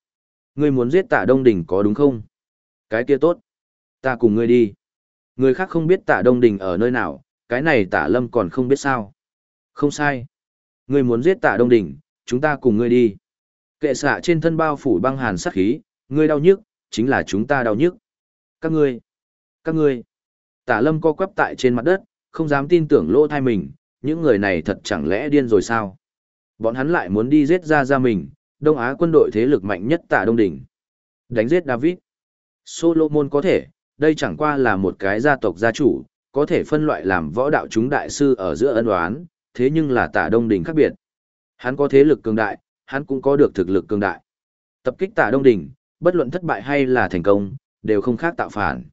Ngươi muốn giết tả đông Đình có đúng không? Cái kia tốt. Ta cùng ngươi đi. Người khác không biết tả đông Đình ở nơi nào, cái này tả lâm còn không biết sao. Không sai. Ngươi muốn giết tả đông Đình, chúng ta cùng ngươi đi. Kệ xạ trên thân bao phủ băng hàn sát khí, ngươi đau nhức, chính là chúng ta đau nhức. Các ngươi, các ngươi. Tả lâm co quắp tại trên mặt đất, không dám tin tưởng lỗ thai mình, những người này thật chẳng lẽ điên rồi sao? Bọn hắn lại muốn đi giết ra ra mình, Đông Á quân đội thế lực mạnh nhất tại Đông Đỉnh. Đánh giết David. Solomon có thể, đây chẳng qua là một cái gia tộc gia chủ, có thể phân loại làm võ đạo chúng đại sư ở giữa ân oán, thế nhưng là tả Đông Đỉnh khác biệt. Hắn có thế lực cường đại, hắn cũng có được thực lực cường đại. Tập kích tả Đông Đỉnh, bất luận thất bại hay là thành công, đều không khác tạo phản.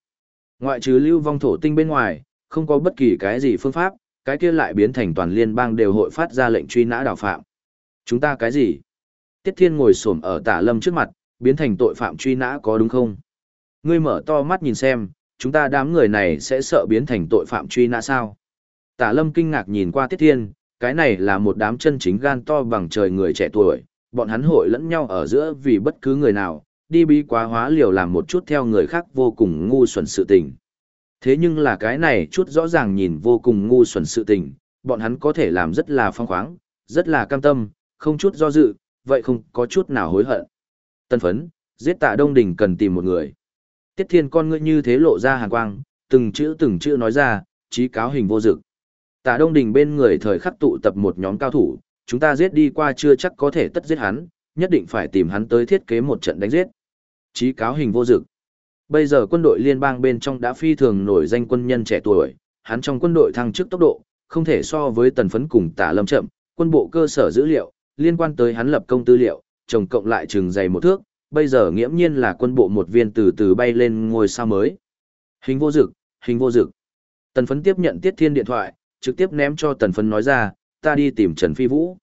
Ngoại trừ lưu vong thổ tinh bên ngoài, không có bất kỳ cái gì phương pháp, cái kia lại biến thành toàn liên bang đều hội phát ra lệnh truy nã đào phạm. Chúng ta cái gì? Tiết Thiên ngồi xổm ở tả lâm trước mặt, biến thành tội phạm truy nã có đúng không? Ngươi mở to mắt nhìn xem, chúng ta đám người này sẽ sợ biến thành tội phạm truy nã sao? Tả lâm kinh ngạc nhìn qua Tiết Thiên, cái này là một đám chân chính gan to bằng trời người trẻ tuổi, bọn hắn hội lẫn nhau ở giữa vì bất cứ người nào, đi bí quá hóa liều làm một chút theo người khác vô cùng ngu xuẩn sự tình. Thế nhưng là cái này chút rõ ràng nhìn vô cùng ngu xuẩn sự tình, bọn hắn có thể làm rất là phong khoáng, rất là cam tâm, không chút do dự, vậy không có chút nào hối hận. Tân phấn, giết tạ đông đình cần tìm một người. Tiết thiên con ngươi như thế lộ ra hàn quang, từng chữ từng chữ nói ra, trí cáo hình vô dực. Tạ đông đình bên người thời khắc tụ tập một nhóm cao thủ, chúng ta giết đi qua chưa chắc có thể tất giết hắn, nhất định phải tìm hắn tới thiết kế một trận đánh giết. Chí cáo hình vô dực. Bây giờ quân đội liên bang bên trong đã phi thường nổi danh quân nhân trẻ tuổi, hắn trong quân đội thăng chức tốc độ, không thể so với tần phấn cùng tả lâm chậm, quân bộ cơ sở dữ liệu, liên quan tới hắn lập công tư liệu, chồng cộng lại trường dày một thước, bây giờ nghiễm nhiên là quân bộ một viên từ từ bay lên ngôi sao mới. Hình vô dực, hình vô dực. Tần phấn tiếp nhận tiết thiên điện thoại, trực tiếp ném cho tần phấn nói ra, ta đi tìm Trần Phi Vũ.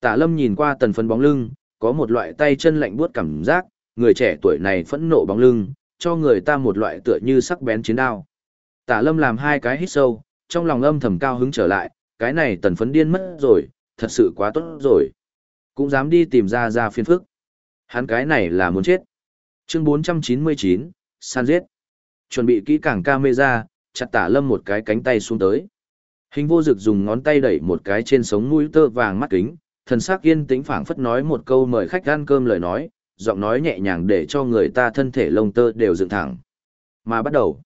Tả lâm nhìn qua tần phấn bóng lưng, có một loại tay chân lạnh buốt cảm giác, người trẻ tuổi này phẫn nộ bóng lưng, cho người ta một loại tựa như sắc bén chiến đao. Tả lâm làm hai cái hít sâu, trong lòng âm thầm cao hứng trở lại, cái này tần phấn điên mất rồi, thật sự quá tốt rồi. Cũng dám đi tìm ra ra phiên phức. Hắn cái này là muốn chết. Chương 499, san giết. Chuẩn bị kỹ càng camera, chặt tả lâm một cái cánh tay xuống tới. Hình vô dực dùng ngón tay đẩy một cái trên sống mũi tơ vàng mắt kính, thần sắc yên tĩnh phảng phất nói một câu mời khách ăn cơm lời nói, giọng nói nhẹ nhàng để cho người ta thân thể lông tơ đều dựng thẳng. Mà bắt đầu.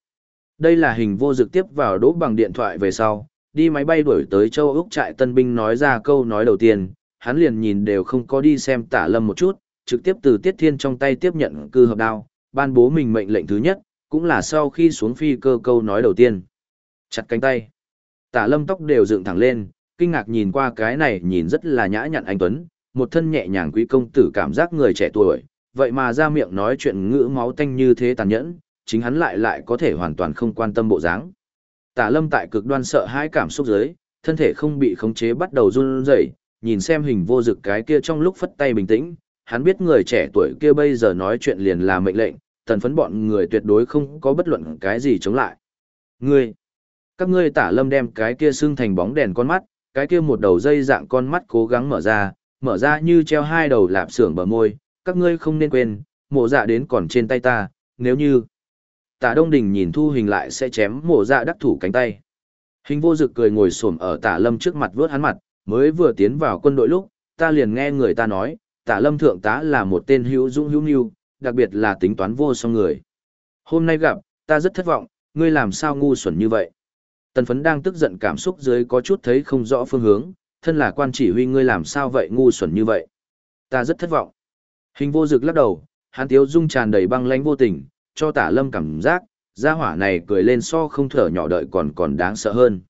Đây là hình vô dực tiếp vào đỗ bằng điện thoại về sau, đi máy bay đuổi tới châu Úc trại tân binh nói ra câu nói đầu tiên, hắn liền nhìn đều không có đi xem tả lâm một chút, trực tiếp từ Tiết Thiên trong tay tiếp nhận cư hợp đao, ban bố mình mệnh lệnh thứ nhất, cũng là sau khi xuống phi cơ câu nói đầu tiên. Chặt cánh tay. Tả lâm tóc đều dựng thẳng lên, kinh ngạc nhìn qua cái này nhìn rất là nhã nhặn anh Tuấn, một thân nhẹ nhàng quý công tử cảm giác người trẻ tuổi, vậy mà ra miệng nói chuyện ngữ máu tanh như thế tàn nhẫn, chính hắn lại lại có thể hoàn toàn không quan tâm bộ dáng. Tả lâm tại cực đoan sợ hãi cảm xúc dưới, thân thể không bị khống chế bắt đầu run rẩy, nhìn xem hình vô dực cái kia trong lúc phất tay bình tĩnh, hắn biết người trẻ tuổi kia bây giờ nói chuyện liền là mệnh lệnh, tần phấn bọn người tuyệt đối không có bất luận cái gì chống lại. Ngươi, các ngươi tả lâm đem cái kia xưng thành bóng đèn con mắt, cái kia một đầu dây dạng con mắt cố gắng mở ra, mở ra như treo hai đầu lạp xưởng bờ môi, các ngươi không nên quên, mộ dạ đến còn trên tay ta, nếu như... Tả Đông Đình nhìn thu hình lại sẽ chém mộ dạ đắc thủ cánh tay. Hình vô dực cười ngồi xổm ở tả lâm trước mặt vớt hắn mặt, mới vừa tiến vào quân đội lúc, ta liền nghe người ta nói, tả lâm thượng tá là một tên hữu dũng hữu nhu, đặc biệt là tính toán vô song người. Hôm nay gặp, ta rất thất vọng, ngươi làm sao ngu xuẩn như vậy. Tần phấn đang tức giận cảm xúc dưới có chút thấy không rõ phương hướng, thân là quan chỉ huy ngươi làm sao vậy ngu xuẩn như vậy. Ta rất thất vọng. Hình vô dực lắc đầu, hắn tiếu dung tràn đầy băng lánh vô tình, cho tả lâm cảm giác, gia hỏa này cười lên so không thở nhỏ đợi còn còn đáng sợ hơn.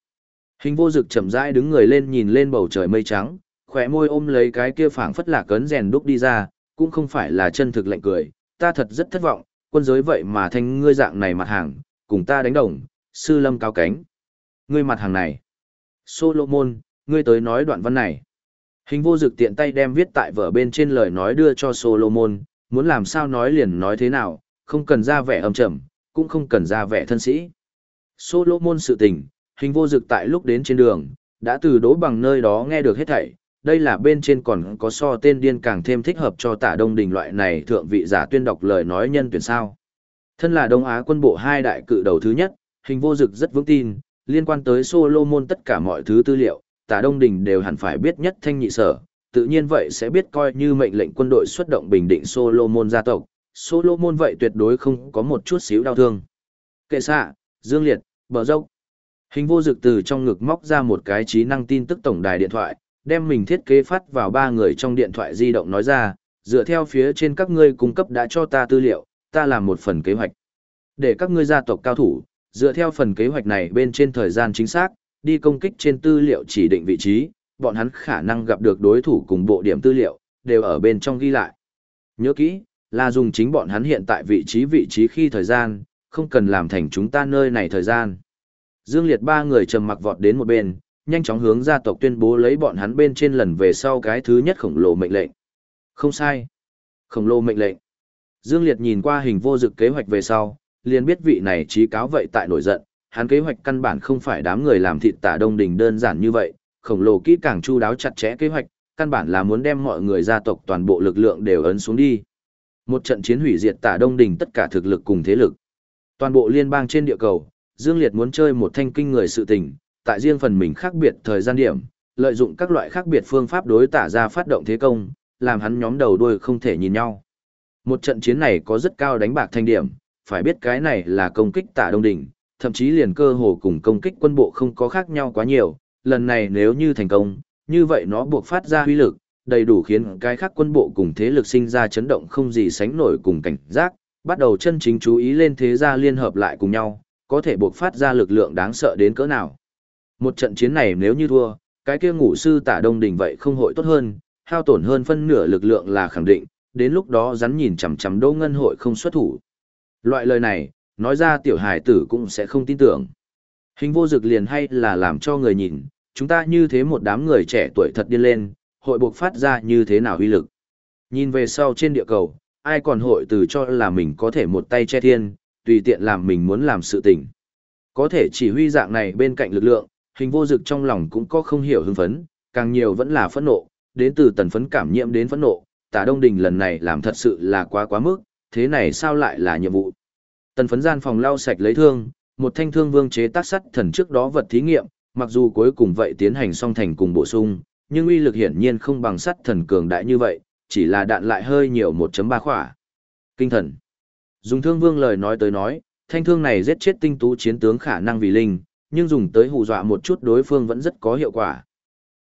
Hình vô dực chậm rãi đứng người lên nhìn lên bầu trời mây trắng, khỏe môi ôm lấy cái kia phảng phất lạc cấn rèn đúc đi ra, cũng không phải là chân thực lạnh cười, ta thật rất thất vọng, quân giới vậy mà thanh ngươi dạng này mặt hàng, cùng ta đánh đồng, sư lâm cao cánh. Ngươi mặt hàng này. Solomon, ngươi tới nói đoạn văn này. Hình vô dực tiện tay đem viết tại vở bên trên lời nói đưa cho Solomon, muốn làm sao nói liền nói thế nào, không cần ra vẻ âm trầm, cũng không cần ra vẻ thân sĩ. Solomon sự tình, hình vô dực tại lúc đến trên đường, đã từ đỗ bằng nơi đó nghe được hết thảy, đây là bên trên còn có so tên điên càng thêm thích hợp cho tả đông đình loại này thượng vị giả tuyên đọc lời nói nhân tuyển sao. Thân là Đông Á quân bộ hai đại cự đầu thứ nhất, hình vô dực rất vững tin, liên quan tới Solomon tất cả mọi thứ tư liệu, tả đông đình đều hẳn phải biết nhất thanh nhị sở, tự nhiên vậy sẽ biết coi như mệnh lệnh quân đội xuất động bình định Solomon gia tộc, Solomon vậy tuyệt đối không có một chút xíu đau thương. Kệ xạ, Dương Liệt, bờ dốc. Hình vô dực từ trong ngực móc ra một cái trí năng tin tức tổng đài điện thoại, đem mình thiết kế phát vào ba người trong điện thoại di động nói ra, dựa theo phía trên các ngươi cung cấp đã cho ta tư liệu, ta làm một phần kế hoạch. Để các ngươi gia tộc cao thủ, dựa theo phần kế hoạch này bên trên thời gian chính xác, đi công kích trên tư liệu chỉ định vị trí, bọn hắn khả năng gặp được đối thủ cùng bộ điểm tư liệu, đều ở bên trong ghi lại. Nhớ kỹ, là dùng chính bọn hắn hiện tại vị trí vị trí khi thời gian, không cần làm thành chúng ta nơi này thời gian. Dương Liệt ba người trầm mặc vọt đến một bên, nhanh chóng hướng gia tộc tuyên bố lấy bọn hắn bên trên lần về sau cái thứ nhất khổng lồ mệnh lệnh. Không sai. Khổng lồ mệnh lệnh. Dương Liệt nhìn qua hình vô dực kế hoạch về sau, liền biết vị này trí cáo vậy tại nổi giận, hắn kế hoạch căn bản không phải đám người làm thịt tả đông đình đơn giản như vậy, khổng lồ kỹ càng chu đáo chặt chẽ kế hoạch, căn bản là muốn đem mọi người gia tộc toàn bộ lực lượng đều ấn xuống đi. Một trận chiến hủy diệt tả đông đình tất cả thực lực cùng thế lực. Toàn bộ liên bang trên địa cầu, Dương Liệt muốn chơi một thanh kinh người sự tình, tại riêng phần mình khác biệt thời gian điểm, lợi dụng các loại khác biệt phương pháp đối tả ra phát động thế công, làm hắn nhóm đầu đuôi không thể nhìn nhau. Một trận chiến này có rất cao đánh bạc thanh điểm, phải biết cái này là công kích tả đông đỉnh, thậm chí liền cơ hồ cùng công kích quân bộ không có khác nhau quá nhiều, lần này nếu như thành công, như vậy nó buộc phát ra huy lực, đầy đủ khiến cái khác quân bộ cùng thế lực sinh ra chấn động không gì sánh nổi cùng cảnh giác, bắt đầu chân chính chú ý lên thế gia liên hợp lại cùng nhau, có thể buộc phát ra lực lượng đáng sợ đến cỡ nào. Một trận chiến này nếu như thua, cái kia ngũ sư tả đông đỉnh vậy không hội tốt hơn, hao tổn hơn phân nửa lực lượng là khẳng định, đến lúc đó rắn nhìn chằm chằm đô Ngân hội không xuất thủ. Loại lời này, nói ra tiểu hải tử cũng sẽ không tin tưởng. Hình vô dực liền hay là làm cho người nhìn, chúng ta như thế một đám người trẻ tuổi thật điên lên, hội buộc phát ra như thế nào uy lực. Nhìn về sau trên địa cầu, ai còn hội từ cho là mình có thể một tay che thiên, tùy tiện làm mình muốn làm sự tình. Có thể chỉ huy dạng này bên cạnh lực lượng, hình vô dực trong lòng cũng có không hiểu hưng phấn, càng nhiều vẫn là phẫn nộ, đến từ tần phấn cảm nhiễm đến phẫn nộ, tả Đông Đình lần này làm thật sự là quá quá mức, thế này sao lại là nhiệm vụ. Tần phấn gian phòng lau sạch lấy thương, một thanh thương vương chế tác sắt thần trước đó vật thí nghiệm, mặc dù cuối cùng vậy tiến hành song thành cùng bổ sung, nhưng uy lực hiển nhiên không bằng sắt thần cường đại như vậy, chỉ là đạn lại hơi nhiều 1.3 khỏa. Kinh thần. Dùng thương vương lời nói tới nói, thanh thương này giết chết tinh tú chiến tướng khả năng vì linh, nhưng dùng tới hù dọa một chút đối phương vẫn rất có hiệu quả.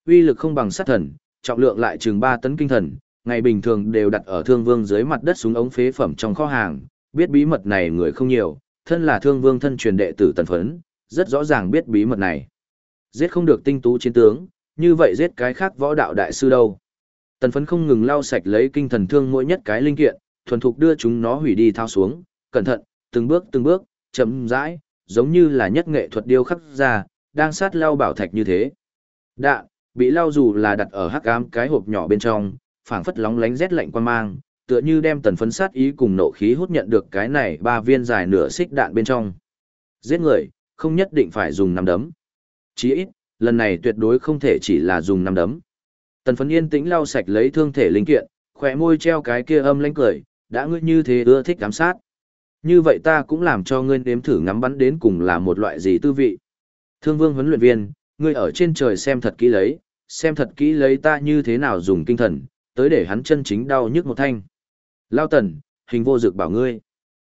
Uy lực không bằng sát thần, trọng lượng lại chừng 3 tấn kinh thần, ngày bình thường đều đặt ở thương vương dưới mặt đất xuống ống phế phẩm trong kho hàng, biết bí mật này người không nhiều, thân là thương vương thân truyền đệ tử tần phấn, rất rõ ràng biết bí mật này. Giết không được tinh tú chiến tướng, như vậy giết cái khác võ đạo đại sư đâu. Tần phấn không ngừng lau sạch lấy kinh thần thương mỗi nhất cái linh kiện, thuần thục đưa chúng nó hủy đi thao xuống, cẩn thận, từng bước từng bước, chậm rãi, giống như là nhất nghệ thuật điêu khắc ra, đang sát lau bảo thạch như thế. Đạn, bị lau dù là đặt ở hắc ám cái hộp nhỏ bên trong, phảng phất lóng lánh rét lạnh quan mang, tựa như đem tần phấn sát ý cùng nộ khí hút nhận được cái này ba viên dài nửa xích đạn bên trong. Giết người, không nhất định phải dùng nắm đấm. Chí ít, lần này tuyệt đối không thể chỉ là dùng nắm đấm. Tần phấn yên tĩnh lau sạch lấy thương thể linh kiện, khỏe môi treo cái kia âm lãnh cười, đã ngươi như thế ưa thích giám sát. Như vậy ta cũng làm cho ngươi nếm thử ngắm bắn đến cùng là một loại gì tư vị. Thương vương huấn luyện viên, ngươi ở trên trời xem thật kỹ lấy, xem thật kỹ lấy ta như thế nào dùng kinh thần, tới để hắn chân chính đau nhức một thanh. Lao tần, hình vô dực bảo ngươi.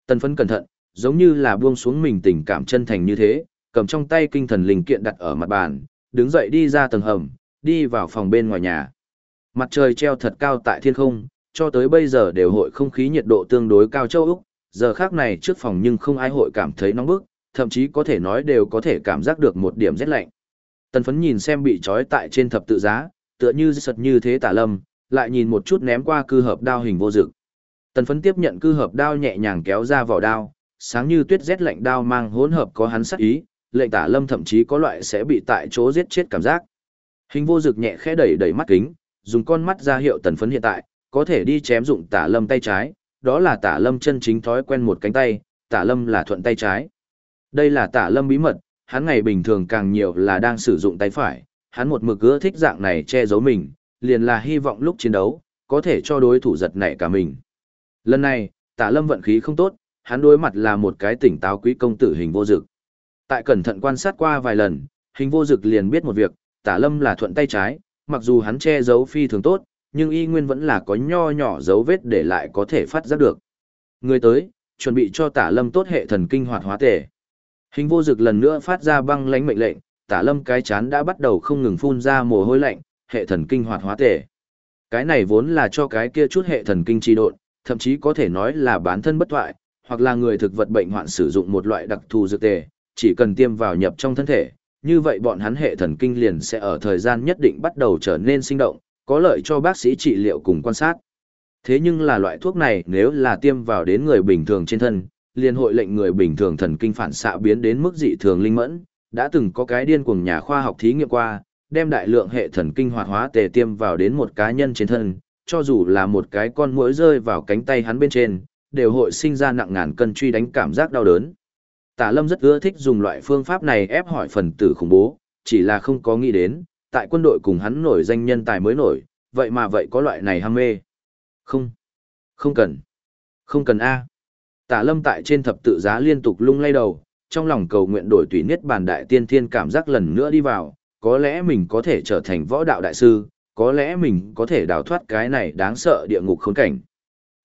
Tần phấn cẩn thận, giống như là buông xuống mình tình cảm chân thành như thế, cầm trong tay kinh thần linh kiện đặt ở mặt bàn, đứng dậy đi ra tầng hầm, đi vào phòng bên ngoài nhà. Mặt trời treo thật cao tại thiên không, cho tới bây giờ đều hội không khí nhiệt độ tương đối cao châu Úc, giờ khác này trước phòng nhưng không ai hội cảm thấy nóng bức, thậm chí có thể nói đều có thể cảm giác được một điểm rét lạnh. Tần phấn nhìn xem bị trói tại trên thập tự giá, tựa như sật như thế tả lâm, lại nhìn một chút ném qua cư hợp đao hình vô dực. Tần phấn tiếp nhận cư hợp đao nhẹ nhàng kéo ra vỏ đao, sáng như tuyết rét lạnh đao mang hỗn hợp có hắn sắc ý, lệnh tả lâm thậm chí có loại sẽ bị tại chỗ giết chết cảm giác. Hình vô dực nhẹ khẽ đẩy đẩy mắt kính, dùng con mắt ra hiệu tần phấn hiện tại, có thể đi chém dụng tả lâm tay trái, đó là tả lâm chân chính thói quen một cánh tay, tả lâm là thuận tay trái. Đây là tả lâm bí mật, hắn ngày bình thường càng nhiều là đang sử dụng tay phải, hắn một mực ưa thích dạng này che giấu mình, liền là hy vọng lúc chiến đấu, có thể cho đối thủ giật nảy cả mình. Lần này, tả lâm vận khí không tốt, hắn đối mặt là một cái tỉnh táo quý công tử hình vô dực. Tại cẩn thận quan sát qua vài lần, hình vô dực liền biết một việc, tả lâm là thuận tay trái, mặc dù hắn che giấu phi thường tốt, nhưng y nguyên vẫn là có nho nhỏ dấu vết để lại có thể phát giác được. Người tới, chuẩn bị cho tả lâm tốt hệ thần kinh hoạt hóa tể. Hình vô dực lần nữa phát ra băng lãnh mệnh lệnh, tả lâm cái chán đã bắt đầu không ngừng phun ra mồ hôi lạnh, hệ thần kinh hoạt hóa tể. Cái này vốn là cho cái kia chút hệ thần kinh trì độn, thậm chí có thể nói là bán thân bất thoại, hoặc là người thực vật bệnh hoạn sử dụng một loại đặc thù dược tề, chỉ cần tiêm vào nhập trong thân thể, như vậy bọn hắn hệ thần kinh liền sẽ ở thời gian nhất định bắt đầu trở nên sinh động, có lợi cho bác sĩ trị liệu cùng quan sát. Thế nhưng là loại thuốc này nếu là tiêm vào đến người bình thường trên thân, liền hội lệnh người bình thường thần kinh phản xạ biến đến mức dị thường linh mẫn, đã từng có cái điên cuồng nhà khoa học thí nghiệm qua, đem đại lượng hệ thần kinh hoạt hóa tề tiêm vào đến một cá nhân trên thân, cho dù là một cái con muỗi rơi vào cánh tay hắn bên trên, đều hội sinh ra nặng ngàn cân truy đánh cảm giác đau đớn. Tả Lâm rất ưa thích dùng loại phương pháp này ép hỏi phần tử khủng bố, chỉ là không có nghĩ đến, tại quân đội cùng hắn nổi danh nhân tài mới nổi, vậy mà vậy có loại này ham mê. Không, không cần, không cần A. Tả lâm tại trên thập tự giá liên tục lung lay đầu, trong lòng cầu nguyện đổi tùy niết bàn đại tiên thiên cảm giác lần nữa đi vào, có lẽ mình có thể trở thành võ đạo đại sư, có lẽ mình có thể đào thoát cái này đáng sợ địa ngục khốn cảnh.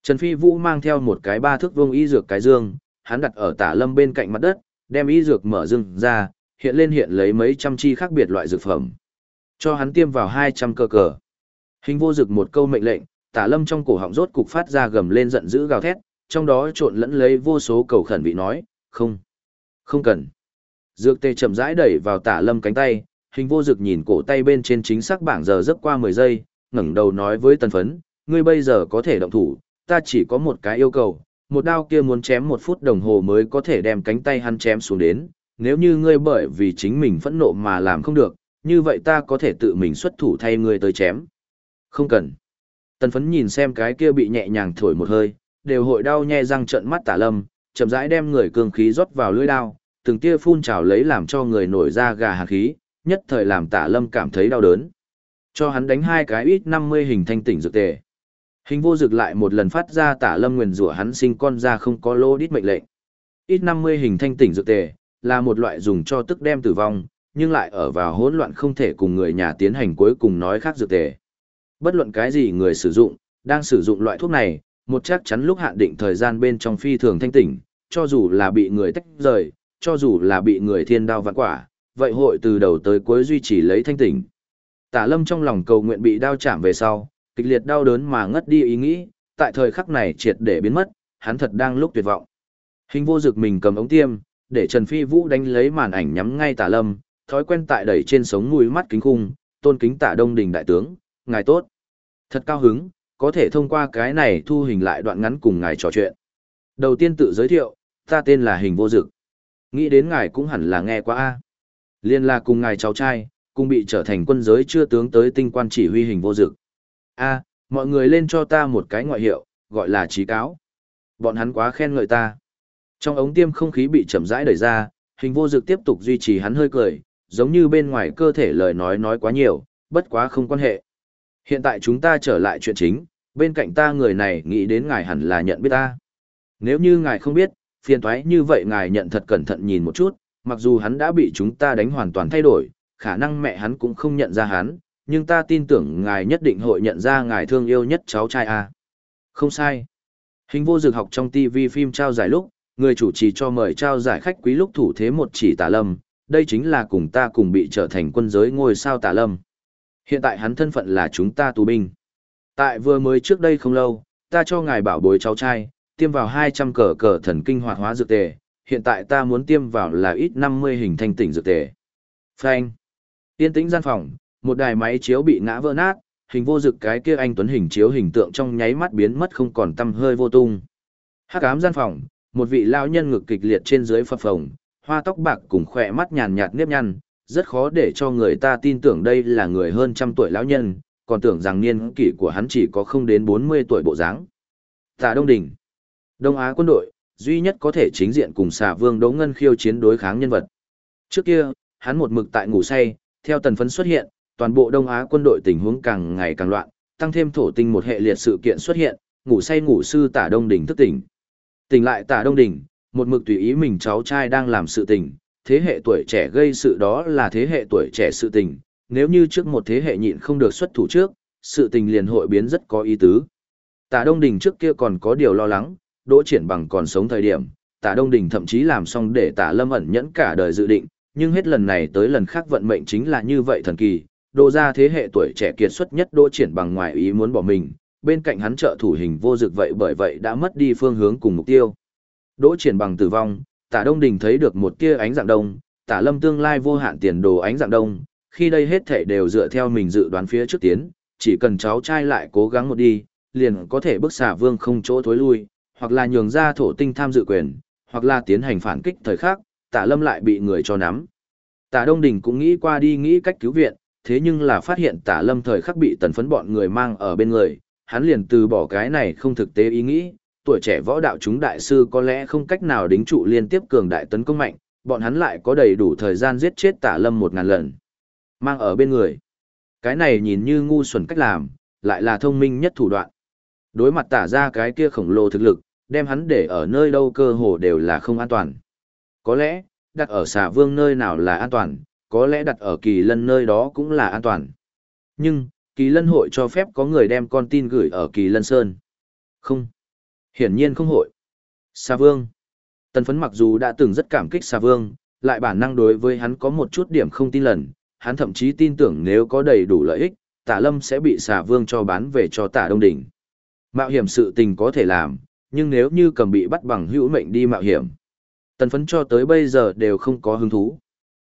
Trần Phi Vũ mang theo một cái ba thước vuông y dược cái dương, hắn đặt ở tả lâm bên cạnh mặt đất, đem y dược mở dương ra, hiện lên hiện lấy mấy trăm chi khác biệt loại dược phẩm. Cho hắn tiêm vào 200 cơ cờ. Hình vô dực một câu mệnh lệnh, tả lâm trong cổ họng rốt cục phát ra gầm lên giận dữ gào thét, trong đó trộn lẫn lấy vô số cầu khẩn vị nói, không, không cần. Dược tê chậm rãi đẩy vào tả lâm cánh tay, hình vô dực nhìn cổ tay bên trên chính xác bảng giờ rất qua 10 giây, ngẩng đầu nói với tần phấn, ngươi bây giờ có thể động thủ, ta chỉ có một cái yêu cầu, một đao kia muốn chém một phút đồng hồ mới có thể đem cánh tay hắn chém xuống đến, nếu như ngươi bởi vì chính mình phẫn nộ mà làm không được, như vậy ta có thể tự mình xuất thủ thay ngươi tới chém. Không cần. Tần phấn nhìn xem cái kia bị nhẹ nhàng thổi một hơi, đều hội đau nhe răng trận mắt tả lâm, chậm rãi đem người cương khí rót vào lưỡi đao, từng tia phun trào lấy làm cho người nổi ra gà hạt khí, nhất thời làm tả lâm cảm thấy đau đớn. Cho hắn đánh hai cái ít 50 hình thanh tỉnh dược tề. Hình vô dực lại một lần phát ra tả lâm nguyền rủa hắn sinh con ra không có lô đít mệnh lệnh. Ít 50 hình thanh tỉnh dược tề, là một loại dùng cho tức đem tử vong, nhưng lại ở vào hỗn loạn không thể cùng người nhà tiến hành cuối cùng nói khác dược tề. Bất luận cái gì người sử dụng, đang sử dụng loại thuốc này, một chắc chắn lúc hạn định thời gian bên trong phi thường thanh tỉnh, cho dù là bị người tách rời, cho dù là bị người thiên đao vạn quả, vậy hội từ đầu tới cuối duy trì lấy thanh tỉnh. Tả lâm trong lòng cầu nguyện bị đao chạm về sau, kịch liệt đau đớn mà ngất đi ý nghĩ, tại thời khắc này triệt để biến mất, hắn thật đang lúc tuyệt vọng. Hình vô dực mình cầm ống tiêm, để Trần Phi Vũ đánh lấy màn ảnh nhắm ngay tả lâm, thói quen tại đẩy trên sống mũi mắt kính khung, tôn kính tả đông đình đại tướng, ngài tốt. Thật cao hứng, có thể thông qua cái này thu hình lại đoạn ngắn cùng ngài trò chuyện. Đầu tiên tự giới thiệu, ta tên là Hình Vô Dực. Nghĩ đến ngài cũng hẳn là nghe qua a. Liên là cùng ngài cháu trai, cùng bị trở thành quân giới chưa tướng tới tinh quan chỉ huy Hình Vô Dực. A, mọi người lên cho ta một cái ngoại hiệu, gọi là trí cáo. Bọn hắn quá khen ngợi ta. Trong ống tiêm không khí bị chậm rãi đẩy ra, Hình Vô Dực tiếp tục duy trì hắn hơi cười, giống như bên ngoài cơ thể lời nói nói quá nhiều, bất quá không quan hệ. Hiện tại chúng ta trở lại chuyện chính, bên cạnh ta người này nghĩ đến ngài hẳn là nhận biết ta. Nếu như ngài không biết, phiền thoái như vậy ngài nhận thật cẩn thận nhìn một chút, mặc dù hắn đã bị chúng ta đánh hoàn toàn thay đổi, khả năng mẹ hắn cũng không nhận ra hắn, nhưng ta tin tưởng ngài nhất định hội nhận ra ngài thương yêu nhất cháu trai a. Không sai. Hình vô dược học trong TV phim trao giải lúc, người chủ trì cho mời trao giải khách quý lúc thủ thế một chỉ tả lâm, đây chính là cùng ta cùng bị trở thành quân giới ngôi sao tả lâm. Hiện tại hắn thân phận là chúng ta tù binh. Tại vừa mới trước đây không lâu, ta cho ngài bảo bối cháu trai, tiêm vào 200 cờ cờ thần kinh hoạt hóa dược tề, hiện tại ta muốn tiêm vào là ít 50 hình thanh tỉnh dược tề. Phanh. Tiên tĩnh gian phòng, một đài máy chiếu bị ngã vỡ nát, hình vô dực cái kia anh tuấn hình chiếu hình tượng trong nháy mắt biến mất không còn tâm hơi vô tung. Hắc ám gian phòng, một vị lão nhân ngực kịch liệt trên dưới phập phồng, hoa tóc bạc cùng khỏe mắt nhàn nhạt nếp nhăn, rất khó để cho người ta tin tưởng đây là người hơn trăm tuổi lão nhân, còn tưởng rằng niên kỷ của hắn chỉ có không đến 40 tuổi bộ dáng. Tạ Đông Đình, Đông Á quân đội, duy nhất có thể chính diện cùng xà vương đấu ngân khiêu chiến đối kháng nhân vật. Trước kia, hắn một mực tại ngủ say, theo tần phấn xuất hiện, toàn bộ Đông Á quân đội tình huống càng ngày càng loạn, tăng thêm thổ tinh một hệ liệt sự kiện xuất hiện, ngủ say ngủ sư Tả Đông Đình thức tỉnh. Tỉnh lại Tả Đông Đình, một mực tùy ý mình cháu trai đang làm sự tình, thế hệ tuổi trẻ gây sự đó là thế hệ tuổi trẻ sự tình, nếu như trước một thế hệ nhịn không được xuất thủ trước, sự tình liền hội biến rất có ý tứ. Tả Đông Đình trước kia còn có điều lo lắng, đỗ triển bằng còn sống thời điểm, Tả Đông Đình thậm chí làm xong để Tả Lâm ẩn nhẫn cả đời dự định, nhưng hết lần này tới lần khác vận mệnh chính là như vậy thần kỳ, đỗ ra thế hệ tuổi trẻ kiệt xuất nhất đỗ triển bằng ngoài ý muốn bỏ mình, bên cạnh hắn trợ thủ hình vô dực vậy bởi vậy đã mất đi phương hướng cùng mục tiêu. Đỗ triển bằng tử vong, Tả Đông Đình thấy được một tia ánh dạng đông, Tả Lâm tương lai vô hạn tiền đồ ánh dạng đông, khi đây hết thảy đều dựa theo mình dự đoán phía trước tiến, chỉ cần cháu trai lại cố gắng một đi, liền có thể bước xả vương không chỗ thối lui, hoặc là nhường ra thổ tinh tham dự quyền, hoặc là tiến hành phản kích thời khắc, Tạ Lâm lại bị người cho nắm. Tạ Đông Đình cũng nghĩ qua đi nghĩ cách cứu viện, thế nhưng là phát hiện Tạ Lâm thời khắc bị tần phấn bọn người mang ở bên người, hắn liền từ bỏ cái này không thực tế ý nghĩ, tuổi trẻ võ đạo chúng đại sư có lẽ không cách nào đính trụ liên tiếp cường đại tấn công mạnh, bọn hắn lại có đầy đủ thời gian giết chết Tạ lâm một ngàn lần. Mang ở bên người. Cái này nhìn như ngu xuẩn cách làm, lại là thông minh nhất thủ đoạn. Đối mặt tả ra cái kia khổng lồ thực lực, đem hắn để ở nơi đâu cơ hồ đều là không an toàn. Có lẽ, đặt ở xà vương nơi nào là an toàn, có lẽ đặt ở kỳ lân nơi đó cũng là an toàn. Nhưng, kỳ lân hội cho phép có người đem con tin gửi ở kỳ lân sơn. Không. Hiển nhiên không hội. Sa Vương. Tần phấn mặc dù đã từng rất cảm kích Sa Vương, lại bản năng đối với hắn có một chút điểm không tin lần, hắn thậm chí tin tưởng nếu có đầy đủ lợi ích, Tả Lâm sẽ bị Sa Vương cho bán về cho Tả Đông Đỉnh. Mạo hiểm sự tình có thể làm, nhưng nếu như cầm bị bắt bằng hữu mệnh đi mạo hiểm, tần phấn cho tới bây giờ đều không có hứng thú.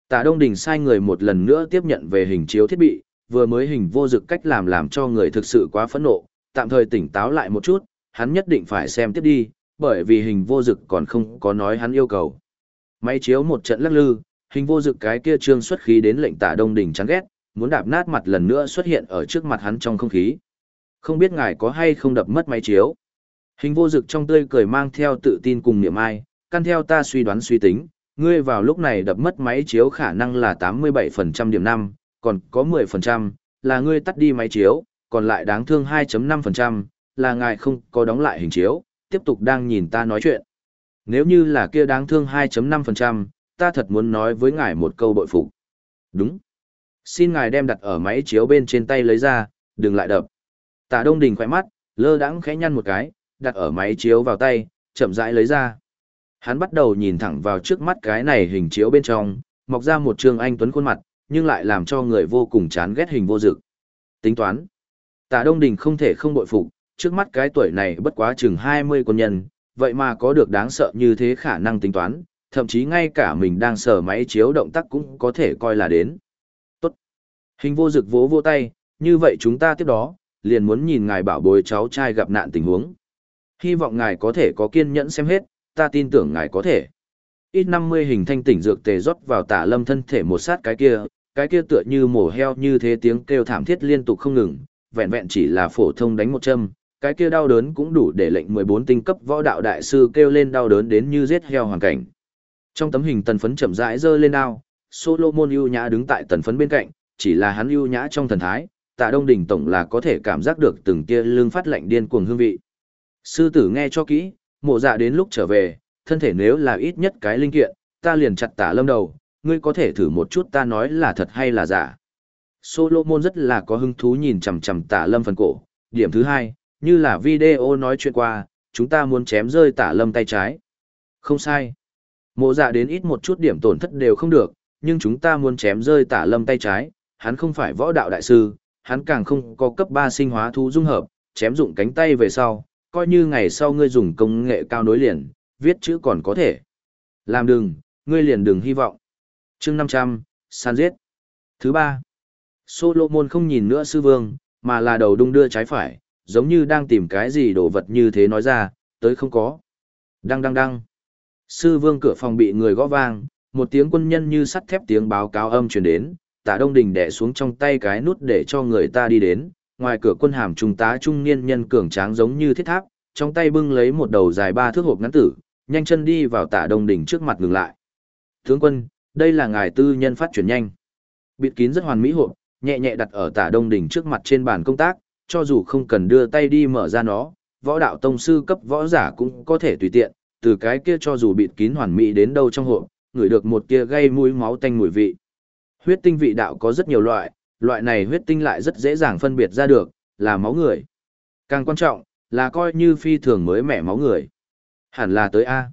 Tả Đông Đình sai người một lần nữa tiếp nhận về hình chiếu thiết bị, vừa mới hình vô dực cách làm làm cho người thực sự quá phẫn nộ, tạm thời tỉnh táo lại một chút, hắn nhất định phải xem tiếp đi, bởi vì hình vô dực còn không có nói hắn yêu cầu. Máy chiếu một trận lắc lư, hình vô dực cái kia trương xuất khí đến lệnh tả đông đỉnh chán ghét, muốn đạp nát mặt lần nữa xuất hiện ở trước mặt hắn trong không khí. Không biết ngài có hay không đập mất máy chiếu. Hình vô dực trong tươi cười mang theo tự tin cùng niệm ai, căn theo ta suy đoán suy tính, ngươi vào lúc này đập mất máy chiếu khả năng là 87% điểm 5, còn có 10%, là ngươi tắt đi máy chiếu, còn lại đáng thương 2.5%, là ngài không có đóng lại hình chiếu, tiếp tục đang nhìn ta nói chuyện. Nếu như là kia đáng thương 2.5%, ta thật muốn nói với ngài một câu bội phục. Đúng. Xin ngài đem đặt ở máy chiếu bên trên tay lấy ra, đừng lại đập. Tạ Đông Đình khỏe mắt, lơ đãng khẽ nhăn một cái, đặt ở máy chiếu vào tay, chậm rãi lấy ra. Hắn bắt đầu nhìn thẳng vào trước mắt cái này hình chiếu bên trong, mọc ra một trương anh tuấn khuôn mặt, nhưng lại làm cho người vô cùng chán ghét hình vô dực. Tính toán. Tạ Đông Đình không thể không bội phục, trước mắt cái tuổi này bất quá chừng 20 quân nhân, vậy mà có được đáng sợ như thế khả năng tính toán, thậm chí ngay cả mình đang sở máy chiếu động tác cũng có thể coi là đến. Tốt. Hình vô dực vỗ vô tay, như vậy chúng ta tiếp đó, liền muốn nhìn ngài bảo bối cháu trai gặp nạn tình huống. Hy vọng ngài có thể có kiên nhẫn xem hết, ta tin tưởng ngài có thể. Ít 50 hình thanh tỉnh dược tề rót vào tả lâm thân thể một sát cái kia, cái kia tựa như mổ heo như thế tiếng kêu thảm thiết liên tục không ngừng, vẹn vẹn chỉ là phổ thông đánh một châm, cái kia đau đớn cũng đủ để lệnh 14 tinh cấp võ đạo đại sư kêu lên đau đớn đến như giết heo hoàn cảnh. Trong tấm hình tần phấn chậm rãi giơ lên đao, Solomon ưu nhã đứng tại tần phấn bên cạnh, chỉ là hắn ưu nhã trong thần thái, Tạ Đông Đình tổng là có thể cảm giác được từng tia lương phát lạnh điên cuồng hương vị. Sư tử nghe cho kỹ, mộ dạ đến lúc trở về, thân thể nếu là ít nhất cái linh kiện, ta liền chặt tả lâm đầu, ngươi có thể thử một chút ta nói là thật hay là giả. Solomon rất là có hứng thú nhìn chằm chằm tả lâm phần cổ. Điểm thứ hai, như là video nói chuyện qua, chúng ta muốn chém rơi tả lâm tay trái. Không sai. Mộ dạ đến ít một chút điểm tổn thất đều không được, nhưng chúng ta muốn chém rơi tả lâm tay trái, hắn không phải võ đạo đại sư, hắn càng không có cấp 3 sinh hóa thú dung hợp, chém dụng cánh tay về sau, coi như ngày sau ngươi dùng công nghệ cao nối liền, viết chữ còn có thể. Làm đừng, ngươi liền đừng hy vọng. chương 500, san giết. Thứ ba, Solomon không nhìn nữa sư vương, mà là đầu đung đưa trái phải, giống như đang tìm cái gì đồ vật như thế nói ra, tới không có. Đăng đăng đăng. Sư vương cửa phòng bị người gõ vang, một tiếng quân nhân như sắt thép tiếng báo cáo âm truyền đến, tạ đông đình đẻ xuống trong tay cái nút để cho người ta đi đến, ngoài cửa quân hàm trung tá trung niên nhân cường tráng giống như thiết tháp, trong tay bưng lấy một đầu dài ba thước hộp ngắn tử, nhanh chân đi vào tạ đông đỉnh trước mặt ngừng lại. Tướng quân, đây là ngài tư nhân phát chuyển nhanh. Bịt kín rất hoàn mỹ hộp, nhẹ nhẹ đặt ở tạ đông đỉnh trước mặt trên bàn công tác, cho dù không cần đưa tay đi mở ra nó, võ đạo tông sư cấp võ giả cũng có thể tùy tiện, từ cái kia cho dù bịt kín hoàn mỹ đến đâu trong hộp, ngửi được một kia gây mũi máu tanh mùi vị. Huyết tinh vị đạo có rất nhiều loại, loại này huyết tinh lại rất dễ dàng phân biệt ra được, là máu người. Càng quan trọng, là coi như phi thường mới mẻ máu người. Hẳn là tới A.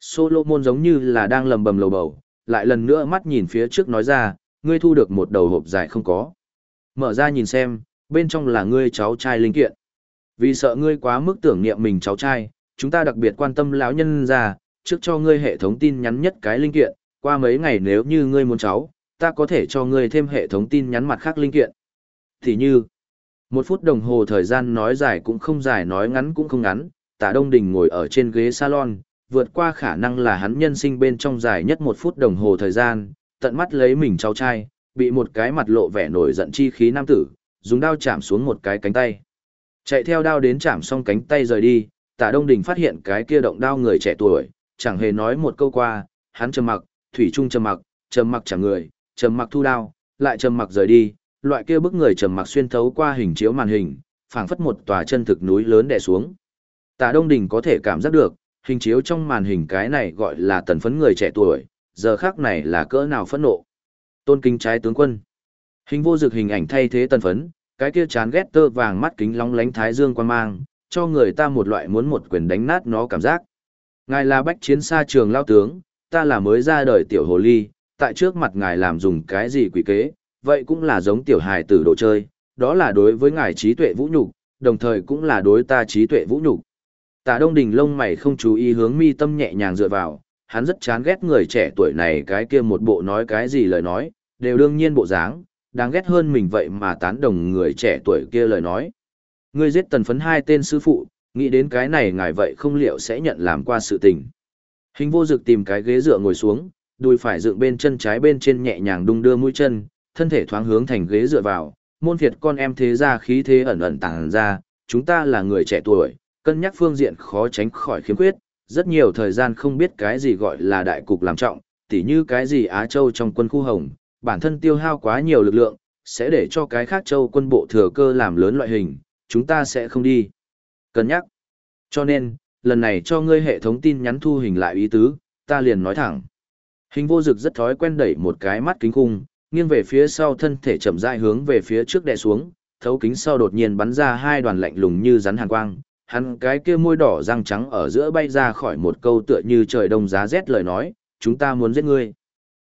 Solomon giống như là đang lầm bầm lầu bầu, lại lần nữa mắt nhìn phía trước nói ra, ngươi thu được một đầu hộp dài không có. Mở ra nhìn xem, bên trong là ngươi cháu trai linh kiện. Vì sợ ngươi quá mức tưởng niệm mình cháu trai, chúng ta đặc biệt quan tâm lão nhân ra, trước cho ngươi hệ thống tin nhắn nhất cái linh kiện, qua mấy ngày nếu như ngươi muốn cháu, ta có thể cho ngươi thêm hệ thống tin nhắn mặt khác linh kiện. Thì như, một phút đồng hồ thời gian nói dài cũng không dài nói ngắn cũng không ngắn, tạ Đông Đình ngồi ở trên ghế salon, vượt qua khả năng là hắn nhân sinh bên trong dài nhất một phút đồng hồ thời gian, tận mắt lấy mình cháu trai, bị một cái mặt lộ vẻ nổi giận chi khí nam tử, dùng đao chạm xuống một cái cánh tay. Chạy theo đao đến chạm xong cánh tay rời đi, Tạ Đông Đình phát hiện cái kia động đao người trẻ tuổi, chẳng hề nói một câu qua, hắn trầm mặc, thủy trung trầm mặc, trầm mặc chẳng người, trầm mặc thu đao, lại trầm mặc rời đi, loại kia bức người trầm mặc xuyên thấu qua hình chiếu màn hình, phảng phất một tòa chân thực núi lớn đè xuống. Tạ Đông Đình có thể cảm giác được, hình chiếu trong màn hình cái này gọi là tần phấn người trẻ tuổi, giờ khác này là cỡ nào phẫn nộ. Tôn kính trái tướng quân. Hình vô dực hình ảnh thay thế tần phấn, cái kia chán ghét tơ vàng mắt kính long lánh thái dương quan mang, cho người ta một loại muốn một quyền đánh nát nó cảm giác. Ngài là bách chiến xa trường lao tướng, ta là mới ra đời tiểu hồ ly, tại trước mặt ngài làm dùng cái gì quỷ kế, vậy cũng là giống tiểu hài tử đồ chơi, đó là đối với ngài trí tuệ vũ nhục, đồng thời cũng là đối ta trí tuệ vũ nhục. Tả Đông Đình lông mày không chú ý hướng mi tâm nhẹ nhàng dựa vào, hắn rất chán ghét người trẻ tuổi này cái kia một bộ nói cái gì lời nói, đều đương nhiên bộ dáng, đáng ghét hơn mình vậy mà tán đồng người trẻ tuổi kia lời nói. Ngươi giết tần phấn hai tên sư phụ, nghĩ đến cái này ngài vậy không liệu sẽ nhận làm qua sự tình. Hình vô dực tìm cái ghế dựa ngồi xuống, đùi phải dựng bên chân trái bên trên nhẹ nhàng đung đưa mũi chân, thân thể thoáng hướng thành ghế dựa vào, môn phiệt con em thế ra khí thế ẩn ẩn tàng ra, chúng ta là người trẻ tuổi, cân nhắc phương diện khó tránh khỏi khiếm khuyết, rất nhiều thời gian không biết cái gì gọi là đại cục làm trọng, tỉ như cái gì Á Châu trong quân khu hồng, bản thân tiêu hao quá nhiều lực lượng, sẽ để cho cái khác châu quân bộ thừa cơ làm lớn loại hình, chúng ta sẽ không đi. Cân nhắc. Cho nên, lần này cho ngươi hệ thống tin nhắn thu hình lại ý tứ, ta liền nói thẳng. Hình vô dực rất thói quen đẩy một cái mắt kính khung, nghiêng về phía sau thân thể chậm rãi hướng về phía trước đè xuống, thấu kính sau đột nhiên bắn ra hai đoàn lạnh lùng như rắn hàn quang, hắn cái kia môi đỏ răng trắng ở giữa bay ra khỏi một câu tựa như trời đông giá rét lời nói, chúng ta muốn giết ngươi.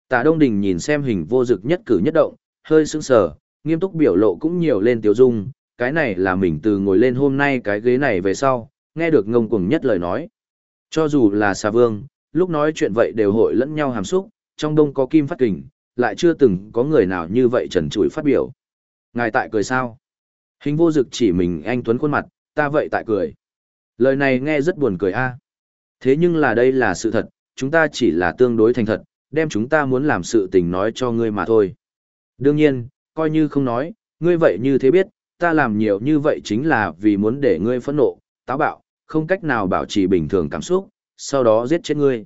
Tả Đông Đình nhìn xem hình vô dực nhất cử nhất động, hơi sững sờ, nghiêm túc biểu lộ cũng nhiều lên tiêu dung, cái này là mình từ ngồi lên hôm nay cái ghế này về sau, nghe được ngông cuồng nhất lời nói. Cho dù là xà vương, lúc nói chuyện vậy đều hội lẫn nhau hàm xúc, trong đông có kim phát kình, lại chưa từng có người nào như vậy trần trụi phát biểu. Ngài tại cười sao? Hình vô dực chỉ mình anh Tuấn khuôn mặt, ta vậy tại cười. Lời này nghe rất buồn cười a. À. Thế nhưng là đây là sự thật, chúng ta chỉ là tương đối thành thật, đem chúng ta muốn làm sự tình nói cho ngươi mà thôi. Đương nhiên, coi như không nói, ngươi vậy như thế biết, ta làm nhiều như vậy chính là vì muốn để ngươi phẫn nộ, táo bạo, không cách nào bảo trì bình thường cảm xúc, sau đó giết chết ngươi.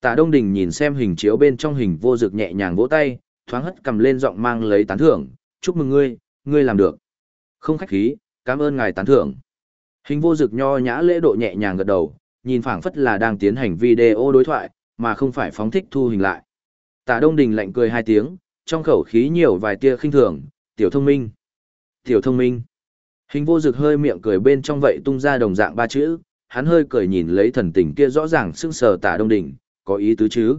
Tạ Đông Đình nhìn xem hình chiếu bên trong hình vô dực nhẹ nhàng vỗ tay, thoáng hất cầm lên giọng mang lấy tán thưởng, chúc mừng ngươi, ngươi làm được. Không khách khí, cảm ơn ngài tán thưởng. Hình vô dực nho nhã lễ độ nhẹ nhàng gật đầu, nhìn phảng phất là đang tiến hành video đối thoại, mà không phải phóng thích thu hình lại. Tạ Đông Đình lạnh cười hai tiếng, trong khẩu khí nhiều vài tia khinh thường, tiểu thông minh. Tiểu thông minh. Hình vô dực hơi miệng cười bên trong vậy tung ra đồng dạng ba chữ, hắn hơi cười nhìn lấy thần tình kia rõ ràng sưng sờ tả Đông Đỉnh, có ý tứ chứ.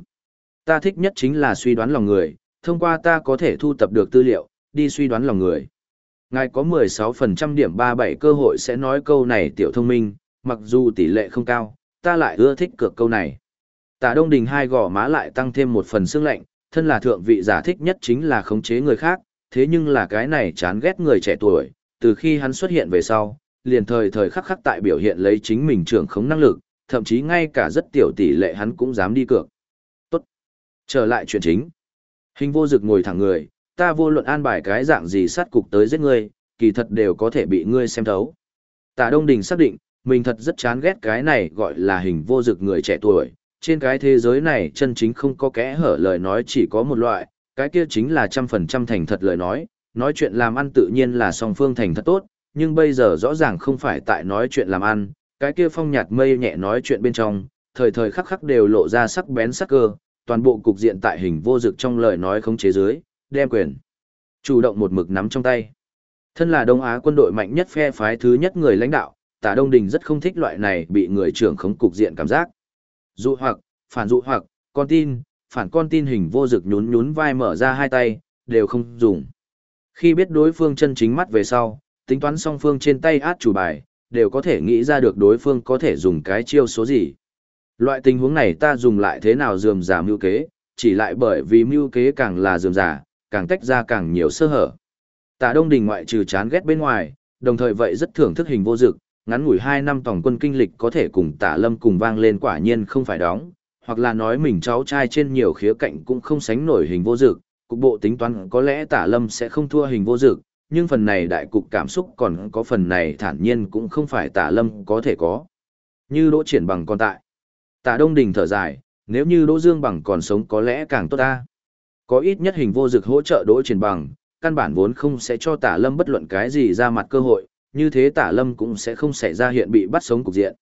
Ta thích nhất chính là suy đoán lòng người, thông qua ta có thể thu tập được tư liệu, đi suy đoán lòng người. Ngài có 16% điểm 37 cơ hội sẽ nói câu này tiểu thông minh, mặc dù tỷ lệ không cao, ta lại ưa thích cược câu này. Tả Đông Đình hai gò má lại tăng thêm một phần xương lạnh, thân là thượng vị giả thích nhất chính là khống chế người khác, thế nhưng là cái này chán ghét người trẻ tuổi, từ khi hắn xuất hiện về sau, liền thời thời khắc khắc tại biểu hiện lấy chính mình trưởng khống năng lực, thậm chí ngay cả rất tiểu tỷ lệ hắn cũng dám đi cược. Tốt. Trở lại chuyện chính. Hình vô dực ngồi thẳng người, ta vô luận an bài cái dạng gì sát cục tới giết ngươi, kỳ thật đều có thể bị ngươi xem thấu. Tả Đông Đình xác định, mình thật rất chán ghét cái này gọi là hình vô dực người trẻ tuổi. Trên cái thế giới này chân chính không có kẽ hở lời nói chỉ có một loại, cái kia chính là trăm phần trăm thành thật lời nói, nói chuyện làm ăn tự nhiên là song phương thành thật tốt, nhưng bây giờ rõ ràng không phải tại nói chuyện làm ăn, cái kia phong nhạt mây nhẹ nói chuyện bên trong, thời thời khắc khắc đều lộ ra sắc bén sắc cơ, toàn bộ cục diện tại hình vô dực trong lời nói không chế dưới, đem quyền. Chủ động một mực nắm trong tay. Thân là Đông Á quân đội mạnh nhất phe phái thứ nhất người lãnh đạo, Tả Đông Đình rất không thích loại này bị người trưởng khống cục diện cảm giác. Dụ hoặc, phản dụ hoặc, con tin, phản con tin hình vô dực nhún nhún vai mở ra hai tay, đều không dùng. Khi biết đối phương chân chính mắt về sau, tính toán song phương trên tay át chủ bài, đều có thể nghĩ ra được đối phương có thể dùng cái chiêu số gì. Loại tình huống này ta dùng lại thế nào dườm giả mưu kế, chỉ lại bởi vì mưu kế càng là dườm giả, càng tách ra càng nhiều sơ hở. Tạ Đông Đình ngoại trừ chán ghét bên ngoài, đồng thời vậy rất thưởng thức hình vô dực, ngắn ngủi 2 năm tổng quân kinh lịch có thể cùng Tạ Lâm cùng vang lên quả nhiên không phải đóng, hoặc là nói mình cháu trai trên nhiều khía cạnh cũng không sánh nổi hình vô dực, cục bộ tính toán có lẽ Tạ Lâm sẽ không thua hình vô dực, nhưng phần này đại cục cảm xúc còn có phần này thản nhiên cũng không phải tả Lâm có thể có. Như Đỗ Triển Bằng còn tại. tả Đông Đình thở dài, nếu như Đỗ Dương Bằng còn sống có lẽ càng tốt ta. Có ít nhất hình vô dực hỗ trợ Đỗ Triển Bằng, căn bản vốn không sẽ cho tả lâm bất luận cái gì ra mặt cơ hội, như thế tả lâm cũng sẽ không xảy ra hiện bị bắt sống cục diện.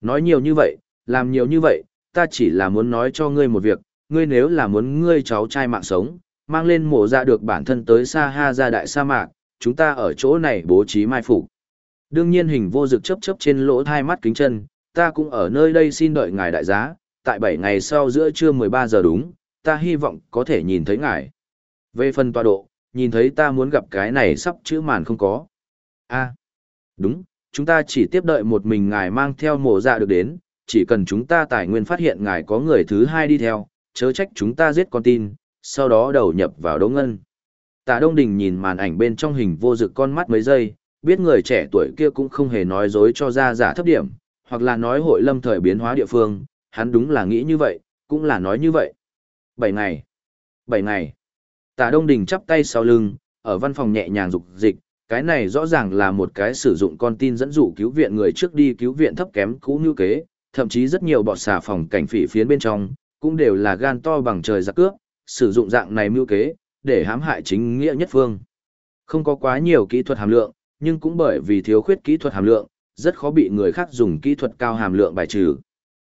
Nói nhiều như vậy, làm nhiều như vậy, ta chỉ là muốn nói cho ngươi một việc, ngươi nếu là muốn ngươi cháu trai mạng sống, mang lên mổ ra được bản thân tới xa Ha ra đại sa mạc, chúng ta ở chỗ này bố trí mai phục. Đương nhiên hình vô dực chấp chấp trên lỗ thai mắt kính chân, ta cũng ở nơi đây xin đợi ngài đại giá, tại 7 ngày sau giữa trưa 13 giờ đúng, ta hy vọng có thể nhìn thấy ngài. Về phần tọa độ, nhìn thấy ta muốn gặp cái này sắp chữ màn không có. a đúng, chúng ta chỉ tiếp đợi một mình ngài mang theo mộ dạ được đến, chỉ cần chúng ta tài nguyên phát hiện ngài có người thứ hai đi theo, chớ trách chúng ta giết con tin, sau đó đầu nhập vào đấu ngân. Tạ Đông Đình nhìn màn ảnh bên trong hình vô dực con mắt mấy giây, biết người trẻ tuổi kia cũng không hề nói dối cho ra giả thấp điểm, hoặc là nói hội lâm thời biến hóa địa phương, hắn đúng là nghĩ như vậy, cũng là nói như vậy. Bảy ngày. Bảy ngày. Tạ Đông Đình chắp tay sau lưng, ở văn phòng nhẹ nhàng dục dịch, cái này rõ ràng là một cái sử dụng con tin dẫn dụ cứu viện người trước đi cứu viện thấp kém cũ như kế, thậm chí rất nhiều bọn xà phòng cảnh phỉ phiến bên trong, cũng đều là gan to bằng trời giặc cướp, sử dụng dạng này mưu kế, để hãm hại chính nghĩa nhất phương. Không có quá nhiều kỹ thuật hàm lượng, nhưng cũng bởi vì thiếu khuyết kỹ thuật hàm lượng, rất khó bị người khác dùng kỹ thuật cao hàm lượng bài trừ.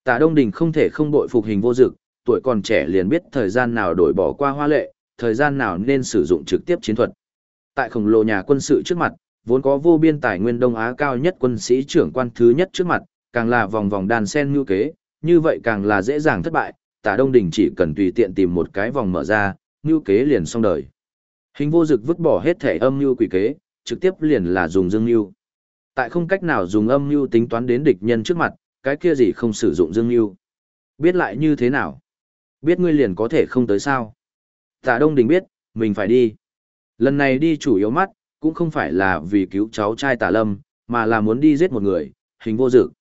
Tạ Đông Đình không thể không bội phục hình vô dực, tuổi còn trẻ liền biết thời gian nào đổi bỏ qua hoa lệ, thời gian nào nên sử dụng trực tiếp chiến thuật. Tại khổng lồ nhà quân sự trước mặt, vốn có vô biên tài nguyên Đông Á cao nhất quân sĩ trưởng quan thứ nhất trước mặt, càng là vòng vòng đàn sen như kế, như vậy càng là dễ dàng thất bại, Tạ Đông Đình chỉ cần tùy tiện tìm một cái vòng mở ra, như kế liền xong đời. Hình vô dực vứt bỏ hết thể âm mưu quỷ kế, trực tiếp liền là dùng dương mưu. Tại không cách nào dùng âm mưu tính toán đến địch nhân trước mặt, cái kia gì không sử dụng dương mưu. Biết lại như thế nào? Biết ngươi liền có thể không tới sao? Tạ Đông Đình biết, mình phải đi. Lần này đi chủ yếu mắt, cũng không phải là vì cứu cháu trai Tạ Lâm, mà là muốn đi giết một người, hình vô dực.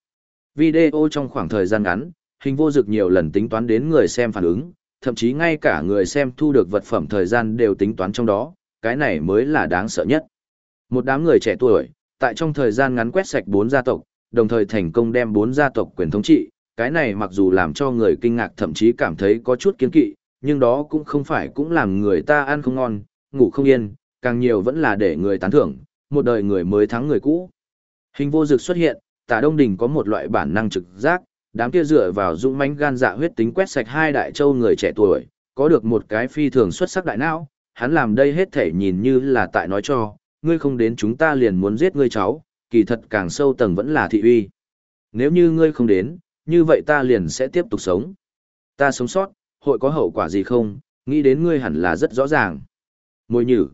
Video trong khoảng thời gian ngắn, hình vô dực nhiều lần tính toán đến người xem phản ứng, thậm chí ngay cả người xem thu được vật phẩm thời gian đều tính toán trong đó, cái này mới là đáng sợ nhất. Một đám người trẻ tuổi, tại trong thời gian ngắn quét sạch bốn gia tộc, đồng thời thành công đem bốn gia tộc quyền thống trị, cái này mặc dù làm cho người kinh ngạc thậm chí cảm thấy có chút kiến kỵ, nhưng đó cũng không phải cũng làm người ta ăn không ngon, ngủ không yên, càng nhiều vẫn là để người tán thưởng, một đời người mới thắng người cũ. Hình vô dực xuất hiện, tả Đông Đình có một loại bản năng trực giác, đám kia dựa vào dũng mãnh gan dạ huyết tính quét sạch hai đại châu người trẻ tuổi, có được một cái phi thường xuất sắc đại não, hắn làm đây hết thể nhìn như là tại nói cho, ngươi không đến chúng ta liền muốn giết ngươi cháu, kỳ thật càng sâu tầng vẫn là thị uy. Nếu như ngươi không đến, như vậy ta liền sẽ tiếp tục sống. Ta sống sót, hội có hậu quả gì không, nghĩ đến ngươi hẳn là rất rõ ràng. Môi nhử.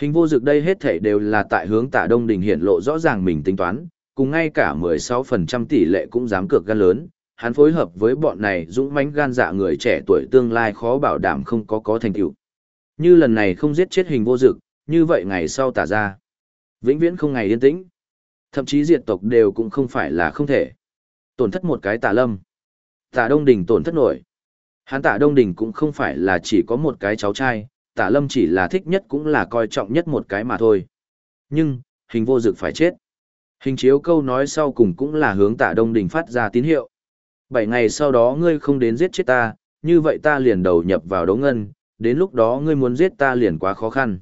Hình vô dực đây hết thể đều là tại hướng tả đông đình hiện lộ rõ ràng mình tính toán, cùng ngay cả 16% tỷ lệ cũng dám cược gan lớn, hắn phối hợp với bọn này dũng mãnh gan dạ người trẻ tuổi tương lai khó bảo đảm không có có thành tựu. Như lần này không giết chết hình vô dực, như vậy ngày sau tả ra. Vĩnh viễn không ngày yên tĩnh. Thậm chí diệt tộc đều cũng không phải là không thể. Tổn thất một cái tả lâm. Tả Đông Đình tổn thất nổi. Hắn tả Đông Đình cũng không phải là chỉ có một cái cháu trai, tả lâm chỉ là thích nhất cũng là coi trọng nhất một cái mà thôi. Nhưng, hình vô dực phải chết. Hình chiếu câu nói sau cùng cũng là hướng tả Đông Đình phát ra tín hiệu. Bảy ngày sau đó ngươi không đến giết chết ta, như vậy ta liền đầu nhập vào đấu ngân, đến lúc đó ngươi muốn giết ta liền quá khó khăn.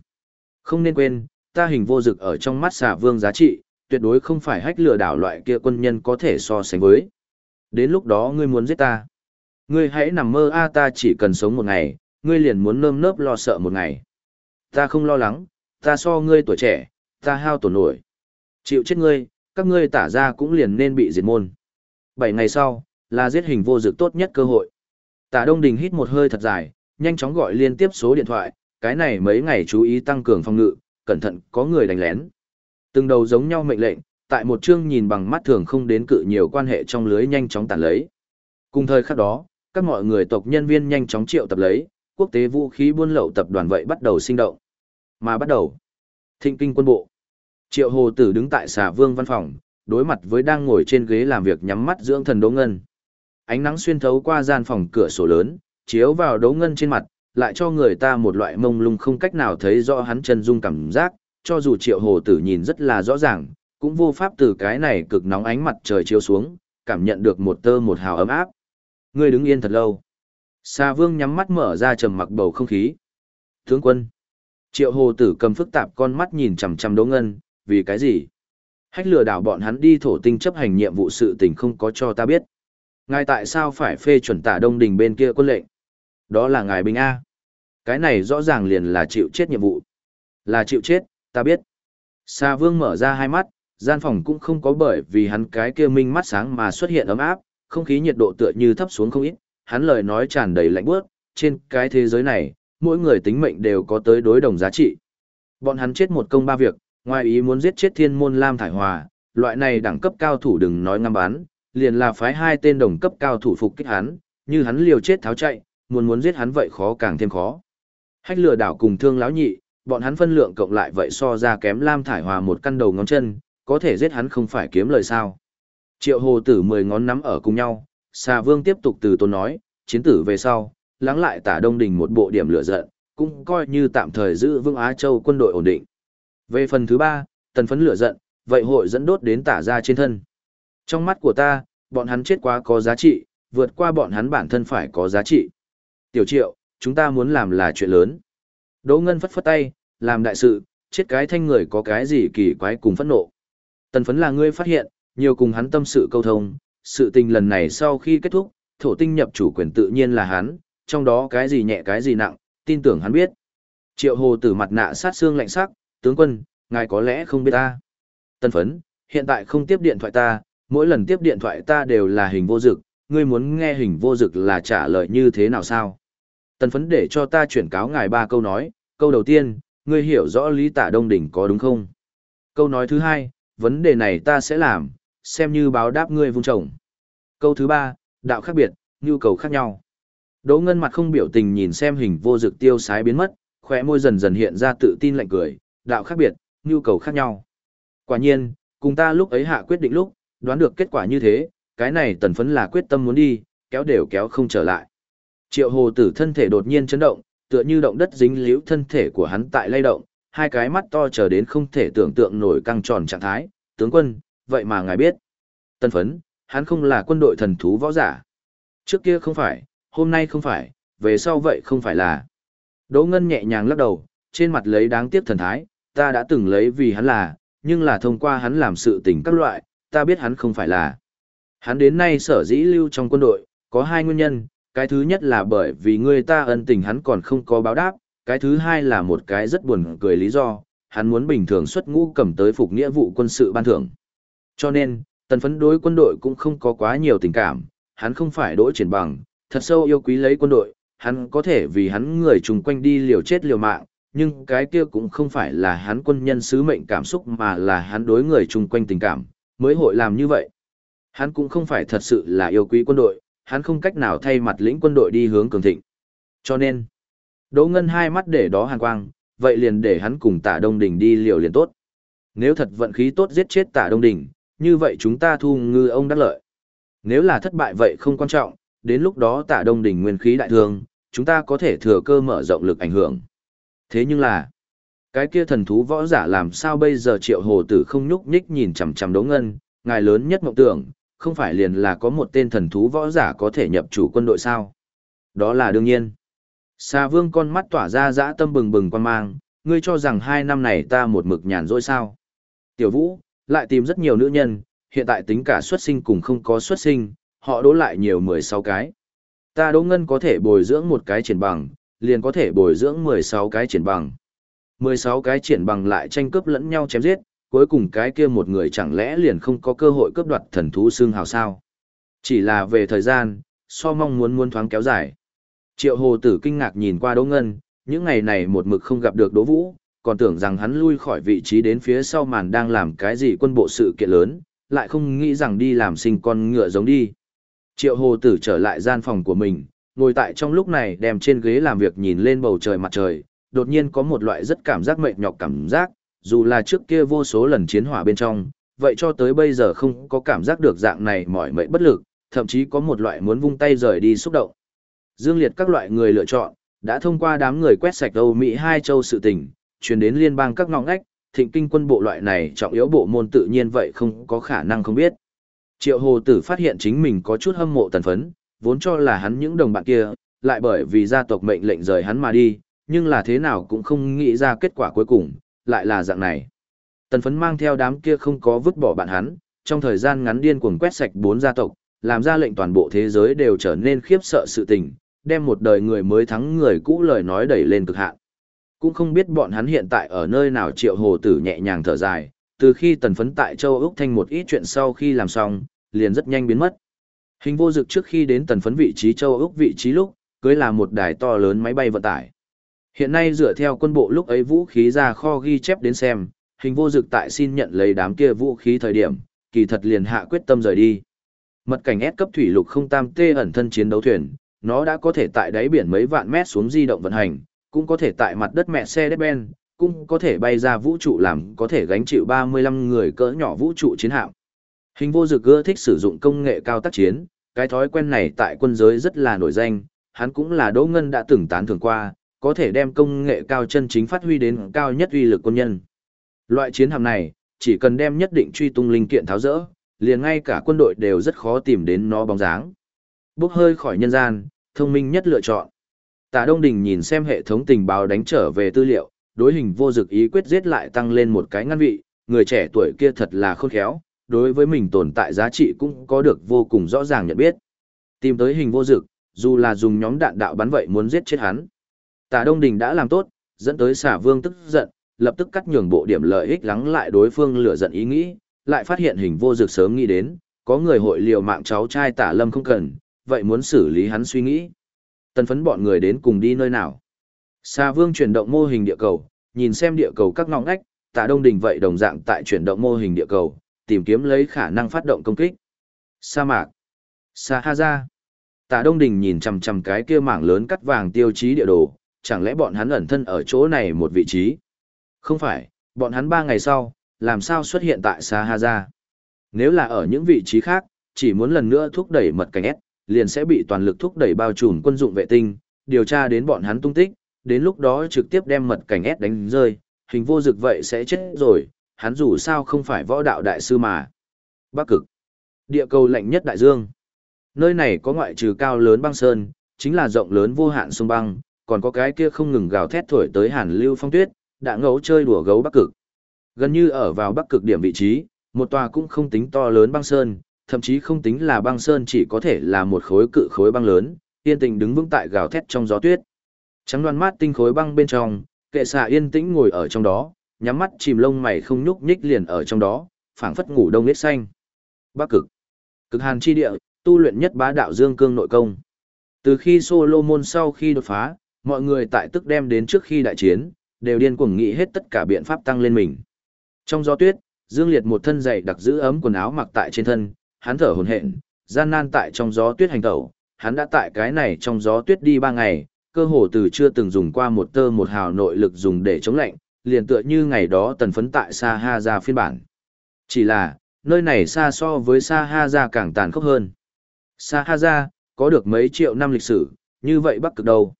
Không nên quên, ta hình vô dực ở trong mắt xà vương giá trị, tuyệt đối không phải hách lừa đảo loại kia quân nhân có thể so sánh với. Đến lúc đó ngươi muốn giết ta. Ngươi hãy nằm mơ a ta chỉ cần sống một ngày, ngươi liền muốn nơm nớp lo sợ một ngày. Ta không lo lắng, ta so ngươi tuổi trẻ, ta hao tổn nổi. Chịu chết ngươi, các ngươi tả ra cũng liền nên bị diệt môn. Bảy ngày sau, là giết hình vô dực tốt nhất cơ hội. Tả Đông Đình hít một hơi thật dài, nhanh chóng gọi liên tiếp số điện thoại, cái này mấy ngày chú ý tăng cường phòng ngự, cẩn thận có người đánh lén. Từng đầu giống nhau mệnh lệnh, tại một chương nhìn bằng mắt thường không đến cự nhiều quan hệ trong lưới nhanh chóng tản lấy. Cùng thời khắc đó, các mọi người tộc nhân viên nhanh chóng triệu tập lấy, quốc tế vũ khí buôn lậu tập đoàn vậy bắt đầu sinh động. Mà bắt đầu, thịnh kinh quân bộ. Triệu Hồ Tử đứng tại xà vương văn phòng, đối mặt với đang ngồi trên ghế làm việc nhắm mắt dưỡng thần Đỗ Ngân. Ánh nắng xuyên thấu qua gian phòng cửa sổ lớn, chiếu vào Đỗ Ngân trên mặt, lại cho người ta một loại mông lung không cách nào thấy rõ hắn chân dung cảm giác, cho dù Triệu Hồ Tử nhìn rất là rõ ràng, cũng vô pháp từ cái này cực nóng ánh mặt trời chiếu xuống, cảm nhận được một tơ một hào ấm áp. Ngươi đứng yên thật lâu. Sa Vương nhắm mắt mở ra trầm mặc bầu không khí. Tướng quân. Triệu Hồ Tử cầm phức tạp con mắt nhìn chằm chằm Đỗ Ngân, vì cái gì? Hách lừa đảo bọn hắn đi thổ tinh chấp hành nhiệm vụ sự tình không có cho ta biết. Ngài tại sao phải phê chuẩn tả đông đình bên kia quân lệnh? Đó là ngài Bình A. Cái này rõ ràng liền là chịu chết nhiệm vụ. Là chịu chết, ta biết. Sa vương mở ra hai mắt, gian phòng cũng không có bởi vì hắn cái kia minh mắt sáng mà xuất hiện ấm áp, không khí nhiệt độ tựa như thấp xuống không ít, hắn lời nói tràn đầy lạnh bước, trên cái thế giới này, mỗi người tính mệnh đều có tới đối đồng giá trị. Bọn hắn chết một công ba việc, ngoài ý muốn giết chết thiên môn Lam Thải Hòa, loại này đẳng cấp cao thủ đừng nói ngăm bán, liền là phái hai tên đồng cấp cao thủ phục kích hắn, như hắn liều chết tháo chạy, muốn muốn giết hắn vậy khó càng thêm khó. Hách lừa đảo cùng thương lão nhị, bọn hắn phân lượng cộng lại vậy so ra kém Lam Thải Hòa một căn đầu ngón chân, có thể giết hắn không phải kiếm lời sao. Triệu hồ tử mười ngón nắm ở cùng nhau, xà vương tiếp tục từ tôn nói, chiến tử về sau, lắng lại tả đông đình một bộ điểm lửa giận, cũng coi như tạm thời giữ vương Á Châu quân đội ổn định. Về phần thứ ba, tần phấn lửa giận, vậy hội dẫn đốt đến tả ra trên thân. Trong mắt của ta, bọn hắn chết quá có giá trị, vượt qua bọn hắn bản thân phải có giá trị. Tiểu triệu, chúng ta muốn làm là chuyện lớn. Đỗ Ngân phất phất tay, làm đại sự, chết cái thanh người có cái gì kỳ quái cùng phẫn nộ. Tần phấn là ngươi phát hiện, nhiều cùng hắn tâm sự câu thông, sự tình lần này sau khi kết thúc, thổ tinh nhập chủ quyền tự nhiên là hắn, trong đó cái gì nhẹ cái gì nặng, tin tưởng hắn biết. Triệu hồ tử mặt nạ sát xương lạnh sắc, tướng quân, ngài có lẽ không biết ta. Tân phấn, hiện tại không tiếp điện thoại ta, mỗi lần tiếp điện thoại ta đều là hình vô dực, ngươi muốn nghe hình vô dực là trả lời như thế nào sao? Tân phấn để cho ta chuyển cáo ngài ba câu nói, câu đầu tiên, ngươi hiểu rõ lý tả đông đỉnh có đúng không? Câu nói thứ hai, vấn đề này ta sẽ làm, xem như báo đáp ngươi vung trồng. Câu thứ ba, đạo khác biệt, nhu cầu khác nhau. Đỗ Ngân mặt không biểu tình nhìn xem hình vô dực tiêu sái biến mất, khóe môi dần dần hiện ra tự tin lạnh cười, đạo khác biệt, nhu cầu khác nhau. Quả nhiên, cùng ta lúc ấy hạ quyết định lúc, đoán được kết quả như thế, cái này tần phấn là quyết tâm muốn đi, kéo đều kéo không trở lại. Triệu hồ tử thân thể đột nhiên chấn động, tựa như động đất dính liễu thân thể của hắn tại lay động, hai cái mắt to trở đến không thể tưởng tượng nổi căng tròn trạng thái, tướng quân, vậy mà ngài biết. Tần phấn, hắn không là quân đội thần thú võ giả. Trước kia không phải, hôm nay không phải, về sau vậy không phải là. Đỗ Ngân nhẹ nhàng lắc đầu, trên mặt lấy đáng tiếc thần thái, ta đã từng lấy vì hắn là, nhưng là thông qua hắn làm sự tình các loại, ta biết hắn không phải là. Hắn đến nay sở dĩ lưu trong quân đội, có hai nguyên nhân, cái thứ nhất là bởi vì người ta ân tình hắn còn không có báo đáp, cái thứ hai là một cái rất buồn cười lý do, hắn muốn bình thường xuất ngũ cầm tới phục nghĩa vụ quân sự ban thưởng. Cho nên, tần phấn đối quân đội cũng không có quá nhiều tình cảm, hắn không phải đỗi triển bằng, thật sâu yêu quý lấy quân đội, hắn có thể vì hắn người chung quanh đi liều chết liều mạng, nhưng cái kia cũng không phải là hắn quân nhân sứ mệnh cảm xúc mà là hắn đối người chung quanh tình cảm, mới hội làm như vậy. Hắn cũng không phải thật sự là yêu quý quân đội, hắn không cách nào thay mặt lĩnh quân đội đi hướng cường thịnh. Cho nên, Đỗ Ngân hai mắt để đó hàn quang, vậy liền để hắn cùng Tả Đông Đình đi liều liền tốt. Nếu thật vận khí tốt giết chết Tả Đông Đình, như vậy chúng ta thu ngư ông đắc lợi. Nếu là thất bại vậy không quan trọng, đến lúc đó Tả Đông Đình nguyên khí đại thương, chúng ta có thể thừa cơ mở rộng lực ảnh hưởng. Thế nhưng là, cái kia thần thú võ giả làm sao bây giờ triệu hồ tử không nhúc nhích nhìn chằm chằm đấu ngân, ngài lớn nhất mộng tưởng, không phải liền là có một tên thần thú võ giả có thể nhập chủ quân đội sao? Đó là đương nhiên. xa vương con mắt tỏa ra dã tâm bừng bừng quan mang, ngươi cho rằng hai năm này ta một mực nhàn rỗi sao? Tiểu vũ, lại tìm rất nhiều nữ nhân, hiện tại tính cả xuất sinh cùng không có xuất sinh, họ đỗ lại nhiều mười sáu cái. Ta đỗ ngân có thể bồi dưỡng một cái triển bằng, liền có thể bồi dưỡng 16 cái triển bằng. 16 cái triển bằng lại tranh cướp lẫn nhau chém giết, cuối cùng cái kia một người chẳng lẽ liền không có cơ hội cướp đoạt thần thú xương hào sao. Chỉ là về thời gian, so mong muốn muốn thoáng kéo dài. Triệu hồ tử kinh ngạc nhìn qua Đỗ Ngân, những ngày này một mực không gặp được Đỗ Vũ, còn tưởng rằng hắn lui khỏi vị trí đến phía sau màn đang làm cái gì quân bộ sự kiện lớn, lại không nghĩ rằng đi làm sinh con ngựa giống đi. Triệu hồ tử trở lại gian phòng của mình, ngồi tại trong lúc này đem trên ghế làm việc nhìn lên bầu trời mặt trời, đột nhiên có một loại rất cảm giác mệt nhọc cảm giác, dù là trước kia vô số lần chiến hỏa bên trong, vậy cho tới bây giờ không có cảm giác được dạng này mỏi mệt bất lực, thậm chí có một loại muốn vung tay rời đi xúc động. Dương liệt các loại người lựa chọn, đã thông qua đám người quét sạch Âu Mỹ hai châu sự tình, truyền đến liên bang các ngõ ngách, thịnh kinh quân bộ loại này trọng yếu bộ môn tự nhiên vậy không có khả năng không biết. Triệu hồ tử phát hiện chính mình có chút hâm mộ tần phấn, vốn cho là hắn những đồng bạn kia, lại bởi vì gia tộc mệnh lệnh rời hắn mà đi, nhưng là thế nào cũng không nghĩ ra kết quả cuối cùng, lại là dạng này. Tần phấn mang theo đám kia không có vứt bỏ bạn hắn, trong thời gian ngắn điên cuồng quét sạch bốn gia tộc, làm ra lệnh toàn bộ thế giới đều trở nên khiếp sợ sự tình, đem một đời người mới thắng người cũ lời nói đẩy lên cực hạn. Cũng không biết bọn hắn hiện tại ở nơi nào triệu hồ tử nhẹ nhàng thở dài, từ khi tần phấn tại châu Úc thanh một ít chuyện sau khi làm xong, liền rất nhanh biến mất. Hình vô dực trước khi đến tần phấn vị trí châu Úc vị trí lúc, cưới là một đài to lớn máy bay vận tải. Hiện nay dựa theo quân bộ lúc ấy vũ khí ra kho ghi chép đến xem, hình vô dực tại xin nhận lấy đám kia vũ khí thời điểm, kỳ thật liền hạ quyết tâm rời đi. Mật cảnh S cấp thủy lục không tam tê ẩn thân chiến đấu thuyền, nó đã có thể tại đáy biển mấy vạn mét xuống di động vận hành, cũng có thể tại mặt đất mẹ xe đếp ben, cũng có thể bay ra vũ trụ làm có thể gánh chịu 35 người cỡ nhỏ vũ trụ chiến hạm. Hình vô dực ưa thích sử dụng công nghệ cao tác chiến, cái thói quen này tại quân giới rất là nổi danh, hắn cũng là Đỗ Ngân đã từng tán thưởng qua, có thể đem công nghệ cao chân chính phát huy đến cao nhất uy lực quân nhân. Loại chiến hạm này, chỉ cần đem nhất định truy tung linh kiện tháo rỡ, liền ngay cả quân đội đều rất khó tìm đến nó bóng dáng. Bước hơi khỏi nhân gian, thông minh nhất lựa chọn. Tạ Đông Đình nhìn xem hệ thống tình báo đánh trở về tư liệu, đối hình vô dực ý quyết giết lại tăng lên một cái ngăn vị, người trẻ tuổi kia thật là khôn khéo, đối với mình tồn tại giá trị cũng có được vô cùng rõ ràng nhận biết. Tìm tới hình vô dực, dù là dùng nhóm đạn đạo bắn vậy muốn giết chết hắn. Tả Đông Đình đã làm tốt, dẫn tới xả vương tức giận, lập tức cắt nhường bộ điểm lợi ích lắng lại đối phương lửa giận ý nghĩ, lại phát hiện hình vô dực sớm nghĩ đến, có người hội liều mạng cháu trai tả lâm không cần, vậy muốn xử lý hắn suy nghĩ. Tần phấn bọn người đến cùng đi nơi nào. Xà vương chuyển động mô hình địa cầu, nhìn xem địa cầu các ngọng ngách, tả đông đình vậy đồng dạng tại chuyển động mô hình địa cầu, tìm kiếm lấy khả năng phát động công kích. Sa mạc. Sa ha ra. tạ đông đình nhìn chằm chằm cái kia mảng lớn cắt vàng tiêu chí địa đồ, chẳng lẽ bọn hắn ẩn thân ở chỗ này một vị trí? Không phải, bọn hắn ba ngày sau, làm sao xuất hiện tại Sa ha ra? Nếu là ở những vị trí khác, chỉ muốn lần nữa thúc đẩy mật cảnh S, liền sẽ bị toàn lực thúc đẩy bao trùm quân dụng vệ tinh, điều tra đến bọn hắn tung tích, đến lúc đó trực tiếp đem mật cảnh S đánh rơi, hình vô dực vậy sẽ chết rồi, hắn dù sao không phải võ đạo đại sư mà. Bắc cực, địa cầu lạnh nhất đại dương. Nơi này có ngoại trừ cao lớn băng sơn, chính là rộng lớn vô hạn sông băng, còn có cái kia không ngừng gào thét thổi tới hàn lưu phong tuyết, đã ngấu chơi đùa gấu Bắc cực. Gần như ở vào Bắc cực điểm vị trí, một tòa cũng không tính to lớn băng sơn, thậm chí không tính là băng sơn chỉ có thể là một khối cự khối băng lớn, yên tĩnh đứng vững tại gào thét trong gió tuyết. Trắng đoan mát tinh khối băng bên trong, kệ xạ yên tĩnh ngồi ở trong đó, nhắm mắt chìm lông mày không nhúc nhích liền ở trong đó, phảng phất ngủ đông nết xanh. Bắc cực. Cực hàn chi địa, tu luyện nhất bá đạo dương cương nội công. Từ khi Solomon sau khi đột phá, mọi người tại tức đem đến trước khi đại chiến, đều điên cuồng nghĩ hết tất cả biện pháp tăng lên mình. Trong gió tuyết, Dương Liệt một thân dày đặc giữ ấm quần áo mặc tại trên thân, hắn thở hổn hển, gian nan tại trong gió tuyết hành tẩu, hắn đã tại cái này trong gió tuyết đi ba ngày, cơ hồ từ chưa từng dùng qua một tơ một hào nội lực dùng để chống lạnh, liền tựa như ngày đó tần phấn tại Sa Ha ra phiên bản. Chỉ là, nơi này xa so với Sa Ha ra càng tàn khốc hơn. Sa Ha ra, có được mấy triệu năm lịch sử, như vậy Bắc cực đâu?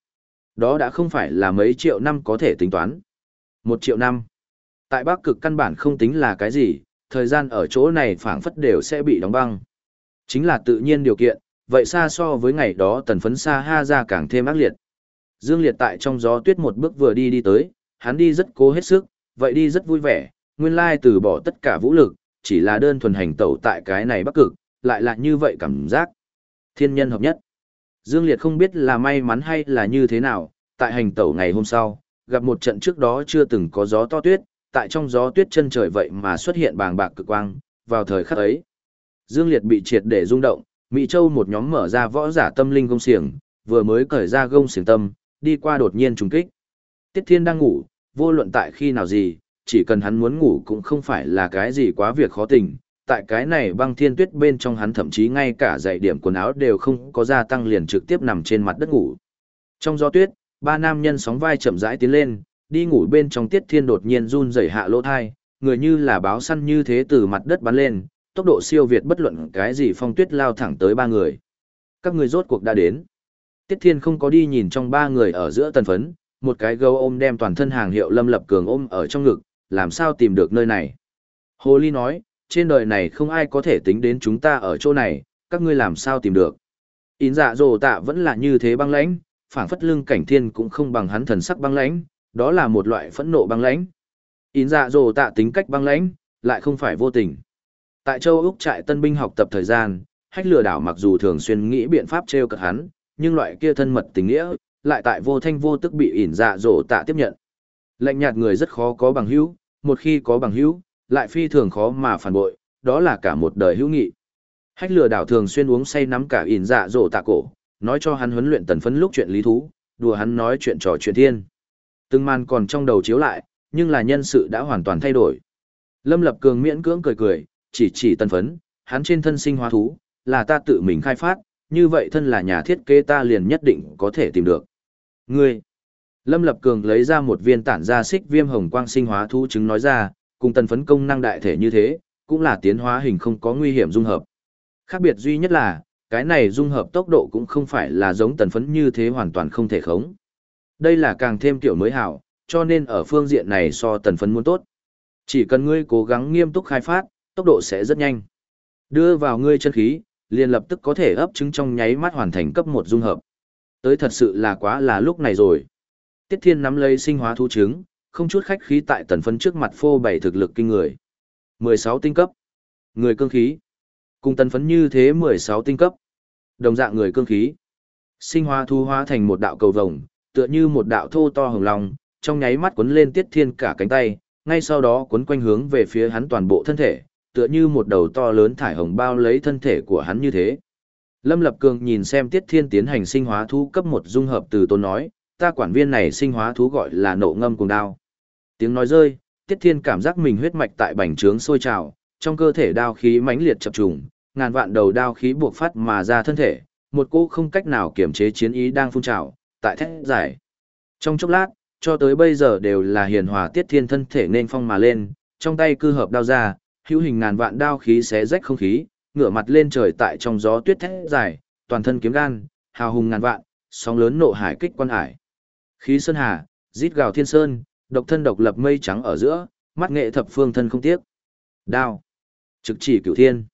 Đó đã không phải là mấy triệu năm có thể tính toán. Một triệu năm. Tại Bắc cực căn bản không tính là cái gì, thời gian ở chỗ này phảng phất đều sẽ bị đóng băng. Chính là tự nhiên điều kiện, vậy xa so với ngày đó tần phấn Sa Ha ra càng thêm ác liệt. Dương Liệt tại trong gió tuyết một bước vừa đi đi tới, hắn đi rất cố hết sức, vậy đi rất vui vẻ, nguyên lai từ bỏ tất cả vũ lực, chỉ là đơn thuần hành tẩu tại cái này bắc cực, lại là như vậy cảm giác. Thiên nhân hợp nhất. Dương Liệt không biết là may mắn hay là như thế nào, tại hành tẩu ngày hôm sau, gặp một trận trước đó chưa từng có gió to tuyết, tại trong gió tuyết chân trời vậy mà xuất hiện bàng bạc cực quang, vào thời khắc ấy. Dương Liệt bị triệt để rung động, Mỹ Châu một nhóm mở ra võ giả tâm linh công xiềng, vừa mới cởi ra gông xiềng tâm, đi qua đột nhiên trùng kích. Tiết Thiên đang ngủ, vô luận tại khi nào gì, chỉ cần hắn muốn ngủ cũng không phải là cái gì quá việc khó tình. Tại cái này băng thiên tuyết bên trong hắn thậm chí ngay cả dạy điểm quần áo đều không có gia tăng liền trực tiếp nằm trên mặt đất ngủ. Trong gió tuyết, ba nam nhân sóng vai chậm rãi tiến lên, đi ngủ bên trong Tiết Thiên đột nhiên run rẩy hạ lỗ thai, người như là báo săn như thế từ mặt đất bắn lên, tốc độ siêu việt bất luận cái gì phong tuyết lao thẳng tới ba người. Các người rốt cuộc đã đến. Tiết Thiên không có đi nhìn trong ba người ở giữa tần phấn, một cái gấu ôm đem toàn thân hàng hiệu Lâm Lập Cường ôm ở trong ngực, làm sao tìm được nơi này. Hồ Ly nói, trên đời này không ai có thể tính đến chúng ta ở chỗ này, các ngươi làm sao tìm được. Ín dạ dồ tạ vẫn là như thế băng lãnh, phảng phất lưng cảnh thiên cũng không bằng hắn thần sắc băng lãnh, đó là một loại phẫn nộ băng lãnh. Ín dạ dồ tạ tính cách băng lãnh, lại không phải vô tình. Tại châu Úc trại tân binh học tập thời gian, hách lừa đảo mặc dù thường xuyên nghĩ biện pháp treo cợt hắn, nhưng loại kia thân mật tình nghĩa, lại tại vô thanh vô tức bị ỉn dạ dỗ tạ tiếp nhận. Lạnh nhạt người rất khó có bằng hữu, một khi có bằng hữu, lại phi thường khó mà phản bội, đó là cả một đời hữu nghị. Hách lừa đảo thường xuyên uống say nắm cả ỉn dạ dỗ tạ cổ, nói cho hắn huấn luyện tần phấn lúc chuyện lý thú, đùa hắn nói chuyện trò chuyện thiên. Từng màn còn trong đầu chiếu lại, nhưng là nhân sự đã hoàn toàn thay đổi. Lâm Lập Cường miễn cưỡng cười cười, chỉ chỉ tần phấn, hắn trên thân sinh hóa thú, là ta tự mình khai phát, như vậy thân là nhà thiết kế ta liền nhất định có thể tìm được. Ngươi! Lâm Lập Cường lấy ra một viên tản ra xích viêm hồng quang sinh hóa thu chứng nói ra, cùng tần phấn công năng đại thể như thế, cũng là tiến hóa hình không có nguy hiểm dung hợp. Khác biệt duy nhất là, cái này dung hợp tốc độ cũng không phải là giống tần phấn như thế hoàn toàn không thể khống. Đây là càng thêm kiểu mới hảo, cho nên ở phương diện này so tần phấn muốn tốt. Chỉ cần ngươi cố gắng nghiêm túc khai phát, tốc độ sẽ rất nhanh. Đưa vào ngươi chân khí, liền lập tức có thể ấp trứng trong nháy mắt hoàn thành cấp một dung hợp. Tới thật sự là quá là lúc này rồi. Tiết Thiên nắm lấy sinh hóa thú trứng, không chút khách khí tại tần phấn trước mặt phô bày thực lực kinh người. 16 tinh cấp. Người cương khí. Cùng tần phấn như thế 16 tinh cấp. Đồng dạng người cương khí. Sinh hóa thu hóa thành một đạo cầu vồng, tựa như một đạo thô to hồng long, trong nháy mắt cuốn lên tiết thiên cả cánh tay, ngay sau đó cuốn quanh hướng về phía hắn toàn bộ thân thể, tựa như một đầu to lớn thải hồng bao lấy thân thể của hắn như thế. Lâm Lập Cường nhìn xem Tiết Thiên tiến hành sinh hóa thú cấp một dung hợp từ tôn nói, ta quản viên này sinh hóa thú gọi là nộ ngâm cùng đao. Tiếng nói rơi, Tiết Thiên cảm giác mình huyết mạch tại bành trướng sôi trào, trong cơ thể đao khí mãnh liệt chập trùng, ngàn vạn đầu đao khí buộc phát mà ra thân thể, một cô không cách nào kiểm chế chiến ý đang phun trào, tại thét giải. Trong chốc lát, cho tới bây giờ đều là hiền hòa Tiết Thiên thân thể nên phong mà lên, trong tay cư hợp đao ra, hữu hình ngàn vạn đao khí xé rách không khí, ngửa mặt lên trời tại trong gió tuyết thét dài, toàn thân kiếm gan, hào hùng ngàn vạn, sóng lớn nộ hải kích quan hải. Khí sơn hà, rít gào thiên sơn, độc thân độc lập mây trắng ở giữa, mắt nghệ thập phương thân không tiếc. Đao, trực chỉ cửu thiên.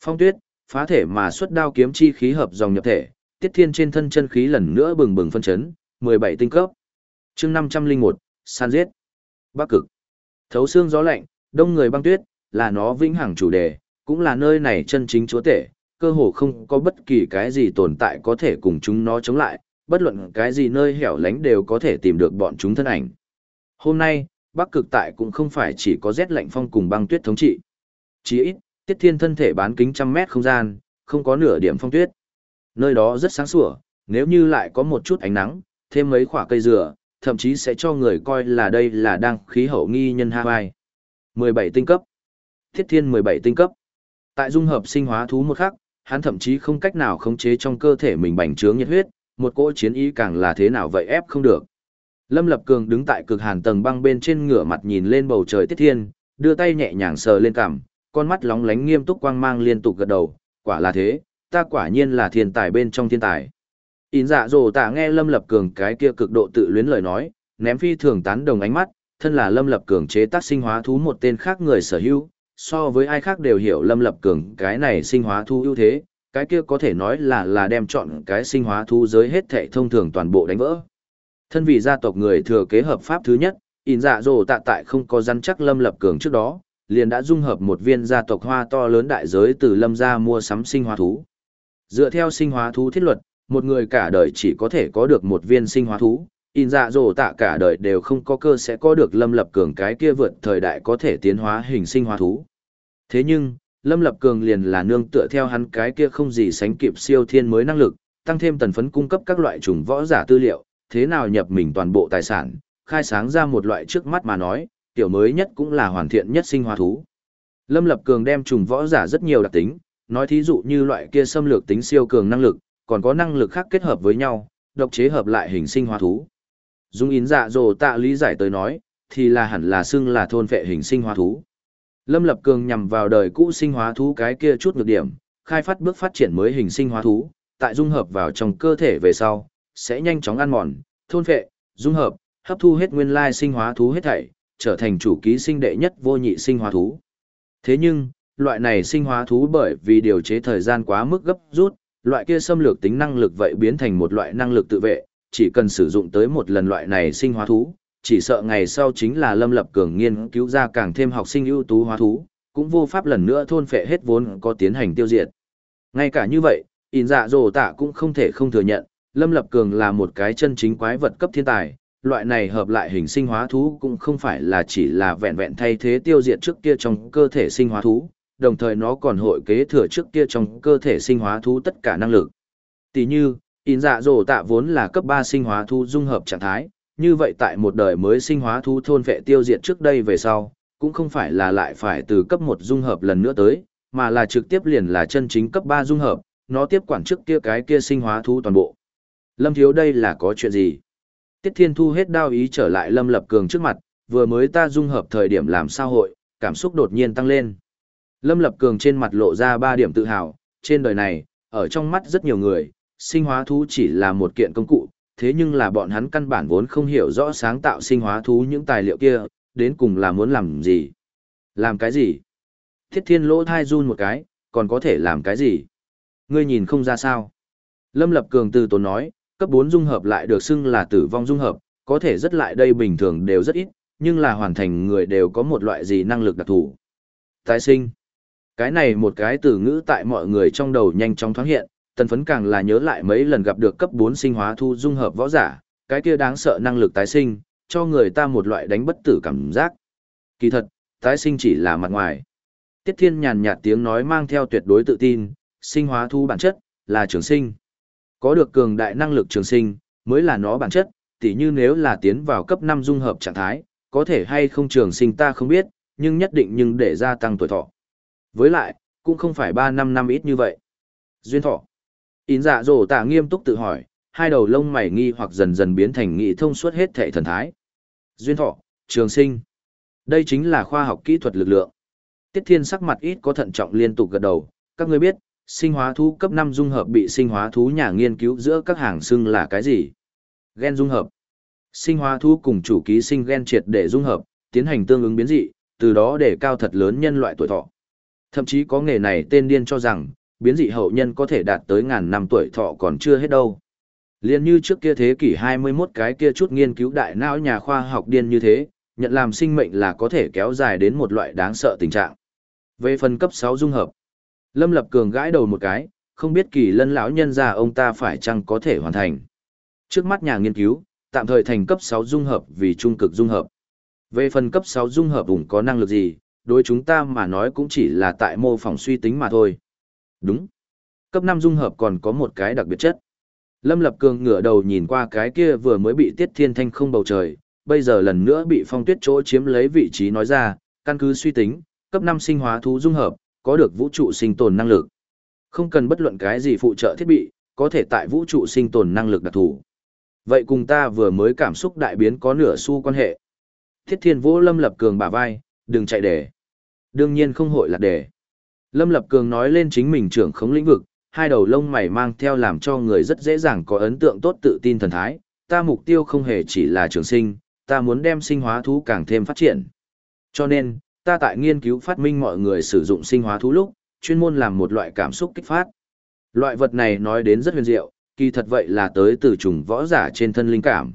Phong tuyết, phá thể mà xuất đao kiếm chi khí hợp dòng nhập thể, tiết thiên trên thân chân khí lần nữa bừng bừng phân chấn, 17 tinh cấp. chương 501, san giết. Bắc cực. Thấu xương gió lạnh, đông người băng tuyết, là nó vĩnh hằng chủ đề, cũng là nơi này chân chính chúa tể, cơ hồ không có bất kỳ cái gì tồn tại có thể cùng chúng nó chống lại, bất luận cái gì nơi hẻo lánh đều có thể tìm được bọn chúng thân ảnh. Hôm nay, Bắc cực tại cũng không phải chỉ có rét lạnh phong cùng băng tuyết thống trị. Chỉ ít, Tiết Thiên thân thể bán kính trăm mét không gian, không có nửa điểm phong tuyết. Nơi đó rất sáng sủa, nếu như lại có một chút ánh nắng, thêm mấy quả cây dừa, thậm chí sẽ cho người coi là đây là đang khí hậu nghi nhân Hawaii. 17 tinh cấp. Thiết Thiên 17 tinh cấp. Tại dung hợp sinh hóa thú một khắc, hắn thậm chí không cách nào khống chế trong cơ thể mình bành trướng nhiệt huyết, một cỗ chiến ý càng là thế nào vậy ép không được. Lâm Lập Cường đứng tại cực hàn tầng băng bên trên ngửa mặt nhìn lên bầu trời tiết thiên, đưa tay nhẹ nhàng sờ lên cằm, con mắt lóng lánh nghiêm túc quang mang liên tục gật đầu, quả là thế, ta quả nhiên là thiên tài bên trong thiên tài. Ín dạ dồ tạ nghe Lâm Lập Cường cái kia cực độ tự luyến lời nói, ném phi thường tán đồng ánh mắt, thân là Lâm Lập Cường chế tác sinh hóa thú một tên khác người sở hữu, so với ai khác đều hiểu Lâm Lập Cường cái này sinh hóa thu ưu thế, cái kia có thể nói là là đem chọn cái sinh hóa thu giới hết thệ thông thường toàn bộ đánh vỡ. Thân vị gia tộc người thừa kế hợp pháp thứ nhất, in dạ dồ tạ tại không có rắn chắc Lâm Lập Cường trước đó, liền đã dung hợp một viên gia tộc hoa to lớn đại giới từ Lâm gia mua sắm sinh hóa thú. Dựa theo sinh hóa thú thiết luật, một người cả đời chỉ có thể có được một viên sinh hóa thú, in dạ dỗ tạ cả đời đều không có cơ sẽ có được lâm lập cường cái kia vượt thời đại có thể tiến hóa hình sinh hóa thú. Thế nhưng, lâm lập cường liền là nương tựa theo hắn cái kia không gì sánh kịp siêu thiên mới năng lực, tăng thêm tần phấn cung cấp các loại trùng võ giả tư liệu, thế nào nhập mình toàn bộ tài sản, khai sáng ra một loại trước mắt mà nói, tiểu mới nhất cũng là hoàn thiện nhất sinh hóa thú. Lâm Lập Cường đem trùng võ giả rất nhiều đặc tính, nói thí dụ như loại kia xâm lược tính siêu cường năng lực, còn có năng lực khác kết hợp với nhau, độc chế hợp lại hình sinh hóa thú. Dung ín dạ dồ tạ lý giải tới nói, thì là hẳn là xưng là thôn vệ hình sinh hóa thú. Lâm Lập Cường nhằm vào đời cũ sinh hóa thú cái kia chút nhược điểm, khai phát bước phát triển mới hình sinh hóa thú, tại dung hợp vào trong cơ thể về sau, sẽ nhanh chóng ăn mòn, thôn vệ, dung hợp, hấp thu hết nguyên lai sinh hóa thú hết thảy, trở thành chủ ký sinh đệ nhất vô nhị sinh hóa thú. Thế nhưng, loại này sinh hóa thú bởi vì điều chế thời gian quá mức gấp rút, loại kia xâm lược tính năng lực vậy biến thành một loại năng lực tự vệ, chỉ cần sử dụng tới một lần loại này sinh hóa thú, chỉ sợ ngày sau chính là Lâm Lập Cường nghiên cứu ra càng thêm học sinh ưu tú hóa thú, cũng vô pháp lần nữa thôn phệ hết vốn có tiến hành tiêu diệt. Ngay cả như vậy, in dạ dồ tạ cũng không thể không thừa nhận, Lâm Lập Cường là một cái chân chính quái vật cấp thiên tài, loại này hợp lại hình sinh hóa thú cũng không phải là chỉ là vẹn vẹn thay thế tiêu diệt trước kia trong cơ thể sinh hóa thú, đồng thời nó còn hội kế thừa trước kia trong cơ thể sinh hóa thú tất cả năng lực. Tỷ như, in dạ dồ tạ vốn là cấp ba sinh hóa thu dung hợp trạng thái, như vậy tại một đời mới sinh hóa thu thôn vệ tiêu diệt trước đây về sau, cũng không phải là lại phải từ cấp một dung hợp lần nữa tới, mà là trực tiếp liền là chân chính cấp ba dung hợp, nó tiếp quản trước kia cái kia sinh hóa thu toàn bộ. Lâm thiếu đây là có chuyện gì? Tiết Thiên Thu hết đao ý trở lại Lâm Lập Cường trước mặt, vừa mới ta dung hợp thời điểm làm sao hội, cảm xúc đột nhiên tăng lên. Lâm Lập Cường trên mặt lộ ra ba điểm tự hào, trên đời này, ở trong mắt rất nhiều người, sinh hóa thú chỉ là một kiện công cụ, thế nhưng là bọn hắn căn bản vốn không hiểu rõ sáng tạo sinh hóa thú những tài liệu kia, đến cùng là muốn làm gì. Làm cái gì? Thiết thiên lỗ thai run một cái, còn có thể làm cái gì? Ngươi nhìn không ra sao. Lâm Lập Cường từ tốn nói, cấp 4 dung hợp lại được xưng là tử vong dung hợp, có thể rất lại đây bình thường đều rất ít, nhưng là hoàn thành người đều có một loại gì năng lực đặc thù. Tái sinh. Cái này một cái từ ngữ tại mọi người trong đầu nhanh chóng thoáng hiện, tần phấn càng là nhớ lại mấy lần gặp được cấp 4 sinh hóa thu dung hợp võ giả, cái kia đáng sợ năng lực tái sinh, cho người ta một loại đánh bất tử cảm giác. Kỳ thật, tái sinh chỉ là mặt ngoài. Tiết Thiên nhàn nhạt tiếng nói mang theo tuyệt đối tự tin, sinh hóa thu bản chất, là trường sinh. Có được cường đại năng lực trường sinh, mới là nó bản chất, tỉ như nếu là tiến vào cấp 5 dung hợp trạng thái, có thể hay không trường sinh ta không biết, nhưng nhất định nhưng để gia tăng tuổi thọ. Với lại, cũng không phải 3 năm năm ít như vậy. Duyên thọ. Ín dạ dỗ tạ nghiêm túc tự hỏi, hai đầu lông mày nghi hoặc dần dần biến thành nghị thông suốt hết thể thần thái. Duyên thọ, trường sinh. Đây chính là khoa học kỹ thuật lực lượng. Tiết Thiên sắc mặt ít có thận trọng liên tục gật đầu, các ngươi biết, sinh hóa thú cấp 5 dung hợp bị sinh hóa thú nhà nghiên cứu giữa các hàng xưng là cái gì? Gen dung hợp. Sinh hóa thú cùng chủ ký sinh gen triệt để dung hợp, tiến hành tương ứng biến dị, từ đó để cao thật lớn nhân loại tuổi thọ. Thậm chí có nghề này tên điên cho rằng, biến dị hậu nhân có thể đạt tới ngàn năm tuổi thọ còn chưa hết đâu. Liên như trước kia thế kỷ 21 cái kia chút nghiên cứu đại não nhà khoa học điên như thế, nhận làm sinh mệnh là có thể kéo dài đến một loại đáng sợ tình trạng. Về phần cấp 6 dung hợp, Lâm Lập Cường gãi đầu một cái, không biết kỳ lân lão nhân già ông ta phải chăng có thể hoàn thành. Trước mắt nhà nghiên cứu, tạm thời thành cấp 6 dung hợp vì trung cực dung hợp. Về phần cấp 6 dung hợp vùng có năng lực gì, đối chúng ta mà nói cũng chỉ là tại mô phỏng suy tính mà thôi. Đúng. Cấp năm dung hợp còn có một cái đặc biệt chất. Lâm Lập Cường ngửa đầu nhìn qua cái kia vừa mới bị Tiết Thiên Thanh không bầu trời, bây giờ lần nữa bị phong tuyết chỗ chiếm lấy vị trí nói ra, căn cứ suy tính, cấp năm sinh hóa thú dung hợp, có được vũ trụ sinh tồn năng lực. Không cần bất luận cái gì phụ trợ thiết bị, có thể tại vũ trụ sinh tồn năng lực đặc thù. Vậy cùng ta vừa mới cảm xúc đại biến có nửa xu quan hệ. Thiết Thiên Vũ Lâm Lập Cường bả vai, đừng chạy để. Đương nhiên không hội lạc để. Lâm Lập Cường nói lên chính mình trưởng khống lĩnh vực, hai đầu lông mày mang theo làm cho người rất dễ dàng có ấn tượng tốt tự tin thần thái. Ta mục tiêu không hề chỉ là trường sinh, ta muốn đem sinh hóa thú càng thêm phát triển. Cho nên, ta tại nghiên cứu phát minh mọi người sử dụng sinh hóa thú lúc, chuyên môn làm một loại cảm xúc kích phát. Loại vật này nói đến rất huyền diệu, kỳ thật vậy là tới từ trùng võ giả trên thân linh cảm.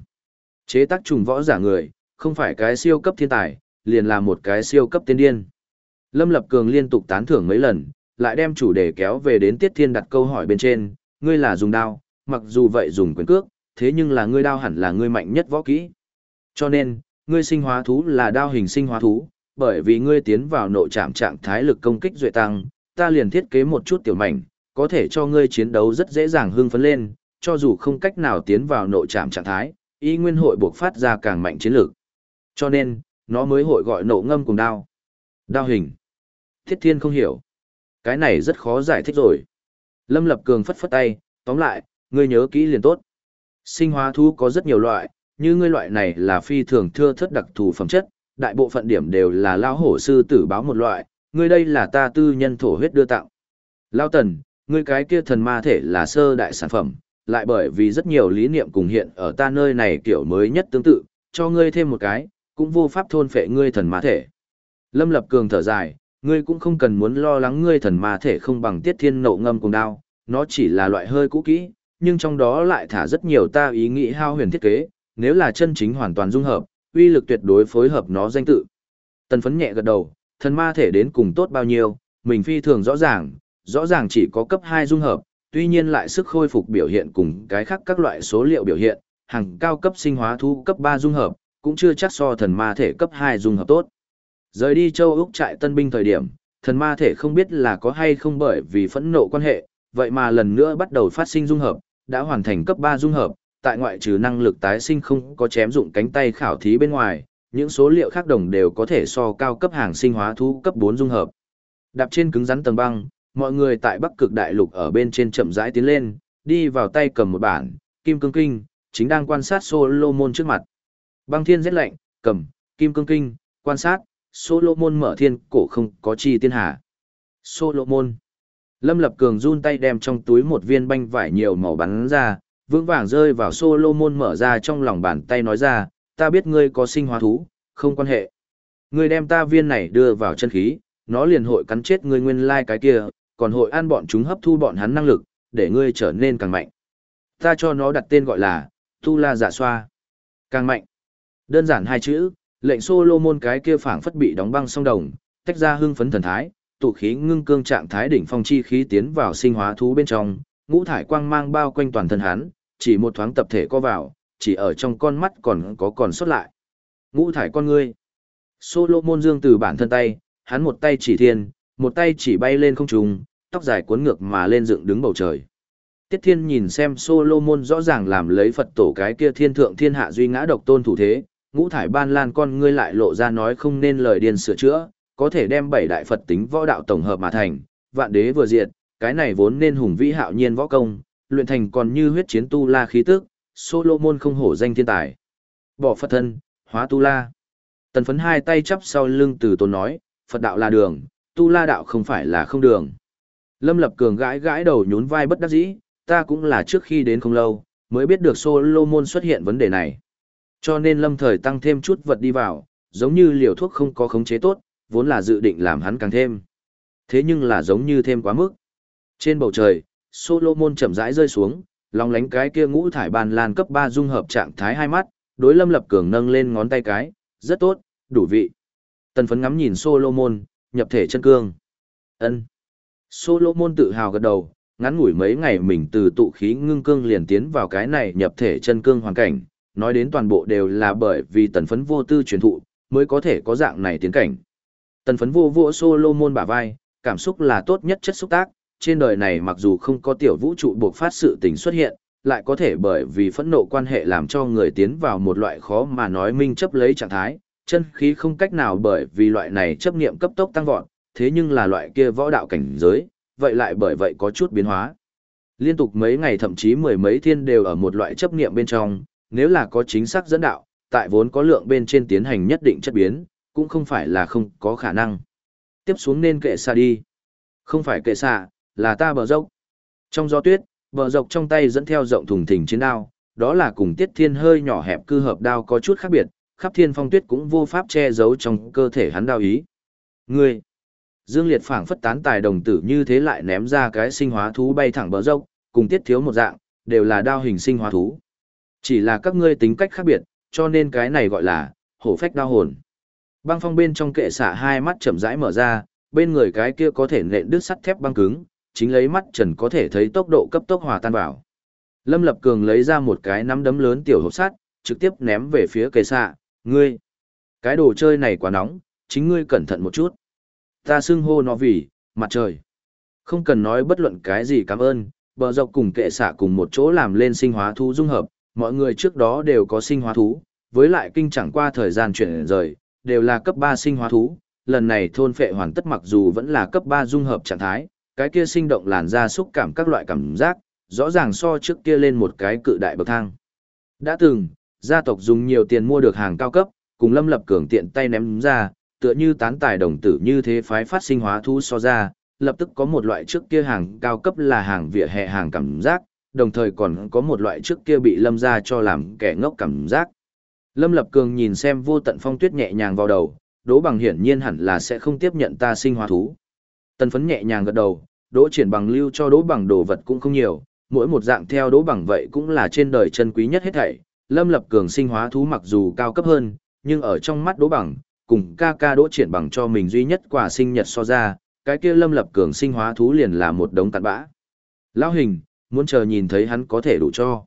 Chế tác trùng võ giả người, không phải cái siêu cấp thiên tài, liền là một cái siêu cấp tiên điên. Lâm Lập Cường liên tục tán thưởng mấy lần, lại đem chủ đề kéo về đến Tiết Thiên đặt câu hỏi bên trên, ngươi là dùng đao, mặc dù vậy dùng quyền cước, thế nhưng là ngươi đao hẳn là ngươi mạnh nhất võ kỹ. Cho nên, ngươi sinh hóa thú là đao hình sinh hóa thú, bởi vì ngươi tiến vào nội trạm trạng thái lực công kích duệ tăng, ta liền thiết kế một chút tiểu mảnh, có thể cho ngươi chiến đấu rất dễ dàng hưng phấn lên, cho dù không cách nào tiến vào nội trạm trạng thái, y nguyên hội buộc phát ra càng mạnh chiến lược. Cho nên, nó mới hội gọi nộ ngâm cùng đao. Đao hình. Thiết thiên không hiểu. Cái này rất khó giải thích rồi. Lâm Lập Cường phất phất tay, tóm lại, ngươi nhớ kỹ liền tốt. Sinh hóa thú có rất nhiều loại, như ngươi loại này là phi thường thưa thất đặc thù phẩm chất, đại bộ phận điểm đều là lao hổ sư tử báo một loại, ngươi đây là ta tư nhân thổ huyết đưa tặng. Lao tần, ngươi cái kia thần ma thể là sơ đại sản phẩm, lại bởi vì rất nhiều lý niệm cùng hiện ở ta nơi này kiểu mới nhất tương tự, cho ngươi thêm một cái, cũng vô pháp thôn phệ ngươi thần ma thể. Lâm Lập Cường thở dài, ngươi cũng không cần muốn lo lắng ngươi thần ma thể không bằng tiết thiên nộ ngâm cùng đao, nó chỉ là loại hơi cũ kỹ, nhưng trong đó lại thả rất nhiều ta ý nghĩ hao huyền thiết kế, nếu là chân chính hoàn toàn dung hợp, uy lực tuyệt đối phối hợp nó danh tự. Tần phấn nhẹ gật đầu, thần ma thể đến cùng tốt bao nhiêu, mình phi thường rõ ràng, rõ ràng chỉ có cấp 2 dung hợp, tuy nhiên lại sức khôi phục biểu hiện cùng cái khác các loại số liệu biểu hiện, hàng cao cấp sinh hóa thu cấp 3 dung hợp, cũng chưa chắc so thần ma thể cấp 2 dung hợp tốt. Rời đi châu Úc trại tân binh thời điểm, thần ma thể không biết là có hay không bởi vì phẫn nộ quan hệ, vậy mà lần nữa bắt đầu phát sinh dung hợp, đã hoàn thành cấp 3 dung hợp, tại ngoại trừ năng lực tái sinh không có chém dụng cánh tay khảo thí bên ngoài, những số liệu khác đồng đều có thể so cao cấp hàng sinh hóa thú cấp 4 dung hợp. Đạp trên cứng rắn tầng băng, mọi người tại Bắc Cực Đại Lục ở bên trên chậm rãi tiến lên, đi vào tay cầm một bản, Kim Cương Kinh, chính đang quan sát Solomon trước mặt. Băng thiên rét lạnh, cầm, Kim Cương Kinh, quan sát, Solomon mở thiên cổ không có chi tiên hà. Solomon. Lâm Lập Cường run tay đem trong túi một viên banh vải nhiều màu bắn ra, vững vàng rơi vào Solomon mở ra trong lòng bàn tay nói ra, ta biết ngươi có sinh hóa thú, không quan hệ. Ngươi đem ta viên này đưa vào chân khí, nó liền hội cắn chết ngươi nguyên lai like cái kia, còn hội ăn bọn chúng hấp thu bọn hắn năng lực, để ngươi trở nên càng mạnh. Ta cho nó đặt tên gọi là, Tu La Dạ Xoa. Càng mạnh. Đơn giản hai chữ, lệnh Solomon cái kia phảng phất bị đóng băng song đồng, tách ra hưng phấn thần thái, tụ khí ngưng cương trạng thái đỉnh phong chi khí tiến vào sinh hóa thú bên trong, ngũ thải quang mang bao quanh toàn thân hắn, chỉ một thoáng tập thể co vào, chỉ ở trong con mắt còn có còn sót lại. Ngũ thải con ngươi. Solomon dương từ bản thân tay, hắn một tay chỉ thiên, một tay chỉ bay lên không trung, tóc dài cuốn ngược mà lên dựng đứng bầu trời. Tiết Thiên nhìn xem Solomon rõ ràng làm lấy Phật tổ cái kia thiên thượng thiên hạ duy ngã độc tôn thủ thế, ngũ thải ban lan con ngươi lại lộ ra nói không nên lời điên sửa chữa, có thể đem bảy đại Phật tính võ đạo tổng hợp mà thành, vạn đế vừa diệt, cái này vốn nên hùng vĩ hạo nhiên võ công, luyện thành còn như huyết chiến tu la khí tức, Solomon không hổ danh thiên tài. Bỏ Phật thân, hóa tu la. Tần phấn hai tay chắp sau lưng từ tôn nói, Phật đạo là đường, tu la đạo không phải là không đường. Lâm Lập Cường gãi gãi đầu nhún vai bất đắc dĩ, ta cũng là trước khi đến không lâu, mới biết được Solomon xuất hiện vấn đề này. Cho nên lâm thời tăng thêm chút vật đi vào, giống như liều thuốc không có khống chế tốt, vốn là dự định làm hắn càng thêm. Thế nhưng là giống như thêm quá mức. Trên bầu trời, Solomon chậm rãi rơi xuống, lòng lánh cái kia ngũ thải bàn lan cấp 3 dung hợp trạng thái hai mắt, đối lâm lập cường nâng lên ngón tay cái, rất tốt, đủ vị. Tần phấn ngắm nhìn Solomon, nhập thể chân cương. ân Solomon tự hào gật đầu, ngắn ngủi mấy ngày mình từ tụ khí ngưng cương liền tiến vào cái này nhập thể chân cương hoàn cảnh, nói đến toàn bộ đều là bởi vì tần phấn vô tư truyền thụ, mới có thể có dạng này tiến cảnh. Tần phấn vô vô Solomon bả vai, cảm xúc là tốt nhất chất xúc tác, trên đời này mặc dù không có tiểu vũ trụ buộc phát sự tình xuất hiện, lại có thể bởi vì phẫn nộ quan hệ làm cho người tiến vào một loại khó mà nói minh chấp lấy trạng thái, chân khí không cách nào bởi vì loại này chấp niệm cấp tốc tăng vọt, thế nhưng là loại kia võ đạo cảnh giới, vậy lại bởi vậy có chút biến hóa. Liên tục mấy ngày thậm chí mười mấy thiên đều ở một loại chấp niệm bên trong, nếu là có chính xác dẫn đạo, tại vốn có lượng bên trên tiến hành nhất định chất biến, cũng không phải là không có khả năng. Tiếp xuống nên kệ xa đi. Không phải kệ xa, là ta bờ dốc. Trong gió tuyết, bờ dọc trong tay dẫn theo rộng thùng thình chiến đao, đó là cùng tiết thiên hơi nhỏ hẹp cư hợp đao có chút khác biệt, khắp thiên phong tuyết cũng vô pháp che giấu trong cơ thể hắn đao ý. Ngươi! Dương Liệt phảng phất tán tài đồng tử như thế lại ném ra cái sinh hóa thú bay thẳng bờ dốc, cùng tiết thiếu một dạng, đều là đao hình sinh hóa thú. Chỉ là các ngươi tính cách khác biệt, cho nên cái này gọi là hổ phách đao hồn. Băng phong bên trong kệ xạ hai mắt chậm rãi mở ra, bên người cái kia có thể nện đứt sắt thép băng cứng, chính lấy mắt trần có thể thấy tốc độ cấp tốc hòa tan vào. Lâm Lập Cường lấy ra một cái nắm đấm lớn tiểu hộp sắt, trực tiếp ném về phía kệ xạ, ngươi. Cái đồ chơi này quá nóng, chính ngươi cẩn thận một chút. Ta xưng hô nó vì, mặt trời. Không cần nói bất luận cái gì cảm ơn, bờ dọc cùng kệ xạ cùng một chỗ làm lên sinh hóa thu dung hợp, mọi người trước đó đều có sinh hóa thú, với lại kinh chẳng qua thời gian chuyển rời, đều là cấp 3 sinh hóa thú, lần này thôn phệ hoàn tất mặc dù vẫn là cấp 3 dung hợp trạng thái, cái kia sinh động làn da xúc cảm các loại cảm giác, rõ ràng so trước kia lên một cái cự đại bậc thang. Đã từng, gia tộc dùng nhiều tiền mua được hàng cao cấp, cùng lâm lập cường tiện tay ném ra, tựa như tán tài đồng tử như thế phái phát sinh hóa thú so ra, lập tức có một loại trước kia hàng cao cấp là hàng vỉa hè hàng cảm giác, đồng thời còn có một loại trước kia bị lâm ra cho làm kẻ ngốc cảm giác. Lâm Lập Cường nhìn xem vô tận phong tuyết nhẹ nhàng vào đầu, đỗ bằng hiển nhiên hẳn là sẽ không tiếp nhận ta sinh hóa thú. Tân phấn nhẹ nhàng gật đầu, đỗ triển bằng lưu cho đỗ bằng đồ vật cũng không nhiều, mỗi một dạng theo đỗ bằng vậy cũng là trên đời chân quý nhất hết thảy. Lâm Lập Cường sinh hóa thú mặc dù cao cấp hơn, nhưng ở trong mắt đỗ bằng, cùng ca ca đỗ triển bằng cho mình duy nhất quả sinh nhật so ra, cái kia Lâm Lập Cường sinh hóa thú liền là một đống tàn bã. Lão hình, muốn chờ nhìn thấy hắn có thể đủ cho.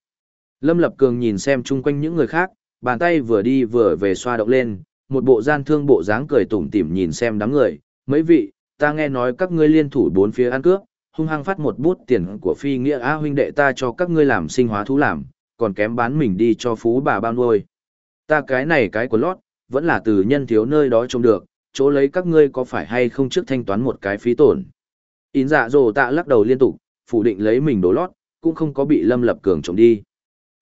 Lâm Lập Cường nhìn xem chung quanh những người khác, bàn tay vừa đi vừa về xoa động lên, một bộ gian thương bộ dáng cười tủm tỉm nhìn xem đám người, mấy vị, ta nghe nói các ngươi liên thủ bốn phía ăn cướp, hung hăng phát một bút tiền của phi nghĩa a huynh đệ ta cho các ngươi làm sinh hóa thú làm, còn kém bán mình đi cho phú bà bao nuôi. Ta cái này cái của lót, vẫn là từ nhân thiếu nơi đó trông được, chỗ lấy các ngươi có phải hay không trước thanh toán một cái phí tổn. Ín dạ dồ tạ lắc đầu liên tục, phủ định lấy mình đổ lót, cũng không có bị Lâm Lập Cường trộm đi.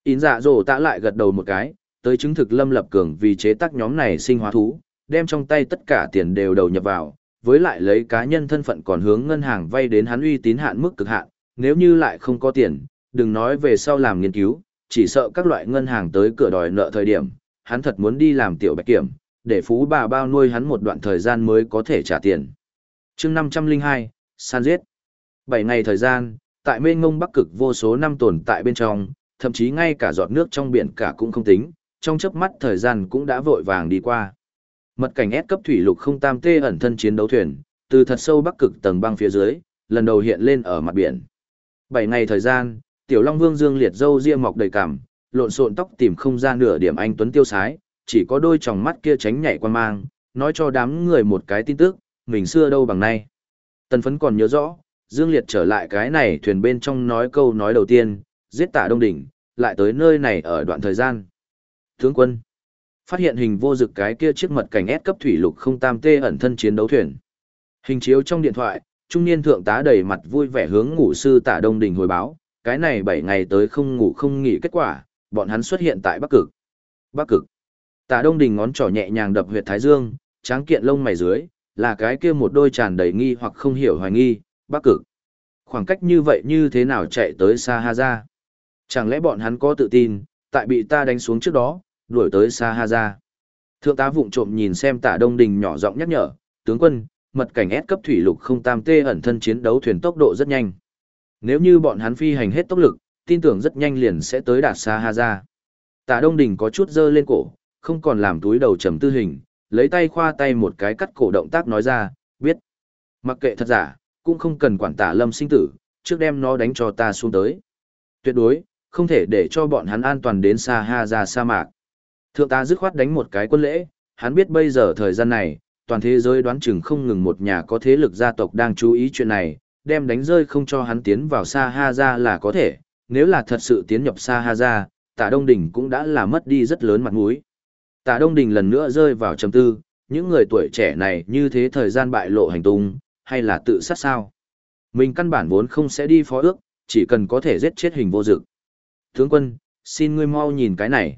Ín dạ dồ tạ lại gật đầu một cái, tới chứng thực Lâm Lập Cường vì chế tác nhóm này sinh hóa thú, đem trong tay tất cả tiền đều đầu nhập vào, với lại lấy cá nhân thân phận còn hướng ngân hàng vay đến hắn uy tín hạn mức cực hạn, nếu như lại không có tiền, đừng nói về sau làm nghiên cứu, chỉ sợ các loại ngân hàng tới cửa đòi nợ thời điểm, hắn thật muốn đi làm tiểu bạch kiểm, để phú bà bao nuôi hắn một đoạn thời gian mới có thể trả tiền. chương 502, san giết. 7 ngày thời gian, tại mênh ngông bắc cực vô số năm tồn tại bên trong, thậm chí ngay cả giọt nước trong biển cả cũng không tính, trong chớp mắt thời gian cũng đã vội vàng đi qua. Mật cảnh S cấp thủy lục không tam tê ẩn thân chiến đấu thuyền, từ thật sâu bắc cực tầng băng phía dưới, lần đầu hiện lên ở mặt biển. Bảy ngày thời gian, Tiểu Long Vương Dương liệt dâu ria mọc đầy cằm, lộn xộn tóc tìm không ra nửa điểm anh tuấn tiêu sái, chỉ có đôi tròng mắt kia tránh nhảy quan mang, nói cho đám người một cái tin tức, mình xưa đâu bằng nay. Tần phấn còn nhớ rõ, Dương Liệt trở lại cái này thuyền bên trong nói câu nói đầu tiên, giết tả Đông Đỉnh, lại tới nơi này ở đoạn thời gian. Tướng quân, phát hiện hình vô dực cái kia chiếc mật cảnh S cấp thủy lục không tam tê ẩn thân chiến đấu thuyền. Hình chiếu trong điện thoại, trung niên thượng tá đầy mặt vui vẻ hướng ngủ sư tả Đông Đỉnh hồi báo, cái này 7 ngày tới không ngủ không nghỉ kết quả, bọn hắn xuất hiện tại Bắc Cực. Bắc Cực. Tả Đông Đình ngón trỏ nhẹ nhàng đập huyệt thái dương, tráng kiện lông mày dưới, là cái kia một đôi tràn đầy nghi hoặc không hiểu hoài nghi, Bắc Cực. Khoảng cách như vậy như thế nào chạy tới Sa Ha Ra? Chẳng lẽ bọn hắn có tự tin, tại bị ta đánh xuống trước đó, đuổi tới Sa Ha Ra? Thượng tá vụng trộm nhìn xem Tả Đông Đình nhỏ giọng nhắc nhở, tướng quân, mật cảnh S cấp thủy lục không tam tê ẩn thân chiến đấu thuyền tốc độ rất nhanh. Nếu như bọn hắn phi hành hết tốc lực, tin tưởng rất nhanh liền sẽ tới đạt Sa Ha Ra. Tả Đông Đình có chút dơ lên cổ, không còn làm túi đầu trầm tư hình, lấy tay khoa tay một cái cắt cổ động tác nói ra, biết. Mặc kệ thật giả, cũng không cần quản tả lâm sinh tử, trước đem nó đánh cho ta xuống tới. Tuyệt đối, không thể để cho bọn hắn an toàn đến Sa Ha Ra sa mạc. Thượng tá dứt khoát đánh một cái quân lễ, hắn biết bây giờ thời gian này, toàn thế giới đoán chừng không ngừng một nhà có thế lực gia tộc đang chú ý chuyện này, đem đánh rơi không cho hắn tiến vào Sa Ha Ra là có thể, nếu là thật sự tiến nhập Sa Ha Ra, Tả Đông Đình cũng đã là mất đi rất lớn mặt mũi. Tả Đông Đình lần nữa rơi vào trầm tư, những người tuổi trẻ này như thế thời gian bại lộ hành tung, hay là tự sát sao? Mình căn bản vốn không sẽ đi phó ước, chỉ cần có thể giết chết hình vô dực. Tướng quân, xin ngươi mau nhìn cái này.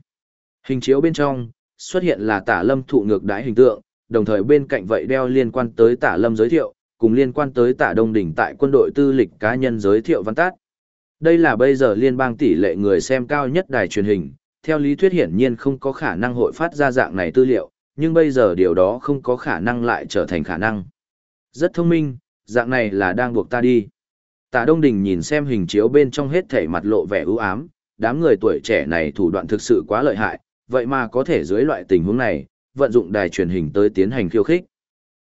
Hình chiếu bên trong, xuất hiện là tả lâm thụ ngược đái hình tượng, đồng thời bên cạnh vậy đeo liên quan tới tả lâm giới thiệu, cùng liên quan tới tả đông đỉnh tại quân đội tư lịch cá nhân giới thiệu văn tát. Đây là bây giờ liên bang tỷ lệ người xem cao nhất đài truyền hình, theo lý thuyết hiển nhiên không có khả năng hội phát ra dạng này tư liệu, nhưng bây giờ điều đó không có khả năng lại trở thành khả năng. Rất thông minh, dạng này là đang buộc ta đi. Tạ Đông Đình nhìn xem hình chiếu bên trong hết thể mặt lộ vẻ ưu ám, đám người tuổi trẻ này thủ đoạn thực sự quá lợi hại, vậy mà có thể dưới loại tình huống này, vận dụng đài truyền hình tới tiến hành khiêu khích.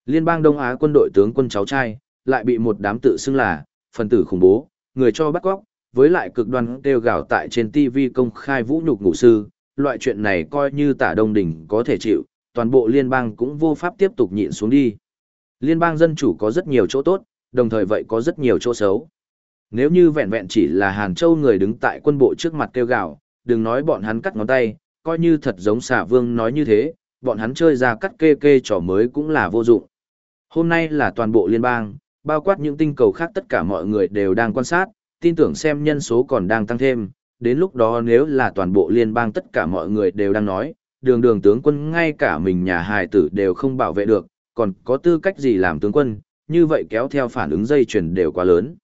Liên bang Đông Á quân đội tướng quân cháu trai, lại bị một đám tự xưng là, phần tử khủng bố, người cho bắt cóc, với lại cực đoan kêu gào tại trên TV công khai vũ nhục ngụ sư, loại chuyện này coi như tả đông đỉnh có thể chịu, toàn bộ liên bang cũng vô pháp tiếp tục nhịn xuống đi. Liên bang dân chủ có rất nhiều chỗ tốt, đồng thời vậy có rất nhiều chỗ xấu. Nếu như vẹn vẹn chỉ là Hàn Châu người đứng tại quân bộ trước mặt kêu gào, đừng nói bọn hắn cắt ngón tay, coi như thật giống xả vương nói như thế, bọn hắn chơi ra cắt kê kê trò mới cũng là vô dụng. Hôm nay là toàn bộ liên bang, bao quát những tinh cầu khác tất cả mọi người đều đang quan sát, tin tưởng xem nhân số còn đang tăng thêm, đến lúc đó nếu là toàn bộ liên bang tất cả mọi người đều đang nói, đường đường tướng quân ngay cả mình nhà hài tử đều không bảo vệ được, còn có tư cách gì làm tướng quân, như vậy kéo theo phản ứng dây chuyển đều quá lớn.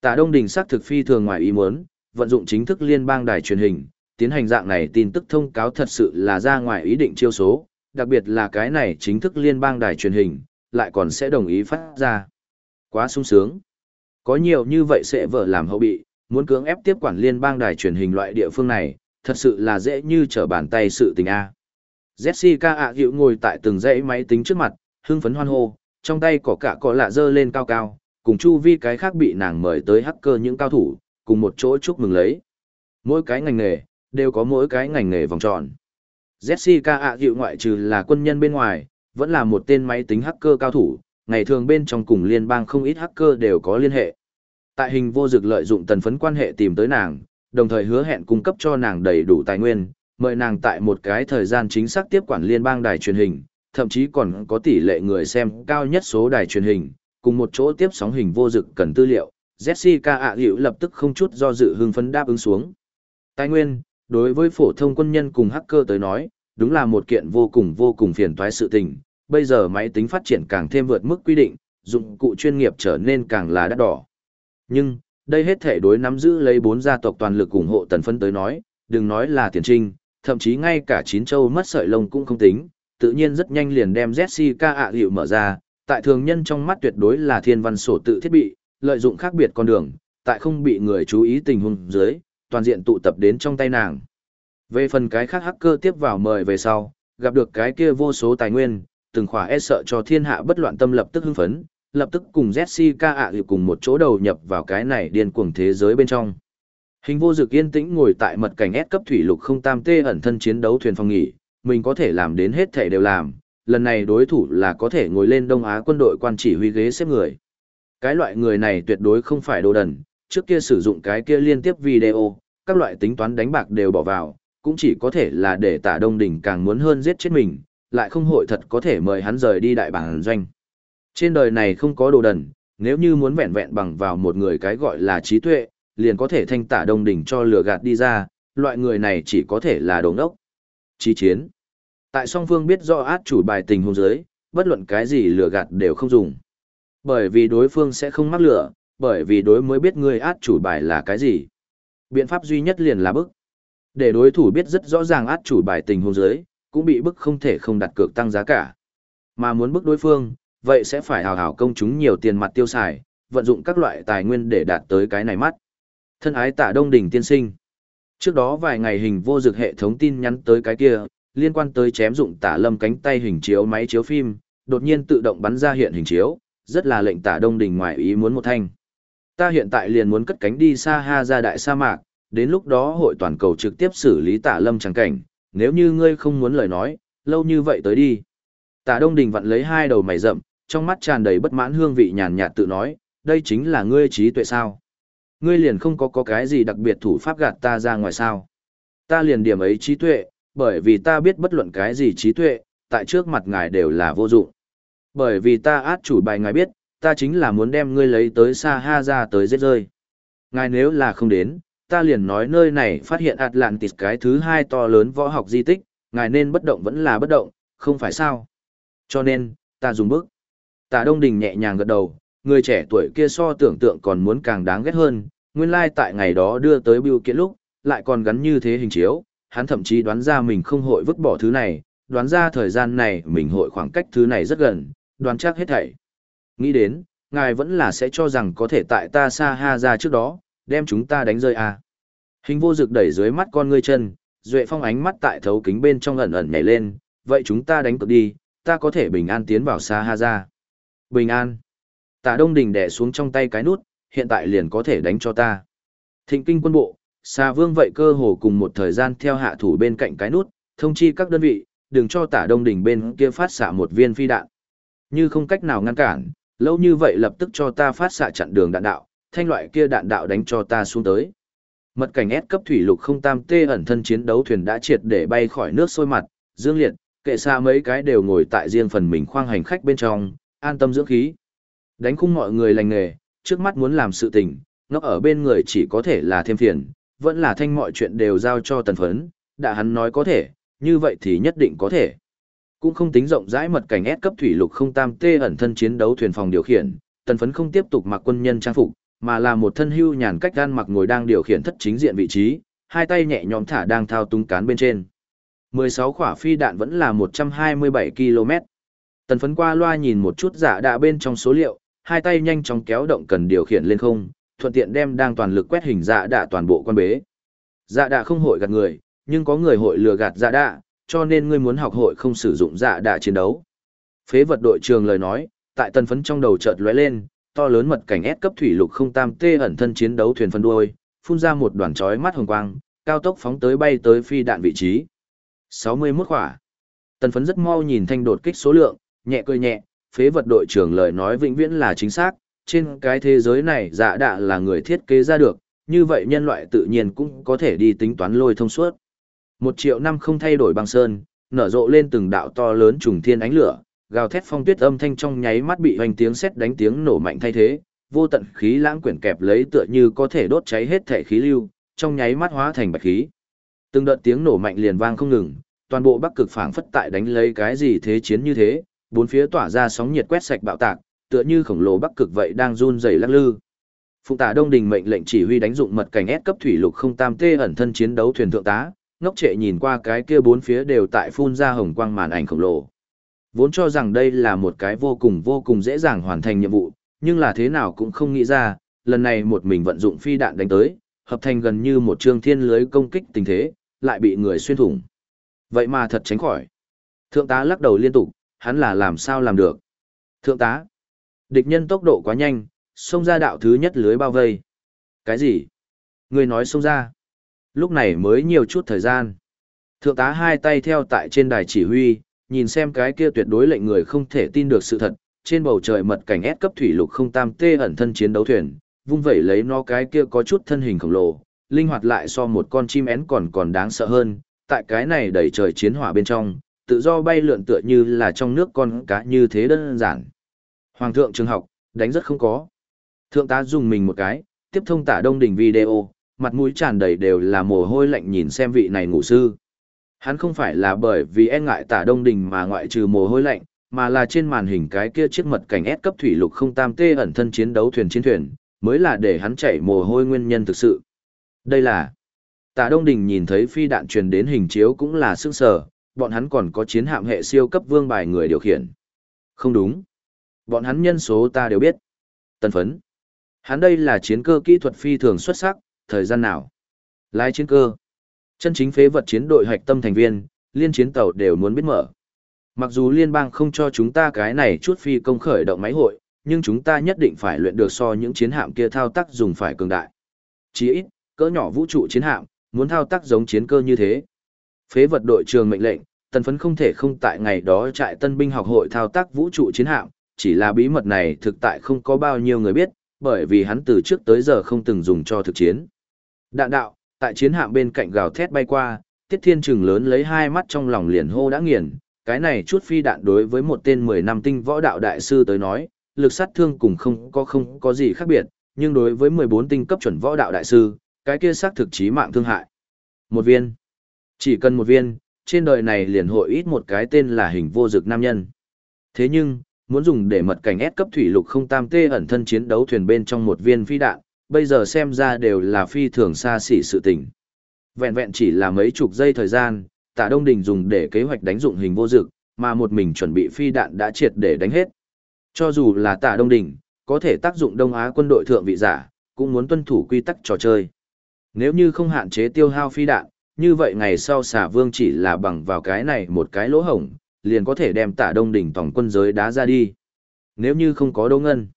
Tạ Đông Đình xác thực phi thường ngoài ý muốn, vận dụng chính thức liên bang đài truyền hình, tiến hành dạng này tin tức thông cáo thật sự là ra ngoài ý định chiêu số, đặc biệt là cái này chính thức liên bang đài truyền hình, lại còn sẽ đồng ý phát ra. Quá sung sướng. Có nhiều như vậy sẽ vợ làm hậu bị, muốn cưỡng ép tiếp quản liên bang đài truyền hình loại địa phương này, thật sự là dễ như trở bàn tay sự tình A. Jessica ạ hiệu ngồi tại từng dãy máy tính trước mặt, hưng phấn hoan hô, trong tay có cả có lạ dơ lên cao cao, cùng chu vi cái khác bị nàng mời tới hacker những cao thủ, cùng một chỗ chúc mừng lấy. Mỗi cái ngành nghề, đều có mỗi cái ngành nghề vòng tròn. Jessica ạ hiệu ngoại trừ là quân nhân bên ngoài, vẫn là một tên máy tính hacker cao thủ, ngày thường bên trong cùng liên bang không ít hacker đều có liên hệ. Tại hình vô dực lợi dụng tần phấn quan hệ tìm tới nàng, đồng thời hứa hẹn cung cấp cho nàng đầy đủ tài nguyên, mời nàng tại một cái thời gian chính xác tiếp quản liên bang đài truyền hình, thậm chí còn có tỷ lệ người xem cao nhất số đài truyền hình, cùng một chỗ tiếp sóng hình vô dực cần tư liệu. Jessica ạ hiệu lập tức không chút do dự hưng phấn đáp ứng xuống. Tài nguyên, đối với phổ thông quân nhân cùng hacker tới nói, đúng là một kiện vô cùng vô cùng phiền toái sự tình, bây giờ máy tính phát triển càng thêm vượt mức quy định, dụng cụ chuyên nghiệp trở nên càng là đắt đỏ. Nhưng, đây hết thể đối nắm giữ lấy bốn gia tộc toàn lực ủng hộ tần phân tới nói, đừng nói là tiền trinh, thậm chí ngay cả chín châu mất sợi lông cũng không tính, tự nhiên rất nhanh liền đem Jessica ạ hiệu mở ra, tại thường nhân trong mắt tuyệt đối là thiên văn sổ tự thiết bị, lợi dụng khác biệt con đường, tại không bị người chú ý tình huống dưới, toàn diện tụ tập đến trong tay nàng. Về phần cái khác hacker tiếp vào mời về sau, gặp được cái kia vô số tài nguyên, từng khỏa e sợ cho thiên hạ bất loạn tâm lập tức hưng phấn, lập tức cùng Jessica ạ hiệu cùng một chỗ đầu nhập vào cái này điên cuồng thế giới bên trong. Hình vô dực yên tĩnh ngồi tại mật cảnh S cấp thủy lục không tam tê ẩn thân chiến đấu thuyền phòng nghỉ, mình có thể làm đến hết thể đều làm, lần này đối thủ là có thể ngồi lên Đông Á quân đội quan chỉ huy ghế xếp người. Cái loại người này tuyệt đối không phải đồ đần, trước kia sử dụng cái kia liên tiếp video, các loại tính toán đánh bạc đều bỏ vào, cũng chỉ có thể là để tả Đông Đỉnh càng muốn hơn giết chết mình, lại không hội thật có thể mời hắn rời đi đại bản doanh. Trên đời này không có đồ đần, nếu như muốn vẹn vẹn bằng vào một người cái gọi là trí tuệ, liền có thể thanh tả Đông Đỉnh cho lừa gạt đi ra, loại người này chỉ có thể là đồ ngốc. Trí chiến. Tại song phương biết rõ át chủ bài tình hôn giới, bất luận cái gì lừa gạt đều không dùng. Bởi vì đối phương sẽ không mắc lửa, bởi vì đối mới biết người át chủ bài là cái gì. Biện pháp duy nhất liền là bức. Để đối thủ biết rất rõ ràng át chủ bài tình hôn giới, cũng bị bức không thể không đặt cược tăng giá cả. Mà muốn bức đối phương, vậy sẽ phải hào hào công chúng nhiều tiền mặt tiêu xài, vận dụng các loại tài nguyên để đạt tới cái này mắt. Thân ái tả đông đỉnh tiên sinh. Trước đó vài ngày hình vô dược hệ thống tin nhắn tới cái kia, liên quan tới chém dụng tả lâm cánh tay hình chiếu máy chiếu phim, đột nhiên tự động bắn ra hiện hình chiếu, rất là lệnh tả đông đình ngoài ý muốn một thanh. Ta hiện tại liền muốn cất cánh đi xa ha ra đại sa mạc, đến lúc đó hội toàn cầu trực tiếp xử lý tả lâm trắng cảnh, nếu như ngươi không muốn lời nói, lâu như vậy tới đi. Tả đông đình vặn lấy hai đầu mày rậm, trong mắt tràn đầy bất mãn hương vị nhàn nhạt tự nói, đây chính là ngươi trí tuệ sao. Ngươi liền không có có cái gì đặc biệt thủ pháp gạt ta ra ngoài sao. Ta liền điểm ấy trí tuệ, bởi vì ta biết bất luận cái gì trí tuệ, tại trước mặt ngài đều là vô dụng. Bởi vì ta át chủ bài ngài biết, ta chính là muốn đem ngươi lấy tới xa ha ra tới giết rơi. Ngài nếu là không đến, ta liền nói nơi này phát hiện Atlantis cái thứ hai to lớn võ học di tích, ngài nên bất động vẫn là bất động, không phải sao. Cho nên, ta dùng bước. Tạ Đông Đình nhẹ nhàng gật đầu, người trẻ tuổi kia so tưởng tượng còn muốn càng đáng ghét hơn, nguyên lai like tại ngày đó đưa tới biểu kiện lúc, lại còn gắn như thế hình chiếu, hắn thậm chí đoán ra mình không hội vứt bỏ thứ này, đoán ra thời gian này mình hội khoảng cách thứ này rất gần, đoán chắc hết thảy. Nghĩ đến, ngài vẫn là sẽ cho rằng có thể tại ta xa ha ra trước đó, đem chúng ta đánh rơi à. Hình vô dực đẩy dưới mắt con ngươi chân, duệ phong ánh mắt tại thấu kính bên trong ẩn ẩn nhảy lên, vậy chúng ta đánh cược đi, ta có thể bình an tiến vào xa ha ra. Bình an. Tả Đông Đình đè xuống trong tay cái nút, hiện tại liền có thể đánh cho ta. Thịnh kinh quân bộ, Xà vương vậy cơ hồ cùng một thời gian theo hạ thủ bên cạnh cái nút, thông chi các đơn vị, đừng cho tả đông đỉnh bên kia phát xạ một viên phi đạn. Như không cách nào ngăn cản, lâu như vậy lập tức cho ta phát xạ chặn đường đạn đạo, thanh loại kia đạn đạo đánh cho ta xuống tới. Mật cảnh S cấp thủy lục không tam tê ẩn thân chiến đấu thuyền đã triệt để bay khỏi nước sôi mặt, dương liệt, kệ xa mấy cái đều ngồi tại riêng phần mình khoang hành khách bên trong, an tâm dưỡng khí. Đánh khung mọi người lành nghề, trước mắt muốn làm sự tình, nó ở bên người chỉ có thể là thêm phiền, vẫn là thanh mọi chuyện đều giao cho tần phấn, đã hắn nói có thể, như vậy thì nhất định có thể. Cũng không tính rộng rãi mật cảnh S cấp thủy lục không tam tê ẩn thân chiến đấu thuyền phòng điều khiển, tần phấn không tiếp tục mặc quân nhân trang phục, mà là một thân hưu nhàn cách gan mặc ngồi đang điều khiển thất chính diện vị trí, hai tay nhẹ nhõm thả đang thao tung cán bên trên. 16 khỏa phi đạn vẫn là 127 km. Tần phấn qua loa nhìn một chút giả đạ bên trong số liệu, hai tay nhanh chóng kéo động cần điều khiển lên không, thuận tiện đem đang toàn lực quét hình dạ đạ toàn bộ quan bế. Dạ đạ không hội gạt người, nhưng có người hội lừa gạt dạ đạ, cho nên ngươi muốn học hội không sử dụng dạ đạ chiến đấu. Phế vật đội trường lời nói, tại tần phấn trong đầu chợt lóe lên, to lớn mật cảnh S cấp thủy lục không tam tê ẩn thân chiến đấu thuyền phân đuôi, phun ra một đoàn chói mắt hồng quang, cao tốc phóng tới bay tới phi đạn vị trí. 61 khỏa. Tần phấn rất mau nhìn thanh đột kích số lượng, nhẹ cười nhẹ, phế vật đội trưởng lời nói vĩnh viễn là chính xác, trên cái thế giới này dạ đạ là người thiết kế ra được, như vậy nhân loại tự nhiên cũng có thể đi tính toán lôi thông suốt. Một triệu năm không thay đổi băng sơn, nở rộ lên từng đạo to lớn trùng thiên ánh lửa, gào thét phong tuyết âm thanh trong nháy mắt bị hoành tiếng sét đánh tiếng nổ mạnh thay thế, vô tận khí lãng quyển kẹp lấy tựa như có thể đốt cháy hết thể khí lưu, trong nháy mắt hóa thành bạch khí. Từng đợt tiếng nổ mạnh liền vang không ngừng, toàn bộ Bắc Cực phảng phất tại đánh lấy cái gì thế chiến như thế, bốn phía tỏa ra sóng nhiệt quét sạch bạo tạc, tựa như khổng lồ bắc cực vậy đang run rẩy lắc lư. Phụng tả Đông Đình mệnh lệnh chỉ huy đánh dụng mật cảnh S cấp thủy lục không tam tê ẩn thân chiến đấu thuyền thượng tá, ngốc trệ nhìn qua cái kia bốn phía đều tại phun ra hồng quang màn ảnh khổng lồ. Vốn cho rằng đây là một cái vô cùng vô cùng dễ dàng hoàn thành nhiệm vụ, nhưng là thế nào cũng không nghĩ ra, lần này một mình vận dụng phi đạn đánh tới, hợp thành gần như một trương thiên lưới công kích tình thế, lại bị người xuyên thủng. Vậy mà thật tránh khỏi. Thượng tá lắc đầu liên tục, hắn là làm sao làm được. Thượng tá, địch nhân tốc độ quá nhanh, xông ra đạo thứ nhất lưới bao vây. Cái gì? Người nói xông ra. Lúc này mới nhiều chút thời gian. Thượng tá hai tay theo tại trên đài chỉ huy, nhìn xem cái kia tuyệt đối lệnh người không thể tin được sự thật, trên bầu trời mật cảnh ép cấp thủy lục không tam tê ẩn thân chiến đấu thuyền, vung vẩy lấy nó cái kia có chút thân hình khổng lồ, linh hoạt lại so một con chim én còn còn đáng sợ hơn, tại cái này đẩy trời chiến hỏa bên trong, tự do bay lượn tựa như là trong nước con cá như thế đơn giản. Hoàng thượng trường học, đánh rất không có. Thượng tá dùng mình một cái, tiếp thông tả đông đỉnh video, mặt mũi tràn đầy đều là mồ hôi lạnh nhìn xem vị này ngủ sư. Hắn không phải là bởi vì e ngại tả đông đình mà ngoại trừ mồ hôi lạnh, mà là trên màn hình cái kia chiếc mật cảnh S cấp thủy lục không tam tê ẩn thân chiến đấu thuyền chiến thuyền, mới là để hắn chảy mồ hôi nguyên nhân thực sự. Đây là Tả Đông Đình nhìn thấy phi đạn truyền đến hình chiếu cũng là sức sở, bọn hắn còn có chiến hạm hệ siêu cấp vương bài người điều khiển. Không đúng. Bọn hắn nhân số ta đều biết. Tân phấn. Hắn đây là chiến cơ kỹ thuật phi thường xuất sắc, thời gian nào? Lái chiến cơ. Chân chính phế vật chiến đội hạch tâm thành viên, liên chiến tàu đều muốn biết mở. Mặc dù liên bang không cho chúng ta cái này chút phi công khởi động máy hội, nhưng chúng ta nhất định phải luyện được so những chiến hạm kia thao tác dùng phải cường đại. Chỉ ít, cỡ nhỏ vũ trụ chiến hạm, muốn thao tác giống chiến cơ như thế. Phế vật đội trường mệnh lệnh, tần phấn không thể không tại ngày đó trại tân binh học hội thao tác vũ trụ chiến hạm, chỉ là bí mật này thực tại không có bao nhiêu người biết, bởi vì hắn từ trước tới giờ không từng dùng cho thực chiến. Đạn đạo, tại chiến hạm bên cạnh gào thét bay qua, Tiết Thiên Trừng lớn lấy hai mắt trong lòng liền hô đã nghiền, cái này chút phi đạn đối với một tên 10 năm tinh võ đạo đại sư tới nói, lực sát thương cùng không có không có gì khác biệt, nhưng đối với 14 tinh cấp chuẩn võ đạo đại sư, cái kia xác thực chí mạng thương hại. Một viên. Chỉ cần một viên, trên đời này liền hội ít một cái tên là hình vô dực nam nhân. Thế nhưng, muốn dùng để mật cảnh ép cấp thủy lục không tam tê ẩn thân chiến đấu thuyền bên trong một viên phi đạn, bây giờ xem ra đều là phi thường xa xỉ sự tình. Vẹn vẹn chỉ là mấy chục giây thời gian, Tạ Đông Đình dùng để kế hoạch đánh dụng hình vô dực, mà một mình chuẩn bị phi đạn đã triệt để đánh hết. Cho dù là Tạ Đông Đình, có thể tác dụng Đông Á quân đội thượng vị giả, cũng muốn tuân thủ quy tắc trò chơi. Nếu như không hạn chế tiêu hao phi đạn, như vậy ngày sau xà vương chỉ là bằng vào cái này một cái lỗ hổng, liền có thể đem Tạ Đông Đình tổng quân giới đá ra đi. Nếu như không có Đỗ Ngân,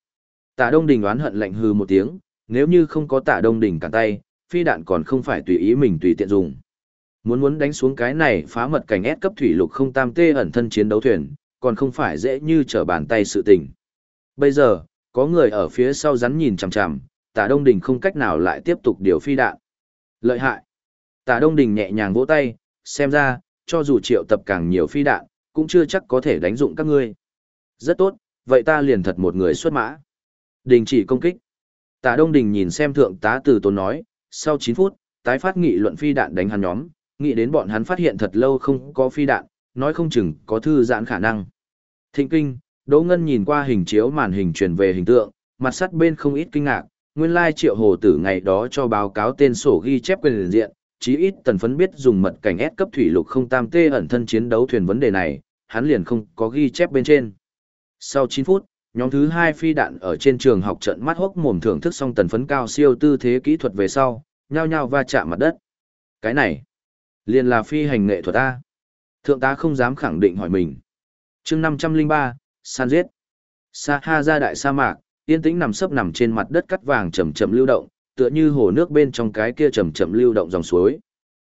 Tạ Đông Đình oán hận lạnh hừ một tiếng, nếu như không có Tạ Đông Đình cả tay, phi đạn còn không phải tùy ý mình tùy tiện dùng. Muốn muốn đánh xuống cái này phá mật cảnh ép cấp thủy lục không tam tê ẩn thân chiến đấu thuyền, còn không phải dễ như trở bàn tay sự tình. Bây giờ, có người ở phía sau rắn nhìn chằm chằm, Tạ Đông Đình không cách nào lại tiếp tục điều phi đạn. Lợi hại. Tạ Đông Đình nhẹ nhàng vỗ tay, xem ra, cho dù triệu tập càng nhiều phi đạn, cũng chưa chắc có thể đánh dụng các ngươi. Rất tốt, vậy ta liền thật một người xuất mã. Đình chỉ công kích. Tạ Đông Đình nhìn xem thượng tá từ tốn nói, sau 9 phút, tái phát nghị luận phi đạn đánh hắn nhóm, nghĩ đến bọn hắn phát hiện thật lâu không có phi đạn, nói không chừng có thư giãn khả năng. Thịnh kinh, Đỗ Ngân nhìn qua hình chiếu màn hình truyền về hình tượng, mặt sắt bên không ít kinh ngạc, nguyên lai triệu hồ tử ngày đó cho báo cáo tên sổ ghi chép quyền diện, chí ít tần phấn biết dùng mật cảnh S cấp thủy lục không tam tê ẩn thân chiến đấu thuyền vấn đề này, hắn liền không có ghi chép bên trên. Sau 9 phút, nhóm thứ 2 phi đạn ở trên trường học trận mắt hốc mồm thưởng thức xong tần phấn cao siêu tư thế kỹ thuật về sau, nhao nhao va chạm mặt đất. Cái này, liền là phi hành nghệ thuật A. Thượng tá không dám khẳng định hỏi mình. chương 503, san giết. Sa ha ra đại sa mạc, yên tĩnh nằm sấp nằm trên mặt đất cắt vàng chậm chậm lưu động, tựa như hồ nước bên trong cái kia chậm chậm lưu động dòng suối.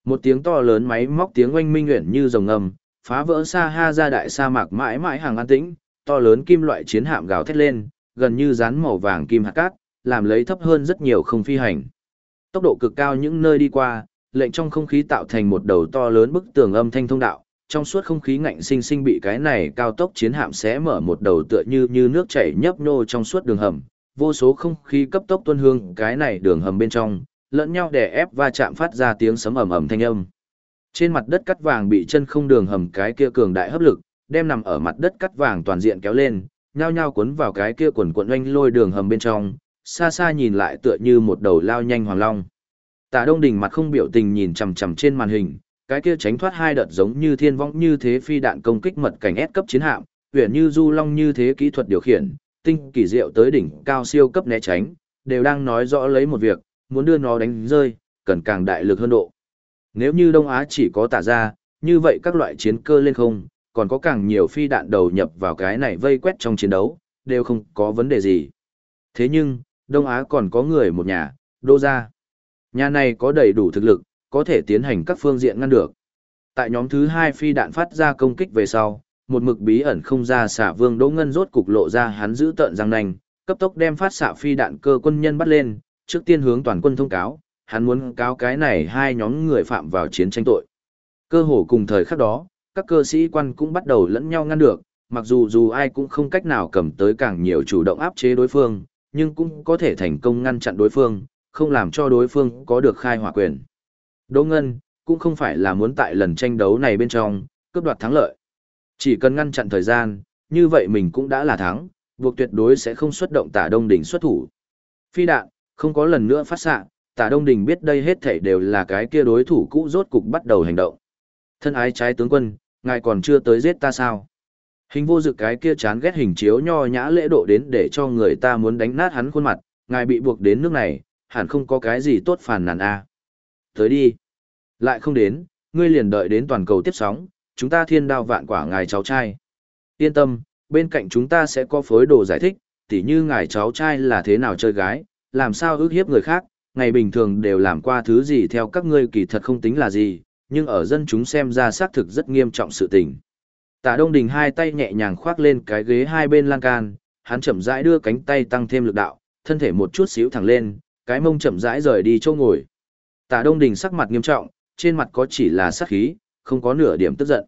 Một tiếng to lớn máy móc tiếng oanh minh nguyện như rồng ngầm, phá vỡ xa ha ra đại sa mạc mãi mãi hàng an tĩnh, to lớn kim loại chiến hạm gào thét lên, gần như dán màu vàng kim hạt cát, làm lấy thấp hơn rất nhiều không phi hành. Tốc độ cực cao những nơi đi qua, lệnh trong không khí tạo thành một đầu to lớn bức tường âm thanh thông đạo, trong suốt không khí ngạnh sinh sinh bị cái này cao tốc chiến hạm xé mở một đầu tựa như như nước chảy nhấp nhô trong suốt đường hầm, vô số không khí cấp tốc tuôn hương cái này đường hầm bên trong, lẫn nhau đè ép và chạm phát ra tiếng sấm ầm ầm thanh âm. Trên mặt đất cắt vàng bị chân không đường hầm cái kia cường đại hấp lực, đem nằm ở mặt đất cắt vàng toàn diện kéo lên, nhao nhao cuốn vào cái kia quần cuộn oanh lôi đường hầm bên trong, xa xa nhìn lại tựa như một đầu lao nhanh hoàng long. Tạ Đông Đình mặt không biểu tình nhìn chằm chằm trên màn hình, cái kia tránh thoát hai đợt giống như thiên vong như thế phi đạn công kích mật cảnh S cấp chiến hạm, huyền như du long như thế kỹ thuật điều khiển, tinh kỳ diệu tới đỉnh cao siêu cấp né tránh, đều đang nói rõ lấy một việc, muốn đưa nó đánh rơi, cần càng đại lực hơn độ. Nếu như Đông Á chỉ có tả ra, như vậy các loại chiến cơ lên không, còn có càng nhiều phi đạn đầu nhập vào cái này vây quét trong chiến đấu, đều không có vấn đề gì. Thế nhưng, Đông Á còn có người một nhà, đô gia. Nhà này có đầy đủ thực lực, có thể tiến hành các phương diện ngăn được. Tại nhóm thứ hai phi đạn phát ra công kích về sau, một mực bí ẩn không ra xả vương đỗ ngân rốt cục lộ ra hắn giữ tợn răng nanh, cấp tốc đem phát xạ phi đạn cơ quân nhân bắt lên, trước tiên hướng toàn quân thông cáo, hắn muốn cáo cái này hai nhóm người phạm vào chiến tranh tội. Cơ hồ cùng thời khắc đó, các cơ sĩ quan cũng bắt đầu lẫn nhau ngăn được, mặc dù dù ai cũng không cách nào cầm tới càng nhiều chủ động áp chế đối phương, nhưng cũng có thể thành công ngăn chặn đối phương, không làm cho đối phương có được khai hỏa quyền. Đỗ Ngân, cũng không phải là muốn tại lần tranh đấu này bên trong, cướp đoạt thắng lợi. Chỉ cần ngăn chặn thời gian, như vậy mình cũng đã là thắng, buộc tuyệt đối sẽ không xuất động tả đông đỉnh xuất thủ. Phi đạn, không có lần nữa phát xạ, tả đông đỉnh biết đây hết thảy đều là cái kia đối thủ cũ rốt cục bắt đầu hành động. Thân ái trái tướng quân, ngài còn chưa tới giết ta sao? Hình vô dự cái kia chán ghét hình chiếu nho nhã lễ độ đến để cho người ta muốn đánh nát hắn khuôn mặt, ngài bị buộc đến nước này, hẳn không có cái gì tốt phản nàn a. Tới đi. Lại không đến, ngươi liền đợi đến toàn cầu tiếp sóng, chúng ta thiên đao vạn quả ngài cháu trai. Yên tâm, bên cạnh chúng ta sẽ có phối đồ giải thích, tỉ như ngài cháu trai là thế nào chơi gái, làm sao ước hiếp người khác, ngày bình thường đều làm qua thứ gì theo các ngươi kỳ thật không tính là gì, nhưng ở dân chúng xem ra xác thực rất nghiêm trọng sự tình. Tả Đông Đình hai tay nhẹ nhàng khoác lên cái ghế hai bên lan can, hắn chậm rãi đưa cánh tay tăng thêm lực đạo, thân thể một chút xíu thẳng lên, cái mông chậm rãi rời đi chỗ ngồi. Tả Đông Đình sắc mặt nghiêm trọng, trên mặt có chỉ là sát khí, không có nửa điểm tức giận.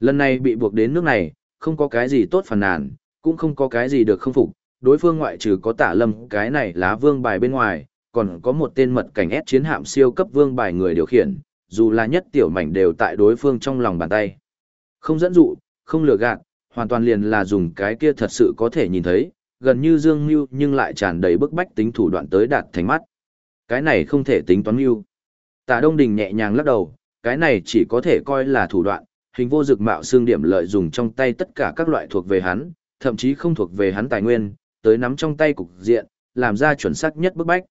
Lần này bị buộc đến nước này, không có cái gì tốt phản nàn, cũng không có cái gì được không phục, đối phương ngoại trừ có tả lâm cái này lá vương bài bên ngoài, còn có một tên mật cảnh ép chiến hạm siêu cấp vương bài người điều khiển, dù là nhất tiểu mảnh đều tại đối phương trong lòng bàn tay. Không dẫn dụ, không lừa gạt, hoàn toàn liền là dùng cái kia thật sự có thể nhìn thấy, gần như dương mưu nhưng lại tràn đầy bức bách tính thủ đoạn tới đạt thành mắt. Cái này không thể tính toán mưu. Tả Đông Đình nhẹ nhàng lắc đầu, cái này chỉ có thể coi là thủ đoạn, hình vô dực mạo xương điểm lợi dùng trong tay tất cả các loại thuộc về hắn, thậm chí không thuộc về hắn tài nguyên, tới nắm trong tay cục diện, làm ra chuẩn xác nhất bức bách.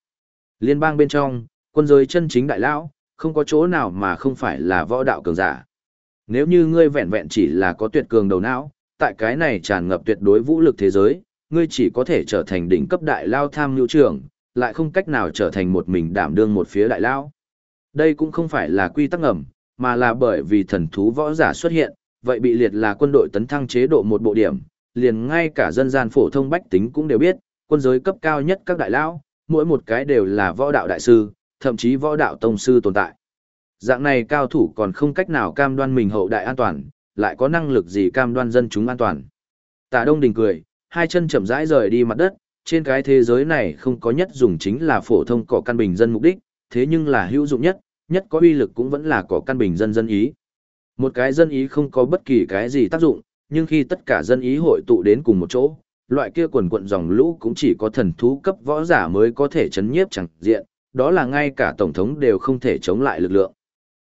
Liên bang bên trong, quân giới chân chính đại lão, không có chỗ nào mà không phải là võ đạo cường giả. Nếu như ngươi vẹn vẹn chỉ là có tuyệt cường đầu não, tại cái này tràn ngập tuyệt đối vũ lực thế giới, ngươi chỉ có thể trở thành đỉnh cấp đại lao tham nhu trưởng, lại không cách nào trở thành một mình đảm đương một phía đại lao. Đây cũng không phải là quy tắc ngầm, mà là bởi vì thần thú võ giả xuất hiện, vậy bị liệt là quân đội tấn thăng chế độ một bộ điểm, liền ngay cả dân gian phổ thông bách tính cũng đều biết, quân giới cấp cao nhất các đại lão mỗi một cái đều là võ đạo đại sư, thậm chí võ đạo tông sư tồn tại. Dạng này cao thủ còn không cách nào cam đoan mình hậu đại an toàn, lại có năng lực gì cam đoan dân chúng an toàn. Tả Đông Đình cười, hai chân chậm rãi rời đi mặt đất, trên cái thế giới này không có nhất dùng chính là phổ thông cỏ căn bình dân mục đích, thế nhưng là hữu dụng nhất, nhất có uy lực cũng vẫn là có căn bình dân dân ý. Một cái dân ý không có bất kỳ cái gì tác dụng, nhưng khi tất cả dân ý hội tụ đến cùng một chỗ, loại kia quần quận dòng lũ cũng chỉ có thần thú cấp võ giả mới có thể chấn nhiếp chẳng diện, đó là ngay cả tổng thống đều không thể chống lại lực lượng.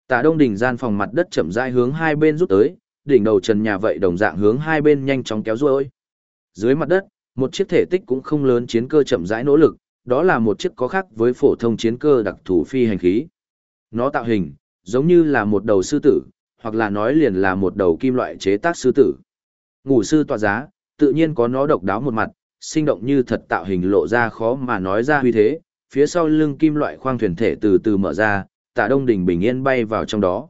Tả Đông đỉnh gian phòng mặt đất chậm rãi hướng hai bên rút tới, đỉnh đầu trần nhà vậy đồng dạng hướng hai bên nhanh chóng kéo ruôi. Dưới mặt đất, một chiếc thể tích cũng không lớn chiến cơ chậm rãi nỗ lực, đó là một chiếc có khác với phổ thông chiến cơ đặc thù phi hành khí. Nó tạo hình, giống như là một đầu sư tử, hoặc là nói liền là một đầu kim loại chế tác sư tử. Ngủ sư tọa giá, tự nhiên có nó độc đáo một mặt, sinh động như thật tạo hình lộ ra khó mà nói ra huy thế, phía sau lưng kim loại khoang thuyền thể từ từ mở ra, tạ đông đỉnh bình yên bay vào trong đó.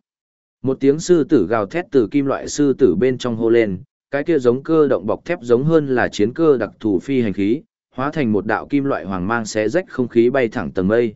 Một tiếng sư tử gào thét từ kim loại sư tử bên trong hô lên, cái kia giống cơ động bọc thép giống hơn là chiến cơ đặc thù phi hành khí, hóa thành một đạo kim loại hoàng mang xé rách không khí bay thẳng tầng mây.